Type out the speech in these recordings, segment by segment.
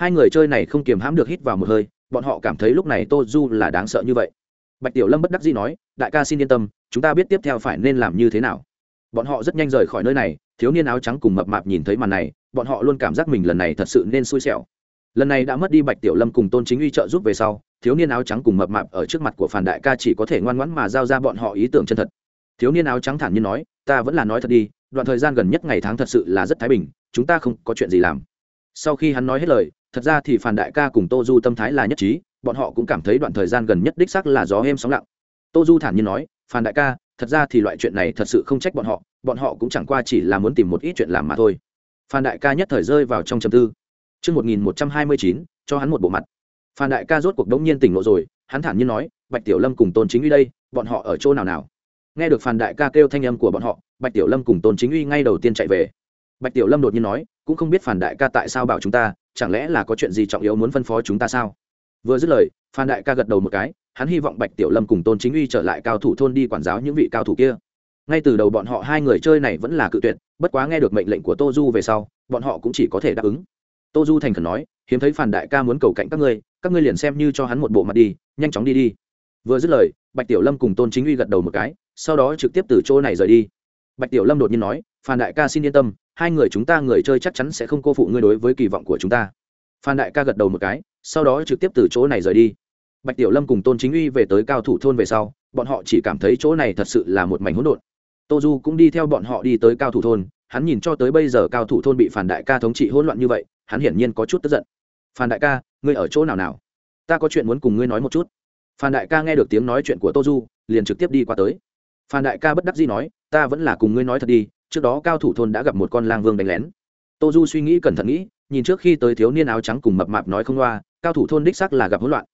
hai người chơi này không kiềm hãm được hít vào một hơi, bọn họ cảm thấy lúc này tô du là đáng sợ như vậy. Bạch tiểu lâm bất đắc dĩ nói, đại ca xin yên tâm, chúng ta biết tiếp theo phải nên làm như thế nào. Bọn họ rất nhanh rời khỏi nơi này, thiếu niên áo trắng cùng mập mạp nhìn thấy màn này, bọn họ luôn cảm giác mình lần này thật sự nên xui xẻo. Lần này đã mất đi bạch tiểu lâm cùng tôn chính uy trợ giúp về sau, thiếu niên áo trắng cùng mập mạp ở trước mặt của phản đại ca chỉ có thể ngoan ngoãn mà giao ra bọn họ ý tưởng chân thật. Thiếu niên áo trắng thản nhiên nói, ta vẫn là nói thật đi, đoạn thời gian gần nhất ngày tháng thật sự là rất thái bình, chúng ta không có chuyện gì làm. Sau khi hắn nói hết lời thật ra thì phản đại ca cùng tô du tâm thái là nhất trí bọn họ cũng cảm thấy đoạn thời gian gần nhất đích xác là gió êm sóng lặng tô du thản nhiên nói phản đại ca thật ra thì loại chuyện này thật sự không trách bọn họ bọn họ cũng chẳng qua chỉ là muốn tìm một ít chuyện làm mà thôi phan đại ca nhất thời rơi vào trong trầm tư Trước 1129, cho hắn một bộ mặt. Phan đại ca rốt cuộc đống nhiên tỉnh ngộ rồi, hắn thản nhiên nói, Bạch Tiểu Lâm cùng Tôn Chính Uy đây, bọn họ ở chỗ nào nào? Nghe được Phan đại ca kêu thanh âm của bọn họ, Bạch Tiểu Lâm cùng Tôn Chính Uy ngay đầu tiên chạy về. Bạch Tiểu Lâm đột nhiên nói, cũng không biết Phan đại ca tại sao bảo chúng ta, chẳng lẽ là có chuyện gì trọng yếu muốn phân phó chúng ta sao? Vừa dứt lời, Phan đại ca gật đầu một cái, hắn hy vọng Bạch Tiểu Lâm cùng Tôn Chính Uy trở lại cao thủ thôn đi quản giáo những vị cao thủ kia. Ngay từ đầu bọn họ hai người chơi này vẫn là cự tuyệt, bất quá nghe được mệnh lệnh của Tô Du về sau, bọn họ cũng chỉ có thể đáp ứng tô du thành khẩn nói hiếm thấy phản đại ca muốn cầu cạnh các ngươi các ngươi liền xem như cho hắn một bộ mặt đi nhanh chóng đi đi vừa dứt lời bạch tiểu lâm cùng tôn chính uy gật đầu một cái sau đó trực tiếp từ chỗ này rời đi bạch tiểu lâm đột nhiên nói, phan đại ca xin yên tâm, hai người chúng ta người chơi chắc chắn sẽ không cô phụ ngươi đối với kỳ vọng của chúng ta. Phan đại ca gật đầu một cái, sau đó trực tiếp từ chỗ này rời đi. Bạch tiểu lâm cùng tôn chính uy về tới cao thủ thôn về sau, bọn họ chỉ cảm thấy chỗ này thật sự là một mảnh hỗn độn. Tô du cũng đi theo bọn họ đi tới cao thủ thôn, hắn nhìn cho tới bây giờ cao thủ thôn bị phản đại ca thống trị hỗn loạn như vậy, hắn hiển nhiên có chút tức giận. Phan đại ca, ngươi ở chỗ nào nào? Ta có chuyện muốn cùng ngươi nói một chút. Phan đại ca nghe được tiếng nói chuyện của tô du, liền trực tiếp đi qua tới. Phan đại ca bất đắc dĩ nói ta vẫn là cùng ngươi nói thật đi, trước đó cao thủ thôn đã gặp một con lang vương đánh lén. Tô du suy nghĩ cẩn thận nghĩ, nhìn trước khi tới thiếu niên áo trắng cùng mập mạp nói không loa, cao thủ thôn đích sắc là gặp hỗn loạn.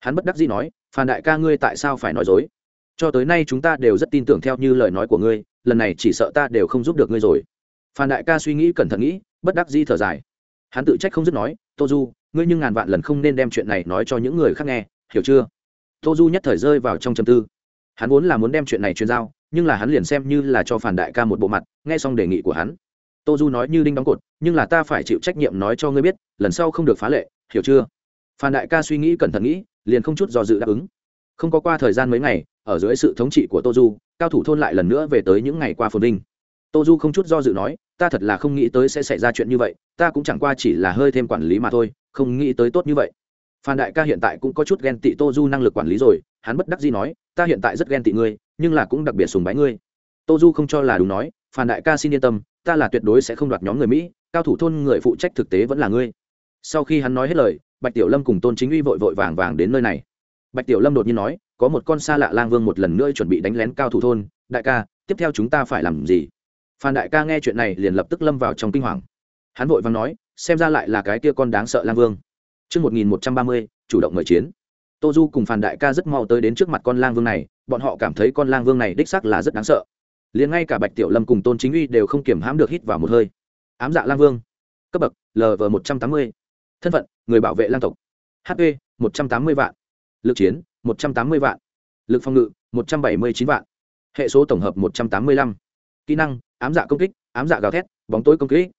Hắn bất đắc dĩ nói phản đại ca ngươi tại sao phải nói dối? Cho tới nay chúng ta đều rất tin tưởng theo như lời nói của ngươi, lần này chỉ sợ ta đều không giúp được ngươi rồi. Phản đại ca suy nghĩ cẩn thận nghĩ, bất đắc dĩ thở dài. Hắn tự trách không dứt nói, tô du, ngươi nhưng ngàn vạn lần không nên đem chuyện này nói cho những người khác nghe, hiểu chưa? Tô du nhất thời rơi vào trong trầm tư. Hắn vốn là muốn đem chuyện này truyền giao nhưng là hắn liền xem như là cho phản đại ca một bộ mặt, nghe xong đề nghị của hắn. Tô du nói như đinh đóng cột, nhưng là ta phải chịu trách nhiệm nói cho ngươi biết, lần sau không được phá lệ, hiểu chưa? Phản đại ca suy nghĩ cẩn thận nghĩ, liền không chút do dự đáp ứng. Không có qua thời gian mấy ngày, ở dưới sự thống trị của tô du, cao thủ thôn lại lần nữa về tới những ngày qua phồn vinh. Tô du không chút do dự nói, ta thật là không nghĩ tới sẽ xảy ra chuyện như vậy, ta cũng chẳng qua chỉ là hơi thêm quản lý mà thôi, không nghĩ tới tốt như vậy phan đại ca hiện tại cũng có chút ghen tị tô du năng lực quản lý rồi, hắn bất đắc gì nói, ta hiện tại rất ghen tị ngươi, nhưng là cũng đặc biệt sùng bái ngươi. Tô du không cho là đúng nói, phan đại ca xin yên tâm, ta là tuyệt đối sẽ không đoạt nhóm người mỹ, cao thủ thôn người phụ trách thực tế vẫn là ngươi. Sau khi hắn nói hết lời, bạch tiểu lâm cùng tôn chính uy vội vội vàng vàng đến nơi này. Bạch tiểu lâm đột nhiên nói, có một con xa lạ lang vương một lần nữa chuẩn bị đánh lén cao thủ thôn, đại ca, tiếp theo chúng ta phải làm gì? Phan đại ca nghe chuyện này liền lập tức lâm vào trong kinh hoàng. Hắn vội vàng nói, xem ra lại là cái kia con đáng sợ lang vương. Trước 1130, chủ động mời chiến. Tô Du cùng Phan Đại ca rất mau tới đến trước mặt con lang vương này, bọn họ cảm thấy con lang vương này đích xác là rất đáng sợ. Liền ngay cả Bạch Tiểu Lâm cùng Tôn Chính Uy đều không kiểm hãm được hít vào một hơi. Ám dạ lang vương, cấp bậc LV180. Thân phận: người bảo vệ lang tộc. HP: 180 vạn. Lực chiến: 180 vạn. Lực phòng ngự: 179 vạn. Hệ số tổng hợp 185. Kỹ năng: ám dạ công kích ám dạ gào thét bóng tối công kích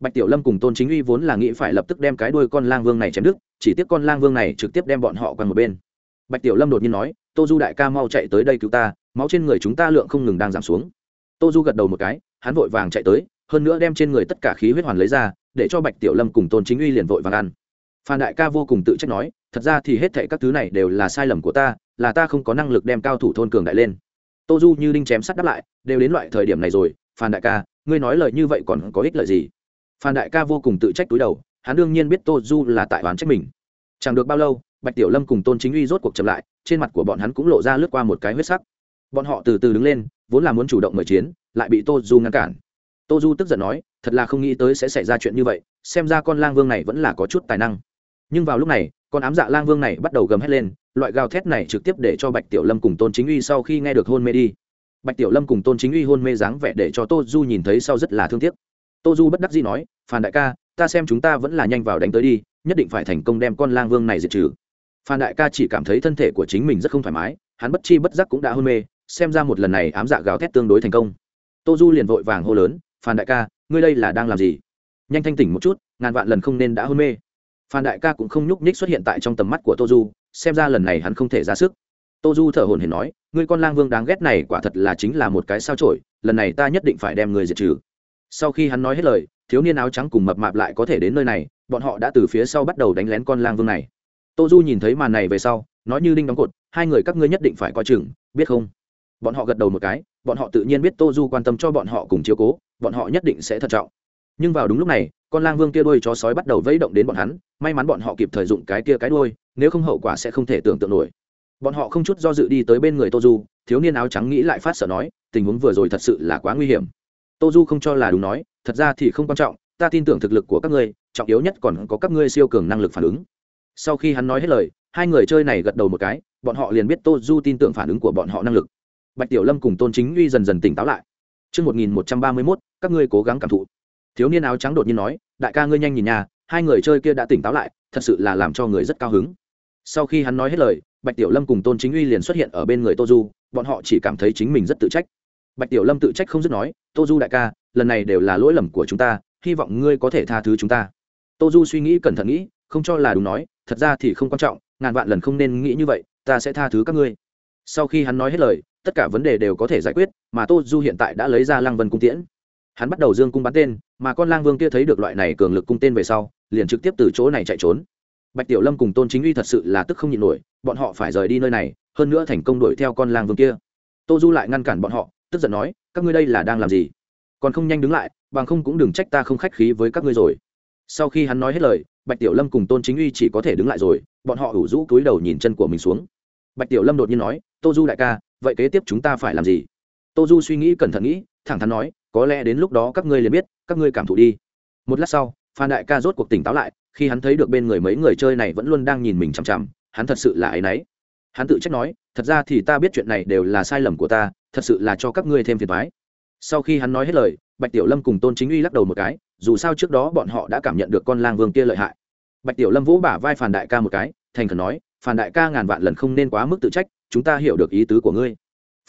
bạch tiểu lâm cùng tôn chính uy vốn là nghĩ phải lập tức đem cái đuôi con lang vương này chém đứt, chỉ tiếc con lang vương này trực tiếp đem bọn họ qua một bên. Bạch tiểu lâm đột nhiên nói, tô du đại ca mau chạy tới đây cứu ta, máu trên người chúng ta lượng không ngừng đang giảm xuống. Tô du gật đầu một cái, hắn vội vàng chạy tới, hơn nữa đem trên người tất cả khí huyết hoàn lấy ra, để cho bạch tiểu lâm cùng tôn chính uy liền vội vàng ăn. Phan đại ca vô cùng tự trách nói, thật ra thì hết thệ các thứ này đều là sai lầm của ta, là ta không có năng lực đem cao thủ thôn cường đại lên. Tô du như đinh chém sắt đáp lại, đều đến loại thời điểm này rồi, phan đại ca, ngươi nói lời như vậy còn có ích lợi gì? Phan đại ca vô cùng tự trách túi đầu, hắn đương nhiên biết tô du là tại oán trách mình. Chẳng được bao lâu, bạch tiểu lâm cùng tôn chính uy rốt cuộc chậm lại, trên mặt của bọn hắn cũng lộ ra lướt qua một cái huyết sắc. Bọn họ từ từ đứng lên, vốn là muốn chủ động mời chiến, lại bị tô du ngăn cản. Tô du tức giận nói, thật là không nghĩ tới sẽ xảy ra chuyện như vậy, xem ra con lang vương này vẫn là có chút tài năng. Nhưng vào lúc này, con ám dạ lang vương này bắt đầu gầm hét lên, loại gào thét này trực tiếp để cho bạch tiểu lâm cùng tôn chính uy sau khi nghe được hôn mê đi. Bạch tiểu lâm cùng tôn chính uy hôn mê dáng vẻ để cho tô du nhìn thấy sau rất là thương tiếc tô du bất đắc dĩ nói phan đại ca, ta xem chúng ta vẫn là nhanh vào đánh tới đi, nhất định phải thành công đem con lang vương này diệt trừ. Phan đại ca chỉ cảm thấy thân thể của chính mình rất không thoải mái, hắn bất chi bất giác cũng đã hôn mê, xem ra một lần này ám dạ gáo thét tương đối thành công. Tô du liền vội vàng hô lớn phan đại ca, ngươi đây là đang làm gì? Nhanh thanh tỉnh một chút, ngàn vạn lần không nên đã hôn mê. Phan đại ca cũng không nhúc nhích xuất hiện tại trong tầm mắt của tô du, xem ra lần này hắn không thể ra sức. Tô du thở hồn hển nói, ngươi con lang vương đáng ghét này quả thật là chính là một cái sao trổi lần này ta nhất định phải đem người diệt trừ sau khi hắn nói hết lời thiếu niên áo trắng cùng mập mạp lại có thể đến nơi này bọn họ đã từ phía sau bắt đầu đánh lén con lang vương này. Tô du nhìn thấy màn này về sau nói như đinh đóng cột hai người các ngươi nhất định phải coi chừng biết không? Bọn họ gật đầu một cái bọn họ tự nhiên biết tô du quan tâm cho bọn họ cùng chiếu cố bọn họ nhất định sẽ thận trọng. Nhưng vào đúng lúc này con lang vương kia đuôi chó sói bắt đầu vẫy động đến bọn hắn may mắn bọn họ kịp thời dụng cái kia cái đuôi, nếu không hậu quả sẽ không thể tưởng tượng nổi. Bọn họ không chút do dự đi tới bên người tô du thiếu niên áo trắng nghĩ lại phát sợ nói tình huống vừa rồi thật sự là quá nguy hiểm tô du không cho là đúng nói thật ra thì không quan trọng ta tin tưởng thực lực của các ngươi trọng yếu nhất còn có các ngươi siêu cường năng lực phản ứng sau khi hắn nói hết lời hai người chơi này gật đầu một cái bọn họ liền biết tô du tin tưởng phản ứng của bọn họ năng lực bạch tiểu lâm cùng tôn chính uy dần dần tỉnh táo lại Trước 1131, các ngươi cố gắng cảm thụ. Thiếu niên áo trắng đột nhiên nói, đại ca ngươi nhanh nhìn nhà, hai người chơi kia đã tỉnh táo lại, thật sự là làm cho người rất cao hứng. Sau khi hắn nói hết lời, Bạch Tiểu Lâm cùng Tôn Chính Uy liền xuất hiện ở bên người Tô Du, bọn họ chỉ cảm thấy chính mình rất tự trách. Bạch Tiểu Lâm tự trách không dứt nói, Tô Du đại ca, lần này đều là lỗi lầm của chúng ta, hy vọng ngươi có thể tha thứ chúng ta. Tô Du suy nghĩ cẩn thận nghĩ, không cho là đúng nói, thật ra thì không quan trọng, ngàn vạn lần không nên nghĩ như vậy, ta sẽ tha thứ các ngươi. Sau khi hắn nói hết lời, tất cả vấn đề đều có thể giải quyết mà tô du hiện tại đã lấy ra lăng vân cung tiễn hắn bắt đầu dương cung bắn tên mà con lang vương kia thấy được loại này cường lực cung tên về sau liền trực tiếp từ chỗ này chạy trốn bạch tiểu lâm cùng tôn chính uy thật sự là tức không nhịn nổi bọn họ phải rời đi nơi này hơn nữa thành công đuổi theo con lang vương kia tô du lại ngăn cản bọn họ tức giận nói, các ngươi đây là đang làm gì? Còn không nhanh đứng lại, bằng không cũng đừng trách ta không khách khí với các ngươi rồi. Sau khi hắn nói hết lời, bạch tiểu lâm cùng tôn chính uy chỉ có thể đứng lại rồi, bọn họ ủ rũ túi đầu nhìn chân của mình xuống. Bạch tiểu lâm đột nhiên nói, tô du đại ca, vậy kế tiếp chúng ta phải làm gì? Tô du suy nghĩ cẩn thận nghĩ, thẳng thắn nói, có lẽ đến lúc đó các ngươi liền biết, các ngươi cảm thụ đi. Một lát sau, phan đại ca rốt cuộc tỉnh táo lại, khi hắn thấy được bên người mấy người chơi này vẫn luôn đang nhìn mình chằm chằm, hắn thật sự là áy náy. Hắn tự trách nói, thật ra thì ta biết chuyện này đều là sai lầm của ta thật sự là cho các ngươi thêm phiền thoái. Sau khi hắn nói hết lời, bạch tiểu lâm cùng tôn chính uy lắc đầu một cái, dù sao trước đó bọn họ đã cảm nhận được con lang vương kia lợi hại. Bạch tiểu lâm vỗ bả vai Phan đại ca một cái, thành khẩn nói Phan đại ca ngàn vạn lần không nên quá mức tự trách, chúng ta hiểu được ý tứ của ngươi.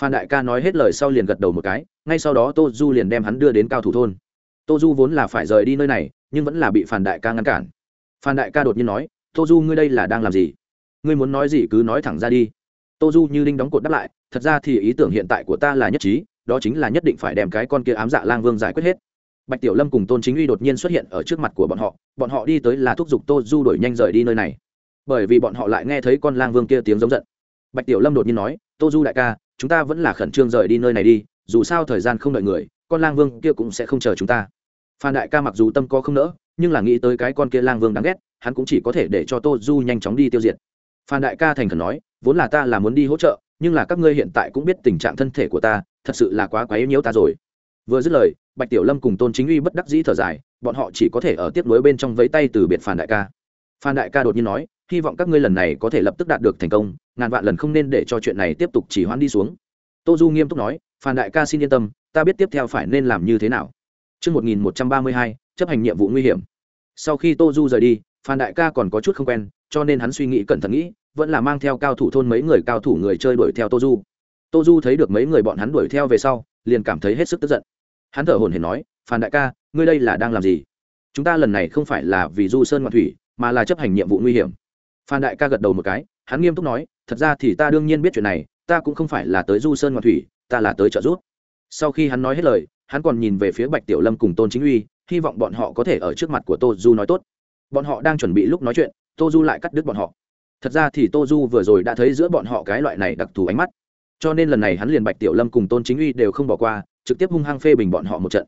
Phan đại ca nói hết lời sau liền gật đầu một cái, ngay sau đó tô du liền đem hắn đưa đến cao thủ thôn. Tô du vốn là phải rời đi nơi này, nhưng vẫn là bị phan đại ca ngăn cản. Phan đại ca đột nhiên nói, tô du ngươi đây là đang làm gì? Ngươi muốn nói gì cứ nói thẳng ra đi. Tô du như đinh đóng cột đáp lại thật ra thì ý tưởng hiện tại của ta là nhất trí, đó chính là nhất định phải đem cái con kia ám dạ lang vương giải quyết hết. Bạch tiểu lâm cùng tôn chính uy đột nhiên xuất hiện ở trước mặt của bọn họ bọn họ đi tới là thúc giục tô du đổi nhanh rời đi nơi này. Bởi vì bọn họ lại nghe thấy con lang vương kia tiếng giống giận. Bạch tiểu lâm đột nhiên nói, tô du đại ca, chúng ta vẫn là khẩn trương rời đi nơi này đi, dù sao thời gian không đợi người, con lang vương kia cũng sẽ không chờ chúng ta. Phan đại ca mặc dù tâm có không nỡ, nhưng là nghĩ tới cái con kia lang vương đáng ghét, hắn cũng chỉ có thể để cho tô du nhanh chóng đi tiêu diệt. Phan đại ca thành khẩn nói, vốn là ta là muốn đi hỗ trợ nhưng là các ngươi hiện tại cũng biết tình trạng thân thể của ta thật sự là quá quá yếu nhiễu ta rồi. Vừa dứt lời bạch tiểu lâm cùng tôn chính uy bất đắc dĩ thở dài bọn họ chỉ có thể ở tiếp nối bên trong vấy tay từ biệt phan đại ca. Phan đại ca đột nhiên nói hy vọng các ngươi lần này có thể lập tức đạt được thành công ngàn vạn lần không nên để cho chuyện này tiếp tục chỉ hoãn đi xuống. Tô du nghiêm túc nói phan đại ca xin yên tâm ta biết tiếp theo phải nên làm như thế nào. Trước 1132, chấp hành nhiệm vụ nguy hiểm. Sau khi Tô Du rời đi, Phan Đại ca còn có chút không quen, cho nên hắn suy nghĩ cẩn thận nghĩ, vẫn là mang theo cao thủ thôn mấy người cao thủ người chơi đuổi theo Tô Du. Tô Du thấy được mấy người bọn hắn đuổi theo về sau, liền cảm thấy hết sức tức giận. Hắn thở hổn hển nói, "Phan Đại ca, ngươi đây là đang làm gì? Chúng ta lần này không phải là vì Du Sơn Ngoạn Thủy, mà là chấp hành nhiệm vụ nguy hiểm." phan đại ca gật đầu một cái hắn nghiêm túc nói thật ra thì ta đương nhiên biết chuyện này ta cũng không phải là tới du sơn ngoạn thủy ta là tới trợ giúp sau khi hắn nói hết lời hắn còn nhìn về phía bạch tiểu lâm cùng tôn chính uy hy vọng bọn họ có thể ở trước mặt của tô du nói tốt bọn họ đang chuẩn bị lúc nói chuyện tô du lại cắt đứt bọn họ thật ra thì tô du vừa rồi đã thấy giữa bọn họ cái loại này đặc thù ánh mắt. Cho nên lần này hắn liền bạch tiểu lâm cùng tôn chính uy đều không bỏ qua, trực tiếp hung hăng phê bình bọn họ một trận.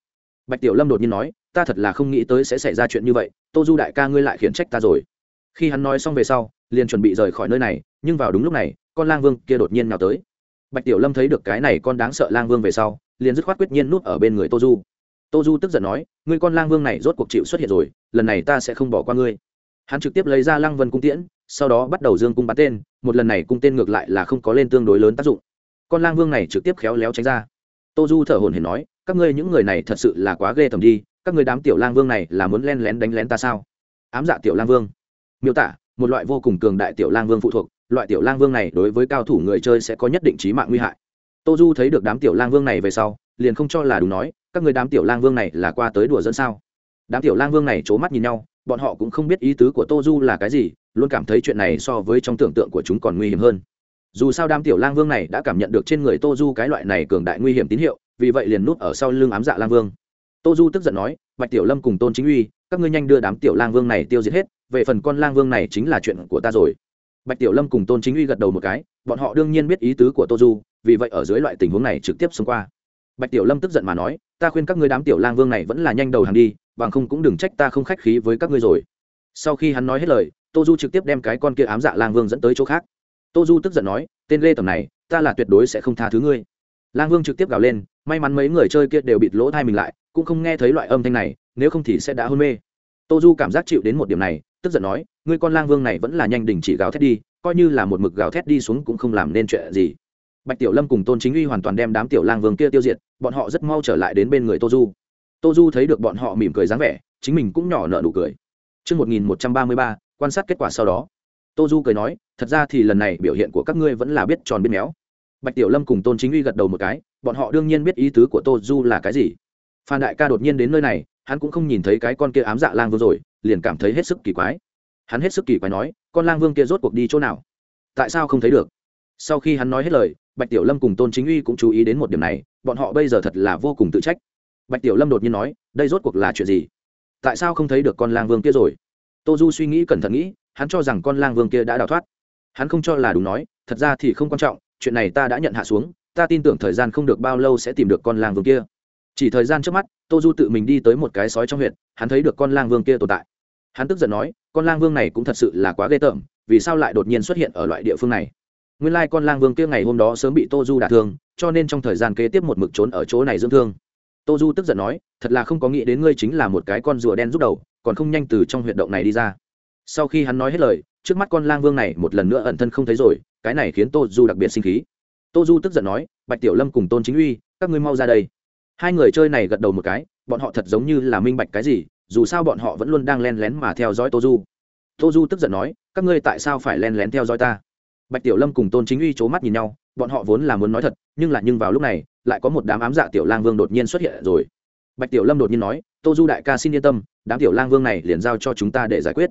Bạch tiểu lâm đột nhiên nói, ta thật là không nghĩ tới sẽ xảy ra chuyện như vậy, tô du đại ca ngươi lại khiển trách ta rồi. Khi hắn nói xong về sau, liền chuẩn bị rời khỏi nơi này, nhưng vào đúng lúc này, con lang vương kia đột nhiên nào tới. Bạch tiểu lâm thấy được cái này con đáng sợ lang vương về sau, liền dứt khoát quyết nhiên nút ở bên người tô du. Tô du tức giận nói, ngươi con lang vương này rốt cuộc chịu xuất hiện rồi, lần này ta sẽ không bỏ qua ngươi. Hắn trực tiếp lấy ra lang vân cung tiễn sau đó bắt đầu dương cung bắn tên, một lần này cung tên ngược lại là không có lên tương đối lớn tác dụng. Con lang vương này trực tiếp khéo léo tránh ra. Tô du thở hồn hển nói, các ngươi những người này thật sự là quá ghê tởm đi, các người đám tiểu lang vương này là muốn len lén đánh lén ta sao? Ám dạ tiểu lang vương. Miêu tả, một loại vô cùng cường đại tiểu lang vương phụ thuộc, loại tiểu lang vương này đối với cao thủ người chơi sẽ có nhất định trí mạng nguy hại. Tô du thấy được đám tiểu lang vương này về sau, liền không cho là đúng nói, các người đám tiểu lang vương này là qua tới đùa dẫn sao? Đám tiểu lang vương này c h ố mắt nhìn nhau bọn họ cũng không biết ý tứ của tô du là cái gì, luôn cảm thấy chuyện này so với trong tưởng tượng của chúng còn nguy hiểm hơn. Dù sao đám tiểu lang vương này đã cảm nhận được trên người tô du cái loại này cường đại nguy hiểm tín hiệu, vì vậy liền núp ở sau lưng ám dạ lang vương. Tô du tức giận nói, bạch tiểu lâm cùng tôn chính uy, các ngươi nhanh đưa đám tiểu lang vương này tiêu diệt hết, về phần con lang vương này chính là chuyện của ta rồi. Bạch tiểu lâm cùng tôn chính uy gật đầu một cái, bọn họ đương nhiên biết ý tứ của tô du, vì vậy ở dưới loại tình huống này trực tiếp xông qua bạch tiểu lâm tức giận mà nói, ta khuyên các ngươi đám tiểu lang vương này vẫn là nhanh đầu hàng đi, bằng không cũng đừng trách ta không khách khí với các ngươi rồi. Sau khi hắn nói hết lời, tô du trực tiếp đem cái con kia ám dạ lang vương dẫn tới chỗ khác. Tô du tức giận nói, tên lê tầm này, ta là tuyệt đối sẽ không tha thứ ngươi. Lang vương trực tiếp gào lên, may mắn mấy người chơi kia đều bịt lỗ thai mình lại, cũng không nghe thấy loại âm thanh này, nếu không thì sẽ đã hôn mê. Tô du cảm giác chịu đến một điểm này, tức giận nói, ngươi con lang vương này vẫn là nhanh đình chỉ gào thét đi, coi như là một mực gào thét đi xuống cũng không làm nên chuyện gì bạch tiểu lâm cùng tôn chính uy hoàn toàn đem đám tiểu lang vương kia tiêu diệt bọn họ rất mau trở lại đến bên người tô du tô du thấy được bọn họ mỉm cười dáng vẻ chính mình cũng nhỏ nợ nụ cười Trước 1133, quan sát kết quả sau đó. Tô Du cười nói, thật ra thì lần này biểu hiện của các ngươi vẫn là biết tròn biết méo. Bạch Tiểu Lâm cùng Tôn Chính Uy gật đầu một cái, bọn họ đương nhiên biết ý tứ của Tô Du là cái gì. Phan Đại ca đột nhiên đến nơi này, hắn cũng không nhìn thấy cái con kia ám dạ lang vương rồi, liền cảm thấy hết sức kỳ quái. Hắn hết sức kỳ quái nói, con lang vương kia rốt cuộc đi chỗ nào? Tại sao không thấy được? Sau khi hắn nói hết lời, Bạch Tiểu Lâm cùng Tôn Chính Uy cũng chú ý đến một điểm này, bọn họ bây giờ thật là vô cùng tự trách. Bạch Tiểu Lâm đột nhiên nói, đây rốt cuộc là chuyện gì? tại sao không thấy được con lang vương kia rồi? Tô du suy nghĩ cẩn thận nghĩ hắn cho rằng con lang vương kia đã đào thoát. Hắn không cho là đúng nói thật ra thì không quan trọng chuyện này ta đã nhận hạ xuống ta tin tưởng thời gian không được bao lâu sẽ tìm được con lang vương kia. Chỉ thời gian trước mắt tô du tự mình đi tới một cái sói trong huyện hắn thấy được con lang vương kia tồn tại. Hắn tức giận nói con lang vương này cũng thật sự là quá ghê tởm vì sao lại đột nhiên xuất hiện ở loại địa phương này? Nguyên lai con lang vương kia ngày hôm đó sớm bị tô du đả thương, cho nên trong thời gian kế tiếp một mực trốn ở chỗ này dưỡng thương. Tô du tức giận nói, thật là không có nghĩ đến ngươi chính là một cái con rùa đen rút đầu, còn không nhanh từ trong huyệt động này đi ra. Sau khi hắn nói hết lời, trước mắt con lang vương này một lần nữa ẩn thân không thấy rồi, cái này khiến tô du đặc biệt sinh khí. Tô du tức giận nói, bạch tiểu lâm cùng tôn chính uy, các ngươi mau ra đây. Hai người chơi này gật đầu một cái, bọn họ thật giống như là minh bạch cái gì, dù sao bọn họ vẫn luôn đang len lén mà theo dõi tô du. Tô du tức giận nói, các ngươi tại sao phải len lén theo dõi ta? Bạch tiểu lâm cùng tôn chính uy c h ố mắt nhìn nhau, bọn họ vốn là muốn nói thật, nhưng là nhưng vào lúc này, lại có một đám ám dạ tiểu lang vương đột nhiên xuất hiện rồi. Bạch tiểu lâm đột nhiên nói, tô du đại ca xin yên tâm, đám tiểu lang vương này liền giao cho chúng ta để giải quyết.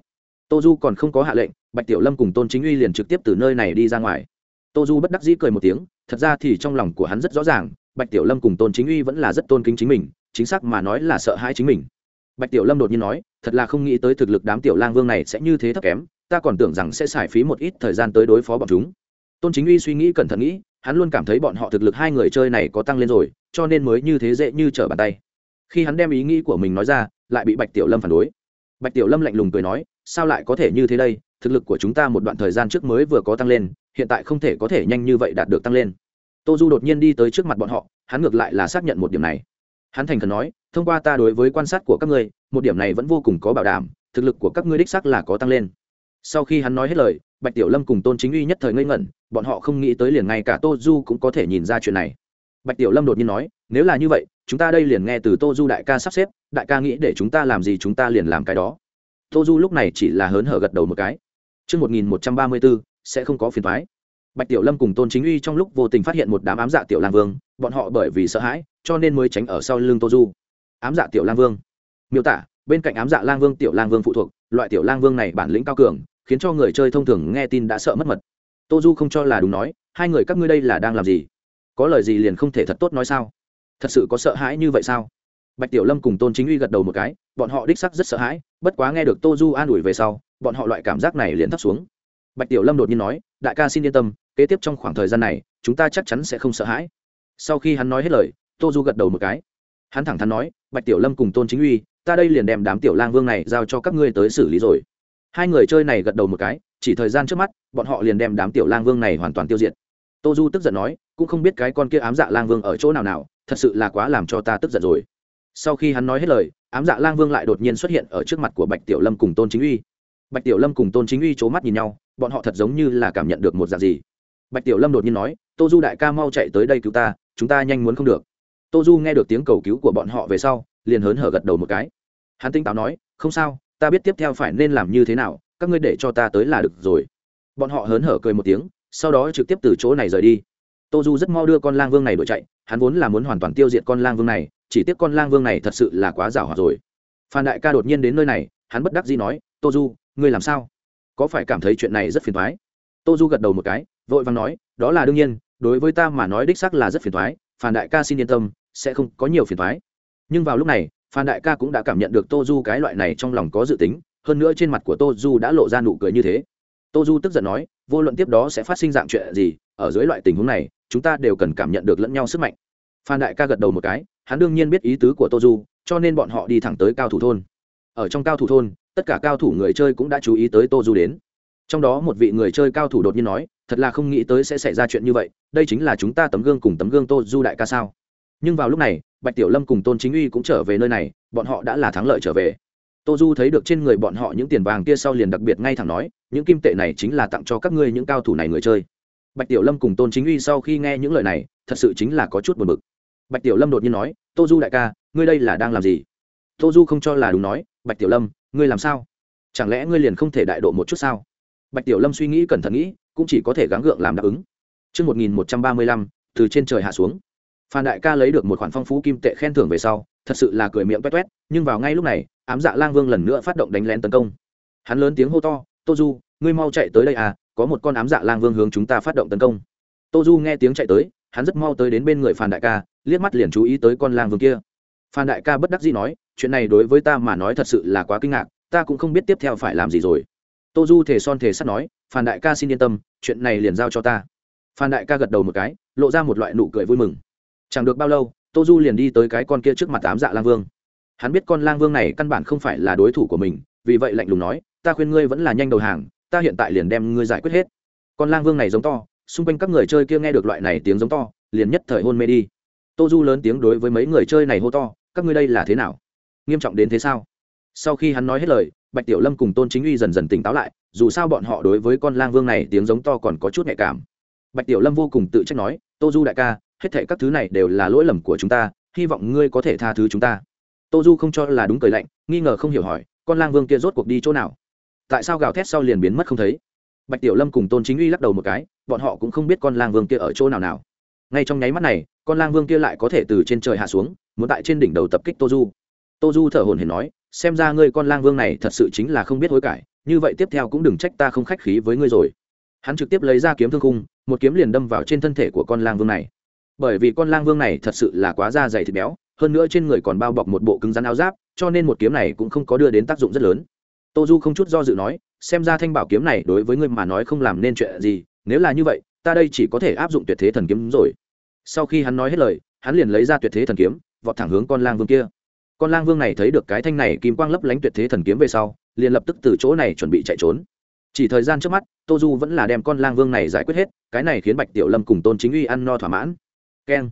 Tô du còn không có hạ lệnh, bạch tiểu lâm cùng tôn chính uy liền trực tiếp từ nơi này đi ra ngoài. Tô du bất đắc dĩ cười một tiếng, thật ra thì trong lòng của hắn rất rõ ràng, bạch tiểu lâm cùng tôn chính uy vẫn là rất tôn kính chính mình, chính xác mà nói là sợ hãi chính mình. Bạch tiểu lâm đột nhiên nói, thật là không nghĩ tới thực lực đám tiểu lang vương này sẽ như thế thấp kém ta còn tưởng rằng sẽ xài phí một ít thời gian tới đối phó bọn chúng. Tôn chính uy suy nghĩ cẩn thận nghĩ, hắn luôn cảm thấy bọn họ thực lực hai người chơi này có tăng lên rồi, cho nên mới như thế dễ như trở bàn tay. Khi hắn đem ý nghĩ của mình nói ra, lại bị bạch tiểu lâm phản đối. Bạch tiểu lâm lạnh lùng cười nói, sao lại có thể như thế đây? Thực lực của chúng ta một đoạn thời gian trước mới vừa có tăng lên, hiện tại không thể có thể nhanh như vậy đạt được tăng lên. Tô du đột nhiên đi tới trước mặt bọn họ, hắn ngược lại là xác nhận một điểm này. Hắn thành khẩn nói, thông qua ta đối với quan sát của các ngươi, một điểm này vẫn vô cùng có bảo đảm, thực lực của các ngươi đích xác là có tăng lên sau khi hắn nói hết lời bạch tiểu lâm cùng tôn chính uy nhất thời ngây ngẩn bọn họ không nghĩ tới liền ngay cả tô du cũng có thể nhìn ra chuyện này bạch tiểu lâm đột nhiên nói nếu là như vậy chúng ta đây liền nghe từ tô du đại ca sắp xếp đại ca nghĩ để chúng ta làm gì chúng ta liền làm cái đó tô du lúc này chỉ là hớn hở gật đầu một cái Trước 1134, sẽ không có phiền thoái. Bạch Tiểu Lâm cùng Tôn Chính Uy trong lúc vô tình phát hiện một đám ám dạ tiểu lang vương, bọn họ bởi vì sợ hãi, cho nên mới tránh ở sau lưng Tô Du. Ám dạ tiểu lang vương. Miêu tả, bên cạnh ám dạ lang vương tiểu lang vương phụ thuộc, loại tiểu lang vương này bản lĩnh cao cường, khiến cho người chơi thông thường nghe tin đã sợ mất mật. Tô du không cho là đúng nói, hai người các ngươi đây là đang làm gì? Có lời gì liền không thể thật tốt nói sao? Thật sự có sợ hãi như vậy sao? Bạch tiểu lâm cùng tôn chính uy gật đầu một cái, bọn họ đích sắc rất sợ hãi, bất quá nghe được tô du an ủi về sau, bọn họ loại cảm giác này liền thấp xuống. Bạch tiểu lâm đột nhiên nói, đại ca xin yên tâm, kế tiếp trong khoảng thời gian này, chúng ta chắc chắn sẽ không sợ hãi. Sau khi hắn nói hết lời, tô du gật đầu một cái. Hắn thẳng thắn nói, bạch tiểu lâm cùng tôn chính uy, ta đây liền đem đám tiểu lang vương này giao cho các ngươi tới xử lý rồi hai người chơi này gật đầu một cái, chỉ thời gian trước mắt, bọn họ liền đem đám tiểu lang vương này hoàn toàn tiêu diệt. Tô du tức giận nói, cũng không biết cái con kia ám dạ lang vương ở chỗ nào nào, thật sự là quá làm cho ta tức giận rồi. Sau khi hắn nói hết lời, ám dạ lang vương lại đột nhiên xuất hiện ở trước mặt của bạch tiểu lâm cùng tôn chính uy. Bạch tiểu lâm cùng tôn chính uy c h ố mắt nhìn nhau, bọn họ thật giống như là cảm nhận được một dạng gì. Bạch tiểu lâm đột nhiên nói, tô du đại ca mau chạy tới đây cứu ta, chúng ta nhanh muốn không được. Tô du nghe được tiếng cầu cứu của bọn họ về sau, liền hớn hở gật đầu một cái. Hắn tinh táo nói, không sao ta biết tiếp theo phải nên làm như thế nào, các ngươi để cho ta tới là được rồi. Bọn họ hớn hở cười một tiếng, sau đó trực tiếp từ chỗ này rời đi. Tô du rất mau đưa con lang vương này đuổi chạy, hắn vốn là muốn hoàn toàn tiêu diệt con lang vương này, chỉ tiếc con lang vương này thật sự là quá giảo hoạt rồi. Phan đại ca đột nhiên đến nơi này, hắn bất đắc dĩ nói, tô du, ngươi làm sao? Có phải cảm thấy chuyện này rất phiền thoái tô du gật đầu một cái, vội vàng nói, đó là đương nhiên, đối với ta mà nói đích sắc là rất phiền thoái phan đại ca xin yên tâm, sẽ không có nhiều phiền thoái nhưng vào lúc này phan đại ca cũng đã cảm nhận được tô du cái loại này trong lòng có dự tính, hơn nữa trên mặt của tô du đã lộ ra nụ cười như thế. Tô du tức giận nói, vô luận tiếp đó sẽ phát sinh dạng chuyện gì, ở dưới loại tình huống này, chúng ta đều cần cảm nhận được lẫn nhau sức mạnh. Phan đại ca gật đầu một cái, hắn đương nhiên biết ý tứ của tô du, cho nên bọn họ đi thẳng tới cao thủ thôn. Ở trong cao thủ thôn, tất cả cao thủ người chơi cũng đã chú ý tới tô du đến. Trong đó một vị người chơi cao thủ đột nhiên nói, thật là không nghĩ tới sẽ xảy ra chuyện như vậy, đây chính là chúng ta tấm gương cùng tấm gương tô du đại ca sao? Nhưng vào lúc này bạch tiểu lâm cùng tôn chính uy cũng trở về nơi này bọn họ đã là thắng lợi trở về. Tô du thấy được trên người bọn họ những tiền vàng kia sau liền đặc biệt ngay thẳng nói những kim tệ này chính là tặng cho các ngươi những cao thủ này người chơi. Bạch tiểu lâm cùng tôn chính uy sau khi nghe những lời này thật sự chính là có chút buồn bực. Bạch tiểu lâm đột nhiên nói tô du đại ca ngươi đây là đang làm gì? Tô du không cho là đúng nói bạch tiểu lâm ngươi làm sao? Chẳng lẽ ngươi liền không thể đại độ một chút sao? Bạch tiểu lâm suy nghĩ cẩn thận nghĩ cũng chỉ có thể gắng gượng làm đáp ứng. Trước 1135, từ trên trời hạ xuống. Phan đại ca lấy được một khoản phong phú kim tệ khen thưởng về sau, thật sự là cười miệng toét toét, nhưng vào ngay lúc này, ám dạ lang vương lần nữa phát động đánh lén tấn công. Hắn lớn tiếng hô to, "Tô Du, ngươi mau chạy tới đây à, có một con ám dạ lang vương hướng chúng ta phát động tấn công." Tô Du nghe tiếng chạy tới, hắn rất mau tới đến bên người Phan đại ca, liếc mắt liền chú ý tới con lang vương kia. Phan đại ca bất đắc dĩ nói, "Chuyện này đối với ta mà nói thật sự là quá kinh ngạc, ta cũng không biết tiếp theo phải làm gì rồi." tô du thể son thể sắt nói phan đại ca xin yên tâm chuyện này liền giao cho ta phan đại ca gật đầu một cái lộ ra một loại nụ cười vui mừng chẳng được bao lâu, tô du liền đi tới cái con kia trước mặt ám dạ lang vương. Hắn biết con lang vương này căn bản không phải là đối thủ của mình, vì vậy lạnh lùng nói, ta khuyên ngươi vẫn là nhanh đầu hàng, ta hiện tại liền đem ngươi giải quyết hết. Con lang vương này giống to, xung quanh các người chơi kia nghe được loại này tiếng giống to, liền nhất thời hôn mê đi. Tô du lớn tiếng đối với mấy người chơi này hô to, các ngươi đây là thế nào? Nghiêm trọng đến thế sao? Sau khi hắn nói hết lời, bạch tiểu lâm cùng tôn chính uy dần dần tỉnh táo lại, dù sao bọn họ đối với con lang vương này tiếng giống to còn có chút nhạy cảm. Bạch tiểu lâm vô cùng tự trách nói, tô du đại ca hết thệ các thứ này đều là lỗi lầm của chúng ta, hy vọng ngươi có thể tha thứ chúng ta. Tô du không cho là đúng cười lạnh, nghi ngờ không hiểu hỏi, con lang vương kia rốt cuộc đi chỗ nào? Tại sao gào thét sau liền biến mất không thấy? Bạch tiểu lâm cùng tôn chính uy lắc đầu một cái, bọn họ cũng không biết con lang vương kia ở chỗ nào nào. Ngay trong nháy mắt này, con lang vương kia lại có thể từ trên trời hạ xuống, muốn tại trên đỉnh đầu tập kích tô du tô du thở hồn hển nói, xem ra ngươi con lang vương này thật sự chính là không biết hối cải, như vậy tiếp theo cũng đừng trách ta không khách khí với ngươi rồi. Hắn trực tiếp lấy ra kiếm thương khung, một kiếm liền đâm vào trên thân thể của con lang vương này bởi vì con lang vương này thật sự là quá da dày thịt béo, hơn nữa trên người còn bao bọc một bộ cứng rắn áo giáp, cho nên một kiếm này cũng không có đưa đến tác dụng rất lớn. Tô du không chút do dự nói, xem ra thanh bảo kiếm này đối với ngươi mà nói không làm nên chuyện gì, nếu là như vậy, ta đây chỉ có thể áp dụng tuyệt thế thần kiếm rồi. Sau khi hắn nói hết lời, hắn liền lấy ra tuyệt thế thần kiếm, vọt thẳng hướng con lang vương kia. Con lang vương này thấy được cái thanh này kim quang lấp lánh tuyệt thế thần kiếm về sau, liền lập tức từ chỗ này chuẩn bị chạy trốn. Chỉ thời gian trước mắt, tô du vẫn là đem con lang vương này giải quyết hết, cái này khiến bạch tiểu lâm cùng tôn chính uy ăn no thỏa mãn keng.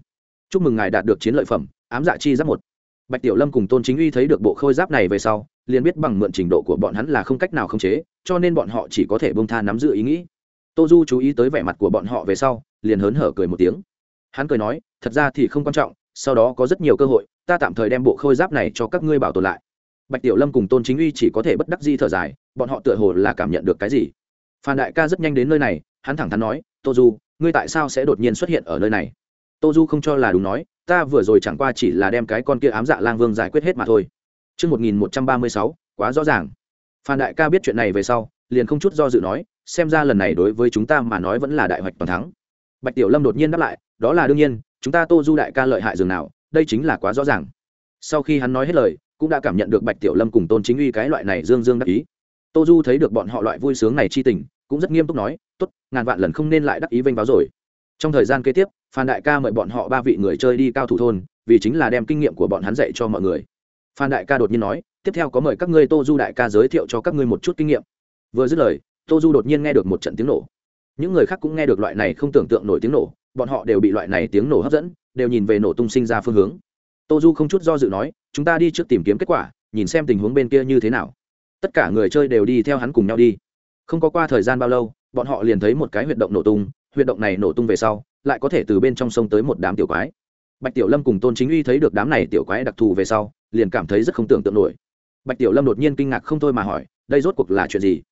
Chúc mừng ngài đạt được chiến lợi phẩm, ám dạ chi giáp một. Bạch tiểu lâm cùng tôn chính uy thấy được bộ khôi giáp này về sau, liền biết bằng mượn trình độ của bọn hắn là không cách nào khống chế, cho nên bọn họ chỉ có thể bông tha nắm giữ ý nghĩ. Tô du chú ý tới vẻ mặt của bọn họ về sau, liền hớn hở cười một tiếng. Hắn cười nói, thật ra thì không quan trọng, sau đó có rất nhiều cơ hội, ta tạm thời đem bộ khôi giáp này cho các ngươi bảo tồn lại. Bạch tiểu lâm cùng tôn chính uy chỉ có thể bất đắc di thở dài, bọn họ tựa hồ là cảm nhận được cái gì. Phan đại ca rất nhanh đến nơi này, hắn thẳng thắn nói, tô du, ngươi tại sao sẽ đột nhiên xuất hiện ở nơi này? Tô du không cho là đúng nói ta vừa rồi chẳng qua chỉ là đem cái con kia ám dạ lang vương giải quyết hết mà thôi Trước 1136, quá rõ ràng. Phan đại ca biết chuyện này về sau, liền không chút do dự nói, xem ra lần này đối với chúng ta mà nói vẫn là đại hoạch toàn thắng. Bạch Tiểu Lâm đột nhiên đáp lại, đó là đương nhiên, chúng ta Tô Du đại ca lợi hại dường nào, đây chính là quá rõ ràng sau khi hắn nói hết lời cũng đã cảm nhận được bạch tiểu lâm cùng tôn chính uy cái loại này dương dương đắc ý tô du thấy được bọn họ loại vui sướng này chi tình cũng rất nghiêm túc nói tốt ngàn vạn lần không nên lại đắc ý vênh báo rồi trong thời gian kế tiếp, phan đại ca mời bọn họ ba vị người chơi đi cao thủ thôn, vì chính là đem kinh nghiệm của bọn hắn dạy cho mọi người. Phan đại ca đột nhiên nói, tiếp theo có mời các ngươi tô du đại ca giới thiệu cho các ngươi một chút kinh nghiệm. Vừa dứt lời, tô du đột nhiên nghe được một trận tiếng nổ. Những người khác cũng nghe được loại này không tưởng tượng nổi tiếng nổ, bọn họ đều bị loại này tiếng nổ hấp dẫn, đều nhìn về nổ tung sinh ra phương hướng. Tô du không chút do dự nói, chúng ta đi trước tìm kiếm kết quả, nhìn xem tình huống bên kia như thế nào. Tất cả người chơi đều đi theo hắn cùng nhau đi. Không có qua thời gian bao lâu, bọn họ liền thấy một cái huyệt động nổ tung huyệt động này nổ tung về sau, lại có thể từ bên trong sông tới một đám tiểu quái. Bạch tiểu lâm cùng tôn chính uy thấy được đám này tiểu quái đặc thù về sau, liền cảm thấy rất không tưởng tượng nổi. Bạch tiểu lâm đột nhiên kinh ngạc không thôi mà hỏi, đây rốt cuộc là chuyện gì?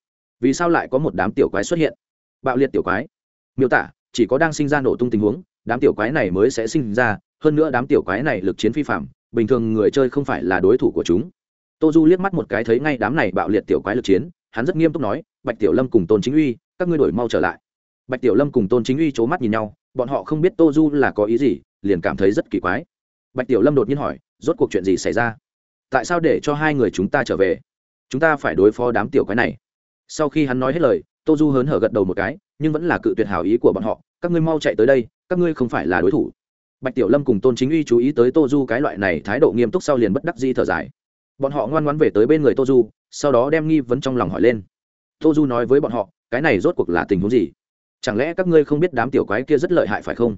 Vì sao lại có một đám tiểu quái xuất hiện? Bạo liệt tiểu quái. Miêu tả, chỉ có đang sinh ra nổ tung tình huống, đám tiểu quái này mới sẽ sinh ra, hơn nữa đám tiểu quái này lực chiến phi phạm, bình thường người chơi không phải là đối thủ của chúng. Tô du liếc mắt một cái thấy ngay đám này bạo liệt tiểu quái lực chiến, hắn rất nghiêm túc nói, bạch tiểu lâm cùng tôn chính uy, các ngươi đổi mau trở lại bạch tiểu lâm cùng tôn chính uy c h ố mắt nhìn nhau, bọn họ không biết tô du là có ý gì, liền cảm thấy rất kỳ quái. Bạch tiểu lâm đột nhiên hỏi, rốt cuộc chuyện gì xảy ra? Tại sao để cho hai người chúng ta trở về? Chúng ta phải đối phó đám tiểu quái này. Sau khi hắn nói hết lời, tô du hớn hở gật đầu một cái, nhưng vẫn là cự tuyệt hào ý của bọn họ, các ngươi mau chạy tới đây, các ngươi không phải là đối thủ. Bạch tiểu lâm cùng tôn chính uy chú ý tới tô du cái loại này thái độ nghiêm túc sau liền bất đắc di thở dài. Bọn họ ngoan ngoãn về tới bên người tô du, sau đó đem nghi vấn trong lòng hỏi lên. Tô du nói với bọn họ, cái này rốt cuộc là tình huống gì? Chẳng lẽ các ngươi không biết đám tiểu quái kia rất lợi hại phải không?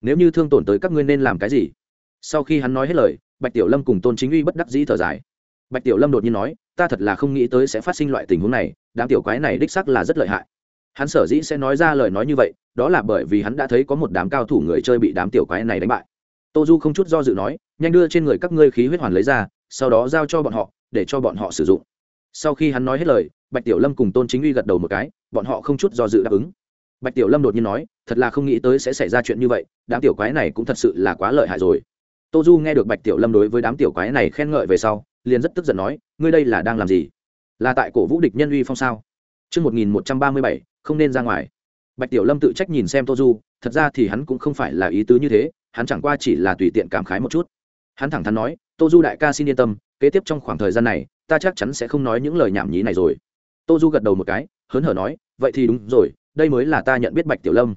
Nếu như thương tổn tới các ngươi nên làm cái gì? Sau khi hắn nói hết lời, bạch tiểu lâm cùng tôn chính uy bất đắc dĩ thở dài. Bạch tiểu lâm đột nhiên nói, ta thật là không nghĩ tới sẽ phát sinh loại tình huống này, đám tiểu quái này đích sắc là rất lợi hại. Hắn sở dĩ sẽ nói ra lời nói như vậy, đó là bởi vì hắn đã thấy có một đám cao thủ người chơi bị đám tiểu quái này đánh bại. Tô du không chút do dự nói, nhanh đưa trên người các ngươi khí huyết hoàn lấy ra, sau đó giao cho bọn họ, để cho bọn họ sử dụng. Sau khi hắn nói hết lời, bạch tiểu lâm cùng tôn chính uy gật đầu một cái, bọn họ không chút do dự đáp ứng bạch tiểu lâm đột nhiên nói thật là không nghĩ tới sẽ xảy ra chuyện như vậy đám tiểu quái này cũng thật sự là quá lợi hại rồi tô du nghe được bạch tiểu lâm đối với đám tiểu quái này khen ngợi về sau liền rất tức giận nói ngươi đây là đang làm gì là tại cổ vũ địch nhân uy phong sao Trước 1137, không nên ra ngoài. Bạch Tiểu Lâm tự trách nhìn xem Tô Du, thật ra thì hắn cũng không phải là ý tứ như thế, hắn chẳng qua chỉ là tùy tiện cảm khái một chút. Hắn thẳng thắn nói, Tô Du đại ca xin yên tâm, kế tiếp trong khoảng thời gian này, ta chắc chắn sẽ không nói những lời nhảm nhí này rồi. Tô Du gật đầu một cái, hớn hở nói, vậy thì đúng rồi, đây mới là ta nhận biết bạch tiểu lâm.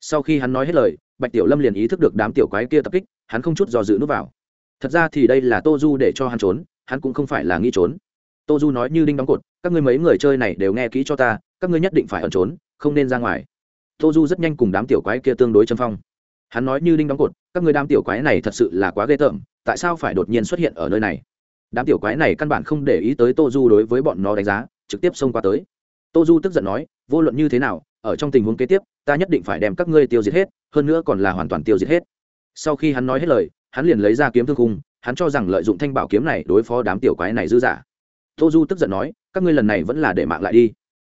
Sau khi hắn nói hết lời, bạch tiểu lâm liền ý thức được đám tiểu quái kia tập kích, hắn không chút do dự núp vào. Thật ra thì đây là tô du để cho hắn trốn, hắn cũng không phải là nghĩ trốn. Tô du nói như đinh đóng cột, các ngươi mấy người chơi này đều nghe kỹ cho ta, các ngươi nhất định phải ẩn trốn, không nên ra ngoài. Tô du rất nhanh cùng đám tiểu quái kia tương đối châm phong. Hắn nói như đinh đóng cột, các ngươi đám tiểu quái này thật sự là quá ghê tởm, tại sao phải đột nhiên xuất hiện ở nơi này? Đám tiểu quái này căn bản không để ý tới tô du đối với bọn nó đánh giá, trực tiếp xông qua tới. Tô du tức giận nói, vô luận như thế nào ở trong tình huống kế tiếp, ta nhất định phải đem các ngươi tiêu diệt hết, hơn nữa còn là hoàn toàn tiêu diệt hết. Sau khi hắn nói hết lời, hắn liền lấy ra kiếm thương khung, hắn cho rằng lợi dụng thanh bảo kiếm này đối phó đám tiểu quái này dư giả tô du tức giận nói, các ngươi lần này vẫn là để mạng lại đi.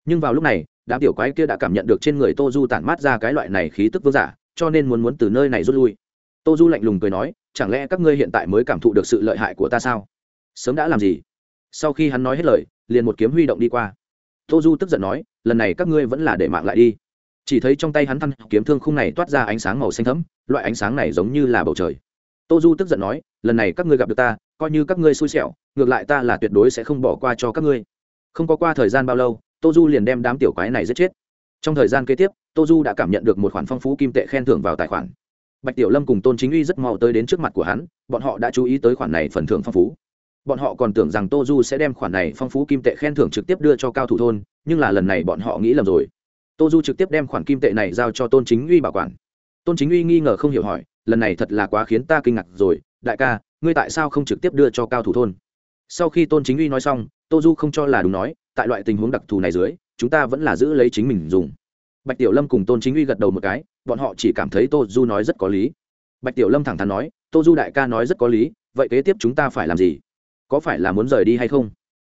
Nhưng vào lúc này, đám tiểu quái kia đã cảm nhận được trên người tô du tản mát ra cái loại này khí tức vương giả, cho nên muốn muốn từ nơi này rút lui. Tô du lạnh lùng cười nói, chẳng lẽ các ngươi hiện tại mới cảm thụ được sự lợi hại của ta sao? Sớm đã làm gì? Sau khi hắn nói hết lời, liền một kiếm huy động đi qua tô du tức giận nói, lần này các ngươi vẫn là để mạng lại đi. Chỉ thấy trong tay hắn thăng kiếm thương khung này toát ra ánh sáng màu xanh thấm loại ánh sáng này giống như là bầu trời. Tô du tức giận nói, lần này các ngươi gặp được ta, coi như các ngươi xui xẻo, ngược lại ta là tuyệt đối sẽ không bỏ qua cho các ngươi. Không có qua thời gian bao lâu, tô du liền đem đám tiểu quái này giết chết. Trong thời gian kế tiếp, tô du đã cảm nhận được một khoản phong phú kim tệ khen thưởng vào tài khoản. Bạch tiểu lâm cùng tôn chính uy rất mau tới đến trước mặt của hắn, bọn họ đã chú ý tới khoản này phần thưởng phong phú bọn họ còn tưởng rằng tô du sẽ đem khoản này phong phú kim tệ khen thưởng trực tiếp đưa cho cao thủ thôn, nhưng là lần này bọn họ nghĩ lầm rồi. Tô du trực tiếp đem khoản kim tệ này giao cho tôn chính uy bảo quản. Tôn chính uy nghi ngờ không hiểu hỏi, lần này thật là quá khiến ta kinh ngạc rồi, đại ca, ngươi tại sao không trực tiếp đưa cho cao thủ thôn? Sau khi tôn chính uy nói xong, tô du không cho là đúng nói, tại loại tình huống đặc thù này dưới, chúng ta vẫn là giữ lấy chính mình dùng. Bạch tiểu lâm cùng tôn chính uy gật đầu một cái, bọn họ chỉ cảm thấy tô du nói rất có lý. Bạch tiểu lâm thẳng thắn nói, tô du đại ca nói rất có lý, vậy kế tiếp chúng ta phải làm gì? Có phải là muốn rời đi hay không?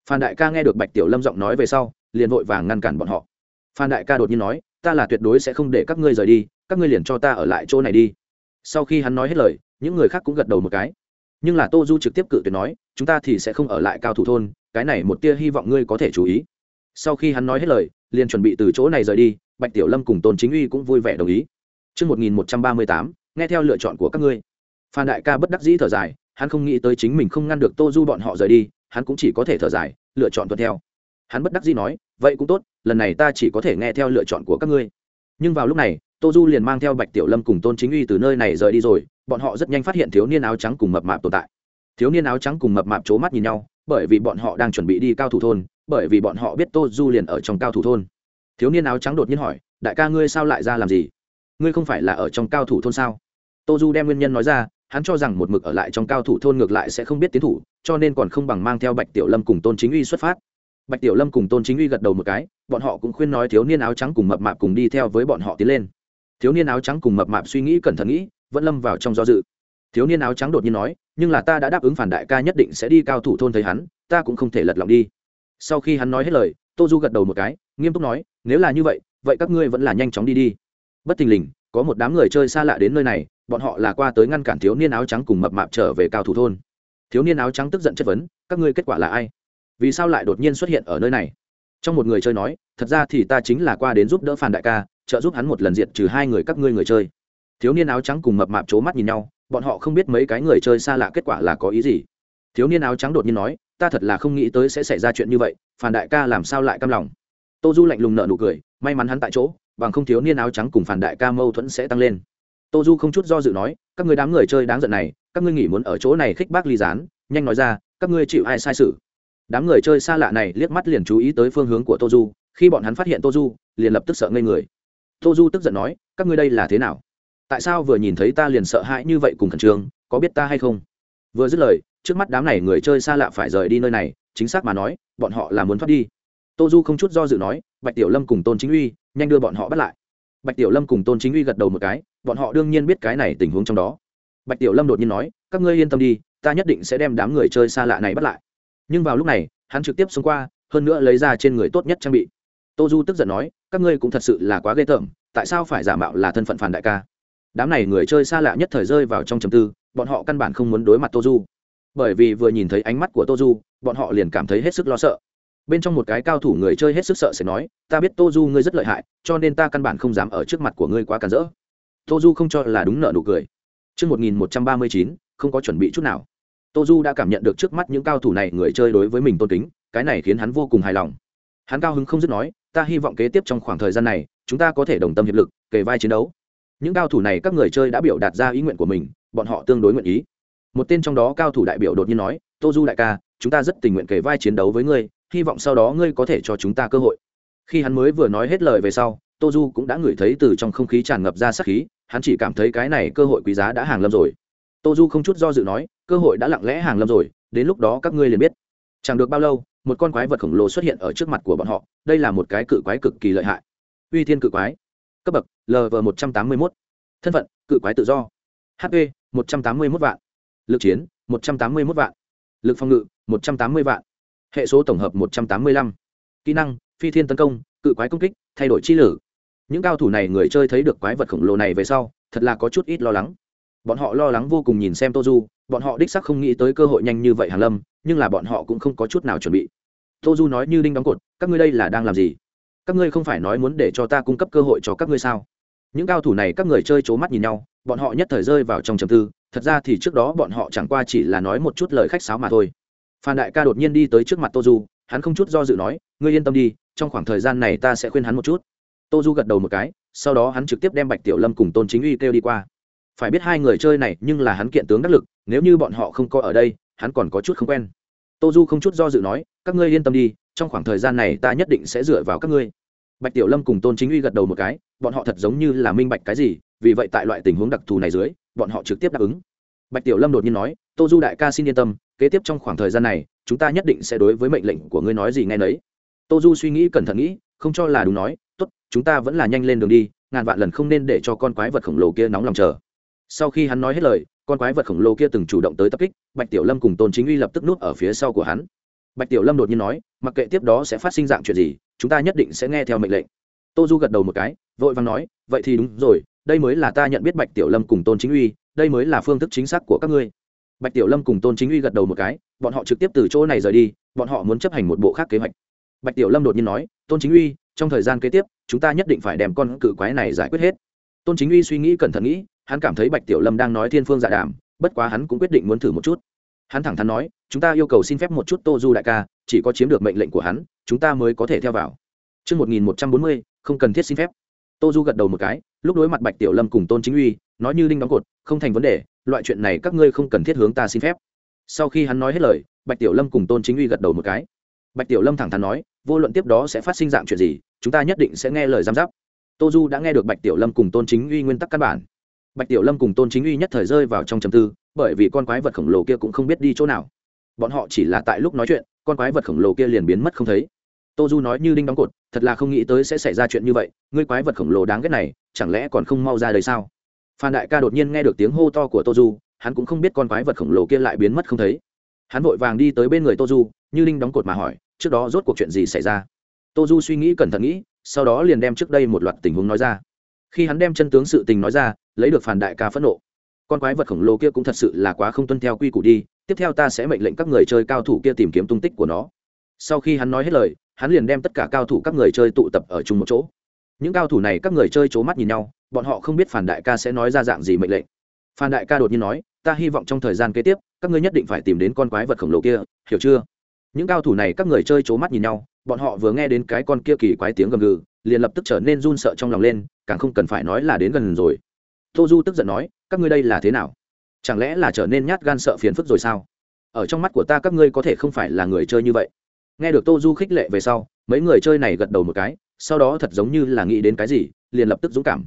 Phan đại ca nghe được bạch tiểu lâm giọng nói về sau liền vội vàng ngăn cản bọn họ. Phan đại ca đột nhiên nói ta là tuyệt đối sẽ không để các ngươi rời đi các ngươi liền cho ta ở lại chỗ này đi. Sau khi hắn nói hết lời những người khác cũng gật đầu một cái. Nhưng là tô du trực tiếp cự tuyệt nói chúng ta thì sẽ không ở lại cao thủ thôn cái này một tia hy vọng ngươi có thể chú ý. Sau khi hắn nói hết lời liền chuẩn bị từ chỗ này rời đi bạch tiểu lâm cùng tôn chính uy cũng vui vẻ đồng ý. Trước 1138, nghe theo lựa chọn của các ngươi. Phan đại ca bất đắc dĩ thở dài, hắn không nghĩ tới chính mình không ngăn được tô du bọn họ rời đi, hắn cũng chỉ có thể thở dài, lựa chọn tuân theo. Hắn bất đắc dĩ nói, vậy cũng tốt, lần này ta chỉ có thể nghe theo lựa chọn của các ngươi. Nhưng vào lúc này, tô du liền mang theo bạch tiểu lâm cùng tôn chính uy từ nơi này rời đi rồi, bọn họ rất nhanh phát hiện thiếu niên áo trắng cùng mập mạp tồn tại. Thiếu niên áo trắng cùng mập mạp c h ố mắt nhìn nhau, bởi vì bọn họ đang chuẩn bị đi cao thủ thôn, bởi vì bọn họ biết tô du liền ở trong cao thủ thôn. Thiếu niên áo trắng đột nhiên hỏi, đại ca ngươi sao lại ra làm gì? Ngươi không phải là ở trong cao thủ thôn sao? Tô du đem nguyên nhân nói ra hắn cho rằng một mực ở lại trong cao thủ thôn ngược lại sẽ không biết tiến thủ, cho nên còn không bằng mang theo bạch tiểu lâm cùng tôn chính uy xuất phát. Bạch tiểu lâm cùng tôn chính uy gật đầu một cái, bọn họ cũng khuyên nói thiếu niên áo trắng cùng mập mạp cùng đi theo với bọn họ tiến lên. Thiếu niên áo trắng cùng mập mạp suy nghĩ cẩn thận nghĩ, vẫn lâm vào trong do dự. Thiếu niên áo trắng đột nhiên nói, nhưng là ta đã đáp ứng phản đại ca nhất định sẽ đi cao thủ thôn thấy hắn, ta cũng không thể lật lòng đi. Sau khi hắn nói hết lời, tô du gật đầu một cái, nghiêm túc nói, nếu là như vậy vậy các ngươi vẫn là nhanh chóng đi đi. Bất thình lình có một đám người chơi xa lạ đến nơi này, bọn họ là qua tới ngăn cản thiếu niên áo trắng cùng mập mạp trở về cao thủ thôn. Thiếu niên áo trắng tức giận chất vấn, các ngươi kết quả là ai? Vì sao lại đột nhiên xuất hiện ở nơi này? Trong một người chơi nói, thật ra thì ta chính là qua đến giúp đỡ phản đại ca, trợ giúp hắn một lần diệt trừ hai người các ngươi người chơi. Thiếu niên áo trắng cùng mập mạp c mắt nhìn nhau, bọn họ không biết mấy cái người chơi xa lạ kết quả là có ý gì. Thiếu niên áo trắng đột nhiên nói, ta thật là không nghĩ tới sẽ xảy ra chuyện như vậy phản đại ca làm sao lại căm lòng? Tô du lạnh lùng nợ nụ cười, may mắn hắn tại chỗ bằng không thiếu niên áo trắng cùng phản đại ca mâu thuẫn sẽ tăng lên. Tô du không chút do dự nói, các người đám người chơi đáng giận này, các ngươi nghĩ muốn ở chỗ này khích bác ly gián, nhanh nói ra, các ngươi chịu ai sai sự? Đám người chơi xa lạ này liếc mắt liền chú ý tới phương hướng của tô du, khi bọn hắn phát hiện tô du, liền lập tức sợ ngây người. Tô du tức giận nói, các ngươi đây là thế nào? Tại sao vừa nhìn thấy ta liền sợ hãi như vậy cùng khẩn trương, có biết ta hay không? Vừa dứt lời, trước mắt đám này người chơi xa lạ phải rời đi nơi này, chính xác mà nói, bọn họ là muốn thoát đi. Tô du không chút do dự nói, bạch tiểu lâm cùng tôn chính uy nhanh đưa bọn họ bắt lại. Bạch tiểu lâm cùng tôn chính uy gật đầu một cái, bọn họ đương nhiên biết cái này tình huống trong đó. Bạch tiểu lâm đột nhiên nói, các ngươi yên tâm đi, ta nhất định sẽ đem đám người chơi xa lạ này bắt lại. Nhưng vào lúc này, hắn trực tiếp xông qua, hơn nữa lấy ra trên người tốt nhất trang bị. Tô du tức giận nói, các ngươi cũng thật sự là quá ghê tởm, tại sao phải giả mạo là thân phận phản đại ca? Đám này người chơi xa lạ nhất thời rơi vào trong trầm tư, bọn họ căn bản không muốn đối mặt tô du. Bởi vì vừa nhìn thấy ánh mắt của tô du, bọn họ liền cảm thấy hết sức lo sợ bên trong một cái cao thủ người chơi hết sức sợ sẽ nói ta biết tô du ngươi rất lợi hại cho nên ta căn bản không dám ở trước mặt của ngươi quá cản rỡ tô du không cho là đúng nợ nụ cười Trước 1139, không có chuẩn bị chút nào. Tô Du đã cảm nhận được trước mắt những cao thủ này người chơi đối với mình tôn kính, cái này khiến hắn vô cùng hài lòng. Hắn cao hứng không dứt nói, ta hy vọng kế tiếp trong khoảng thời gian này, chúng ta có thể đồng tâm hiệp lực, kề vai chiến đấu. Những cao thủ này các người chơi đã biểu đạt ra ý nguyện của mình, bọn họ tương đối nguyện ý. Một tên trong đó cao thủ đại biểu đột nhiên nói, Tô Du đại ca, chúng ta rất tình nguyện kề vai chiến đấu với ngươi, hy vọng sau đó ngươi có thể cho chúng ta cơ hội. Khi hắn mới vừa nói hết lời về sau, Tô Du cũng đã ngửi thấy từ trong không khí tràn ngập ra sát khí, hắn chỉ cảm thấy cái này cơ hội quý giá đã hàng lâm rồi. Tô du không chút do dự nói cơ hội đã lặng lẽ hàng lâm rồi đến lúc đó các ngươi liền biết. Chẳng được bao lâu một con quái vật khổng lồ xuất hiện ở trước mặt của bọn họ đây là một cái cự quái cực kỳ lợi hại. Uy thiên cự quái. Cấp bậc lv một trăm tám mươi mốt. Thân phận cự quái tự do. Hp một trăm tám mươi mốt vạn. Lực chiến một trăm tám mươi mốt vạn. Lực phòng ngự một trăm tám mươi vạn hệ số tổng hợp một trăm tám mươi lăm. Kỹ năng, phi thiên tấn công, cự quái công kích, thay đổi chi lử. Những cao thủ này người chơi thấy được quái vật khổng lồ này về sau, thật là có chút ít lo lắng. Bọn họ lo lắng vô cùng nhìn xem tô du bọn họ đích sắc không nghĩ tới cơ hội nhanh như vậy hàn lâm, nhưng là bọn họ cũng không có chút nào chuẩn bị. Tô du nói như đinh đóng cột, các ngươi đây là đang làm gì? Các ngươi không phải nói muốn để cho ta cung cấp cơ hội cho các ngươi sao? Những cao thủ này các người chơi c h ố mắt nhìn nhau, bọn họ nhất thời rơi vào trong trầm tư, thật ra thì trước đó bọn họ chẳng qua chỉ là nói một chút lời khách sáo mà thôi phan đại ca đột nhiên đi tới trước mặt tô du, hắn không chút do dự nói, ngươi yên tâm đi, trong khoảng thời gian này ta sẽ khuyên hắn một chút. Tô du gật đầu một cái, sau đó hắn trực tiếp đem bạch tiểu lâm cùng tôn chính uy kêu đi qua. Phải biết hai người chơi này nhưng là hắn kiện tướng đắc lực, nếu như bọn họ không có ở đây, hắn còn có chút không quen. Tô du không chút do dự nói, các ngươi yên tâm đi, trong khoảng thời gian này ta nhất định sẽ dựa vào các ngươi. Bạch tiểu lâm cùng tôn chính uy gật đầu một cái, bọn họ thật giống như là minh bạch cái gì, vì vậy tại loại tình huống đặc thù này dưới, bọn họ trực tiếp đáp ứng. Bạch tiểu lâm đột nhiên nói, tô du đại ca xin yên tâm kế tiếp trong khoảng thời gian này, chúng ta nhất định sẽ đối với mệnh lệnh của ngươi nói gì nghe nấy. Tô du suy nghĩ cẩn thận nghĩ, không cho là đúng nói, tốt, chúng ta vẫn là nhanh lên đường đi, ngàn vạn lần không nên để cho con quái vật khổng lồ kia nóng lòng chờ. Sau khi hắn nói hết lời, con quái vật khổng lồ kia từng chủ động tới tập kích, bạch tiểu lâm cùng tôn chính uy lập tức núp ở phía sau của hắn. Bạch tiểu lâm đột nhiên nói, mặc kệ tiếp đó sẽ phát sinh dạng chuyện gì, chúng ta nhất định sẽ nghe theo mệnh lệnh. Tô du gật đầu một cái, vội vàng nói, vậy thì đúng rồi, đây mới là ta nhận biết bạch tiểu lâm cùng tôn chính uy, đây mới là phương thức chính xác của các ngươi bạch tiểu lâm cùng tôn chính uy gật đầu một cái bọn họ trực tiếp từ chỗ này rời đi bọn họ muốn chấp hành một bộ khác kế hoạch. Bạch tiểu lâm đột nhiên nói tôn chính uy trong thời gian kế tiếp chúng ta nhất định phải đem con cự quái này giải quyết hết. Tôn chính uy suy nghĩ cẩn thận nghĩ hắn cảm thấy bạch tiểu lâm đang nói thiên phương dạ đàm bất quá hắn cũng quyết định muốn thử một chút. Hắn thẳng thắn nói chúng ta yêu cầu xin phép một chút tô du đại ca chỉ có chiếm được mệnh lệnh của hắn chúng ta mới có thể theo vào. Trước 1140, không cần thiết xin phép. Tô Du gật đầu một cái, lúc đối mặt Bạch Tiểu Lâm cùng Tôn Chính Uy, nói như đinh đóng cột, không thành vấn đề, loại chuyện này các ngươi không cần thiết hướng ta xin phép. Sau khi hắn nói hết lời, Bạch Tiểu Lâm cùng Tôn Chính Uy gật đầu một cái. Bạch Tiểu Lâm thẳng thắn nói, vô luận tiếp đó sẽ phát sinh dạng chuyện gì, chúng ta nhất định sẽ nghe lời giám giáp tô du đã nghe được bạch tiểu lâm cùng tôn chính uy nguyên tắc căn bản. Bạch tiểu lâm cùng tôn chính uy nhất thời rơi vào trong trầm tư bởi vì con quái vật khổng lồ kia cũng không biết đi chỗ nào. Bọn họ chỉ là tại lúc nói chuyện con quái vật khổng lồ kia liền biến mất không thấy. Tô du nói như đinh đóng cột thật là không nghĩ tới sẽ xảy ra chuyện như vậy ngươi quái vật khổng lồ đáng ghét này chẳng lẽ còn không mau ra đời sao? Phan đại ca đột nhiên nghe được tiếng hô to của tô du, hắn cũng không biết con quái vật khổng lồ kia lại biến mất không thấy. Hắn vội vàng đi tới bên người tô du, như linh đóng cột mà hỏi, trước đó rốt cuộc chuyện gì xảy ra? Tô du suy nghĩ cẩn thận nghĩ, sau đó liền đem trước đây một loạt tình huống nói ra. Khi hắn đem chân tướng sự tình nói ra, lấy được phản đại ca phẫn nộ. Con quái vật khổng lồ kia cũng thật sự là quá không tuân theo quy củ đi, tiếp theo ta sẽ mệnh lệnh các người chơi cao thủ kia tìm kiếm tung tích của nó. Sau khi hắn nói hết lời, hắn liền đem tất cả cao thủ các người chơi tụ tập ở chung một chỗ. Những cao thủ này các người chơi c h ố mắt nhìn nhau bọn họ không biết phản đại ca sẽ nói ra dạng gì mệnh lệnh. Phan đại ca đột nhiên nói, ta hy vọng trong thời gian kế tiếp, các ngươi nhất định phải tìm đến con quái vật khổng lồ kia, hiểu chưa? Những cao thủ này các người chơi c h ố mắt nhìn nhau, bọn họ vừa nghe đến cái con kia kỳ quái tiếng gầm gừ, liền lập tức trở nên run sợ trong lòng lên, càng không cần phải nói là đến gần rồi. Tô du tức giận nói, các ngươi đây là thế nào? Chẳng lẽ là trở nên nhát gan sợ phiền phức rồi sao? Ở trong mắt của ta các ngươi có thể không phải là người chơi như vậy. Nghe được tô du khích lệ về sau, mấy người chơi này gật đầu một cái, sau đó thật giống như là nghĩ đến cái gì, liền lập tức dũng cảm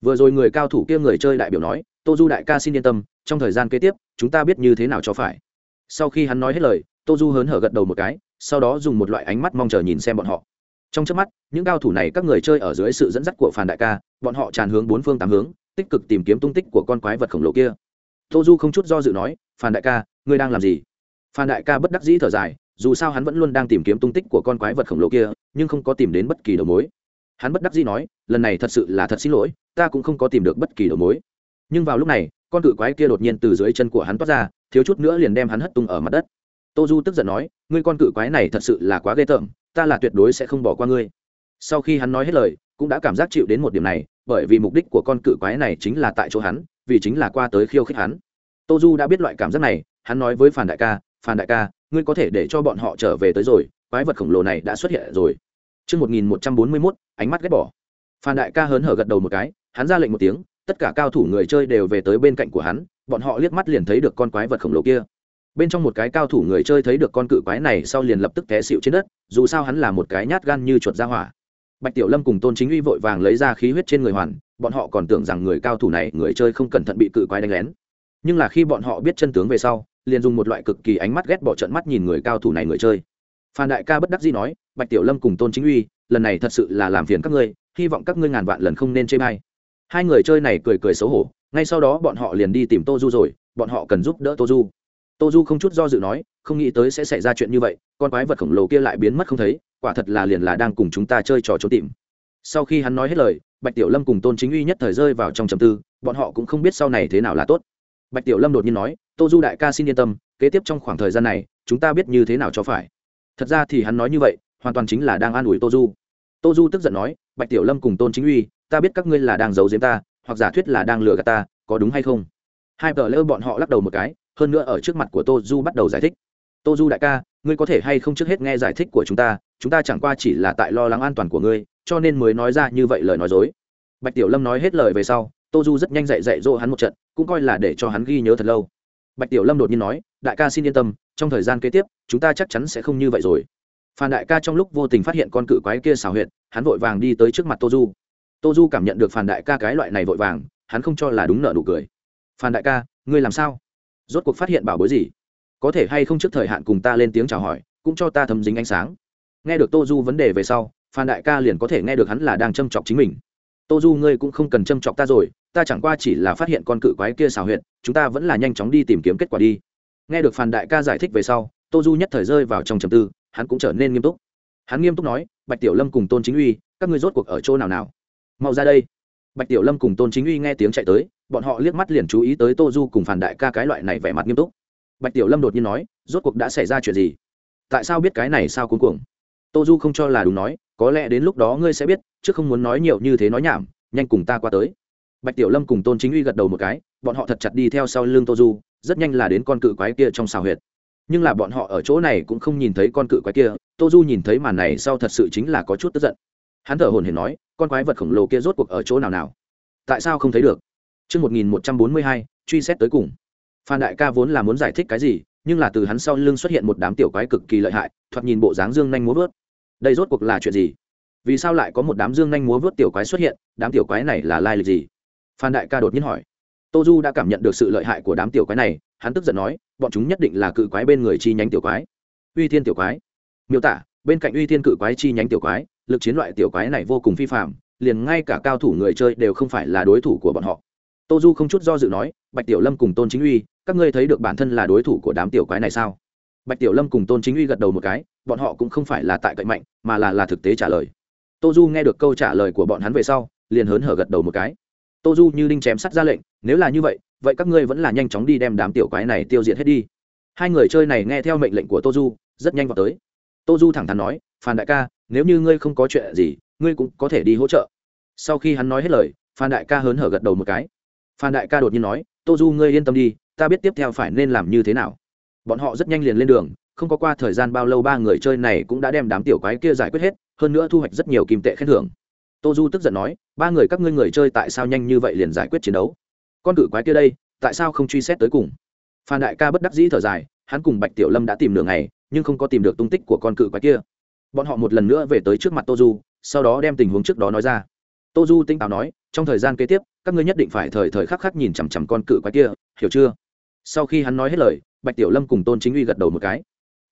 vừa rồi người cao thủ kia người chơi đại biểu nói, tô du đại ca xin yên tâm, trong thời gian kế tiếp, chúng ta biết như thế nào cho phải. Sau khi hắn nói hết lời, tô du hớn hở gật đầu một cái, sau đó dùng một loại ánh mắt mong chờ nhìn xem bọn họ. Trong trước mắt, những cao thủ này các người chơi ở dưới sự dẫn dắt của phản đại ca, bọn họ tràn hướng bốn phương tám hướng, tích cực tìm kiếm tung tích của con quái vật khổng lồ kia. Tô du không chút do dự nói phản đại ca, ngươi đang làm gì? Phản đại ca bất đắc dĩ thở dài, dù sao hắn vẫn luôn đang tìm kiếm tung tích của con quái vật khổng lồ kia, nhưng không có tìm đến bất kỳ đầu mối hắn bất đắc dĩ nói, lần này thật sự là thật xin lỗi, ta cũng không có tìm được bất kỳ đầu mối. Nhưng vào lúc này, con cự quái kia đột nhiên từ dưới chân của hắn toát ra, thiếu chút nữa liền đem hắn hất tung ở mặt đất. Tô du tức giận nói, ngươi con cự quái này thật sự là quá ghê tởm, ta là tuyệt đối sẽ không bỏ qua ngươi. Sau khi hắn nói hết lời, cũng đã cảm giác chịu đến một điểm này, bởi vì mục đích của con cự quái này chính là tại chỗ hắn, vì chính là qua tới khiêu khích hắn. Tô du đã biết loại cảm giác này, hắn nói với phản đại ca phản đại ca, ngươi có thể để cho bọn họ trở về tới rồi, quái vật khổng lồ này đã xuất hiện rồi. Trước 1141, ánh mắt ghét bỏ. Phan đại ca hớn hở gật đầu một cái, hắn ra lệnh một tiếng, tất cả cao thủ người chơi đều về tới bên cạnh của hắn, bọn họ liếc mắt liền thấy được con quái vật khổng lồ kia. Bên trong một cái cao thủ người chơi thấy được con cự quái này sau liền lập tức té xỉu trên đất, dù sao hắn là một cái nhát gan như chuột ra hỏa. Bạch Tiểu Lâm cùng Tôn Chính Uy vội vàng lấy ra khí huyết trên người hoàn, bọn họ còn tưởng rằng người cao thủ này người chơi không cẩn thận bị cự quái đánh lén. Nhưng là khi bọn họ biết chân tướng về sau, liền dùng một loại cực kỳ ánh mắt ghét bỏ trận mắt nhìn người cao thủ này người chơi. Phan đại ca bất đắc dĩ nói, Bạch Tiểu Lâm cùng Tôn Chính Uy, lần này thật sự là làm phiền các ngươi, hy vọng các ngươi ngàn vạn lần không nên chê bai. Hai người chơi này cười cười xấu hổ ngay sau đó bọn họ liền đi tìm tô du rồi bọn họ cần giúp đỡ tô du. Tô du không chút do dự nói không nghĩ tới sẽ xảy ra chuyện như vậy con quái vật khổng lồ kia lại biến mất không thấy quả thật là liền là đang cùng chúng ta chơi trò trốn tìm. Sau khi hắn nói hết lời bạch tiểu lâm cùng tôn chính uy nhất thời rơi vào trong trầm tư bọn họ cũng không biết sau này thế nào là tốt. Bạch tiểu lâm đột nhiên nói tô du đại ca xin yên tâm kế tiếp trong khoảng thời gian này chúng ta biết như thế nào cho phải. Thật ra thì hắn nói như vậy hoàn toàn chính là đang an ủi tô du tô du tức giận nói, bạch tiểu lâm cùng tôn chính uy, ta biết các ngươi là đang giấu giếm ta, hoặc giả thuyết là đang lừa gạt ta, có đúng hay không? Hai tờ lỡ bọn họ lắc đầu một cái, hơn nữa ở trước mặt của tô du bắt đầu giải thích. Tô du đại ca, ngươi có thể hay không trước hết nghe giải thích của chúng ta chúng ta chẳng qua chỉ là tại lo lắng an toàn của ngươi, cho nên mới nói ra như vậy lời nói dối. Bạch tiểu lâm nói hết lời về sau tô du rất nhanh dạy dạy dỗ hắn một trận, cũng coi là để cho hắn ghi nhớ thật lâu. Bạch tiểu lâm đột nhiên nói, đại ca xin yên tâm, trong thời gian kế tiếp, chúng ta chắc chắn sẽ không như vậy rồi phan đại ca trong lúc vô tình phát hiện con cự quái kia xào huyệt, hắn vội vàng đi tới trước mặt tô du. Tô du cảm nhận được phan đại ca cái loại này vội vàng, hắn không cho là đúng nợ nụ cười. Phan đại ca, ngươi làm sao? Rốt cuộc phát hiện bảo bối gì? Có thể hay không trước thời hạn cùng ta lên tiếng chào hỏi, cũng cho ta thấm dính ánh sáng. Nghe được tô du vấn đề về sau, phan đại ca liền có thể nghe được hắn là đang châm chọc chính mình. Tô du, ngươi cũng không cần châm chọc ta rồi, ta chẳng qua chỉ là phát hiện con cự quái kia xào huyệt, chúng ta vẫn là nhanh chóng đi tìm kiếm kết quả đi. Nghe được phan đại ca giải thích về sau, tô du nhất thời rơi vào trong trầm tư hắn cũng trở nên nghiêm túc. Hắn nghiêm túc nói, bạch tiểu lâm cùng tôn chính uy, các ngươi rốt cuộc ở chỗ nào nào? Mau ra đây. Bạch tiểu lâm cùng tôn chính uy nghe tiếng chạy tới, bọn họ liếc mắt liền chú ý tới tô du cùng phản đại ca cái loại này vẻ mặt nghiêm túc. Bạch tiểu lâm đột nhiên nói, rốt cuộc đã xảy ra chuyện gì? Tại sao biết cái này sao cuống cuồng? Tô du không cho là đúng nói, có lẽ đến lúc đó ngươi sẽ biết, chứ không muốn nói nhiều như thế nói nhảm, nhanh cùng ta qua tới. Bạch tiểu lâm cùng tôn chính uy gật đầu một cái, bọn họ thật chặt đi theo sau lưng tô du, rất nhanh là đến con cự quái kia trong xào huyệt nhưng là bọn họ ở chỗ này cũng không nhìn thấy con cự quái kia tô du nhìn thấy màn này sau thật sự chính là có chút tức giận hắn thở hồn hển nói con quái vật khổng lồ kia rốt cuộc ở chỗ nào nào tại sao không thấy được Trước 1142, truy xét tới cùng. Phan Đại ca vốn là muốn giải thích cái gì, nhưng là từ hắn sau lưng xuất hiện một đám tiểu quái cực kỳ lợi hại, thoạt nhìn bộ dáng dương nhanh múa vớt. Đây rốt cuộc là chuyện gì? Vì sao lại có một đám dương nhanh múa vớt tiểu quái xuất hiện, đám tiểu quái này là lai lịch gì? Phan Đại ca đột nhiên hỏi. Tô Du đã cảm nhận được sự lợi hại của đám tiểu quái này, hắn tức giận nói, bọn chúng nhất định là cự quái bên người chi nhánh tiểu quái. Uy Thiên tiểu quái. Miêu tả, bên cạnh Uy Thiên cự quái chi nhánh tiểu quái, lực chiến loại tiểu quái này vô cùng phi phạm liền ngay cả cao thủ người chơi đều không phải là đối thủ của bọn họ tô du không chút do dự nói bạch tiểu lâm cùng tôn chính uy các ngươi thấy được bản thân là đối thủ của đám tiểu quái này sao bạch tiểu lâm cùng tôn chính uy gật đầu một cái bọn họ cũng không phải là tại cậy mạnh mà là là thực tế trả lời tô du nghe được câu trả lời của bọn hắn về sau liền hớn hở gật đầu một cái tô du như đinh chém sắt ra lệnh, nếu là như vậy vậy các ngươi vẫn là nhanh chóng đi đem đám tiểu quái này tiêu diệt hết đi. Hai người chơi này nghe theo mệnh lệnh của tô du, rất nhanh vào tới. Tô du thẳng thắn nói, phan đại ca, nếu như ngươi không có chuyện gì, ngươi cũng có thể đi hỗ trợ. Sau khi hắn nói hết lời, phan đại ca hớn hở gật đầu một cái. Phan đại ca đột nhiên nói, tô du, ngươi yên tâm đi, ta biết tiếp theo phải nên làm như thế nào. Bọn họ rất nhanh liền lên đường, không có qua thời gian bao lâu ba người chơi này cũng đã đem đám tiểu quái kia giải quyết hết, hơn nữa thu hoạch rất nhiều kim tệ khen thưởng tô du tức giận nói, ba người các ngươi người chơi tại sao nhanh như vậy liền giải quyết chiến đấu? Con cự quái kia đây, tại sao không truy xét tới cùng? Phan đại ca bất đắc dĩ thở dài, hắn cùng bạch tiểu lâm đã tìm đường này nhưng không có tìm được tung tích của con cự quái kia. Bọn họ một lần nữa về tới trước mặt tô du, sau đó đem tình huống trước đó nói ra. Tô du tinh táo nói, trong thời gian kế tiếp, các ngươi nhất định phải thời thời khắc khắc nhìn chằm chằm con cự quái kia, hiểu chưa? Sau khi hắn nói hết lời, bạch tiểu lâm cùng tôn chính uy gật đầu một cái.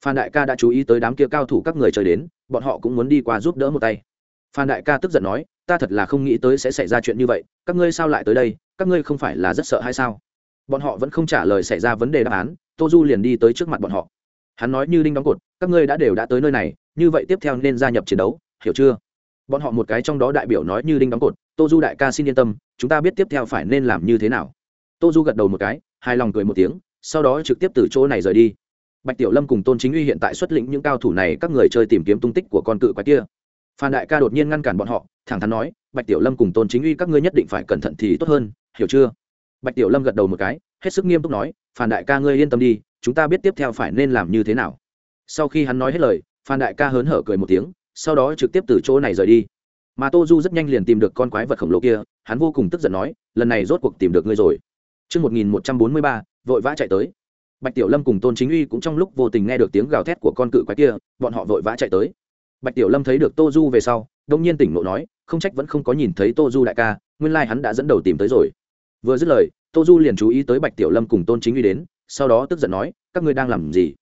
Phan đại ca đã chú ý tới đám kia cao thủ các người chơi đến, bọn họ cũng muốn đi qua giúp đỡ một tay phan đại ca tức giận nói, ta thật là không nghĩ tới sẽ xảy ra chuyện như vậy, các ngươi sao lại tới đây, các ngươi không phải là rất sợ hay sao? Bọn họ vẫn không trả lời xảy ra vấn đề đáp án, tô du liền đi tới trước mặt bọn họ. Hắn nói như đinh đóng cột, các ngươi đã đều đã tới nơi này, như vậy tiếp theo nên gia nhập chiến đấu, hiểu chưa? Bọn họ một cái trong đó đại biểu nói như đinh đóng cột, tô du đại ca xin yên tâm, chúng ta biết tiếp theo phải nên làm như thế nào. Tô du gật đầu một cái, hài lòng cười một tiếng, sau đó trực tiếp từ chỗ này rời đi. Bạch tiểu lâm cùng tôn chính uy hiện tại xuất lĩnh những cao thủ này, các người chơi tìm kiếm tung tích của con cự quái kia phan đại ca đột nhiên ngăn cản bọn họ thẳng thắn nói bạch tiểu lâm cùng tôn chính uy các ngươi nhất định phải cẩn thận thì tốt hơn hiểu chưa bạch tiểu lâm gật đầu một cái hết sức nghiêm túc nói phan đại ca ngươi yên tâm đi chúng ta biết tiếp theo phải nên làm như thế nào sau khi hắn nói hết lời phan đại ca hớn hở cười một tiếng sau đó trực tiếp từ chỗ này rời đi mà tô du rất nhanh liền tìm được con quái vật khổng lồ kia hắn vô cùng tức giận nói lần này rốt cuộc tìm được ngươi rồi Trước 1143, vội vã chạy tới. Bạch Tiểu Lâm cùng Tôn Chính Uy cũng trong lúc vô tình nghe được tiếng gào thét của con cự quái kia, bọn họ vội vã chạy tới. Bạch Tiểu Lâm thấy được Tô Du về sau, đông nhiên tỉnh lộ nói, không trách vẫn không có nhìn thấy Tô Du đại ca, nguyên lai hắn đã dẫn đầu tìm tới rồi. Vừa dứt lời, Tô Du liền chú ý tới Bạch Tiểu Lâm cùng Tôn Chính Uy đến, sau đó tức giận nói, các ngươi đang làm gì?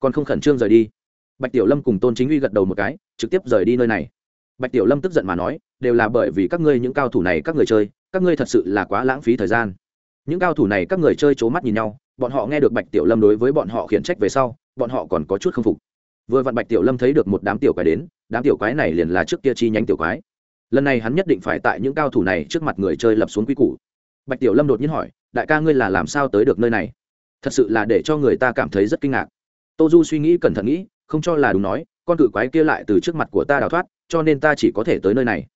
Còn không khẩn trương rời đi. Bạch Tiểu Lâm cùng Tôn Chính Uy gật đầu một cái, trực tiếp rời đi nơi này bạch tiểu lâm tức giận mà nói đều là bởi vì các ngươi những cao thủ này các người chơi các ngươi thật sự là quá lãng phí thời gian những cao thủ này các người chơi c h ố mắt nhìn nhau bọn họ nghe được bạch tiểu lâm đối với bọn họ khiển trách về sau bọn họ còn có chút k phục vừa vặn bạch tiểu lâm thấy được một đám tiểu quái đến, đám tiểu quái này liền là trước kia chi nhánh tiểu quái. Lần này hắn nhất định phải tại những cao thủ này trước mặt người chơi lập xuống quy củ. Bạch tiểu lâm đột nhiên hỏi, đại ca ngươi là làm sao tới được nơi này? Thật sự là để cho người ta cảm thấy rất kinh ngạc. Tô du suy nghĩ cẩn thận nghĩ, không cho là đúng nói, con cự quái kia lại từ trước mặt của ta đào thoát, cho nên ta chỉ có thể tới nơi này.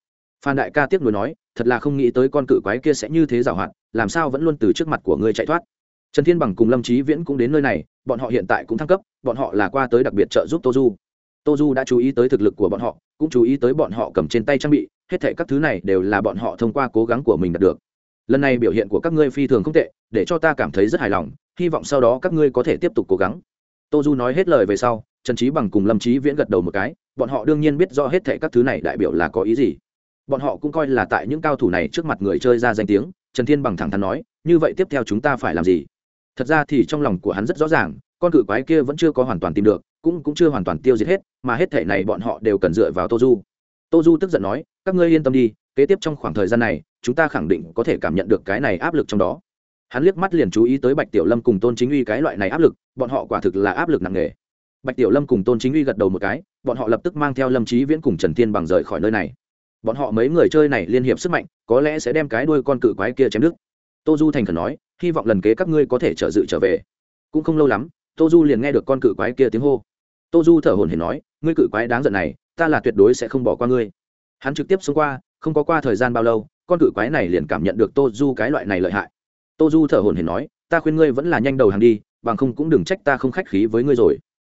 Phan đại ca tiếc nuối nói, thật là không nghĩ tới con cự quái kia sẽ như thế giảo hoạt, làm sao vẫn luôn từ trước mặt của ngươi chạy thoát? Trần thiên bằng cùng lâm trí viễn cũng đến nơi này, bọn họ hiện tại cũng thăng cấp, bọn họ là qua tới đặc biệt trợ giúp tô du tô du đã chú ý tới thực lực của bọn họ, cũng chú ý tới bọn họ cầm trên tay trang bị, hết thể các thứ này đều là bọn họ thông qua cố gắng của mình đạt được. Lần này biểu hiện của các ngươi phi thường không tệ, để cho ta cảm thấy rất hài lòng, hy vọng sau đó các ngươi có thể tiếp tục cố gắng. Tô du nói hết lời về sau, trần trí bằng cùng lâm trí viễn gật đầu một cái, bọn họ đương nhiên biết rõ hết thệ các thứ này đại biểu là có ý gì. Bọn họ cũng coi là tại những cao thủ này trước mặt người chơi ra danh tiếng, trần thiên bằng thẳng thắn nói, như vậy tiếp theo chúng ta phải làm gì? Thật ra thì trong lòng của hắn rất rõ ràng, con cự quái kia vẫn chưa có hoàn toàn tìm được, cũng cũng chưa hoàn toàn tiêu diệt hết, mà hết thể này bọn họ đều cần dựa vào tô du. Tô du tức giận nói, các ngươi yên tâm đi, kế tiếp trong khoảng thời gian này, chúng ta khẳng định có thể cảm nhận được cái này áp lực trong đó. Hắn liếc mắt liền chú ý tới bạch tiểu lâm cùng tôn chính uy cái loại này áp lực, bọn họ quả thực là áp lực nặng nề. Bạch tiểu lâm cùng tôn chính uy gật đầu một cái, bọn họ lập tức mang theo lâm trí viễn cùng trần thiên bằng rời khỏi nơi này. Bọn họ mấy người chơi này liên hiệp sức mạnh, có lẽ sẽ đem cái đuôi con cự quái kia chém đứt. Tô du thành khẩn nói hy vọng lần kế các ngươi có thể trở dự trở về. Cũng không lâu lắm, tô du liền nghe được con cự quái kia tiếng hô. Tô du thở hồn hển nói, ngươi cự quái đáng giận này, ta là tuyệt đối sẽ không bỏ qua ngươi. Hắn trực tiếp xông qua, không có qua thời gian bao lâu, con cự quái này liền cảm nhận được tô du cái loại này lợi hại. Tô du thở hồn hển nói, ta khuyên ngươi vẫn là nhanh đầu hàng đi, bằng không cũng đừng trách ta không khách khí với ngươi rồi.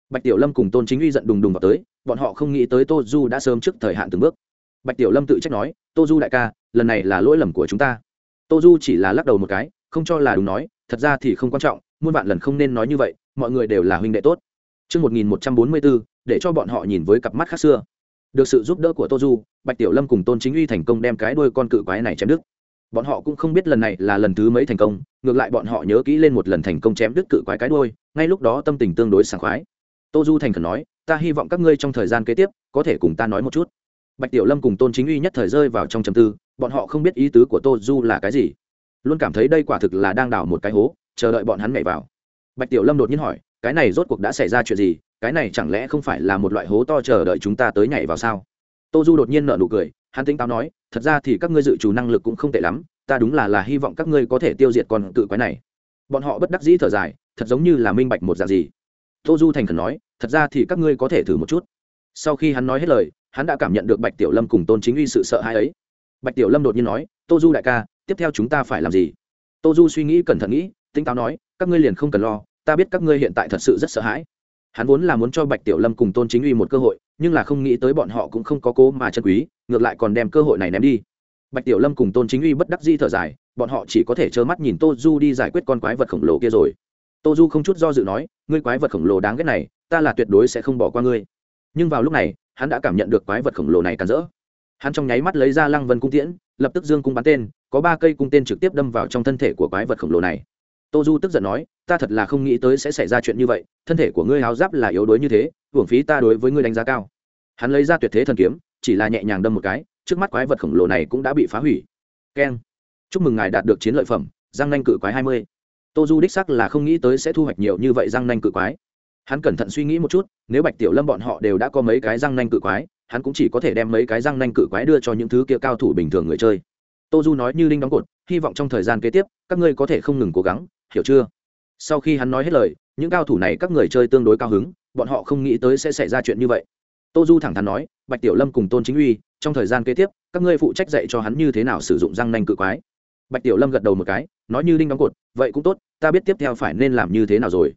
Bạch tiểu lâm cùng tôn chính uy giận đùng đùng vào tới, bọn họ không nghĩ tới tô du đã sớm trước thời hạn từng bước. Bạch tiểu lâm tự trách nói, tô du đại ca, lần này là lỗi lầm của chúng ta. Tô du chỉ là lắc đầu một cái không cho là đúng nói thật ra thì không quan trọng muôn vạn lần không nên nói như vậy mọi người đều là huynh đệ tốt Trước 1144, để cho bọn họ nhìn với cặp mắt khác xưa. Được sự giúp đỡ của Tô Du, Bạch Tiểu Lâm cùng Tôn Chính Uy thành công đem cái đuôi con cự quái này chém đứt. Bọn họ cũng không biết lần này là lần thứ mấy thành công, ngược lại bọn họ nhớ kỹ lên một lần thành công chém đứt cự quái cái đuôi, ngay lúc đó tâm tình tương đối sảng khoái tô du thành khẩn nói ta hy vọng các ngươi trong thời gian kế tiếp có thể cùng ta nói một chút bạch tiểu lâm cùng tôn chính uy nhất thời rơi vào trong trầm tư bọn họ không biết ý tứ của tô du là cái gì luôn cảm thấy đây quả thực là đang đào một cái hố, chờ đợi bọn hắn nhảy vào. Bạch tiểu lâm đột nhiên hỏi, cái này rốt cuộc đã xảy ra chuyện gì? Cái này chẳng lẽ không phải là một loại hố to chờ đợi chúng ta tới nhảy vào sao? Tô du đột nhiên nợ nụ cười, hắn tính táo nói, thật ra thì các ngươi dự trù năng lực cũng không tệ lắm, ta đúng là là hy vọng các ngươi có thể tiêu diệt con cự quái này. Bọn họ bất đắc dĩ thở dài, thật giống như là minh bạch một dạng gì. Tô du thành khẩn nói, thật ra thì các ngươi có thể thử một chút. Sau khi hắn nói hết lời, hắn đã cảm nhận được bạch tiểu lâm cùng tôn chính uy sự sợ hãi ấy. Bạch tiểu lâm đột nhiên nói, tô du đại ca tiếp theo chúng ta phải làm gì? Tô du suy nghĩ cẩn thận nghĩ tinh táo nói, các ngươi liền không cần lo, ta biết các ngươi hiện tại thật sự rất sợ hãi. Hắn vốn là muốn cho bạch tiểu lâm cùng tôn chính uy một cơ hội, nhưng là không nghĩ tới bọn họ cũng không có cố mà chân quý, ngược lại còn đem cơ hội này ném đi. Bạch tiểu lâm cùng tôn chính uy bất đắc di thở dài, bọn họ chỉ có thể trơ mắt nhìn tô du đi giải quyết con quái vật khổng lồ kia rồi. Tô du không chút do dự nói, ngươi quái vật khổng lồ đáng ghét này, ta là tuyệt đối sẽ không bỏ qua ngươi. Nhưng vào lúc này, hắn đã cảm nhận được quái vật khổng lồ này cắn rỡ. Hắn trong nháy mắt lấy ra lăng vân cung tiễn, lập tức dương cung bắn tên có ba cây cung tên trực tiếp đâm vào trong thân thể của quái vật khổng lồ này. Tô du tức giận nói, ta thật là không nghĩ tới sẽ xảy ra chuyện như vậy, thân thể của ngươi háo giáp là yếu đuối như thế, hưởng phí ta đối với ngươi đánh giá cao. Hắn lấy ra tuyệt thế thần kiếm, chỉ là nhẹ nhàng đâm một cái, trước mắt quái vật khổng lồ này cũng đã bị phá hủy. Keng. Chúc mừng ngài đạt được chiến lợi phẩm, giang nanh cự quái hai mươi. Tô du đích sắc là không nghĩ tới sẽ thu hoạch nhiều như vậy răng nanh cự quái. Hắn cẩn thận suy nghĩ một chút, nếu bạch tiểu lâm bọn họ đều đã có mấy cái răng nanh cự quái, hắn cũng chỉ có thể đem mấy cái răng nanh cự quái đưa cho những thứ kia cao thủ bình thường người chơi tô du nói như linh đóng cột, hy vọng trong thời gian kế tiếp, các ngươi có thể không ngừng cố gắng, hiểu chưa? Sau khi hắn nói hết lời, những cao thủ này các người chơi tương đối cao hứng, bọn họ không nghĩ tới sẽ xảy ra chuyện như vậy. Tô du thẳng thắn nói, bạch tiểu lâm cùng tôn chính uy, trong thời gian kế tiếp, các ngươi phụ trách dạy cho hắn như thế nào sử dụng răng nanh cự quái. Bạch tiểu lâm gật đầu một cái, nói như đinh đóng cột, vậy cũng tốt, ta biết tiếp theo phải nên làm như thế nào rồi.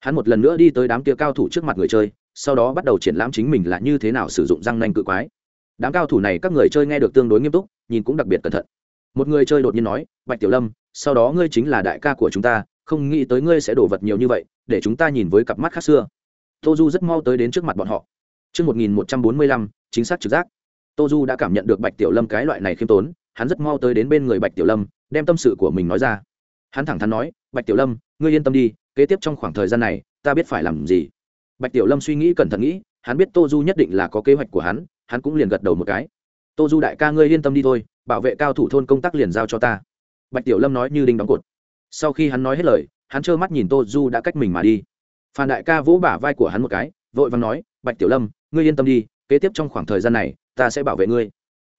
Hắn một lần nữa đi tới đám kia cao thủ trước mặt người chơi, sau đó bắt đầu triển lãm chính mình là như thế nào sử dụng răng nanh cự quái. Đám cao thủ này các người chơi nghe được tương đối nghiêm túc, nhìn cũng đặc biệt cẩn thận một người chơi đột nhiên nói bạch tiểu lâm sau đó ngươi chính là đại ca của chúng ta không nghĩ tới ngươi sẽ đổ vật nhiều như vậy để chúng ta nhìn với cặp mắt khác xưa tô du rất mau tới đến trước mặt bọn họ Trước 1145, chính xác trực giác. Tô Du đã cảm nhận được Bạch Tiểu Lâm cái loại này khiêm tốn, hắn rất mau tới đến bên người Bạch Tiểu Lâm, đem tâm sự của mình nói ra. Hắn thẳng thắn nói, "Bạch Tiểu Lâm, ngươi yên tâm đi, kế tiếp trong khoảng thời gian này, ta biết phải làm gì." Bạch Tiểu Lâm suy nghĩ cẩn thận nghĩ, hắn biết Tô Du nhất định là có kế hoạch của hắn, hắn cũng liền gật đầu một cái. "Tô Du đại ca ngươi yên tâm đi thôi, bảo vệ cao thủ thôn công tác liền giao cho ta." Bạch Tiểu Lâm nói như đinh đóng cột. Sau khi hắn nói hết lời, hắn trơ mắt nhìn Tô Du đã cách mình mà đi. Phan đại ca vỗ bả vai của hắn một cái, vội vàng nói, "Bạch Tiểu Lâm, ngươi yên tâm đi kế tiếp trong khoảng thời gian này ta sẽ bảo vệ ngươi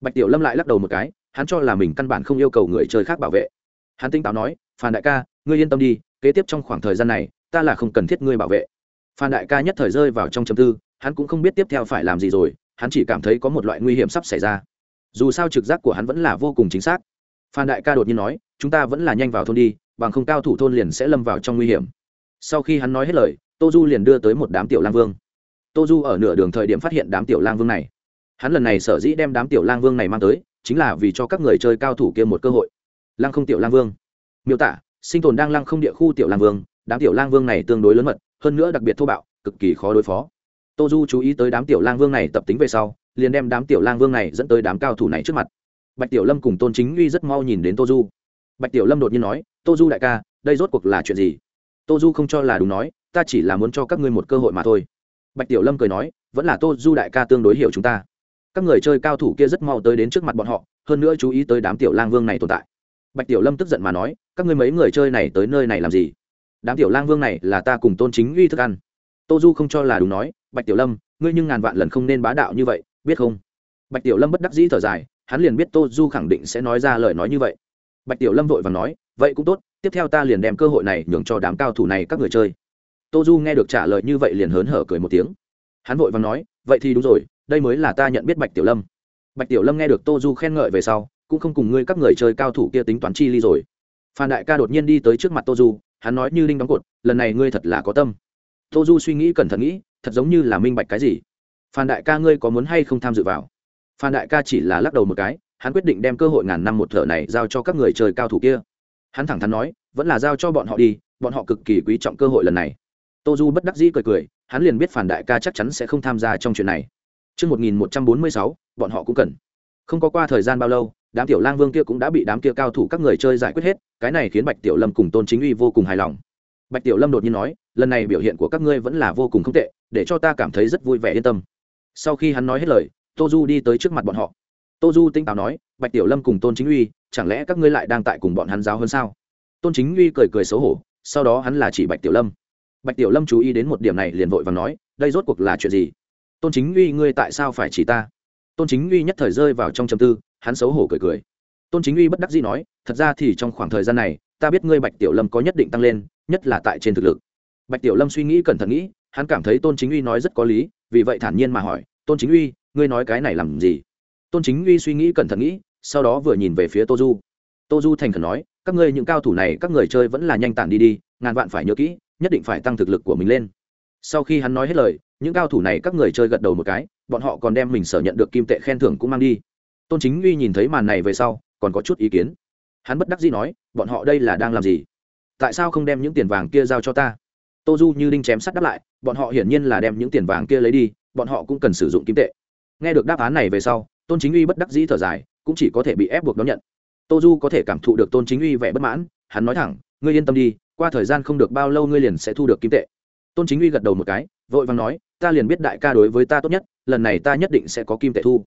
bạch tiểu lâm lại lắc đầu một cái hắn cho là mình căn bản không yêu cầu người chơi khác bảo vệ hắn tinh táo nói phan đại ca ngươi yên tâm đi kế tiếp trong khoảng thời gian này ta là không cần thiết ngươi bảo vệ phan đại ca nhất thời rơi vào trong châm tư hắn cũng không biết tiếp theo phải làm gì rồi hắn chỉ cảm thấy có một loại nguy hiểm sắp xảy ra dù sao trực giác của hắn vẫn là vô cùng chính xác. Phan đại ca đột nhiên nói, chúng ta vẫn là nhanh vào thôn đi, bằng không cao thủ thôn liền sẽ lâm vào trong nguy hiểm. Sau khi hắn nói hết lời, tô du liền đưa tới một đám tiểu lang vương. Tô du ở nửa đường thời điểm phát hiện đám tiểu lang vương này. Hắn lần này sở dĩ đem đám tiểu lang vương này mang tới, chính là vì cho các người chơi cao thủ kia một cơ hội. Lang không tiểu lang vương. Miêu tả, sinh tồn đang lang không địa khu tiểu lang vương, đám tiểu lang vương này tương đối lớn mật, hơn nữa đặc biệt thô bạo, cực kỳ khó đối phó tô du chú ý tới đám tiểu lang vương này tập tính về sau, liền đem đám tiểu lang vương này dẫn tới đám cao thủ này trước mặt. Bạch tiểu lâm cùng tôn chính uy rất mau nhìn đến tô du. Bạch tiểu lâm đột nhiên nói, tô du đại ca, đây rốt cuộc là chuyện gì? Tô du không cho là đúng nói, ta chỉ là muốn cho các ngươi một cơ hội mà thôi. Bạch tiểu lâm cười nói, vẫn là tô du đại ca tương đối hiểu chúng ta. Các người chơi cao thủ kia rất mau tới đến trước mặt bọn họ, hơn nữa chú ý tới đám tiểu lang vương này tồn tại. Bạch tiểu lâm tức giận mà nói, các ngươi mấy người chơi này tới nơi này làm gì? Đám tiểu lang vương này là ta cùng tôn chính uy thức ăn. Tô du không cho là đúng nói bạch tiểu lâm, ngươi nhưng ngàn vạn lần không nên bá đạo như vậy, biết không? Bạch tiểu lâm bất đắc dĩ thở dài, hắn liền biết tô du khẳng định sẽ nói ra lời nói như vậy. Bạch tiểu lâm vội và nói, vậy cũng tốt, tiếp theo ta liền đem cơ hội này nhường cho đám cao thủ này các người chơi. Tô du nghe được trả lời như vậy liền hớn hở cười một tiếng. Hắn vội và nói, vậy thì đúng rồi, đây mới là ta nhận biết bạch tiểu lâm. Bạch tiểu lâm nghe được tô du khen ngợi về sau, cũng không cùng ngươi các người chơi cao thủ kia tính toán chi ly rồi. Phan đại ca đột nhiên đi tới trước mặt tô du, hắn nói như linh đóng cột, lần này ngươi thật là có tâm. Tô du suy nghĩ cẩn thận nghĩ thật giống như là minh bạch cái gì. Phan đại ca ngươi có muốn hay không tham dự vào? Phan đại ca chỉ là lắc đầu một cái hắn quyết định đem cơ hội ngàn năm một thở này giao cho các người chơi cao thủ kia. Hắn thẳng thắn nói vẫn là giao cho bọn họ đi bọn họ cực kỳ quý trọng cơ hội lần này. Tô du bất đắc dĩ cười cười hắn liền biết phản đại ca chắc chắn sẽ không tham gia trong chuyện này. Trước 1146, bọn họ cũng cần. Không có qua thời gian bao lâu, đám tiểu lang vương kia cũng đã bị đám kia cao thủ các người chơi giải quyết hết, cái này khiến Bạch Tiểu Lâm cùng Tôn Chính Uy vô cùng hài lòng. Bạch Tiểu Lâm đột nhiên nói, lần này biểu hiện của các ngươi vẫn là vô cùng không tệ, để cho ta cảm thấy rất vui vẻ yên tâm. Sau khi hắn nói hết lời, Tô Du đi tới trước mặt bọn họ. Tô Du tinh táo nói, Bạch Tiểu Lâm cùng Tôn Chính Uy, chẳng lẽ các ngươi lại đang tại cùng bọn hắn giáo hơn sao? Tôn Chính Uy cười cười xấu hổ, sau đó hắn là chỉ Bạch Tiểu Lâm bạch tiểu lâm chú ý đến một điểm này liền vội và nói đây rốt cuộc là chuyện gì tôn chính uy ngươi tại sao phải chỉ ta tôn chính uy nhất thời rơi vào trong châm tư hắn xấu hổ cười cười tôn chính uy bất đắc dĩ nói thật ra thì trong khoảng thời gian này ta biết ngươi bạch tiểu lâm có nhất định tăng lên, nhất là tại trên thực lực. Bạch tiểu lâm suy nghĩ cẩn thận nghĩ, hắn cảm thấy tôn chính uy nói rất có lý, vì vậy thản nhiên mà hỏi, tôn chính uy, ngươi nói cái này làm gì? Tôn chính uy suy nghĩ cẩn thận nghĩ, sau đó vừa nhìn về phía tô du. Tô du thành khẩn nói, các ngươi những cao thủ này, các người chơi vẫn là nhanh tản đi đi, ngàn vạn phải nhớ kỹ, nhất định phải tăng thực lực của mình lên. Sau khi hắn nói hết lời, những cao thủ này các người chơi gật đầu một cái, bọn họ còn đem mình sở nhận được kim tệ khen thưởng cũng mang đi. Tôn chính uy nhìn thấy màn này về sau, còn có chút ý kiến hắn bất đắc dĩ nói, bọn họ đây là đang làm gì? Tại sao không đem những tiền vàng kia giao cho ta? Tô du như đinh chém sắt đáp lại, bọn họ hiển nhiên là đem những tiền vàng kia lấy đi, bọn họ cũng cần sử dụng kim tệ. Nghe được đáp án này về sau, tôn chính uy bất đắc dĩ thở dài, cũng chỉ có thể bị ép buộc đón nhận. Tô du có thể cảm thụ được tôn chính uy vẻ bất mãn, hắn nói thẳng, ngươi yên tâm đi, qua thời gian không được bao lâu ngươi liền sẽ thu được kim tệ. Tôn chính uy gật đầu một cái, vội vàng nói, ta liền biết đại ca đối với ta tốt nhất, lần này ta nhất định sẽ có kim tệ thu.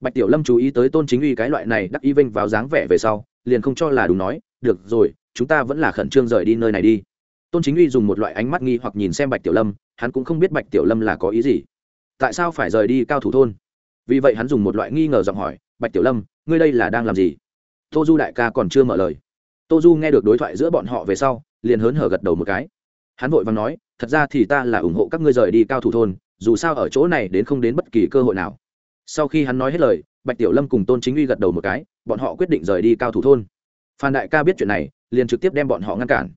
Bạch tiểu lâm chú ý tới tôn chính uy cái loại này đắc y vinh vào dáng vẻ về sau liền không cho là đúng nói, được rồi, chúng ta vẫn là khẩn trương rời đi nơi này đi. Tôn chính uy dùng một loại ánh mắt nghi hoặc nhìn xem bạch tiểu lâm, hắn cũng không biết bạch tiểu lâm là có ý gì. Tại sao phải rời đi cao thủ thôn? Vì vậy hắn dùng một loại nghi ngờ giọng hỏi, bạch tiểu lâm, ngươi đây là đang làm gì? Tô du đại ca còn chưa mở lời. Tô du nghe được đối thoại giữa bọn họ về sau, liền hớn hở gật đầu một cái. Hắn vội vàng nói, thật ra thì ta là ủng hộ các ngươi rời đi cao thủ thôn, dù sao ở chỗ này đến không đến bất kỳ cơ hội nào. Sau khi hắn nói hết lời, bạch tiểu lâm cùng tôn chính uy gật đầu một cái bọn họ quyết định rời đi cao thủ thôn. Phan đại ca biết chuyện này, liền trực tiếp đem bọn họ ngăn cản.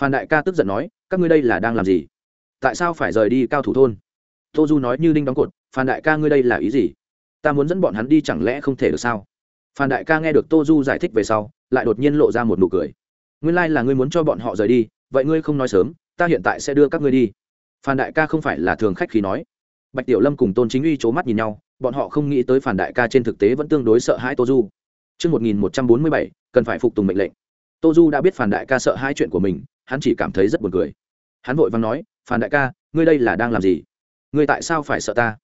Phan đại ca tức giận nói, các ngươi đây là đang làm gì? Tại sao phải rời đi cao thủ thôn? Tô du nói như đinh đóng cột, phan đại ca ngươi đây là ý gì? Ta muốn dẫn bọn hắn đi chẳng lẽ không thể được sao? Phan đại ca nghe được tô du giải thích về sau, lại đột nhiên lộ ra một nụ cười. Nguyên lai、like、là ngươi muốn cho bọn họ rời đi, vậy ngươi không nói sớm, ta hiện tại sẽ đưa các ngươi đi. Phan đại ca không phải là thường khách khí nói. Bạch tiểu lâm cùng tôn chính uy c h ố mắt nhìn nhau, bọn họ không nghĩ tới phản đại ca trên thực tế vẫn tương đối sợ hãi tô du. Trước 1147, cần phải phục tùng mệnh lệnh. Tô Du đã biết phản đại ca sợ hai chuyện của mình, hắn chỉ cảm thấy rất buồn cười. Hắn vội vàng nói, phản đại ca, ngươi đây là đang làm gì? Ngươi tại sao phải sợ ta?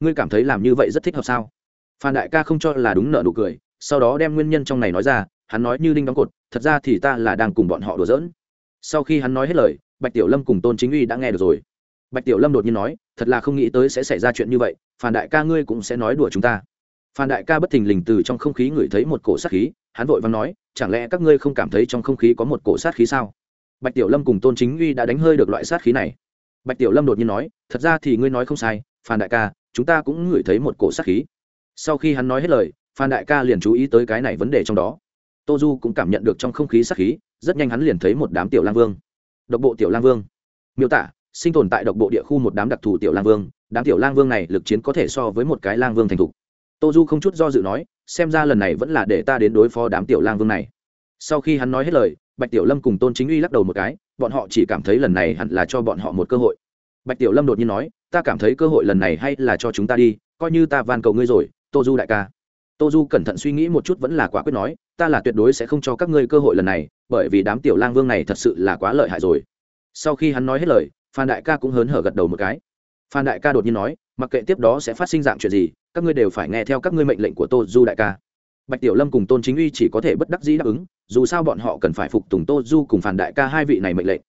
Ngươi cảm thấy làm như vậy rất thích hợp sao? Phan đại ca không cho là đúng nợ nụ cười, sau đó đem nguyên nhân trong này nói ra, hắn nói như đinh đóng cột, thật ra thì ta là đang cùng bọn họ đùa giỡn. Sau khi hắn nói hết lời, Bạch Tiểu Lâm cùng Tôn Chính Uy đã nghe được rồi bạch tiểu lâm đột nhiên nói thật là không nghĩ tới sẽ xảy ra chuyện như vậy phan đại ca ngươi cũng sẽ nói đùa chúng ta phan đại ca bất thình lình từ trong không khí ngửi thấy một cổ sát khí, hắn vội vàng nói, chẳng lẽ các ngươi không cảm thấy trong không khí có một cổ sát khí sao? Bạch tiểu lâm cùng tôn chính uy đã đánh hơi được loại sát khí này. Bạch tiểu lâm đột nhiên nói, thật ra thì ngươi nói không sai, phan đại ca, chúng ta cũng ngửi thấy một cổ sát khí. Sau khi hắn nói hết lời, phan đại ca liền chú ý tới cái này vấn đề trong đó. Tô du cũng cảm nhận được trong không khí sát khí, rất nhanh hắn liền thấy một đám tiểu lang vương. Độc bộ tiểu lang vương. Miêu tả, sinh tồn tại độc bộ địa khu một đám đặc thù tiểu lang vương. Đám tiểu lang vương này lực chiến có thể so với một cái lang vương thành thục tô du không chút do dự nói, xem ra lần này vẫn là để ta đến đối phó đám tiểu lang vương này. Sau khi hắn nói hết lời, bạch tiểu lâm cùng tôn chính uy lắc đầu một cái, bọn họ chỉ cảm thấy lần này hẳn là cho bọn họ một cơ hội. Bạch tiểu lâm đột nhiên nói, ta cảm thấy cơ hội lần này hay là cho chúng ta đi, coi như ta van cầu ngươi rồi, tô du đại ca. Tô du cẩn thận suy nghĩ một chút vẫn là quả quyết nói, ta là tuyệt đối sẽ không cho các ngươi cơ hội lần này, bởi vì đám tiểu lang vương này thật sự là quá lợi hại rồi. Sau khi hắn nói hết lời, phan đại ca cũng hớn hở gật đầu một cái. Phan đại ca đột nhiên nói mặc kệ tiếp đó sẽ phát sinh dạng chuyện gì, các ngươi đều phải nghe theo các ngươi mệnh lệnh của tô du đại ca. Bạch tiểu lâm cùng tôn chính uy chỉ có thể bất đắc dĩ đáp ứng, dù sao bọn họ cần phải phục tùng tô du cùng phản đại ca hai vị này mệnh lệnh.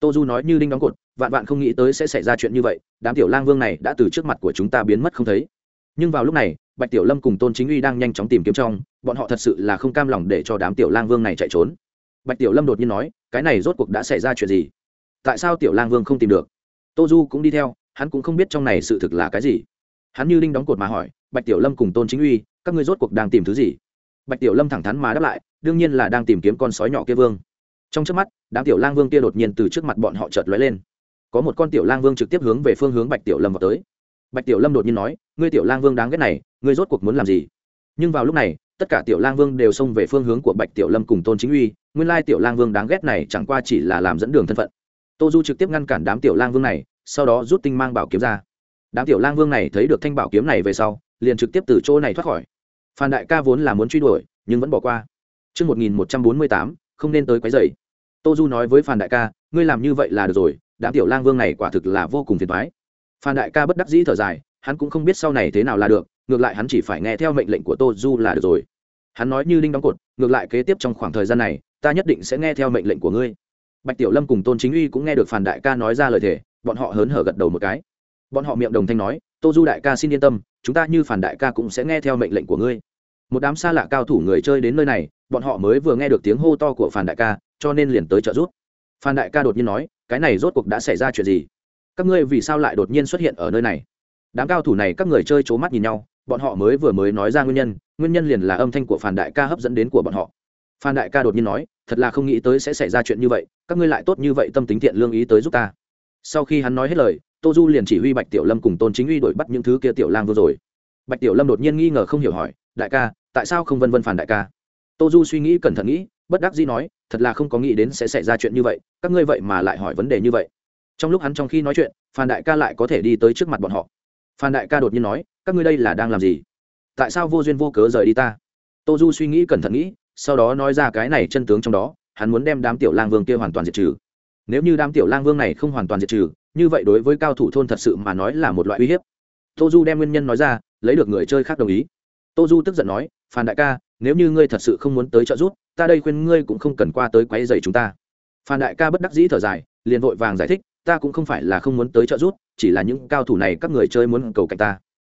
Tô du nói như đinh đóng cột, vạn vạn không nghĩ tới sẽ xảy ra chuyện như vậy, đám tiểu lang vương này đã từ trước mặt của chúng ta biến mất không thấy. Nhưng vào lúc này, bạch tiểu lâm cùng tôn chính uy đang nhanh chóng tìm kiếm trong, bọn họ thật sự là không cam lòng để cho đám tiểu lang vương này chạy trốn. Bạch tiểu lâm đột nhiên nói, cái này rốt cuộc đã xảy ra chuyện gì? Tại sao tiểu lang vương không tìm được? Tô du cũng đi theo hắn cũng không biết trong này sự thực là cái gì. Hắn như đinh đóng cột mà hỏi, bạch tiểu lâm cùng tôn chính uy, các ngươi rốt cuộc đang tìm thứ gì? Bạch tiểu lâm thẳng thắn mà đáp lại, đương nhiên là đang tìm kiếm con sói nhỏ kia vương. Trong trước mắt, đám tiểu lang vương kia đột nhiên từ trước mặt bọn họ chợt lóe lên. Có một con tiểu lang vương trực tiếp hướng về phương hướng bạch tiểu lâm vào tới. Bạch tiểu lâm đột nhiên nói, ngươi tiểu lang vương đáng ghét này, ngươi rốt cuộc muốn làm gì? Nhưng vào lúc này, tất cả tiểu lang vương đều xông về phương hướng của bạch tiểu lâm cùng tôn chính uy, nguyên lai tiểu lang vương đáng ghét này chẳng qua chỉ là làm dẫn đường thân phận. Tô du trực tiếp ngăn cản đám tiểu lang vương này sau đó rút tinh mang bảo kiếm ra đám tiểu lang vương này thấy được thanh bảo kiếm này về sau liền trực tiếp từ chỗ này thoát khỏi phan đại ca vốn là muốn truy đuổi nhưng vẫn bỏ qua Trước 1148, không nên tới quấy rầy. Tô Du nói với Phan Đại ca, ngươi làm như vậy là được rồi, đám tiểu lang vương này quả thực là vô cùng phiền toái. Phan Đại ca bất đắc dĩ thở dài, hắn cũng không biết sau này thế nào là được, ngược lại hắn chỉ phải nghe theo mệnh lệnh của Tô Du là được rồi. Hắn nói như linh đóng cột, ngược lại kế tiếp trong khoảng thời gian này, ta nhất định sẽ nghe theo mệnh lệnh của ngươi bạch tiểu lâm cùng tôn chính uy cũng nghe được Phan đại ca nói ra lời thề bọn họ hớn hở gật đầu một cái. Bọn họ miệng đồng thanh nói, tô du đại ca xin yên tâm, chúng ta như phản đại ca cũng sẽ nghe theo mệnh lệnh của ngươi. Một đám xa lạ cao thủ người chơi đến nơi này, bọn họ mới vừa nghe được tiếng hô to của phản đại ca, cho nên liền tới trợ giúp. Phan đại ca đột nhiên nói, cái này rốt cuộc đã xảy ra chuyện gì? Các ngươi vì sao lại đột nhiên xuất hiện ở nơi này? Đám cao thủ này các người chơi c h ố mắt nhìn nhau, bọn họ mới vừa mới nói ra nguyên nhân nguyên nhân liền là âm thanh của phản đại ca hấp dẫn đến của bọn họ. Phan đại ca đột nhiên nói, thật là không nghĩ tới sẽ xảy ra chuyện như vậy, các ngươi lại tốt như vậy, tâm tính thiện lương ý tới giúp ta sau khi hắn nói hết lời, tô du liền chỉ huy bạch tiểu lâm cùng tôn chính uy đuổi bắt những thứ kia tiểu lang vừa rồi. Bạch tiểu lâm đột nhiên nghi ngờ không hiểu hỏi, đại ca, tại sao không vân vân phản đại ca? Tô du suy nghĩ cẩn thận nghĩ, bất đắc dĩ nói, thật là không có nghĩ đến sẽ xảy ra chuyện như vậy, các ngươi vậy mà lại hỏi vấn đề như vậy. Trong lúc hắn trong khi nói chuyện phan đại ca lại có thể đi tới trước mặt bọn họ. Phan đại ca đột nhiên nói, các ngươi đây là đang làm gì? Tại sao vô duyên vô cớ rời đi ta? Tô du suy nghĩ cẩn thận nghĩ, sau đó nói ra cái này chân tướng trong đó, hắn muốn đem đám tiểu lang vương kia hoàn toàn diệt trừ nếu như đám tiểu lang vương này không hoàn toàn diệt trừ, như vậy đối với cao thủ thôn thật sự mà nói là một loại uy hiếp. Tô du đem nguyên nhân nói ra, lấy được người chơi khác đồng ý. Tô du tức giận nói, phan đại ca, nếu như ngươi thật sự không muốn tới trợ giúp, ta đây khuyên ngươi cũng không cần qua tới quấy rầy chúng ta. Phan đại ca bất đắc dĩ thở dài, liền vội vàng giải thích, ta cũng không phải là không muốn tới trợ giúp, chỉ là những cao thủ này các người chơi muốn cầu cạnh ta.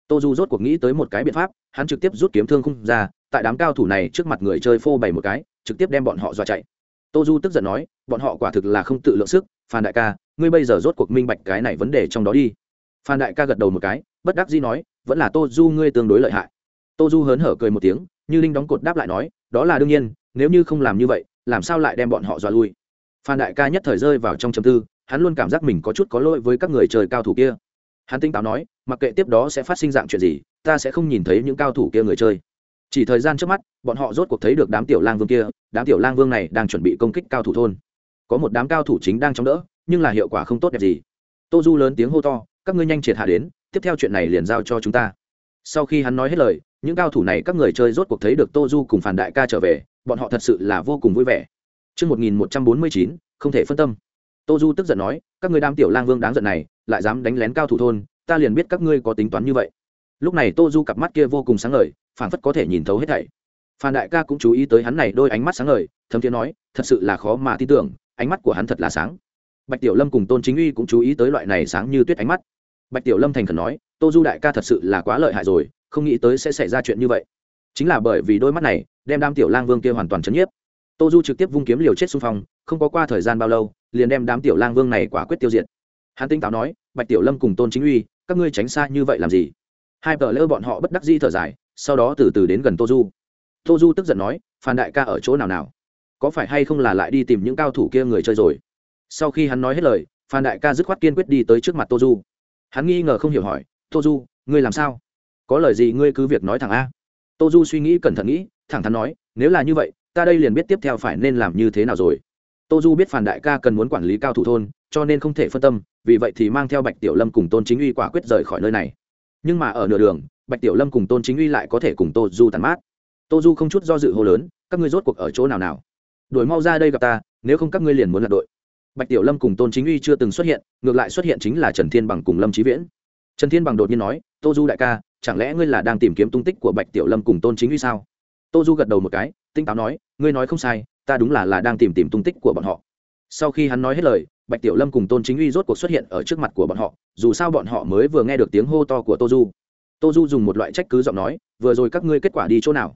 Tô du rốt cuộc nghĩ tới một cái biện pháp, hắn trực tiếp rút kiếm thương không ra, tại đám cao thủ này trước mặt người chơi phô bày một cái, trực tiếp đem bọn họ dọa chạy tô du tức giận nói, bọn họ quả thực là không tự lượng sức, phan đại ca, ngươi bây giờ rốt cuộc minh bạch cái này vấn đề trong đó đi. Phan đại ca gật đầu một cái, bất đắc dĩ nói, vẫn là tô du ngươi tương đối lợi hại. Tô du hớn hở cười một tiếng, như linh đóng cột đáp lại nói, đó là đương nhiên, nếu như không làm như vậy, làm sao lại đem bọn họ dọa lui? Phan đại ca nhất thời rơi vào trong trầm tư, hắn luôn cảm giác mình có chút có lỗi với các người chơi cao thủ kia. Hắn tinh táo nói, mặc kệ tiếp đó sẽ phát sinh dạng chuyện gì, ta sẽ không nhìn thấy những cao thủ kia người chơi chỉ thời gian trước mắt bọn họ rốt cuộc thấy được đám tiểu lang vương kia đám tiểu lang vương này đang chuẩn bị công kích cao thủ thôn có một đám cao thủ chính đang chống đỡ nhưng là hiệu quả không tốt đẹp gì tô du lớn tiếng hô to các ngươi nhanh triệt hạ đến tiếp theo chuyện này liền giao cho chúng ta sau khi hắn nói hết lời những cao thủ này các người chơi rốt cuộc thấy được tô du cùng phản đại ca trở về bọn họ thật sự là vô cùng vui vẻ Trước 1149, không thể phân tâm. Tô Du tức giận nói, các ngươi đám tiểu lang vương đáng giận này, lại dám đánh lén cao thủ thôn, ta liền biết các ngươi có tính toán như vậy. Lúc này Tô Du cặp mắt kia vô cùng sáng ngời, phảng phất có thể nhìn thấu hết thảy. Phan đại ca cũng chú ý tới hắn này đôi ánh mắt sáng ngời, thầm thiên nói, thật sự là khó mà tin tưởng, ánh mắt của hắn thật là sáng. Bạch Tiểu Lâm cùng Tôn Chính Uy cũng chú ý tới loại này sáng như tuyết ánh mắt. Bạch Tiểu Lâm thành khẩn nói, Tô Du đại ca thật sự là quá lợi hại rồi, không nghĩ tới sẽ xảy ra chuyện như vậy chính là bởi vì đôi mắt này đem đám tiểu lang vương kia hoàn toàn chấn nhiếp tô du trực tiếp vung kiếm liều chết xung phong không có qua thời gian bao lâu liền đem đám tiểu lang vương này quả quyết tiêu diệt hắn tinh táo nói bạch tiểu lâm cùng tôn chính uy các ngươi tránh xa như vậy làm gì hai tờ lỡ bọn họ bất đắc di thở dài sau đó từ từ đến gần tô du. Tô du tức giận nói, phan đại ca ở chỗ nào nào? Có phải hay không là lại đi tìm những cao thủ kia người chơi rồi? Sau khi hắn nói hết lời, phan đại ca dứt khoát kiên quyết đi tới trước mặt tô du. Hắn nghi ngờ không hiểu hỏi, tô du, ngươi làm sao? Có lời gì ngươi cứ việc nói thẳng a. Tô du suy nghĩ cẩn thận nghĩ, thẳng thắn nói, nếu là như vậy, ta đây liền biết tiếp theo phải nên làm như thế nào rồi. Tô du biết Phan đại ca cần muốn quản lý cao thủ thôn, cho nên không thể phân tâm, vì vậy thì mang theo bạch tiểu lâm cùng tôn chính uy quả quyết rời khỏi nơi này. Nhưng mà ở nửa đường bạch tiểu lâm cùng tôn chính uy lại có thể cùng tô du tàn mát. Tô du không chút do dự hô lớn, các ngươi rốt cuộc ở chỗ nào nào? Đổi mau ra đây gặp ta, nếu không các ngươi liền muốn lật đội. Bạch tiểu lâm cùng tôn chính uy chưa từng xuất hiện, ngược lại xuất hiện chính là trần thiên bằng cùng lâm trí viễn. Trần thiên bằng đột nhiên nói, tô du đại ca, chẳng lẽ ngươi là đang tìm kiếm tung tích của bạch tiểu lâm cùng tôn chính uy sao? Tô du gật đầu một cái, tinh táo nói, ngươi nói không sai, ta đúng là là đang tìm tìm tung tích của bọn họ. Sau khi hắn nói hết lời, bạch tiểu lâm cùng tôn chính uy rốt cuộc xuất hiện ở trước mặt của bọn họ, dù sao bọn họ mới vừa nghe được tiếng hô to của tô du tô du dùng một loại trách cứ giọng nói, vừa rồi các ngươi kết quả đi chỗ nào?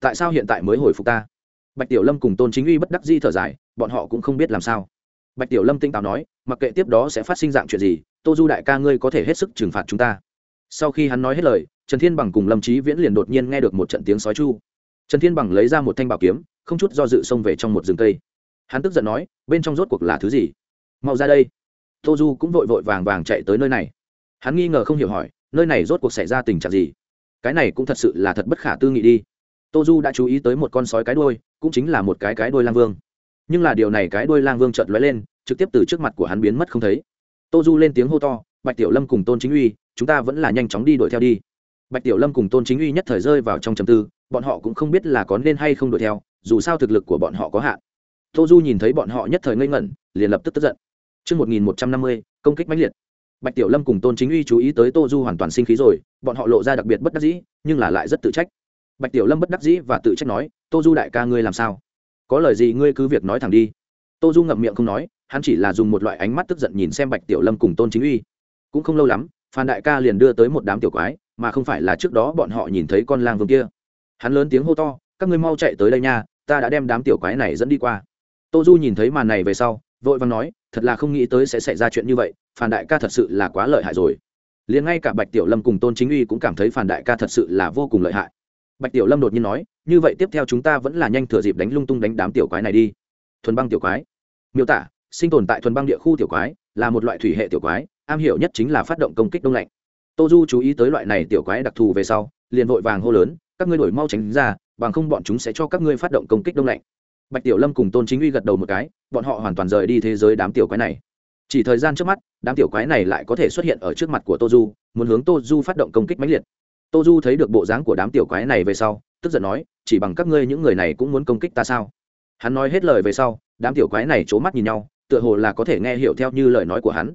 Tại sao hiện tại mới hồi phục ta? Bạch tiểu lâm cùng tôn chính uy bất đắc di thở dài, bọn họ cũng không biết làm sao. Bạch tiểu lâm tinh táo nói, mặc kệ tiếp đó sẽ phát sinh dạng chuyện gì, tô du đại ca ngươi có thể hết sức trừng phạt chúng ta. Sau khi hắn nói hết lời, trần thiên bằng cùng lâm trí viễn liền đột nhiên nghe được một trận tiếng sói chu. Trần thiên bằng lấy ra một thanh bảo kiếm, không chút do dự xông về trong một rừng cây. Hắn tức giận nói, bên trong rốt cuộc là thứ gì? Mau ra đây. Tô du cũng vội vội vàng vàng chạy tới nơi này. Hắn nghi ngờ không hiểu hỏi nơi này rốt cuộc xảy ra tình trạng gì? Cái này cũng thật sự là thật bất khả tư nghị đi. Tô du đã chú ý tới một con sói cái đôi cũng chính là một cái cái đôi lang vương. Nhưng là điều này cái đôi lang vương chợt lóe lên trực tiếp từ trước mặt của hắn biến mất không thấy. Tô du lên tiếng hô to bạch tiểu lâm cùng tôn chính uy chúng ta vẫn là nhanh chóng đi đuổi theo đi. Bạch tiểu lâm cùng tôn chính uy nhất thời rơi vào trong trầm tư bọn họ cũng không biết là có nên hay không đuổi theo dù sao thực lực của bọn họ có hạn. Tô du nhìn thấy bọn họ nhất thời ngây ngẩn liền lập tức tức giận. Trước 1150, công kích mãnh liệt. Bạch Tiểu Lâm cùng Tôn Chính Uy chú ý tới Tô Du hoàn toàn sinh khí rồi, bọn họ lộ ra đặc biệt bất đắc dĩ, nhưng là lại rất tự trách. Bạch Tiểu Lâm bất đắc dĩ và tự trách nói, "Tô Du đại ca ngươi làm sao? Có lời gì ngươi cứ việc nói thẳng đi." Tô Du ngậm miệng không nói, hắn chỉ là dùng một loại ánh mắt tức giận nhìn xem Bạch Tiểu Lâm cùng Tôn Chính Uy. Cũng không lâu lắm, phan đại ca liền đưa tới một đám tiểu quái mà không phải là trước đó bọn họ nhìn thấy con lang vương kia hắn lớn tiếng hô to các ngươi mau chạy tới đây nha ta đã đem đám tiểu quái này dẫn đi qua tô du nhìn thấy màn này về sau vội vàng nói thật là không nghĩ tới sẽ xảy ra chuyện như vậy phản đại ca thật sự là quá lợi hại rồi. Liền ngay cả bạch tiểu lâm cùng tôn chính uy cũng cảm thấy phản đại ca thật sự là vô cùng lợi hại. Bạch tiểu lâm đột nhiên nói, như vậy tiếp theo chúng ta vẫn là nhanh thừa dịp đánh lung tung đánh đám tiểu quái này đi. Thuần băng tiểu quái. Miêu tả, sinh tồn tại thuần băng địa khu tiểu quái, là một loại thủy hệ tiểu quái, am hiểu nhất chính là phát động công kích đông lạnh. Tô du chú ý tới loại này tiểu quái đặc thù về sau, liền vội vàng hô lớn, các ngươi đổi mau tránh ra, bằng không bọn chúng sẽ cho các ngươi phát động công kích đông lạnh. Bạch tiểu lâm cùng tôn chính uy gật đầu một cái, bọn họ hoàn toàn rời đi thế giới đám tiểu quái này chỉ thời gian trước mắt, đám tiểu quái này lại có thể xuất hiện ở trước mặt của tô du, muốn hướng tô du phát động công kích mãnh liệt. Tô du thấy được bộ dáng của đám tiểu quái này về sau, tức giận nói, chỉ bằng các ngươi những người này cũng muốn công kích ta sao? Hắn nói hết lời về sau, đám tiểu quái này c h ố mắt nhìn nhau, tựa hồ là có thể nghe hiểu theo như lời nói của hắn.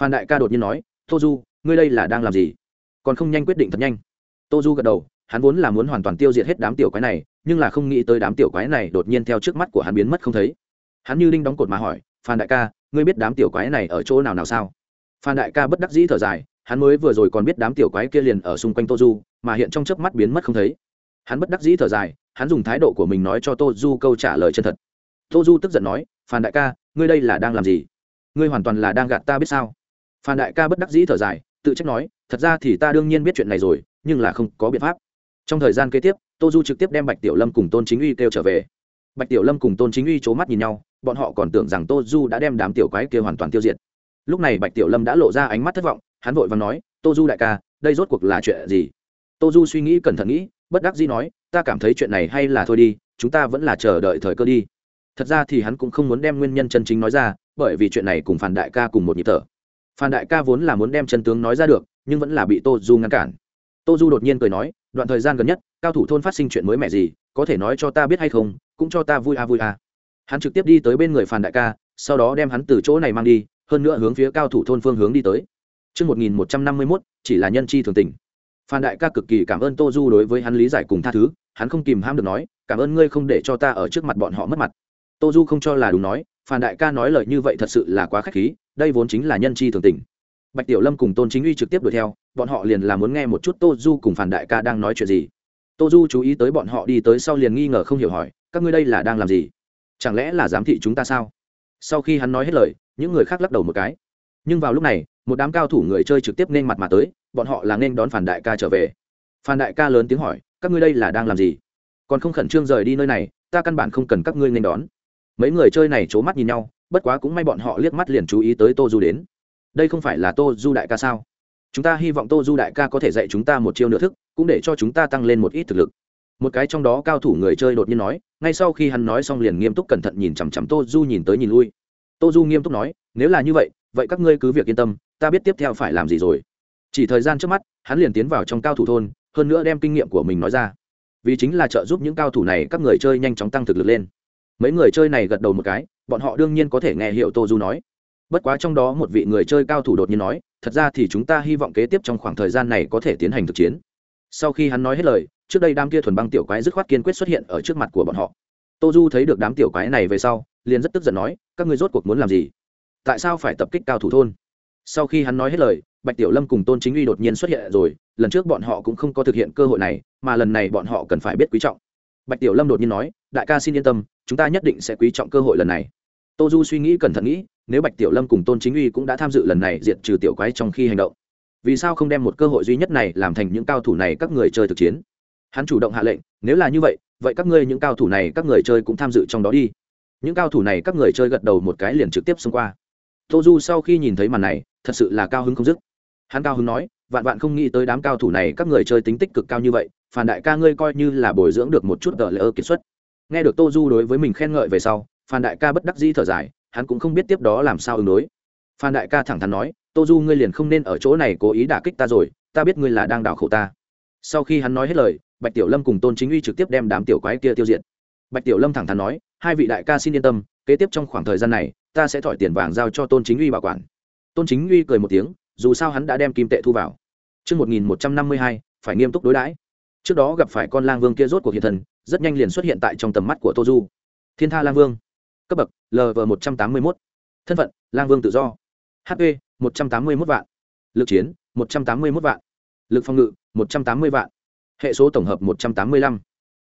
Phan đại ca đột nhiên nói, tô du, ngươi đây là đang làm gì? Còn không nhanh quyết định thật nhanh. Tô du gật đầu, hắn vốn là muốn hoàn toàn tiêu diệt hết đám tiểu quái này, nhưng là không nghĩ tới đám tiểu quái này đột nhiên theo trước mắt của hắn biến mất không thấy. Hắn như đinh đóng cột mà hỏi, phan đại ca ngươi biết đám tiểu quái này ở chỗ nào nào sao? Phan đại ca bất đắc dĩ thở dài, hắn mới vừa rồi còn biết đám tiểu quái kia liền ở xung quanh tô du mà hiện trong chớp mắt biến mất không thấy. Hắn bất đắc dĩ thở dài, hắn dùng thái độ của mình nói cho tô du câu trả lời chân thật. Tô du tức giận nói, phan đại ca, ngươi đây là đang làm gì? Ngươi hoàn toàn là đang gạt ta biết sao? Phan đại ca bất đắc dĩ thở dài, tự trách nói, thật ra thì ta đương nhiên biết chuyện này rồi, nhưng là không có biện pháp. Trong thời gian kế tiếp tô du trực tiếp đem bạch tiểu lâm cùng tôn chính uy kêu trở về. Bạch tiểu lâm cùng tôn chính uy c h ố mắt nhìn nhau bọn họ còn tưởng rằng tô du đã đem đám tiểu quái kia hoàn toàn tiêu diệt. Lúc này bạch tiểu lâm đã lộ ra ánh mắt thất vọng, hắn vội và nói, tô du đại ca, đây rốt cuộc là chuyện gì? Tô du suy nghĩ cẩn thận nghĩ, bất đắc dĩ nói, ta cảm thấy chuyện này hay là thôi đi, chúng ta vẫn là chờ đợi thời cơ đi. Thật ra thì hắn cũng không muốn đem nguyên nhân chân chính nói ra, bởi vì chuyện này cùng phản đại ca cùng một nhịp thở. Phan đại ca vốn là muốn đem chân tướng nói ra được, nhưng vẫn là bị tô du ngăn cản. Tô du đột nhiên cười nói, đoạn thời gian gần nhất, cao thủ thôn phát sinh chuyện mới mẻ gì, có thể nói cho ta biết hay không, cũng cho ta vui a vui a hắn trực tiếp đi tới bên người phan đại ca sau đó đem hắn từ chỗ này mang đi hơn nữa hướng phía cao thủ thôn phương hướng đi tới Trước 1151, chỉ là nhân chi thường tình. Phan đại ca cực kỳ cảm ơn Tô Du đối với hắn lý giải cùng tha thứ, hắn không kìm ham được nói, cảm ơn ngươi không để cho ta ở trước mặt bọn họ mất mặt. Tô Du không cho là đúng nói, Phan đại ca nói lời như vậy thật sự là quá khách khí, đây vốn chính là nhân chi thường tình. Bạch Tiểu Lâm cùng Tôn Chính Uy trực tiếp đuổi theo, bọn họ liền là muốn nghe một chút Tô Du cùng Phan đại ca đang nói chuyện gì. Tô Du chú ý tới bọn họ đi tới sau liền nghi ngờ không hiểu hỏi, các ngươi đây là đang làm gì? Chẳng lẽ là giám thị chúng ta sao? Sau khi hắn nói hết lời, những người khác lắc đầu một cái. Nhưng vào lúc này một đám cao thủ người chơi trực tiếp nên mặt mà tới bọn họ là nên đón phản đại ca trở về. Phản đại ca lớn tiếng hỏi các ngươi đây là đang làm gì? Còn không khẩn trương rời đi nơi này ta căn bản không cần các ngươi nên đón. Mấy người chơi này c h ố mắt nhìn nhau bất quá cũng may bọn họ liếc mắt liền chú ý tới tô du đến. Đây không phải là tô du đại ca sao? Chúng ta hy vọng tô du đại ca có thể dạy chúng ta một chiêu nửa thức cũng để cho chúng ta tăng lên một ít thực lực một cái trong đó cao thủ người chơi đột nhiên nói, ngay sau khi hắn nói xong liền nghiêm túc cẩn thận nhìn chằm chằm tô du nhìn tới nhìn lui. Tô du nghiêm túc nói, nếu là như vậy vậy các ngươi cứ việc yên tâm, ta biết tiếp theo phải làm gì rồi. Chỉ thời gian trước mắt, hắn liền tiến vào trong cao thủ thôn, hơn nữa đem kinh nghiệm của mình nói ra. Vì chính là trợ giúp những cao thủ này các người chơi nhanh chóng tăng thực lực lên. Mấy người chơi này gật đầu một cái, bọn họ đương nhiên có thể nghe hiệu tô du nói. Bất quá trong đó một vị người chơi cao thủ đột nhiên nói, thật ra thì chúng ta hy vọng kế tiếp trong khoảng thời gian này có thể tiến hành thực chiến. Sau khi hắn nói hết lời trước đây đám kia thuần băng tiểu quái dứt khoát kiên quyết xuất hiện ở trước mặt của bọn họ. Tô du thấy được đám tiểu quái này về sau, liền rất tức giận nói, các ngươi rốt cuộc muốn làm gì? Tại sao phải tập kích cao thủ thôn? Sau khi hắn nói hết lời, bạch tiểu lâm cùng tôn chính uy đột nhiên xuất hiện rồi, lần trước bọn họ cũng không có thực hiện cơ hội này, mà lần này bọn họ cần phải biết quý trọng. Bạch tiểu lâm đột nhiên nói, đại ca xin yên tâm, chúng ta nhất định sẽ quý trọng cơ hội lần này. Tô du suy nghĩ cẩn thận nghĩ, nếu bạch tiểu lâm cùng tôn chính uy cũng đã tham dự lần này diệt trừ tiểu quái trong khi hành động, vì sao không đem một cơ hội duy nhất này làm thành những cao thủ này các người chơi thực chiến? Hắn chủ động hạ lệnh, nếu là như vậy vậy các ngươi những cao thủ này các người chơi cũng tham dự trong đó đi. Những cao thủ này các người chơi gật đầu một cái liền trực tiếp xông qua. Tô du sau khi nhìn thấy màn này, thật sự là cao hứng không dứt. Hắn cao hứng nói, vạn vạn không nghĩ tới đám cao thủ này các người chơi tính tích cực cao như vậy, phản đại ca ngươi coi như là bồi dưỡng được một chút tờ lỡ kiệt xuất. Nghe được tô du đối với mình khen ngợi về sau phan đại ca bất đắc di thở dài, hắn cũng không biết tiếp đó làm sao ứng đối. Phan đại ca thẳng thắn nói, tô du ngươi liền không nên ở chỗ này cố ý đả kích ta rồi, ta biết ngươi là đang đảo khổ ta. Sau khi hắn nói hết lời bạch tiểu lâm cùng tôn chính uy trực tiếp đem đám tiểu quái kia tiêu diệt. Bạch tiểu lâm thẳng thắn nói hai vị đại ca xin yên tâm kế tiếp trong khoảng thời gian này ta sẽ thỏi tiền vàng giao cho tôn chính uy bảo quản. Tôn chính uy cười một tiếng dù sao hắn đã đem kim tệ thu vào. Trước 1152, phải nghiêm túc đối đãi. Trước đó gặp phải con lang vương kia rốt cuộc hiện thần, rất nhanh liền xuất hiện tại trong tầm mắt của Tô Du. Thiên Tha Lang Vương, cấp bậc LV181, thân phận Lang Vương tự do, HP 181 vạn, lực chiến 181 vạn, lực phòng ngự 180 vạn, hệ số tổng hợp 185,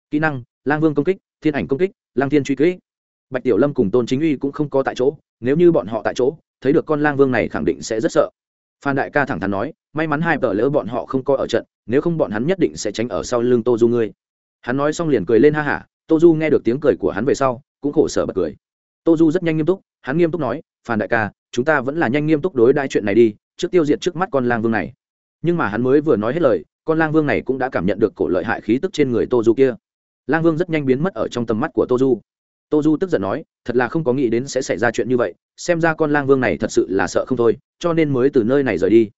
kỹ năng Lang Vương công kích, Thiên ảnh công kích, Lang Thiên truy kích, bạch tiểu lâm cùng tôn chính uy cũng không có tại chỗ nếu như bọn họ tại chỗ thấy được con lang vương này khẳng định sẽ rất sợ. Phan đại ca thẳng thắn nói may mắn hai vợ lỡ bọn họ không có ở trận nếu không bọn hắn nhất định sẽ tránh ở sau lưng tô du ngươi. Hắn nói xong liền cười lên ha hả tô du nghe được tiếng cười của hắn về sau cũng khổ sở bật cười. Tô du rất nhanh nghiêm túc hắn nghiêm túc nói phan đại ca chúng ta vẫn là nhanh nghiêm túc đối đai chuyện này đi trước tiêu diệt trước mắt con lang vương này. Nhưng mà hắn mới vừa nói hết lời con lang vương này cũng đã cảm nhận được cổ lợi hại khí tức trên người tô du kia. Lang vương rất nhanh biến mất ở trong tầm mắt của tô du. Tô du tức giận nói, thật là không có nghĩ đến sẽ xảy ra chuyện như vậy, xem ra con lang vương này thật sự là sợ không thôi, cho nên mới từ nơi này rời đi.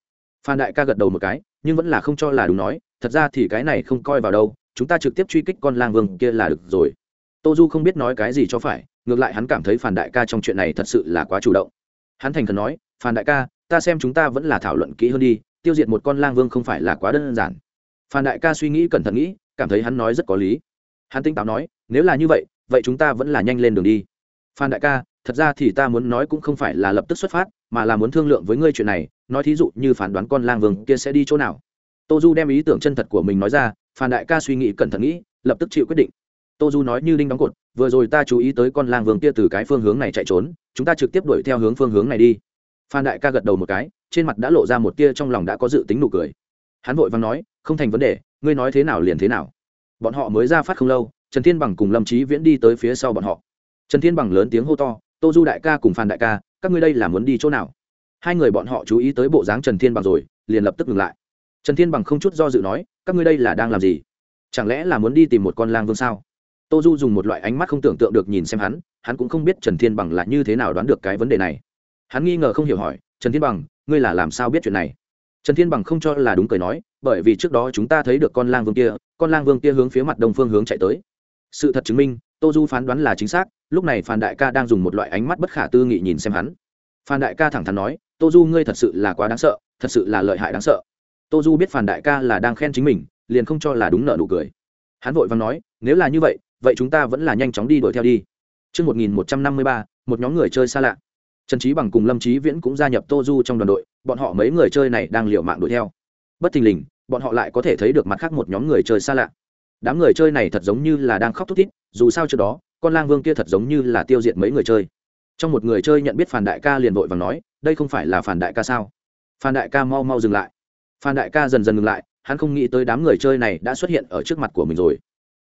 Phan đại ca gật đầu một cái, nhưng vẫn là không cho là đúng nói, thật ra thì cái này không coi vào đâu, chúng ta trực tiếp truy kích con lang vương kia là được rồi. Tô du không biết nói cái gì cho phải, ngược lại hắn cảm thấy phản đại ca trong chuyện này thật sự là quá chủ động. Hắn thành khẩn nói phản đại ca, ta xem chúng ta vẫn là thảo luận kỹ hơn đi tiêu diệt một con lang vương không phải là quá đơn giản. Phan đại ca suy nghĩ cẩn thận nghĩ, cảm thấy hắn nói rất có lý. Hắn tinh táo nói, nếu là như vậy vậy chúng ta vẫn là nhanh lên đường đi. Phan đại ca, thật ra thì ta muốn nói cũng không phải là lập tức xuất phát, mà là muốn thương lượng với ngươi chuyện này. Nói thí dụ như phán đoán con lang vương kia sẽ đi chỗ nào. Tô du đem ý tưởng chân thật của mình nói ra, phan đại ca suy nghĩ cẩn thận nghĩ, lập tức chịu quyết định. Tô du nói như đinh đóng cột, vừa rồi ta chú ý tới con lang vương kia từ cái phương hướng này chạy trốn, chúng ta trực tiếp đuổi theo hướng phương hướng này đi phan đại ca gật đầu một cái, trên mặt đã lộ ra một tia trong lòng đã có dự tính nụ cười. Hắn vội vàng nói, không thành vấn đề, ngươi nói thế nào liền thế nào. Bọn họ mới ra phát không lâu, trần thiên bằng cùng lâm trí viễn đi tới phía sau bọn họ. Trần thiên bằng lớn tiếng hô to, tô du đại ca cùng phan đại ca, các ngươi đây là muốn đi chỗ nào? Hai người bọn họ chú ý tới bộ dáng trần thiên bằng rồi, liền lập tức ngừng lại. Trần thiên bằng không chút do dự nói, các ngươi đây là đang làm gì? Chẳng lẽ là muốn đi tìm một con lang vương sao? Tô du dùng một loại ánh mắt không tưởng tượng được nhìn xem hắn hắn cũng không biết trần thiên bằng là như thế nào đoán được cái vấn đề này hắn nghi ngờ không hiểu hỏi trần thiên bằng ngươi là làm sao biết chuyện này? Trần thiên bằng không cho là đúng cười nói bởi vì trước đó chúng ta thấy được con lang vương kia con lang vương kia hướng phía mặt đông phương hướng chạy tới. Sự thật chứng minh tô du phán đoán là chính xác lúc này phan đại ca đang dùng một loại ánh mắt bất khả tư nghị nhìn xem hắn. Phan đại ca thẳng thắn nói tô du ngươi thật sự là quá đáng sợ thật sự là lợi hại đáng sợ. Tô du biết phan đại ca là đang khen chính mình liền không cho là đúng nợ nụ cười. Hắn vội vàng nói nếu là như vậy vậy chúng ta vẫn là nhanh chóng đi đuổi theo đi. Trước 1153, một nhóm người chơi xa lạ. Trần Trí Bằng cùng Lâm Trí Viễn cũng gia nhập Tô Du trong đoàn đội, bọn họ mấy người chơi này đang liều mạng đuổi theo. Bất thình lình, bọn họ lại có thể thấy được mặt khác một nhóm người chơi xa lạ. Đám người chơi này thật giống như là đang khóc thút thít, dù sao trước đó, con lang vương kia thật giống như là tiêu diệt mấy người chơi. Trong một người chơi nhận biết phản Đại ca liền vội và nói, đây không phải là phản Đại ca sao? Phan Đại ca mau mau dừng lại. Phan Đại ca dần dần ngừng lại, hắn không nghĩ tới đám người chơi này đã xuất hiện ở trước mặt của mình rồi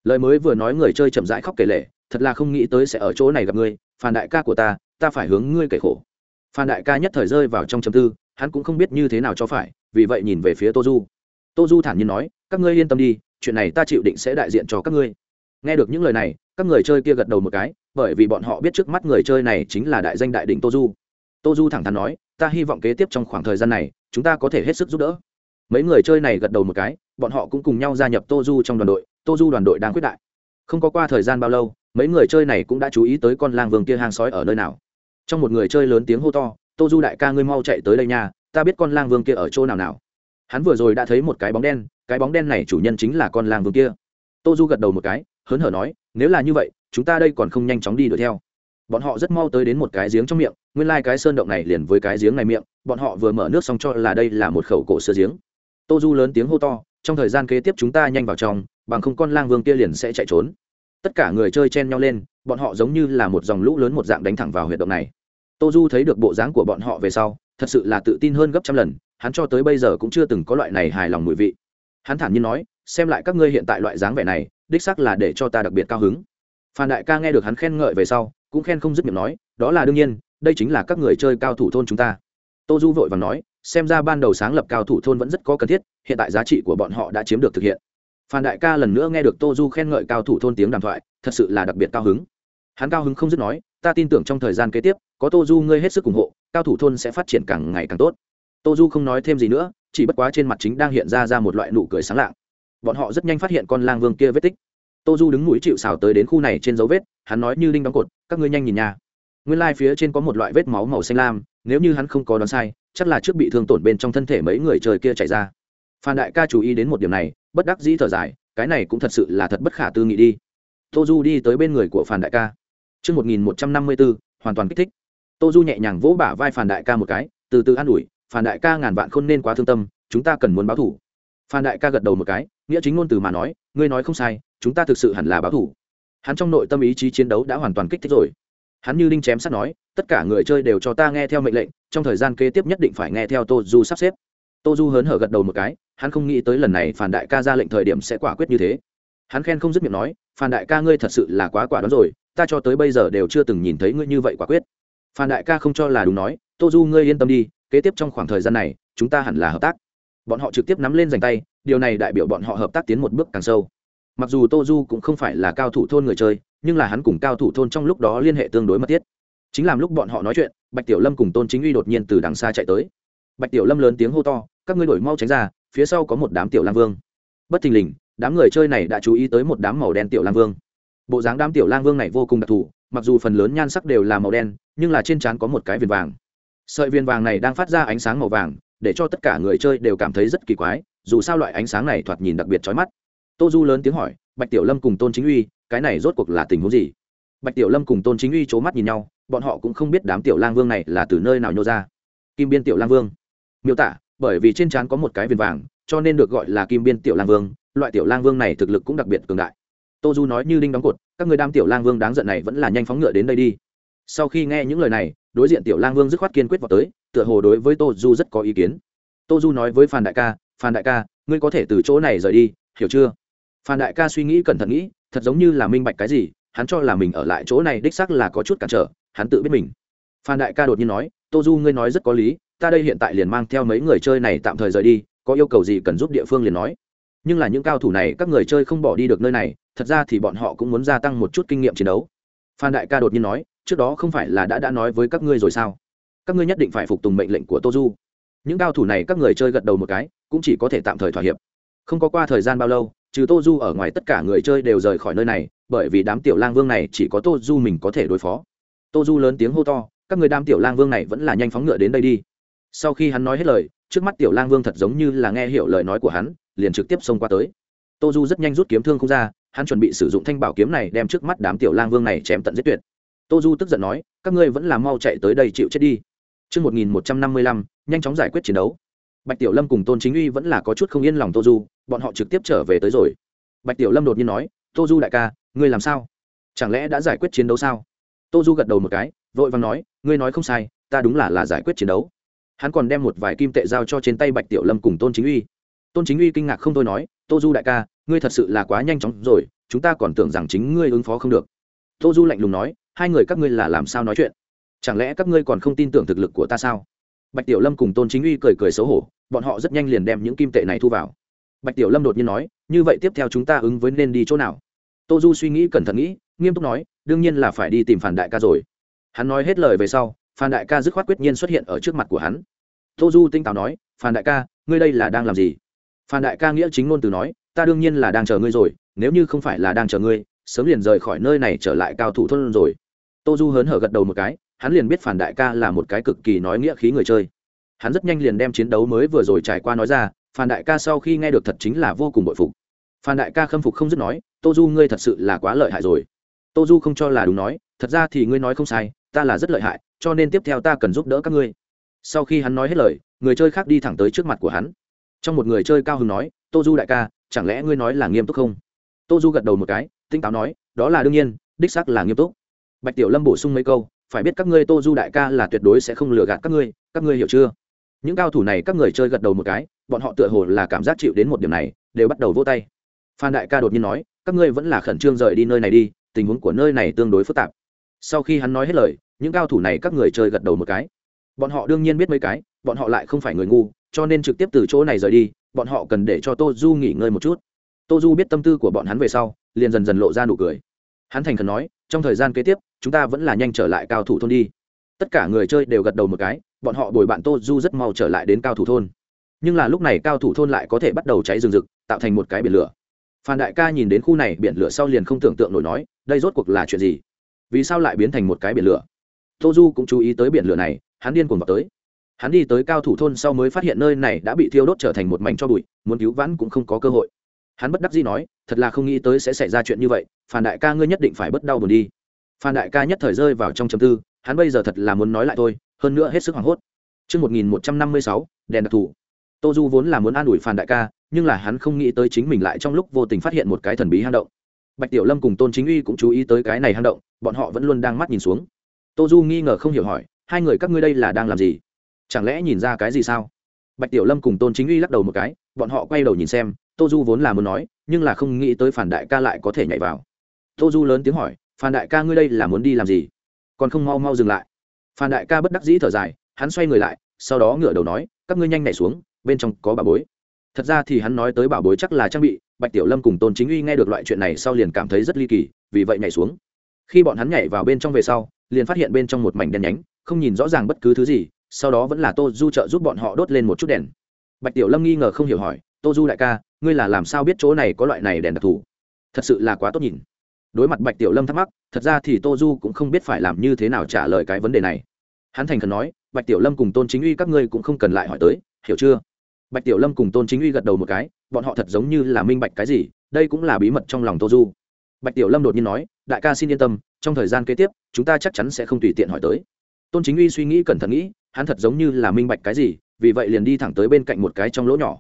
lời mới vừa nói người chơi chậm rãi khóc kể lệ thật là không nghĩ tới sẽ ở chỗ này gặp ngươi Phan đại ca của ta ta phải hướng ngươi kể khổ. Phan đại ca nhất thời rơi vào trong chầm tư, hắn cũng không biết như thế nào cho phải, vì vậy nhìn về phía tô du. Tô du thản nhiên nói, các ngươi yên tâm đi, chuyện này ta chịu định sẽ đại diện cho các ngươi. Nghe được những lời này, các người chơi kia gật đầu một cái, bởi vì bọn họ biết trước mắt người chơi này chính là đại danh đại đỉnh tô du. Tô du thẳng thắn nói, ta hy vọng kế tiếp trong khoảng thời gian này, chúng ta có thể hết sức giúp đỡ. Mấy người chơi này gật đầu một cái, bọn họ cũng cùng nhau gia nhập tô du trong đoàn đội, tô du đoàn đội đang quyết đại. Không có qua thời gian bao lâu, mấy người chơi này cũng đã chú ý tới con lang vương kia hang sói ở nơi nào trong một người chơi lớn tiếng hô to, tô du đại ca ngươi mau chạy tới đây nha, ta biết con lang vương kia ở chỗ nào nào. Hắn vừa rồi đã thấy một cái bóng đen, cái bóng đen này chủ nhân chính là con lang vương kia. Tô du gật đầu một cái, hớn hở nói, nếu là như vậy, chúng ta đây còn không nhanh chóng đi đuổi theo. Bọn họ rất mau tới đến một cái giếng trong miệng, nguyên lai、like、cái sơn động này liền với cái giếng này miệng, bọn họ vừa mở nước xong cho là đây là một khẩu cổ xưa giếng. Tô du lớn tiếng hô to, trong thời gian kế tiếp chúng ta nhanh vào trong, bằng không con lang vương kia liền sẽ chạy trốn. Tất cả người chơi chen nhau lên, bọn họ giống như là một dòng lũ lớn một dạng đánh thẳng vào huyệt động này tô du thấy được bộ dáng của bọn họ về sau, thật sự là tự tin hơn gấp trăm lần, hắn cho tới bây giờ cũng chưa từng có loại này hài lòng mùi vị. Hắn thản nhiên nói, xem lại các ngươi hiện tại loại dáng vẻ này, đích sắc là để cho ta đặc biệt cao hứng. Phan đại ca nghe được hắn khen ngợi về sau, cũng khen không dứt miệng nói, đó là đương nhiên, đây chính là các người chơi cao thủ thôn chúng ta. Tô du vội và nói, xem ra ban đầu sáng lập cao thủ thôn vẫn rất có cần thiết, hiện tại giá trị của bọn họ đã chiếm được thực hiện. Phan đại ca lần nữa nghe được tô du khen ngợi cao thủ thôn tiếng đàm thoại, thật sự là đặc biệt cao hứng. Hắn cao hứng không dứt nói, ta tin tưởng trong thời gian kế tiếp có tô du ngươi hết sức ủng hộ cao thủ thôn sẽ phát triển càng ngày càng tốt. Tô du không nói thêm gì nữa chỉ bất quá trên mặt chính đang hiện ra ra một loại nụ cười sáng lạng. Bọn họ rất nhanh phát hiện con lang vương kia vết tích. Tô du đứng mũi chịu xào tới đến khu này trên dấu vết hắn nói như đinh đóng cột các ngươi nhanh nhìn nhà nguyên lai、like、phía trên có một loại vết máu màu xanh lam nếu như hắn không có đoán sai chắc là trước bị thương tổn bên trong thân thể mấy người trời kia chạy ra. Phan đại ca chú ý đến một điểm này bất đắc dĩ thở dài cái này cũng thật sự là thật bất khả tư nghị đi. Tô du đi tới bên người của phan đại ca. Trước 1154, hoàn toàn kích thích. Tô Du nhẹ nhàng vỗ bả vai phản Đại ca một cái, từ từ an ủi, phản Đại ca ngàn vạn không nên quá thương tâm, chúng ta cần muốn báo thủ. Phan Đại ca gật đầu một cái, nghĩa chính ngôn từ mà nói, ngươi nói không sai, chúng ta thực sự hẳn là báo thủ. Hắn trong nội tâm ý chí chiến đấu đã hoàn toàn kích thích rồi. hắn như đinh chém sắt nói tất cả người chơi đều cho ta nghe theo mệnh lệnh trong thời gian kế tiếp nhất định phải nghe theo tô du sắp xếp tô du hớn hở gật đầu một cái hắn không nghĩ tới lần này phản đại ca ra lệnh thời điểm sẽ quả quyết như thế hắn khen không dứt miệng nói phản đại ca ngươi thật sự là quá quả đoán rồi ta cho tới bây giờ đều chưa từng nhìn thấy ngươi như vậy quả quyết phan đại ca không cho là đúng nói, tô du, ngươi yên tâm đi, kế tiếp trong khoảng thời gian này, chúng ta hẳn là hợp tác. Bọn họ trực tiếp nắm lên dành tay, điều này đại biểu bọn họ hợp tác tiến một bước càng sâu. Mặc dù tô du cũng không phải là cao thủ thôn người chơi, nhưng là hắn cùng cao thủ thôn trong lúc đó liên hệ tương đối mật thiết. Chính làm lúc bọn họ nói chuyện, bạch tiểu lâm cùng tôn chính uy đột nhiên từ đằng xa chạy tới. Bạch tiểu lâm lớn tiếng hô to, các ngươi đổi mau tránh ra, phía sau có một đám tiểu lang vương. Bất thình lình, đám người chơi này đã chú ý tới một đám màu đen tiểu lang vương. Bộ dáng đám tiểu lang vương này vô cùng đặc thù, mặc dù phần lớn nhan sắc đều là màu đen nhưng là trên trán có một cái viền vàng. Sợi viền vàng này đang phát ra ánh sáng màu vàng, để cho tất cả người chơi đều cảm thấy rất kỳ quái, dù sao loại ánh sáng này thoạt nhìn đặc biệt trói mắt. Tô du lớn tiếng hỏi, bạch tiểu lâm cùng tôn chính uy, cái này rốt cuộc là tình huống gì? Bạch tiểu lâm cùng tôn chính uy c h ố mắt nhìn nhau, bọn họ cũng không biết đám tiểu lang vương này là từ nơi nào nhô ra. Kim biên tiểu lang vương. Miêu tả, bởi vì trên trán có một cái viền vàng, cho nên được gọi là kim biên tiểu lang vương, loại tiểu lang vương này thực lực cũng đặc biệt cường đại. Tô du nói như đinh đóng cột, các người đám tiểu lang vương đáng giận này vẫn là nhanh phóng ngựa đến đây đi sau khi nghe những lời này, đối diện tiểu lang vương dứt khoát kiên quyết vào tới, tựa hồ đối với tô du rất có ý kiến. Tô du nói với phan đại ca, phan đại ca, ngươi có thể từ chỗ này rời đi, hiểu chưa? Phan đại ca suy nghĩ cẩn thận nghĩ, thật giống như là minh bạch cái gì, hắn cho là mình ở lại chỗ này đích xác là có chút cản trở, hắn tự biết mình. Phan đại ca đột nhiên nói, tô du, ngươi nói rất có lý, ta đây hiện tại liền mang theo mấy người chơi này tạm thời rời đi, có yêu cầu gì cần giúp địa phương liền nói. Nhưng là những cao thủ này, các người chơi không bỏ đi được nơi này, thật ra thì bọn họ cũng muốn gia tăng một chút kinh nghiệm chiến đấu phan đại ca đột nhiên nói, trước đó không phải là đã đã nói với các ngươi rồi sao? Các ngươi nhất định phải phục tùng mệnh lệnh của tô du những cao thủ này các người chơi gật đầu một cái, cũng chỉ có thể tạm thời thỏa hiệp. Không có qua thời gian bao lâu, trừ tô du ở ngoài tất cả người chơi đều rời khỏi nơi này, bởi vì đám tiểu lang vương này chỉ có tô du mình có thể đối phó. Tô du lớn tiếng hô to, các người đám tiểu lang vương này vẫn là nhanh phóng ngựa đến đây đi. Sau khi hắn nói hết lời, trước mắt tiểu lang vương thật giống như là nghe hiểu lời nói của hắn, liền trực tiếp xông qua tới. Tô du rất nhanh rút kiếm thương không ra hắn chuẩn bị sử dụng thanh bảo kiếm này đem trước mắt đám tiểu lang vương này chém tận giết tuyệt tô du tức giận nói các ngươi vẫn là mau chạy tới đây chịu chết đi Trước 1155, nhanh chóng giải quyết chiến đấu. Bạch Tiểu Lâm cùng Tôn Chính Uy vẫn là có chút không yên lòng Tô Du, bọn họ trực tiếp trở về tới rồi. Bạch Tiểu Lâm đột nhiên nói, "Tô Du đại ca, ngươi làm sao? Chẳng lẽ đã giải quyết chiến đấu sao?" Tô Du gật đầu một cái, vội vàng nói, "Ngươi nói không sai, ta đúng là là giải quyết chiến đấu." Hắn còn đem một vài kim tệ giao cho trên tay Bạch Tiểu Lâm cùng Tôn Chính Uy. Tôn Chính Uy kinh ngạc không thôi nói, "Tô Du đại ca, ngươi thật sự là quá nhanh chóng rồi, chúng ta còn tưởng rằng chính ngươi ứng phó không được." Tô Du lạnh lùng nói, hai người các ngươi là làm sao nói chuyện? Chẳng lẽ các ngươi còn không tin tưởng thực lực của ta sao? Bạch tiểu lâm cùng tôn chính uy cười cười xấu hổ bọn họ rất nhanh liền đem những kim tệ này thu vào. Bạch tiểu lâm đột nhiên nói như vậy tiếp theo chúng ta ứng với nên đi chỗ nào? Tô du suy nghĩ cẩn thận nghĩ nghiêm túc nói đương nhiên là phải đi tìm phản đại ca rồi. Hắn nói hết lời về sau phan đại ca dứt khoát quyết nhiên xuất hiện ở trước mặt của hắn. Tô du tinh táo nói phan đại ca ngươi đây là đang làm gì? Phan đại ca nghĩa chính ngôn từ nói ta đương nhiên là đang chờ ngươi rồi, nếu như không phải là đang chờ ngươi, sớm liền rời khỏi nơi này trở lại cao thủ thôn rồi. Tô du hớn hở gật đầu một cái, hắn liền biết phản đại ca là một cái cực kỳ nói nghĩa khí người chơi. Hắn rất nhanh liền đem chiến đấu mới vừa rồi trải qua nói ra, phản đại ca sau khi nghe được thật chính là vô cùng bội phục. Phản đại ca khâm phục không dứt nói, tô du, ngươi thật sự là quá lợi hại rồi. Tô du không cho là đúng nói, thật ra thì ngươi nói không sai, ta là rất lợi hại, cho nên tiếp theo ta cần giúp đỡ các ngươi. Sau khi hắn nói hết lời, người chơi khác đi thẳng tới trước mặt của hắn. Trong một người chơi cao hứng nói, tô du đại ca chẳng lẽ ngươi nói là nghiêm túc không? Tô du gật đầu một cái, tinh táo nói, đó là đương nhiên, đích xác là nghiêm túc. Bạch tiểu lâm bổ sung mấy câu, phải biết các ngươi tô du đại ca là tuyệt đối sẽ không lừa gạt các ngươi các ngươi hiểu chưa? Những cao thủ này các người chơi gật đầu một cái, bọn họ tựa hồ là cảm giác chịu đến một điểm này, đều bắt đầu vỗ tay. Phan đại ca đột nhiên nói, các ngươi vẫn là khẩn trương rời đi nơi này đi, tình huống của nơi này tương đối phức tạp. Sau khi hắn nói hết lời, những cao thủ này các người chơi gật đầu một cái. Bọn họ đương nhiên biết mấy cái, bọn họ lại không phải người ngu, cho nên trực tiếp từ chỗ này rời đi bọn họ cần để cho tô du nghỉ ngơi một chút. Tô du biết tâm tư của bọn hắn về sau, liền dần dần lộ ra nụ cười. Hắn thành khẩn nói, trong thời gian kế tiếp, chúng ta vẫn là nhanh trở lại cao thủ thôn đi. Tất cả người chơi đều gật đầu một cái, bọn họ bồi bạn tô du rất mau trở lại đến cao thủ thôn. Nhưng là lúc này cao thủ thôn lại có thể bắt đầu cháy rừng rực, tạo thành một cái biển lửa. Phan đại ca nhìn đến khu này, biển lửa sau liền không tưởng tượng nổi nói, đây rốt cuộc là chuyện gì? Vì sao lại biến thành một cái biển lửa? Tô du cũng chú ý tới biển lửa này, hắn điên cuồng vào tới hắn đi tới cao thủ thôn sau mới phát hiện nơi này đã bị thiêu đốt trở thành một mảnh cho bụi muốn cứu vãn cũng không có cơ hội hắn bất đắc dĩ nói thật là không nghĩ tới sẽ xảy ra chuyện như vậy phan đại ca ngươi nhất định phải bất đau buồn đi phan đại ca nhất thời rơi vào trong chầm tư hắn bây giờ thật là muốn nói lại thôi hơn nữa hết sức hoảng hốt Trước 1156, đèn đặc thù. Tô Du vốn là muốn an ủi Phan Đại ca, nhưng là hắn không nghĩ tới chính mình lại trong lúc vô tình phát hiện một cái thần bí hang động. Bạch Tiểu Lâm cùng Tôn Chính Uy cũng chú ý tới cái này hang động, bọn họ vẫn luôn đang mắt nhìn xuống. tô du nghi ngờ không hiểu hỏi hai người các ngươi đây là đang làm gì chẳng lẽ nhìn ra cái gì sao? Bạch tiểu lâm cùng tôn chính uy lắc đầu một cái, bọn họ quay đầu nhìn xem, tô du vốn là muốn nói, nhưng là không nghĩ tới phản đại ca lại có thể nhảy vào. Tô du lớn tiếng hỏi, phản đại ca ngươi đây là muốn đi làm gì? Còn không mau mau dừng lại. Phản đại ca bất đắc dĩ thở dài, hắn xoay người lại, sau đó ngửa đầu nói, các ngươi nhanh nhảy xuống, bên trong có bà bối. Thật ra thì hắn nói tới bảo bối chắc là trang bị, bạch tiểu lâm cùng tôn chính uy nghe được loại chuyện này sau liền cảm thấy rất ly kỳ, vì vậy nhảy xuống. Khi bọn hắn nhảy vào bên trong về sau, liền phát hiện bên trong một mảnh đen nhánh, không nhìn rõ ràng bất cứ thứ gì sau đó vẫn là tô du trợ giúp bọn họ đốt lên một chút đèn. Bạch tiểu lâm nghi ngờ không hiểu hỏi, tô du đại ca, ngươi là làm sao biết chỗ này có loại này đèn đặc thù? Thật sự là quá tốt nhìn. Đối mặt bạch tiểu lâm thắc mắc, thật ra thì tô du cũng không biết phải làm như thế nào trả lời cái vấn đề này. Hắn thành khẩn nói, bạch tiểu lâm cùng tôn chính uy các ngươi cũng không cần lại hỏi tới, hiểu chưa? Bạch tiểu lâm cùng tôn chính uy gật đầu một cái, bọn họ thật giống như là minh bạch cái gì, đây cũng là bí mật trong lòng tô du. Bạch tiểu lâm đột nhiên nói, đại ca xin yên tâm, trong thời gian kế tiếp, chúng ta chắc chắn sẽ không tùy tiện hỏi tới. Tôn chính uy suy nghĩ cẩn thận nghĩ hắn thật giống như là minh bạch cái gì, vì vậy liền đi thẳng tới bên cạnh một cái trong lỗ nhỏ.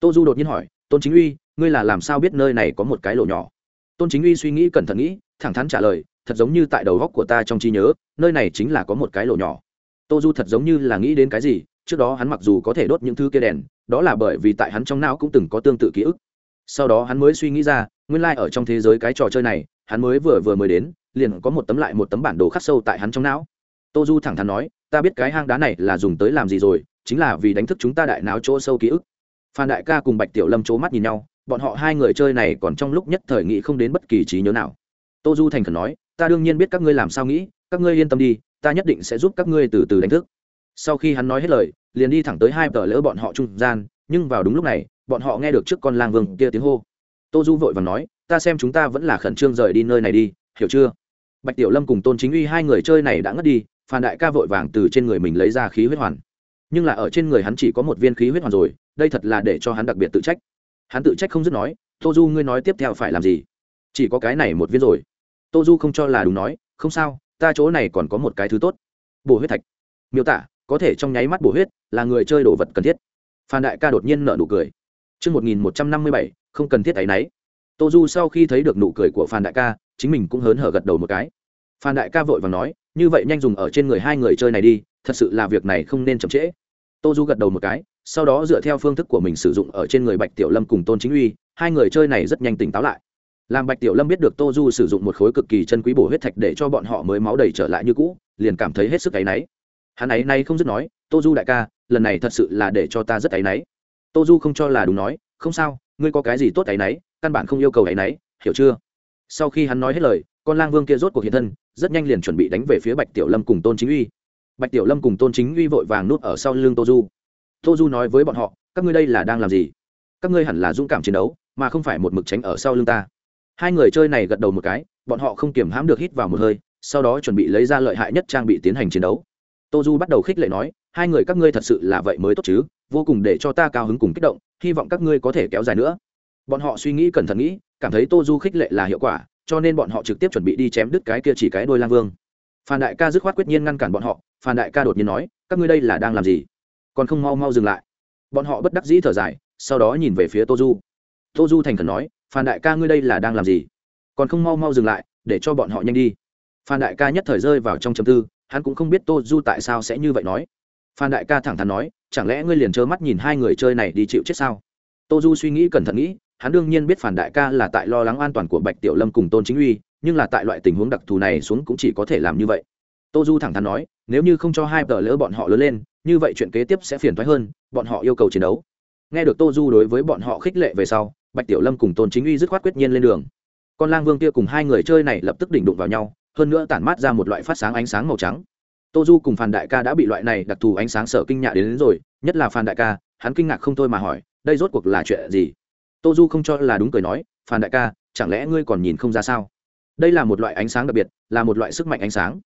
Tô du đột nhiên hỏi, tôn chính uy, ngươi là làm sao biết nơi này có một cái lỗ nhỏ? Tôn chính uy suy nghĩ cẩn thận nghĩ, thẳng thắn trả lời, thật giống như tại đầu góc của ta trong trí nhớ, nơi này chính là có một cái lỗ nhỏ. Tô du thật giống như là nghĩ đến cái gì, trước đó hắn mặc dù có thể đốt những thứ kia đèn, đó là bởi vì tại hắn trong não cũng từng có tương tự ký ức. Sau đó hắn mới suy nghĩ ra, nguyên lai、like、ở trong thế giới cái trò chơi này, hắn mới vừa vừa mới đến, liền có một tấm lại một tấm bản đồ khắc sâu tại hắn trong não. Tô du thẳng thắn nói ta biết cái hang đá này là dùng tới làm gì rồi, chính là vì đánh thức chúng ta đại não chỗ sâu ký ức. Phan đại ca cùng bạch tiểu lâm c h ố mắt nhìn nhau, bọn họ hai người chơi này còn trong lúc nhất thời nghĩ không đến bất kỳ trí nhớ nào. Tô du thành khẩn nói, ta đương nhiên biết các ngươi làm sao nghĩ, các ngươi yên tâm đi, ta nhất định sẽ giúp các ngươi từ từ đánh thức. Sau khi hắn nói hết lời, liền đi thẳng tới hai tờ lỡ bọn họ trung gian, nhưng vào đúng lúc này, bọn họ nghe được trước con lang vương kia tiếng hô. Tô du vội và nói, ta xem chúng ta vẫn là khẩn trương rời đi nơi này đi, hiểu chưa? Bạch tiểu lâm cùng tôn chính uy hai người chơi này đã ngất đi phan đại ca vội vàng từ trên người mình lấy ra khí huyết hoàn. Nhưng là ở trên người hắn chỉ có một viên khí huyết hoàn rồi đây thật là để cho hắn đặc biệt tự trách. Hắn tự trách không dứt nói tô du ngươi nói tiếp theo phải làm gì? Chỉ có cái này một viên rồi. Tô du không cho là đúng nói không sao ta chỗ này còn có một cái thứ tốt. Bổ huyết thạch. Miêu tả có thể trong nháy mắt bổ huyết là người chơi đồ vật cần thiết. Phan đại ca đột nhiên nợ nụ cười. Trước 1157, không cần thiết ấy nấy. Tô Du sau khi thấy được nụ cười của Phan Đại ca, chính mình cũng hớn hở gật đầu một cái. Phan Đại ca vội vàng nói, như vậy nhanh dùng ở trên người hai người chơi này đi, thật sự là việc này không nên chậm trễ. Tô Du gật đầu một cái, sau đó dựa theo phương thức của mình sử dụng ở trên người Bạch Tiểu Lâm cùng Tôn Chính Uy, hai người chơi này rất nhanh tỉnh táo lại. Làm Bạch Tiểu Lâm biết được Tô Du sử dụng một khối cực kỳ chân quý bổ huyết thạch để cho bọn họ mới máu đầy trở lại như cũ, liền cảm thấy hết sức áy náy hắn ấy nay không dứt nói tô du đại ca lần này thật sự là để cho ta rất áy náy tô du không cho là đúng nói không sao ngươi có cái gì tốt áy náy căn bản không yêu cầu áy náy hiểu chưa sau khi hắn nói hết lời con lang vương kia rốt cuộc hiện thân rất nhanh liền chuẩn bị đánh về phía bạch tiểu lâm cùng tôn chính uy. Bạch tiểu lâm cùng tôn chính uy vội vàng nút ở sau lưng tô du. Tô du nói với bọn họ, các ngươi đây là đang làm gì? Các ngươi hẳn là dũng cảm chiến đấu, mà không phải một mực tránh ở sau lưng ta. Hai người chơi này gật đầu một cái, bọn họ không kiềm hãm được hít vào một hơi, sau đó chuẩn bị lấy ra lợi hại nhất trang bị tiến hành chiến đấu. Tô du bắt đầu khích lệ nói, hai người các ngươi thật sự là vậy mới tốt chứ, vô cùng để cho ta cao hứng cùng kích động, hy vọng các ngươi có thể kéo dài nữa. Bọn họ suy nghĩ cẩn thận nghĩ, cảm thấy tô du khích lệ là hiệu quả cho nên bọn họ trực tiếp chuẩn bị đi chém đứt cái kia chỉ cái đôi lang vương. Phan đại ca dứt khoát quyết nhiên ngăn cản bọn họ, phan đại ca đột nhiên nói, các ngươi đây là đang làm gì? Còn không mau mau dừng lại. Bọn họ bất đắc dĩ thở dài, sau đó nhìn về phía tô du. Tô du thành khẩn nói, phan đại ca ngươi đây là đang làm gì? Còn không mau mau dừng lại, để cho bọn họ nhanh đi. Phan đại ca nhất thời rơi vào trong chấm tư, hắn cũng không biết tô du tại sao sẽ như vậy nói. Phan đại ca thẳng thắn nói, chẳng lẽ ngươi liền trơ mắt nhìn hai người chơi này đi chịu chết sao? Tô du suy nghĩ cẩn thận nghĩ hắn đương nhiên biết phản đại ca là tại lo lắng an toàn của bạch tiểu lâm cùng tôn chính uy nhưng là tại loại tình huống đặc thù này xuống cũng chỉ có thể làm như vậy. Tô du thẳng thắn nói nếu như không cho hai tờ lỡ bọn họ lớn lên như vậy chuyện kế tiếp sẽ phiền thoái hơn bọn họ yêu cầu chiến đấu. Nghe được tô du đối với bọn họ khích lệ về sau bạch tiểu lâm cùng tôn chính uy dứt khoát quyết nhiên lên đường. Con lang vương kia cùng hai người chơi này lập tức đỉnh đụng vào nhau hơn nữa tản mát ra một loại phát sáng ánh sáng màu trắng. Tô du cùng phan đại ca đã bị loại này đặc thù ánh sáng sở kinh nhạ đến, đến rồi nhất là phan đại ca hắn kinh ngạc không thôi mà hỏi đây rốt cuộc là chuyện gì? Tô du không cho là đúng cười nói phan đại ca, chẳng lẽ ngươi còn nhìn không ra sao? Đây là một loại ánh sáng đặc biệt, là một loại sức mạnh ánh sáng.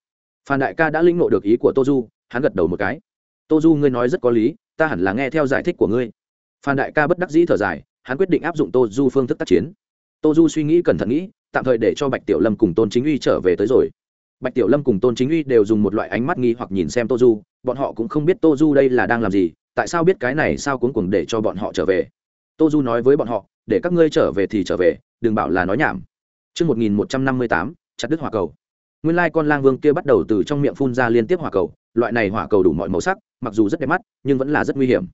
Phan đại ca đã linh ngộ được ý của tô du hắn gật đầu một cái. Tô du ngươi nói rất có lý, ta hẳn là nghe theo giải thích của ngươi. Phan đại ca bất đắc dĩ thở dài, hắn quyết định áp dụng tô du phương thức tác chiến. Tô du suy nghĩ cẩn thận nghĩ, tạm thời để cho bạch tiểu lâm cùng tôn chính uy trở về tới rồi. Bạch tiểu lâm cùng tôn chính uy đều dùng một loại ánh mắt nghi hoặc nhìn xem tô du bọn họ cũng không biết tô du đây là đang làm gì, tại sao biết cái này sao cuốn cuồng để cho bọn họ trở về tô du nói với bọn họ để các ngươi trở về thì trở về đừng bảo là nói nhảm. Trước 1158, chặt đứt hỏa cầu. nguyên lai con lang vương kia bắt đầu từ trong miệng phun ra liên tiếp hỏa cầu loại này hỏa cầu đủ mọi màu sắc mặc dù rất đẹp mắt nhưng vẫn là rất nguy hiểm.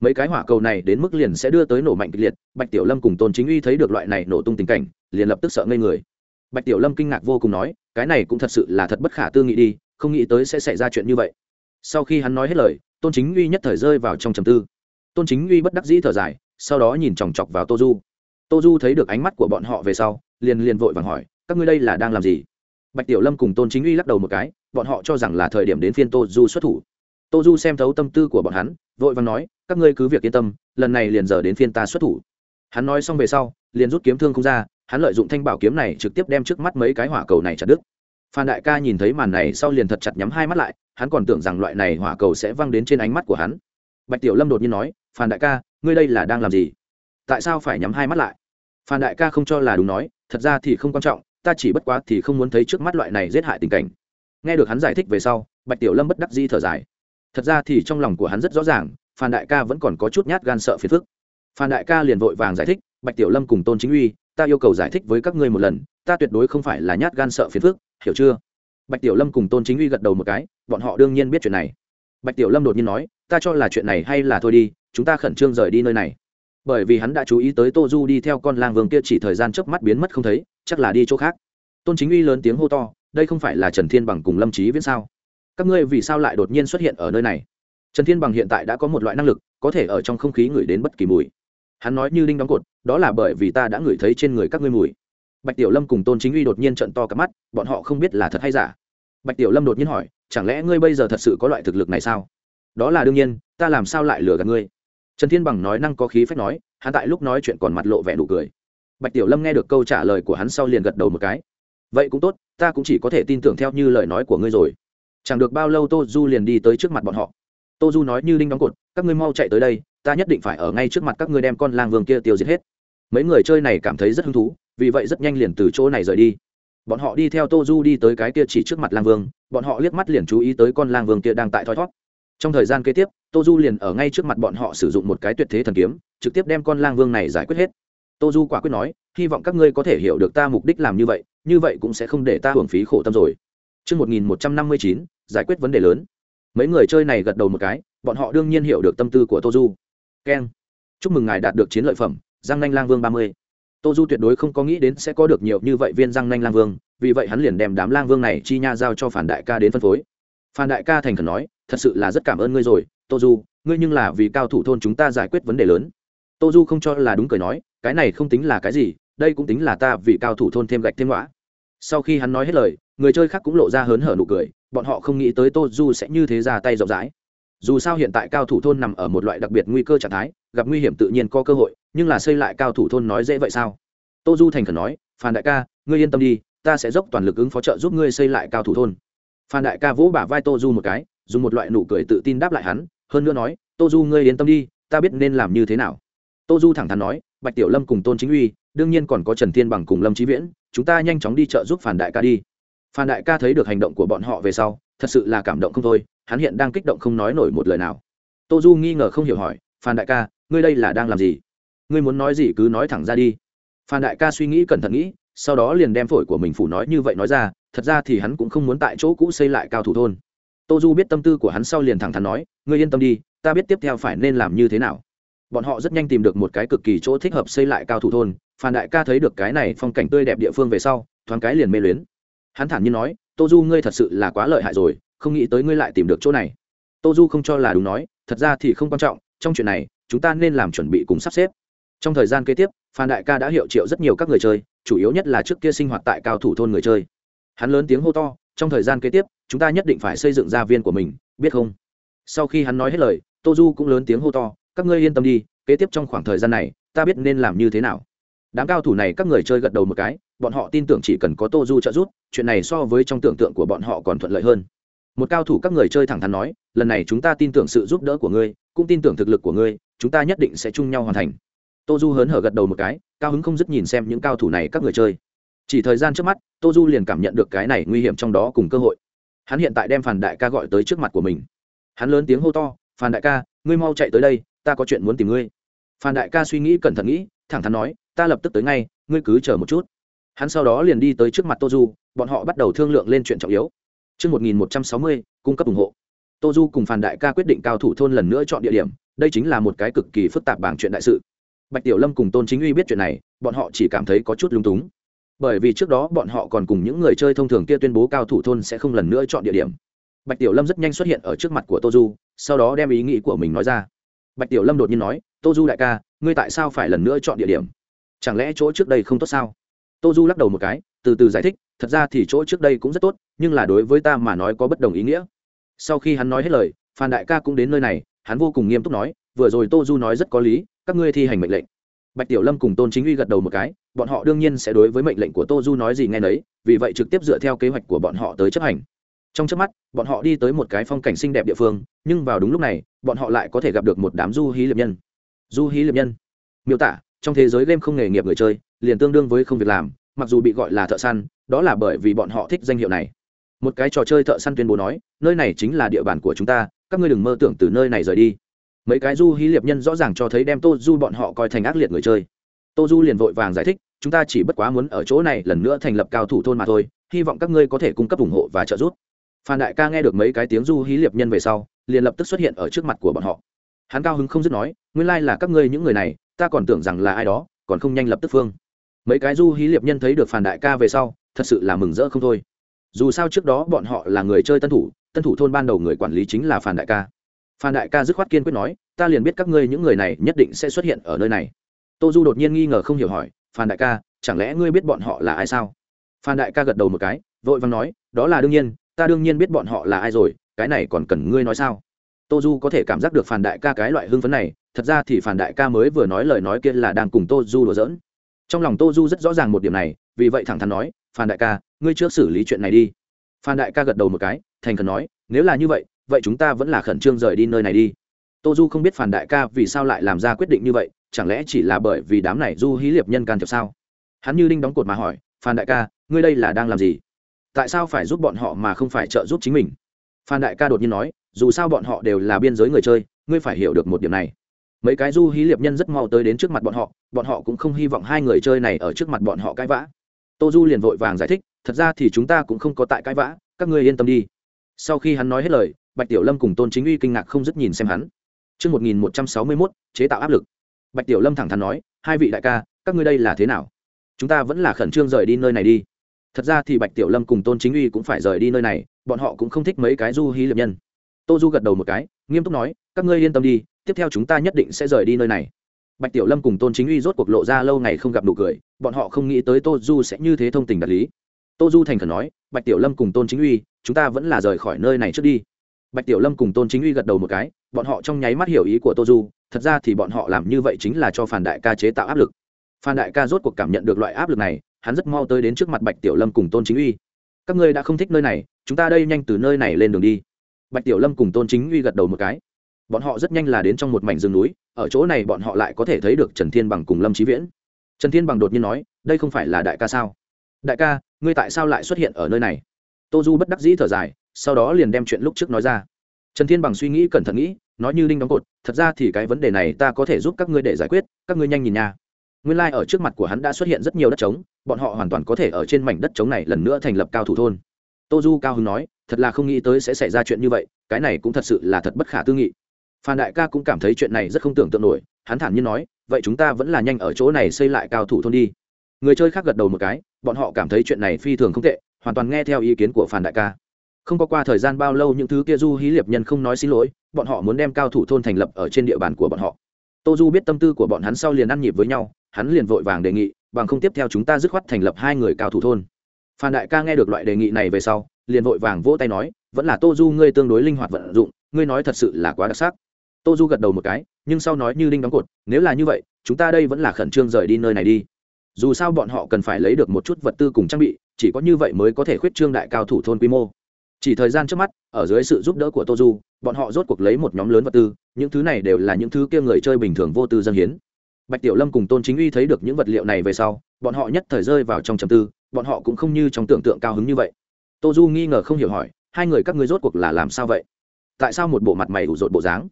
Mấy cái hỏa cầu này đến mức liền sẽ đưa tới nổ mạnh kịch liệt bạch tiểu lâm cùng tôn chính uy thấy được loại này nổ tung tình cảnh liền lập tức sợ ngây người. Bạch tiểu lâm kinh ngạc vô cùng nói cái này cũng thật sự là thật bất khả tư nghị đi không nghĩ tới sẽ xảy ra chuyện như vậy. Sau khi hắn nói hết lời tôn chính uy nhất thời rơi vào trong trầm tư. Tôn chính uy bất đắc dĩ thở dài sau đó nhìn chòng chọc vào tô du tô du thấy được ánh mắt của bọn họ về sau, liền liền vội vàng hỏi, các ngươi đây là đang làm gì? Bạch tiểu lâm cùng tôn chính uy lắc đầu một cái, bọn họ cho rằng là thời điểm đến phiên tô du xuất thủ. Tô du xem thấu tâm tư của bọn hắn, vội vàng nói, các ngươi cứ việc yên tâm, lần này liền giờ đến phiên ta xuất thủ. Hắn nói xong về sau, liền rút kiếm thương không ra, hắn lợi dụng thanh bảo kiếm này trực tiếp đem trước mắt mấy cái hỏa cầu này chặt đứt. Phan đại ca nhìn thấy màn này sau liền thật chặt nhắm hai mắt lại, hắn còn tưởng rằng loại này hỏa cầu sẽ văng đến trên ánh mắt của hắn. Bạch tiểu lâm đột nhiên nói, phan đại ca ngươi đây là đang làm gì? Tại sao phải nhắm hai mắt lại? Phan đại ca không cho là đúng nói, thật ra thì không quan trọng, ta chỉ bất quá thì không muốn thấy trước mắt loại này giết hại tình cảnh. Nghe được hắn giải thích về sau, bạch tiểu lâm bất đắc di thở dài. Thật ra thì trong lòng của hắn rất rõ ràng, phan đại ca vẫn còn có chút nhát gan sợ phiền phức. Phan đại ca liền vội vàng giải thích, bạch tiểu lâm cùng tôn chính uy, ta yêu cầu giải thích với các ngươi một lần, ta tuyệt đối không phải là nhát gan sợ phiền phức, hiểu chưa? Bạch tiểu lâm cùng tôn chính uy gật đầu một cái, bọn họ đương nhiên biết chuyện này. Bạch tiểu lâm đột nhiên nói ta cho là chuyện này hay là thôi đi, chúng ta khẩn trương rời đi nơi này. Bởi vì hắn đã chú ý tới tô du đi theo con lang vương kia chỉ thời gian chớp mắt biến mất không thấy, chắc là đi chỗ khác. Tôn chính uy lớn tiếng hô to, đây không phải là trần thiên bằng cùng lâm trí viễn sao? Các ngươi vì sao lại đột nhiên xuất hiện ở nơi này? Trần thiên bằng hiện tại đã có một loại năng lực, có thể ở trong không khí ngửi đến bất kỳ mùi. Hắn nói như đinh đóng cột, đó là bởi vì ta đã ngửi thấy trên người các ngươi mùi. Bạch tiểu lâm cùng tôn chính uy đột nhiên trận to cặp mắt, bọn họ không biết là thật hay giả. Bạch tiểu lâm đột nhiên hỏi, chẳng lẽ ngươi bây giờ thật sự có loại thực lực này sao? Đó là đương nhiên, ta làm sao lại lừa gạt ngươi? Trần thiên bằng nói năng có khí phách nói, hắn tại lúc nói chuyện còn mặt lộ vẻ nụ cười. Bạch tiểu lâm nghe được câu trả lời của hắn sau liền gật đầu một cái. Vậy cũng tốt, ta cũng chỉ có thể tin tưởng theo như lời nói của ngươi rồi. Chẳng được bao lâu tô du liền đi tới trước mặt bọn họ. Tô du nói như đinh đóng cột, các ngươi mau chạy tới đây, ta nhất định phải ở ngay trước mặt các ngươi đem con lang vương kia tiêu diệt hết. Mấy người chơi này cảm thấy rất hứng thú, vì vậy rất nhanh liền từ chỗ này rời đi. Bọn họ đi theo tô du đi tới cái kia chỉ trước mặt lang vương, bọn họ liếc mắt liền chú ý tới con lang vương kia đang tại thoi thót trong thời gian kế tiếp tô du liền ở ngay trước mặt bọn họ sử dụng một cái tuyệt thế thần kiếm trực tiếp đem con lang vương này giải quyết hết tô du quả quyết nói hy vọng các ngươi có thể hiểu được ta mục đích làm như vậy như vậy cũng sẽ không để ta hưởng phí khổ tâm rồi Trước 1159, giải quyết vấn đề lớn. Mấy người chơi này gật đầu một cái, bọn họ đương nhiên hiểu được tâm tư của Tô Du. Ken, chúc mừng ngài đạt được chiến lợi phẩm, Giang Nanh Lang Vương 30. Tô Du tuyệt đối không có nghĩ đến sẽ có được nhiều như vậy viên Giang Nanh Lang Vương, vì vậy hắn liền đem đám Lang Vương này chi nha giao cho Phản Đại ca đến phân phối. Phan Đại ca thành khẩn nói, thật sự là rất cảm ơn ngươi rồi, Tô Du, ngươi nhưng là vì cao thủ thôn chúng ta giải quyết vấn đề lớn. Tô Du không cho là đúng cười nói, cái này không tính là cái gì, đây cũng tính là ta vì cao thủ thôn thêm gạch thêm ngõa sau khi hắn nói hết lời người chơi khác cũng lộ ra hớn hở nụ cười bọn họ không nghĩ tới tô du sẽ như thế ra tay rộng rãi. Dù sao hiện tại cao thủ thôn nằm ở một loại đặc biệt nguy cơ trạng thái gặp nguy hiểm tự nhiên có cơ hội nhưng là xây lại cao thủ thôn nói dễ vậy sao? Tô du thành khẩn nói phan đại ca ngươi yên tâm đi ta sẽ dốc toàn lực ứng phó trợ giúp ngươi xây lại cao thủ thôn phan đại ca vỗ bả vai tô du một cái, dùng một loại nụ cười tự tin đáp lại hắn, hơn nữa nói, tô du, ngươi yên tâm đi, ta biết nên làm như thế nào. Tô du thẳng thắn nói, bạch tiểu lâm cùng tôn chính uy, đương nhiên còn có trần thiên bằng cùng lâm trí viễn, chúng ta nhanh chóng đi chợ giúp phản đại ca đi. Phan đại ca thấy được hành động của bọn họ về sau, thật sự là cảm động không thôi, hắn hiện đang kích động không nói nổi một lời nào. Tô du nghi ngờ không hiểu hỏi, phan đại ca, ngươi đây là đang làm gì? Ngươi muốn nói gì cứ nói thẳng ra đi. Phan đại ca suy nghĩ cẩn thận nghĩ, sau đó liền đem phổi của mình phủ nói như vậy nói ra thật ra thì hắn cũng không muốn tại chỗ cũ xây lại cao thủ thôn. Tô du biết tâm tư của hắn sau liền thẳng thắn nói, ngươi yên tâm đi, ta biết tiếp theo phải nên làm như thế nào. Bọn họ rất nhanh tìm được một cái cực kỳ chỗ thích hợp xây lại cao thủ thôn, phan đại ca thấy được cái này phong cảnh tươi đẹp địa phương về sau, thoáng cái liền mê luyến. Hắn thản nhiên nói, tô du, ngươi thật sự là quá lợi hại rồi, không nghĩ tới ngươi lại tìm được chỗ này. Tô du không cho là đúng nói, thật ra thì không quan trọng, trong chuyện này, chúng ta nên làm chuẩn bị cùng sắp xếp. Trong thời gian kế tiếp, phan đại ca đã hiệu triệu rất nhiều các người chơi, chủ yếu nhất là trước kia sinh hoạt tại cao thủ thôn người chơi hắn lớn tiếng hô to, trong thời gian kế tiếp, chúng ta nhất định phải xây dựng gia viên của mình, biết không? Sau khi hắn nói hết lời tô du cũng lớn tiếng hô to, các ngươi yên tâm đi, kế tiếp trong khoảng thời gian này, ta biết nên làm như thế nào. Đám cao thủ này các người chơi gật đầu một cái, bọn họ tin tưởng chỉ cần có tô du trợ giúp, chuyện này so với trong tưởng tượng của bọn họ còn thuận lợi hơn. Một cao thủ các người chơi thẳng thắn nói, lần này chúng ta tin tưởng sự giúp đỡ của ngươi, cũng tin tưởng thực lực của ngươi, chúng ta nhất định sẽ chung nhau hoàn thành. Tô du hớn hở gật đầu một cái, cao hứng không dứt nhìn xem những cao thủ này các người chơi chỉ thời gian trước mắt tô du liền cảm nhận được cái này nguy hiểm trong đó cùng cơ hội hắn hiện tại đem phản đại ca gọi tới trước mặt của mình hắn lớn tiếng hô to phản đại ca ngươi mau chạy tới đây ta có chuyện muốn tìm ngươi phản đại ca suy nghĩ cẩn thận nghĩ thẳng thắn nói ta lập tức tới ngay ngươi cứ chờ một chút hắn sau đó liền đi tới trước mặt tô du bọn họ bắt đầu thương lượng lên chuyện trọng yếu Trước 1160, cung cấp ủng hộ. Tô Du cùng Phan Đại ca quyết định cao thủ thôn lần nữa chọn địa điểm, đây chính là một cái cực kỳ phức tạp bảng chuyện đại sự. Bạch Tiểu Lâm cùng Tôn Chính Uy biết chuyện này, bọn họ chỉ cảm thấy có chút lung túng. Bởi vì trước đó bọn họ còn cùng những người chơi thông thường kia tuyên bố cao thủ thôn sẽ không lần nữa chọn địa điểm. Bạch Tiểu Lâm rất nhanh xuất hiện ở trước mặt của Tô Du, sau đó đem ý nghĩ của mình nói ra. Bạch Tiểu Lâm đột nhiên nói, "Tô Du đại ca, ngươi tại sao phải lần nữa chọn địa điểm? Chẳng lẽ chỗ trước đây không tốt sao?" Tô Du lắc đầu một cái, từ từ giải thích, "Thật ra thì chỗ trước đây cũng rất tốt, nhưng là đối với ta mà nói có bất đồng ý nghĩa." Sau khi hắn nói hết lời, Phan đại ca cũng đến nơi này, hắn vô cùng nghiêm túc nói, "Vừa rồi Tô Du nói rất có lý, các ngươi thi hành mệnh lệnh." Bạch Tiểu Lâm cùng Tôn Chính Uy gật đầu một cái, bọn họ đương nhiên sẽ đối với mệnh lệnh của Tô Du nói gì nghe nấy, vì vậy trực tiếp dựa theo kế hoạch của bọn họ tới chấp hành. Trong trước mắt bọn họ đi tới một cái phong cảnh xinh đẹp địa phương nhưng vào đúng lúc này bọn họ lại có thể gặp được một đám du hí liệp nhân. Du hí liệp nhân. Miêu tả trong thế giới game không nghề nghiệp người chơi liền tương đương với không việc làm mặc dù bị gọi là thợ săn đó là bởi vì bọn họ thích danh hiệu này. Một cái trò chơi thợ săn tuyên bố nói nơi này chính là địa bàn của chúng ta các ngươi đừng mơ tưởng từ nơi này rời đi. Mấy cái du hí liệp nhân rõ ràng cho thấy đem tô du bọn họ coi thành ác liệt người chơi tô du liền vội vàng giải thích, chúng ta chỉ bất quá muốn ở chỗ này lần nữa thành lập cao thủ thôn mà thôi, hy vọng các ngươi có thể cung cấp ủng hộ và trợ giúp. Phan đại ca nghe được mấy cái tiếng du hí liệp nhân về sau, liền lập tức xuất hiện ở trước mặt của bọn họ. Hắn cao hứng không dứt nói, nguyên lai là các ngươi những người này, ta còn tưởng rằng là ai đó, còn không nhanh lập tức phương. Mấy cái du hí liệp nhân thấy được Phan đại ca về sau, thật sự là mừng rỡ không thôi. Dù sao trước đó bọn họ là người chơi tân thủ tân thủ thôn ban đầu người quản lý chính là Phan đại ca. Phan đại ca dứt khoát kiên quyết nói, ta liền biết các ngươi những người này nhất định sẽ xuất hiện ở nơi này tô du đột nhiên nghi ngờ không hiểu hỏi, phan đại ca, chẳng lẽ ngươi biết bọn họ là ai sao? Phan đại ca gật đầu một cái, vội vàng nói, đó là đương nhiên, ta đương nhiên biết bọn họ là ai rồi, cái này còn cần ngươi nói sao? Tô du có thể cảm giác được phản đại ca cái loại hưng phấn này, thật ra thì phản đại ca mới vừa nói lời nói kia là đang cùng tô du đùa giỡn. Trong lòng tô du rất rõ ràng một điểm này, vì vậy thẳng thắn nói phản đại ca, ngươi trước xử lý chuyện này đi. Phan đại ca gật đầu một cái, thành khẩn nói, nếu là như vậy vậy chúng ta vẫn là khẩn trương rời đi nơi này đi. Tô du không biết phản đại ca vì sao lại làm ra quyết định như vậy chẳng lẽ chỉ là bởi vì đám này du hí liệp nhân can thiệp sao? Hắn như đinh đóng cột mà hỏi phan đại ca ngươi đây là đang làm gì? Tại sao phải giúp bọn họ mà không phải trợ giúp chính mình? Phan đại ca đột nhiên nói dù sao bọn họ đều là biên giới người chơi ngươi phải hiểu được một điểm này. Mấy cái du hí liệp nhân rất mau tới đến trước mặt bọn họ bọn họ cũng không hy vọng hai người chơi này ở trước mặt bọn họ cãi vã. Tô du liền vội vàng giải thích thật ra thì chúng ta cũng không có tại cãi vã các ngươi yên tâm đi. Sau khi hắn nói hết lời bạch tiểu lâm cùng tôn chính uy kinh ngạc không dứt nhìn xem hắn. Trước 1161, chế tạo áp lực. Bạch Tiểu Lâm thẳng thắn nói, hai vị đại ca, các ngươi đây là thế nào? Chúng ta vẫn là khẩn trương rời đi nơi này đi. Thật ra thì bạch tiểu lâm cùng tôn chính uy cũng phải rời đi nơi này bọn họ cũng không thích mấy cái du hí liệp nhân. Tô du gật đầu một cái nghiêm túc nói các ngươi yên tâm đi tiếp theo chúng ta nhất định sẽ rời đi nơi này. Bạch tiểu lâm cùng tôn chính uy rốt cuộc lộ ra lâu ngày không gặp nụ cười bọn họ không nghĩ tới tô du sẽ như thế thông tình đạt lý. Tô du thành khẩn nói bạch tiểu lâm cùng tôn chính uy chúng ta vẫn là rời khỏi nơi này trước đi bạch tiểu lâm cùng tôn chính uy gật đầu một cái, bọn họ trong nháy mắt hiểu ý của tô du, thật ra thì bọn họ làm như vậy chính là cho phản đại ca chế tạo áp lực. Phan đại ca rốt cuộc cảm nhận được loại áp lực này, hắn rất mau tới đến trước mặt bạch tiểu lâm cùng tôn chính uy. Các ngươi đã không thích nơi này, chúng ta đây nhanh từ nơi này lên đường đi. Bạch tiểu lâm cùng tôn chính uy gật đầu một cái. Bọn họ rất nhanh là đến trong một mảnh rừng núi, ở chỗ này bọn họ lại có thể thấy được trần thiên bằng cùng lâm trí viễn. Trần thiên bằng đột nhiên nói, đây không phải là đại ca sao? Đại ca, ngươi tại sao lại xuất hiện ở nơi này? Tô du bất đắc dĩ thở dài sau đó liền đem chuyện lúc trước nói ra. Trần thiên bằng suy nghĩ cẩn thận nghĩ, nói như đinh đóng cột, thật ra thì cái vấn đề này ta có thể giúp các ngươi để giải quyết, các ngươi nhanh nhìn nha. Nguyên lai、like、ở trước mặt của hắn đã xuất hiện rất nhiều đất trống, bọn họ hoàn toàn có thể ở trên mảnh đất trống này lần nữa thành lập cao thủ thôn. Tô du cao hưng nói, thật là không nghĩ tới sẽ xảy ra chuyện như vậy, cái này cũng thật sự là thật bất khả tư nghị. Phan đại ca cũng cảm thấy chuyện này rất không tưởng tượng nổi, hắn thản nhiên nói, vậy chúng ta vẫn là nhanh ở chỗ này xây lại cao thủ thôn đi. Người chơi khác gật đầu một cái, bọn họ cảm thấy chuyện này phi thường không tệ, hoàn toàn nghe theo ý kiến của phan đại ca không có qua thời gian bao lâu những thứ kia du hí liệp nhân không nói xin lỗi, bọn họ muốn đem cao thủ thôn thành lập ở trên địa bàn của bọn họ. Tô du biết tâm tư của bọn hắn sau liền ăn nhịp với nhau, hắn liền vội vàng đề nghị, bằng không tiếp theo chúng ta dứt khoát thành lập hai người cao thủ thôn. Phan đại ca nghe được loại đề nghị này về sau, liền vội vàng vỗ tay nói, vẫn là tô du ngươi tương đối linh hoạt vận dụng, ngươi nói thật sự là quá đặc sắc. Tô du gật đầu một cái, nhưng sau nói như đinh đóng cột, nếu là như vậy, chúng ta đây vẫn là khẩn trương rời đi nơi này đi. Dù sao bọn họ cần phải lấy được một chút vật tư cùng trang bị, chỉ có như vậy mới có thể khuyết trương đại cao thủ thôn quy mô chỉ thời gian trước mắt, ở dưới sự giúp đỡ của tô du bọn họ rốt cuộc lấy một nhóm lớn vật tư, những thứ này đều là những thứ kia người chơi bình thường vô tư dân hiến. Bạch tiểu lâm cùng tôn chính uy thấy được những vật liệu này về sau, bọn họ nhất thời rơi vào trong trầm tư, bọn họ cũng không như trong tưởng tượng cao hứng như vậy. Tô du nghi ngờ không hiểu hỏi, hai người các ngươi rốt cuộc là làm sao vậy? Tại sao một bộ mặt mày ủ rột bộ dáng?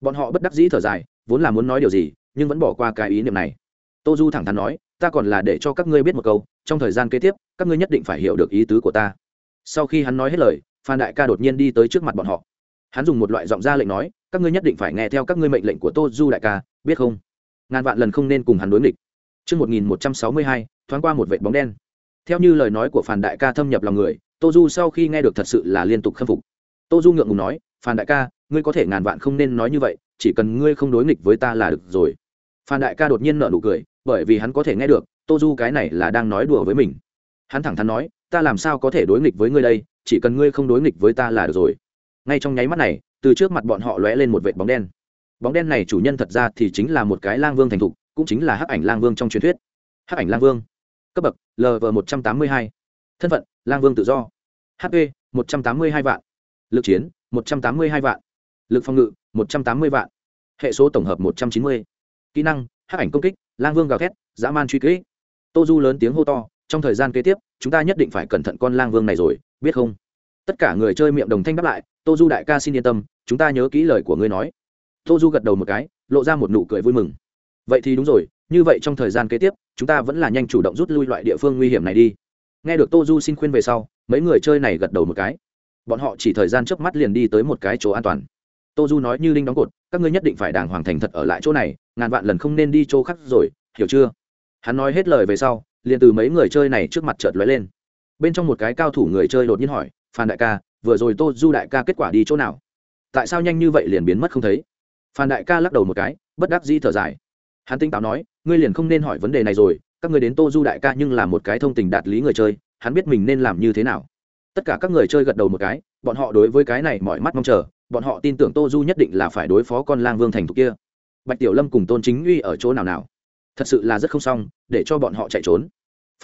Bọn họ bất đắc dĩ thở dài, vốn là muốn nói điều gì, nhưng vẫn bỏ qua cái ý niệm này. Tô du thẳng thắn nói, ta còn là để cho các ngươi biết một câu, trong thời gian kế tiếp, các ngươi nhất định phải hiểu được ý tứ của ta. Sau khi hắn nói hết lời phan đại ca đột nhiên đi tới trước mặt bọn họ hắn dùng một loại giọng ra lệnh nói các ngươi nhất định phải nghe theo các ngươi mệnh lệnh của tô du đại ca biết không ngàn vạn lần không nên cùng hắn đối nghịch Trước 1162, thoáng qua một vệt bóng đen. Theo như lời nói của Phan Đại ca thâm nhập lòng người, Tô Du sau khi nghe được thật sự là liên tục khâm phục. Tô Du ngượng ngùng nói, "Phan Đại ca, ngươi có thể ngàn vạn không nên nói như vậy, chỉ cần ngươi không đối nghịch với ta là được rồi." Phan Đại ca đột nhiên nở nụ cười, bởi vì hắn có thể nghe được, Tô Du cái này là đang nói đùa với mình. Hắn thẳng thắn nói, "Ta làm sao có thể đối nghịch với ngươi đây, chỉ cần ngươi không đối nghịch với ta là được rồi." Ngay trong nháy mắt này, từ trước mặt bọn họ lóe lên một vệt bóng đen. Bóng đen này chủ nhân thật ra thì chính là một cái lang vương thành thục, cũng chính là hắc ảnh lang vương trong truyền thuyết. Hắc ảnh lang vương. Cấp bậc lv một trăm tám mươi hai. Thân phận lang vương tự do. Hp một trăm tám mươi hai vạn. Lực chiến một trăm tám mươi hai vạn. Lực phòng ngự một trăm tám mươi vạn. Hệ số tổng hợp một trăm chín mươi. Kỹ năng hắc ảnh công kích lang vương gào thét dã man truy kỹ tô du lớn tiếng hô to trong thời gian kế tiếp chúng ta nhất định phải cẩn thận con lang vương này rồi, biết không? Tất cả người chơi miệng đồng thanh đáp lại, tô du đại ca xin yên tâm, chúng ta nhớ kỹ lời của ngươi nói. Tô du gật đầu một cái, lộ ra một nụ cười vui mừng. Vậy thì đúng rồi, như vậy trong thời gian kế tiếp, chúng ta vẫn là nhanh chủ động rút lui loại địa phương nguy hiểm này đi. Nghe được tô du xin khuyên về sau, mấy người chơi này gật đầu một cái. Bọn họ chỉ thời gian trước mắt liền đi tới một cái chỗ an toàn. Tô du nói như linh đóng cột, các ngươi nhất định phải đàng hoàng thành thật ở lại chỗ này, ngàn vạn lần không nên đi chỗ khác rồi, hiểu chưa? Hắn nói hết lời về sau liền từ mấy người chơi này trước mặt chợt lóe lên. Bên trong một cái cao thủ người chơi đột nhiên hỏi, phan đại ca, vừa rồi tô du đại ca kết quả đi chỗ nào? Tại sao nhanh như vậy liền biến mất không thấy? Phan đại ca lắc đầu một cái, bất đắc dĩ thở dài. Hắn tinh táo nói, ngươi liền không nên hỏi vấn đề này rồi, các người đến tô du đại ca nhưng là một cái thông tình đạt lý người chơi, hắn biết mình nên làm như thế nào. Tất cả các người chơi gật đầu một cái, bọn họ đối với cái này mọi mắt mong chờ, bọn họ tin tưởng tô du nhất định là phải đối phó con lang vương thành thục kia. Bạch tiểu lâm cùng tôn chính uy ở chỗ nào nào? Thật sự là rất không xong, để cho bọn họ chạy trốn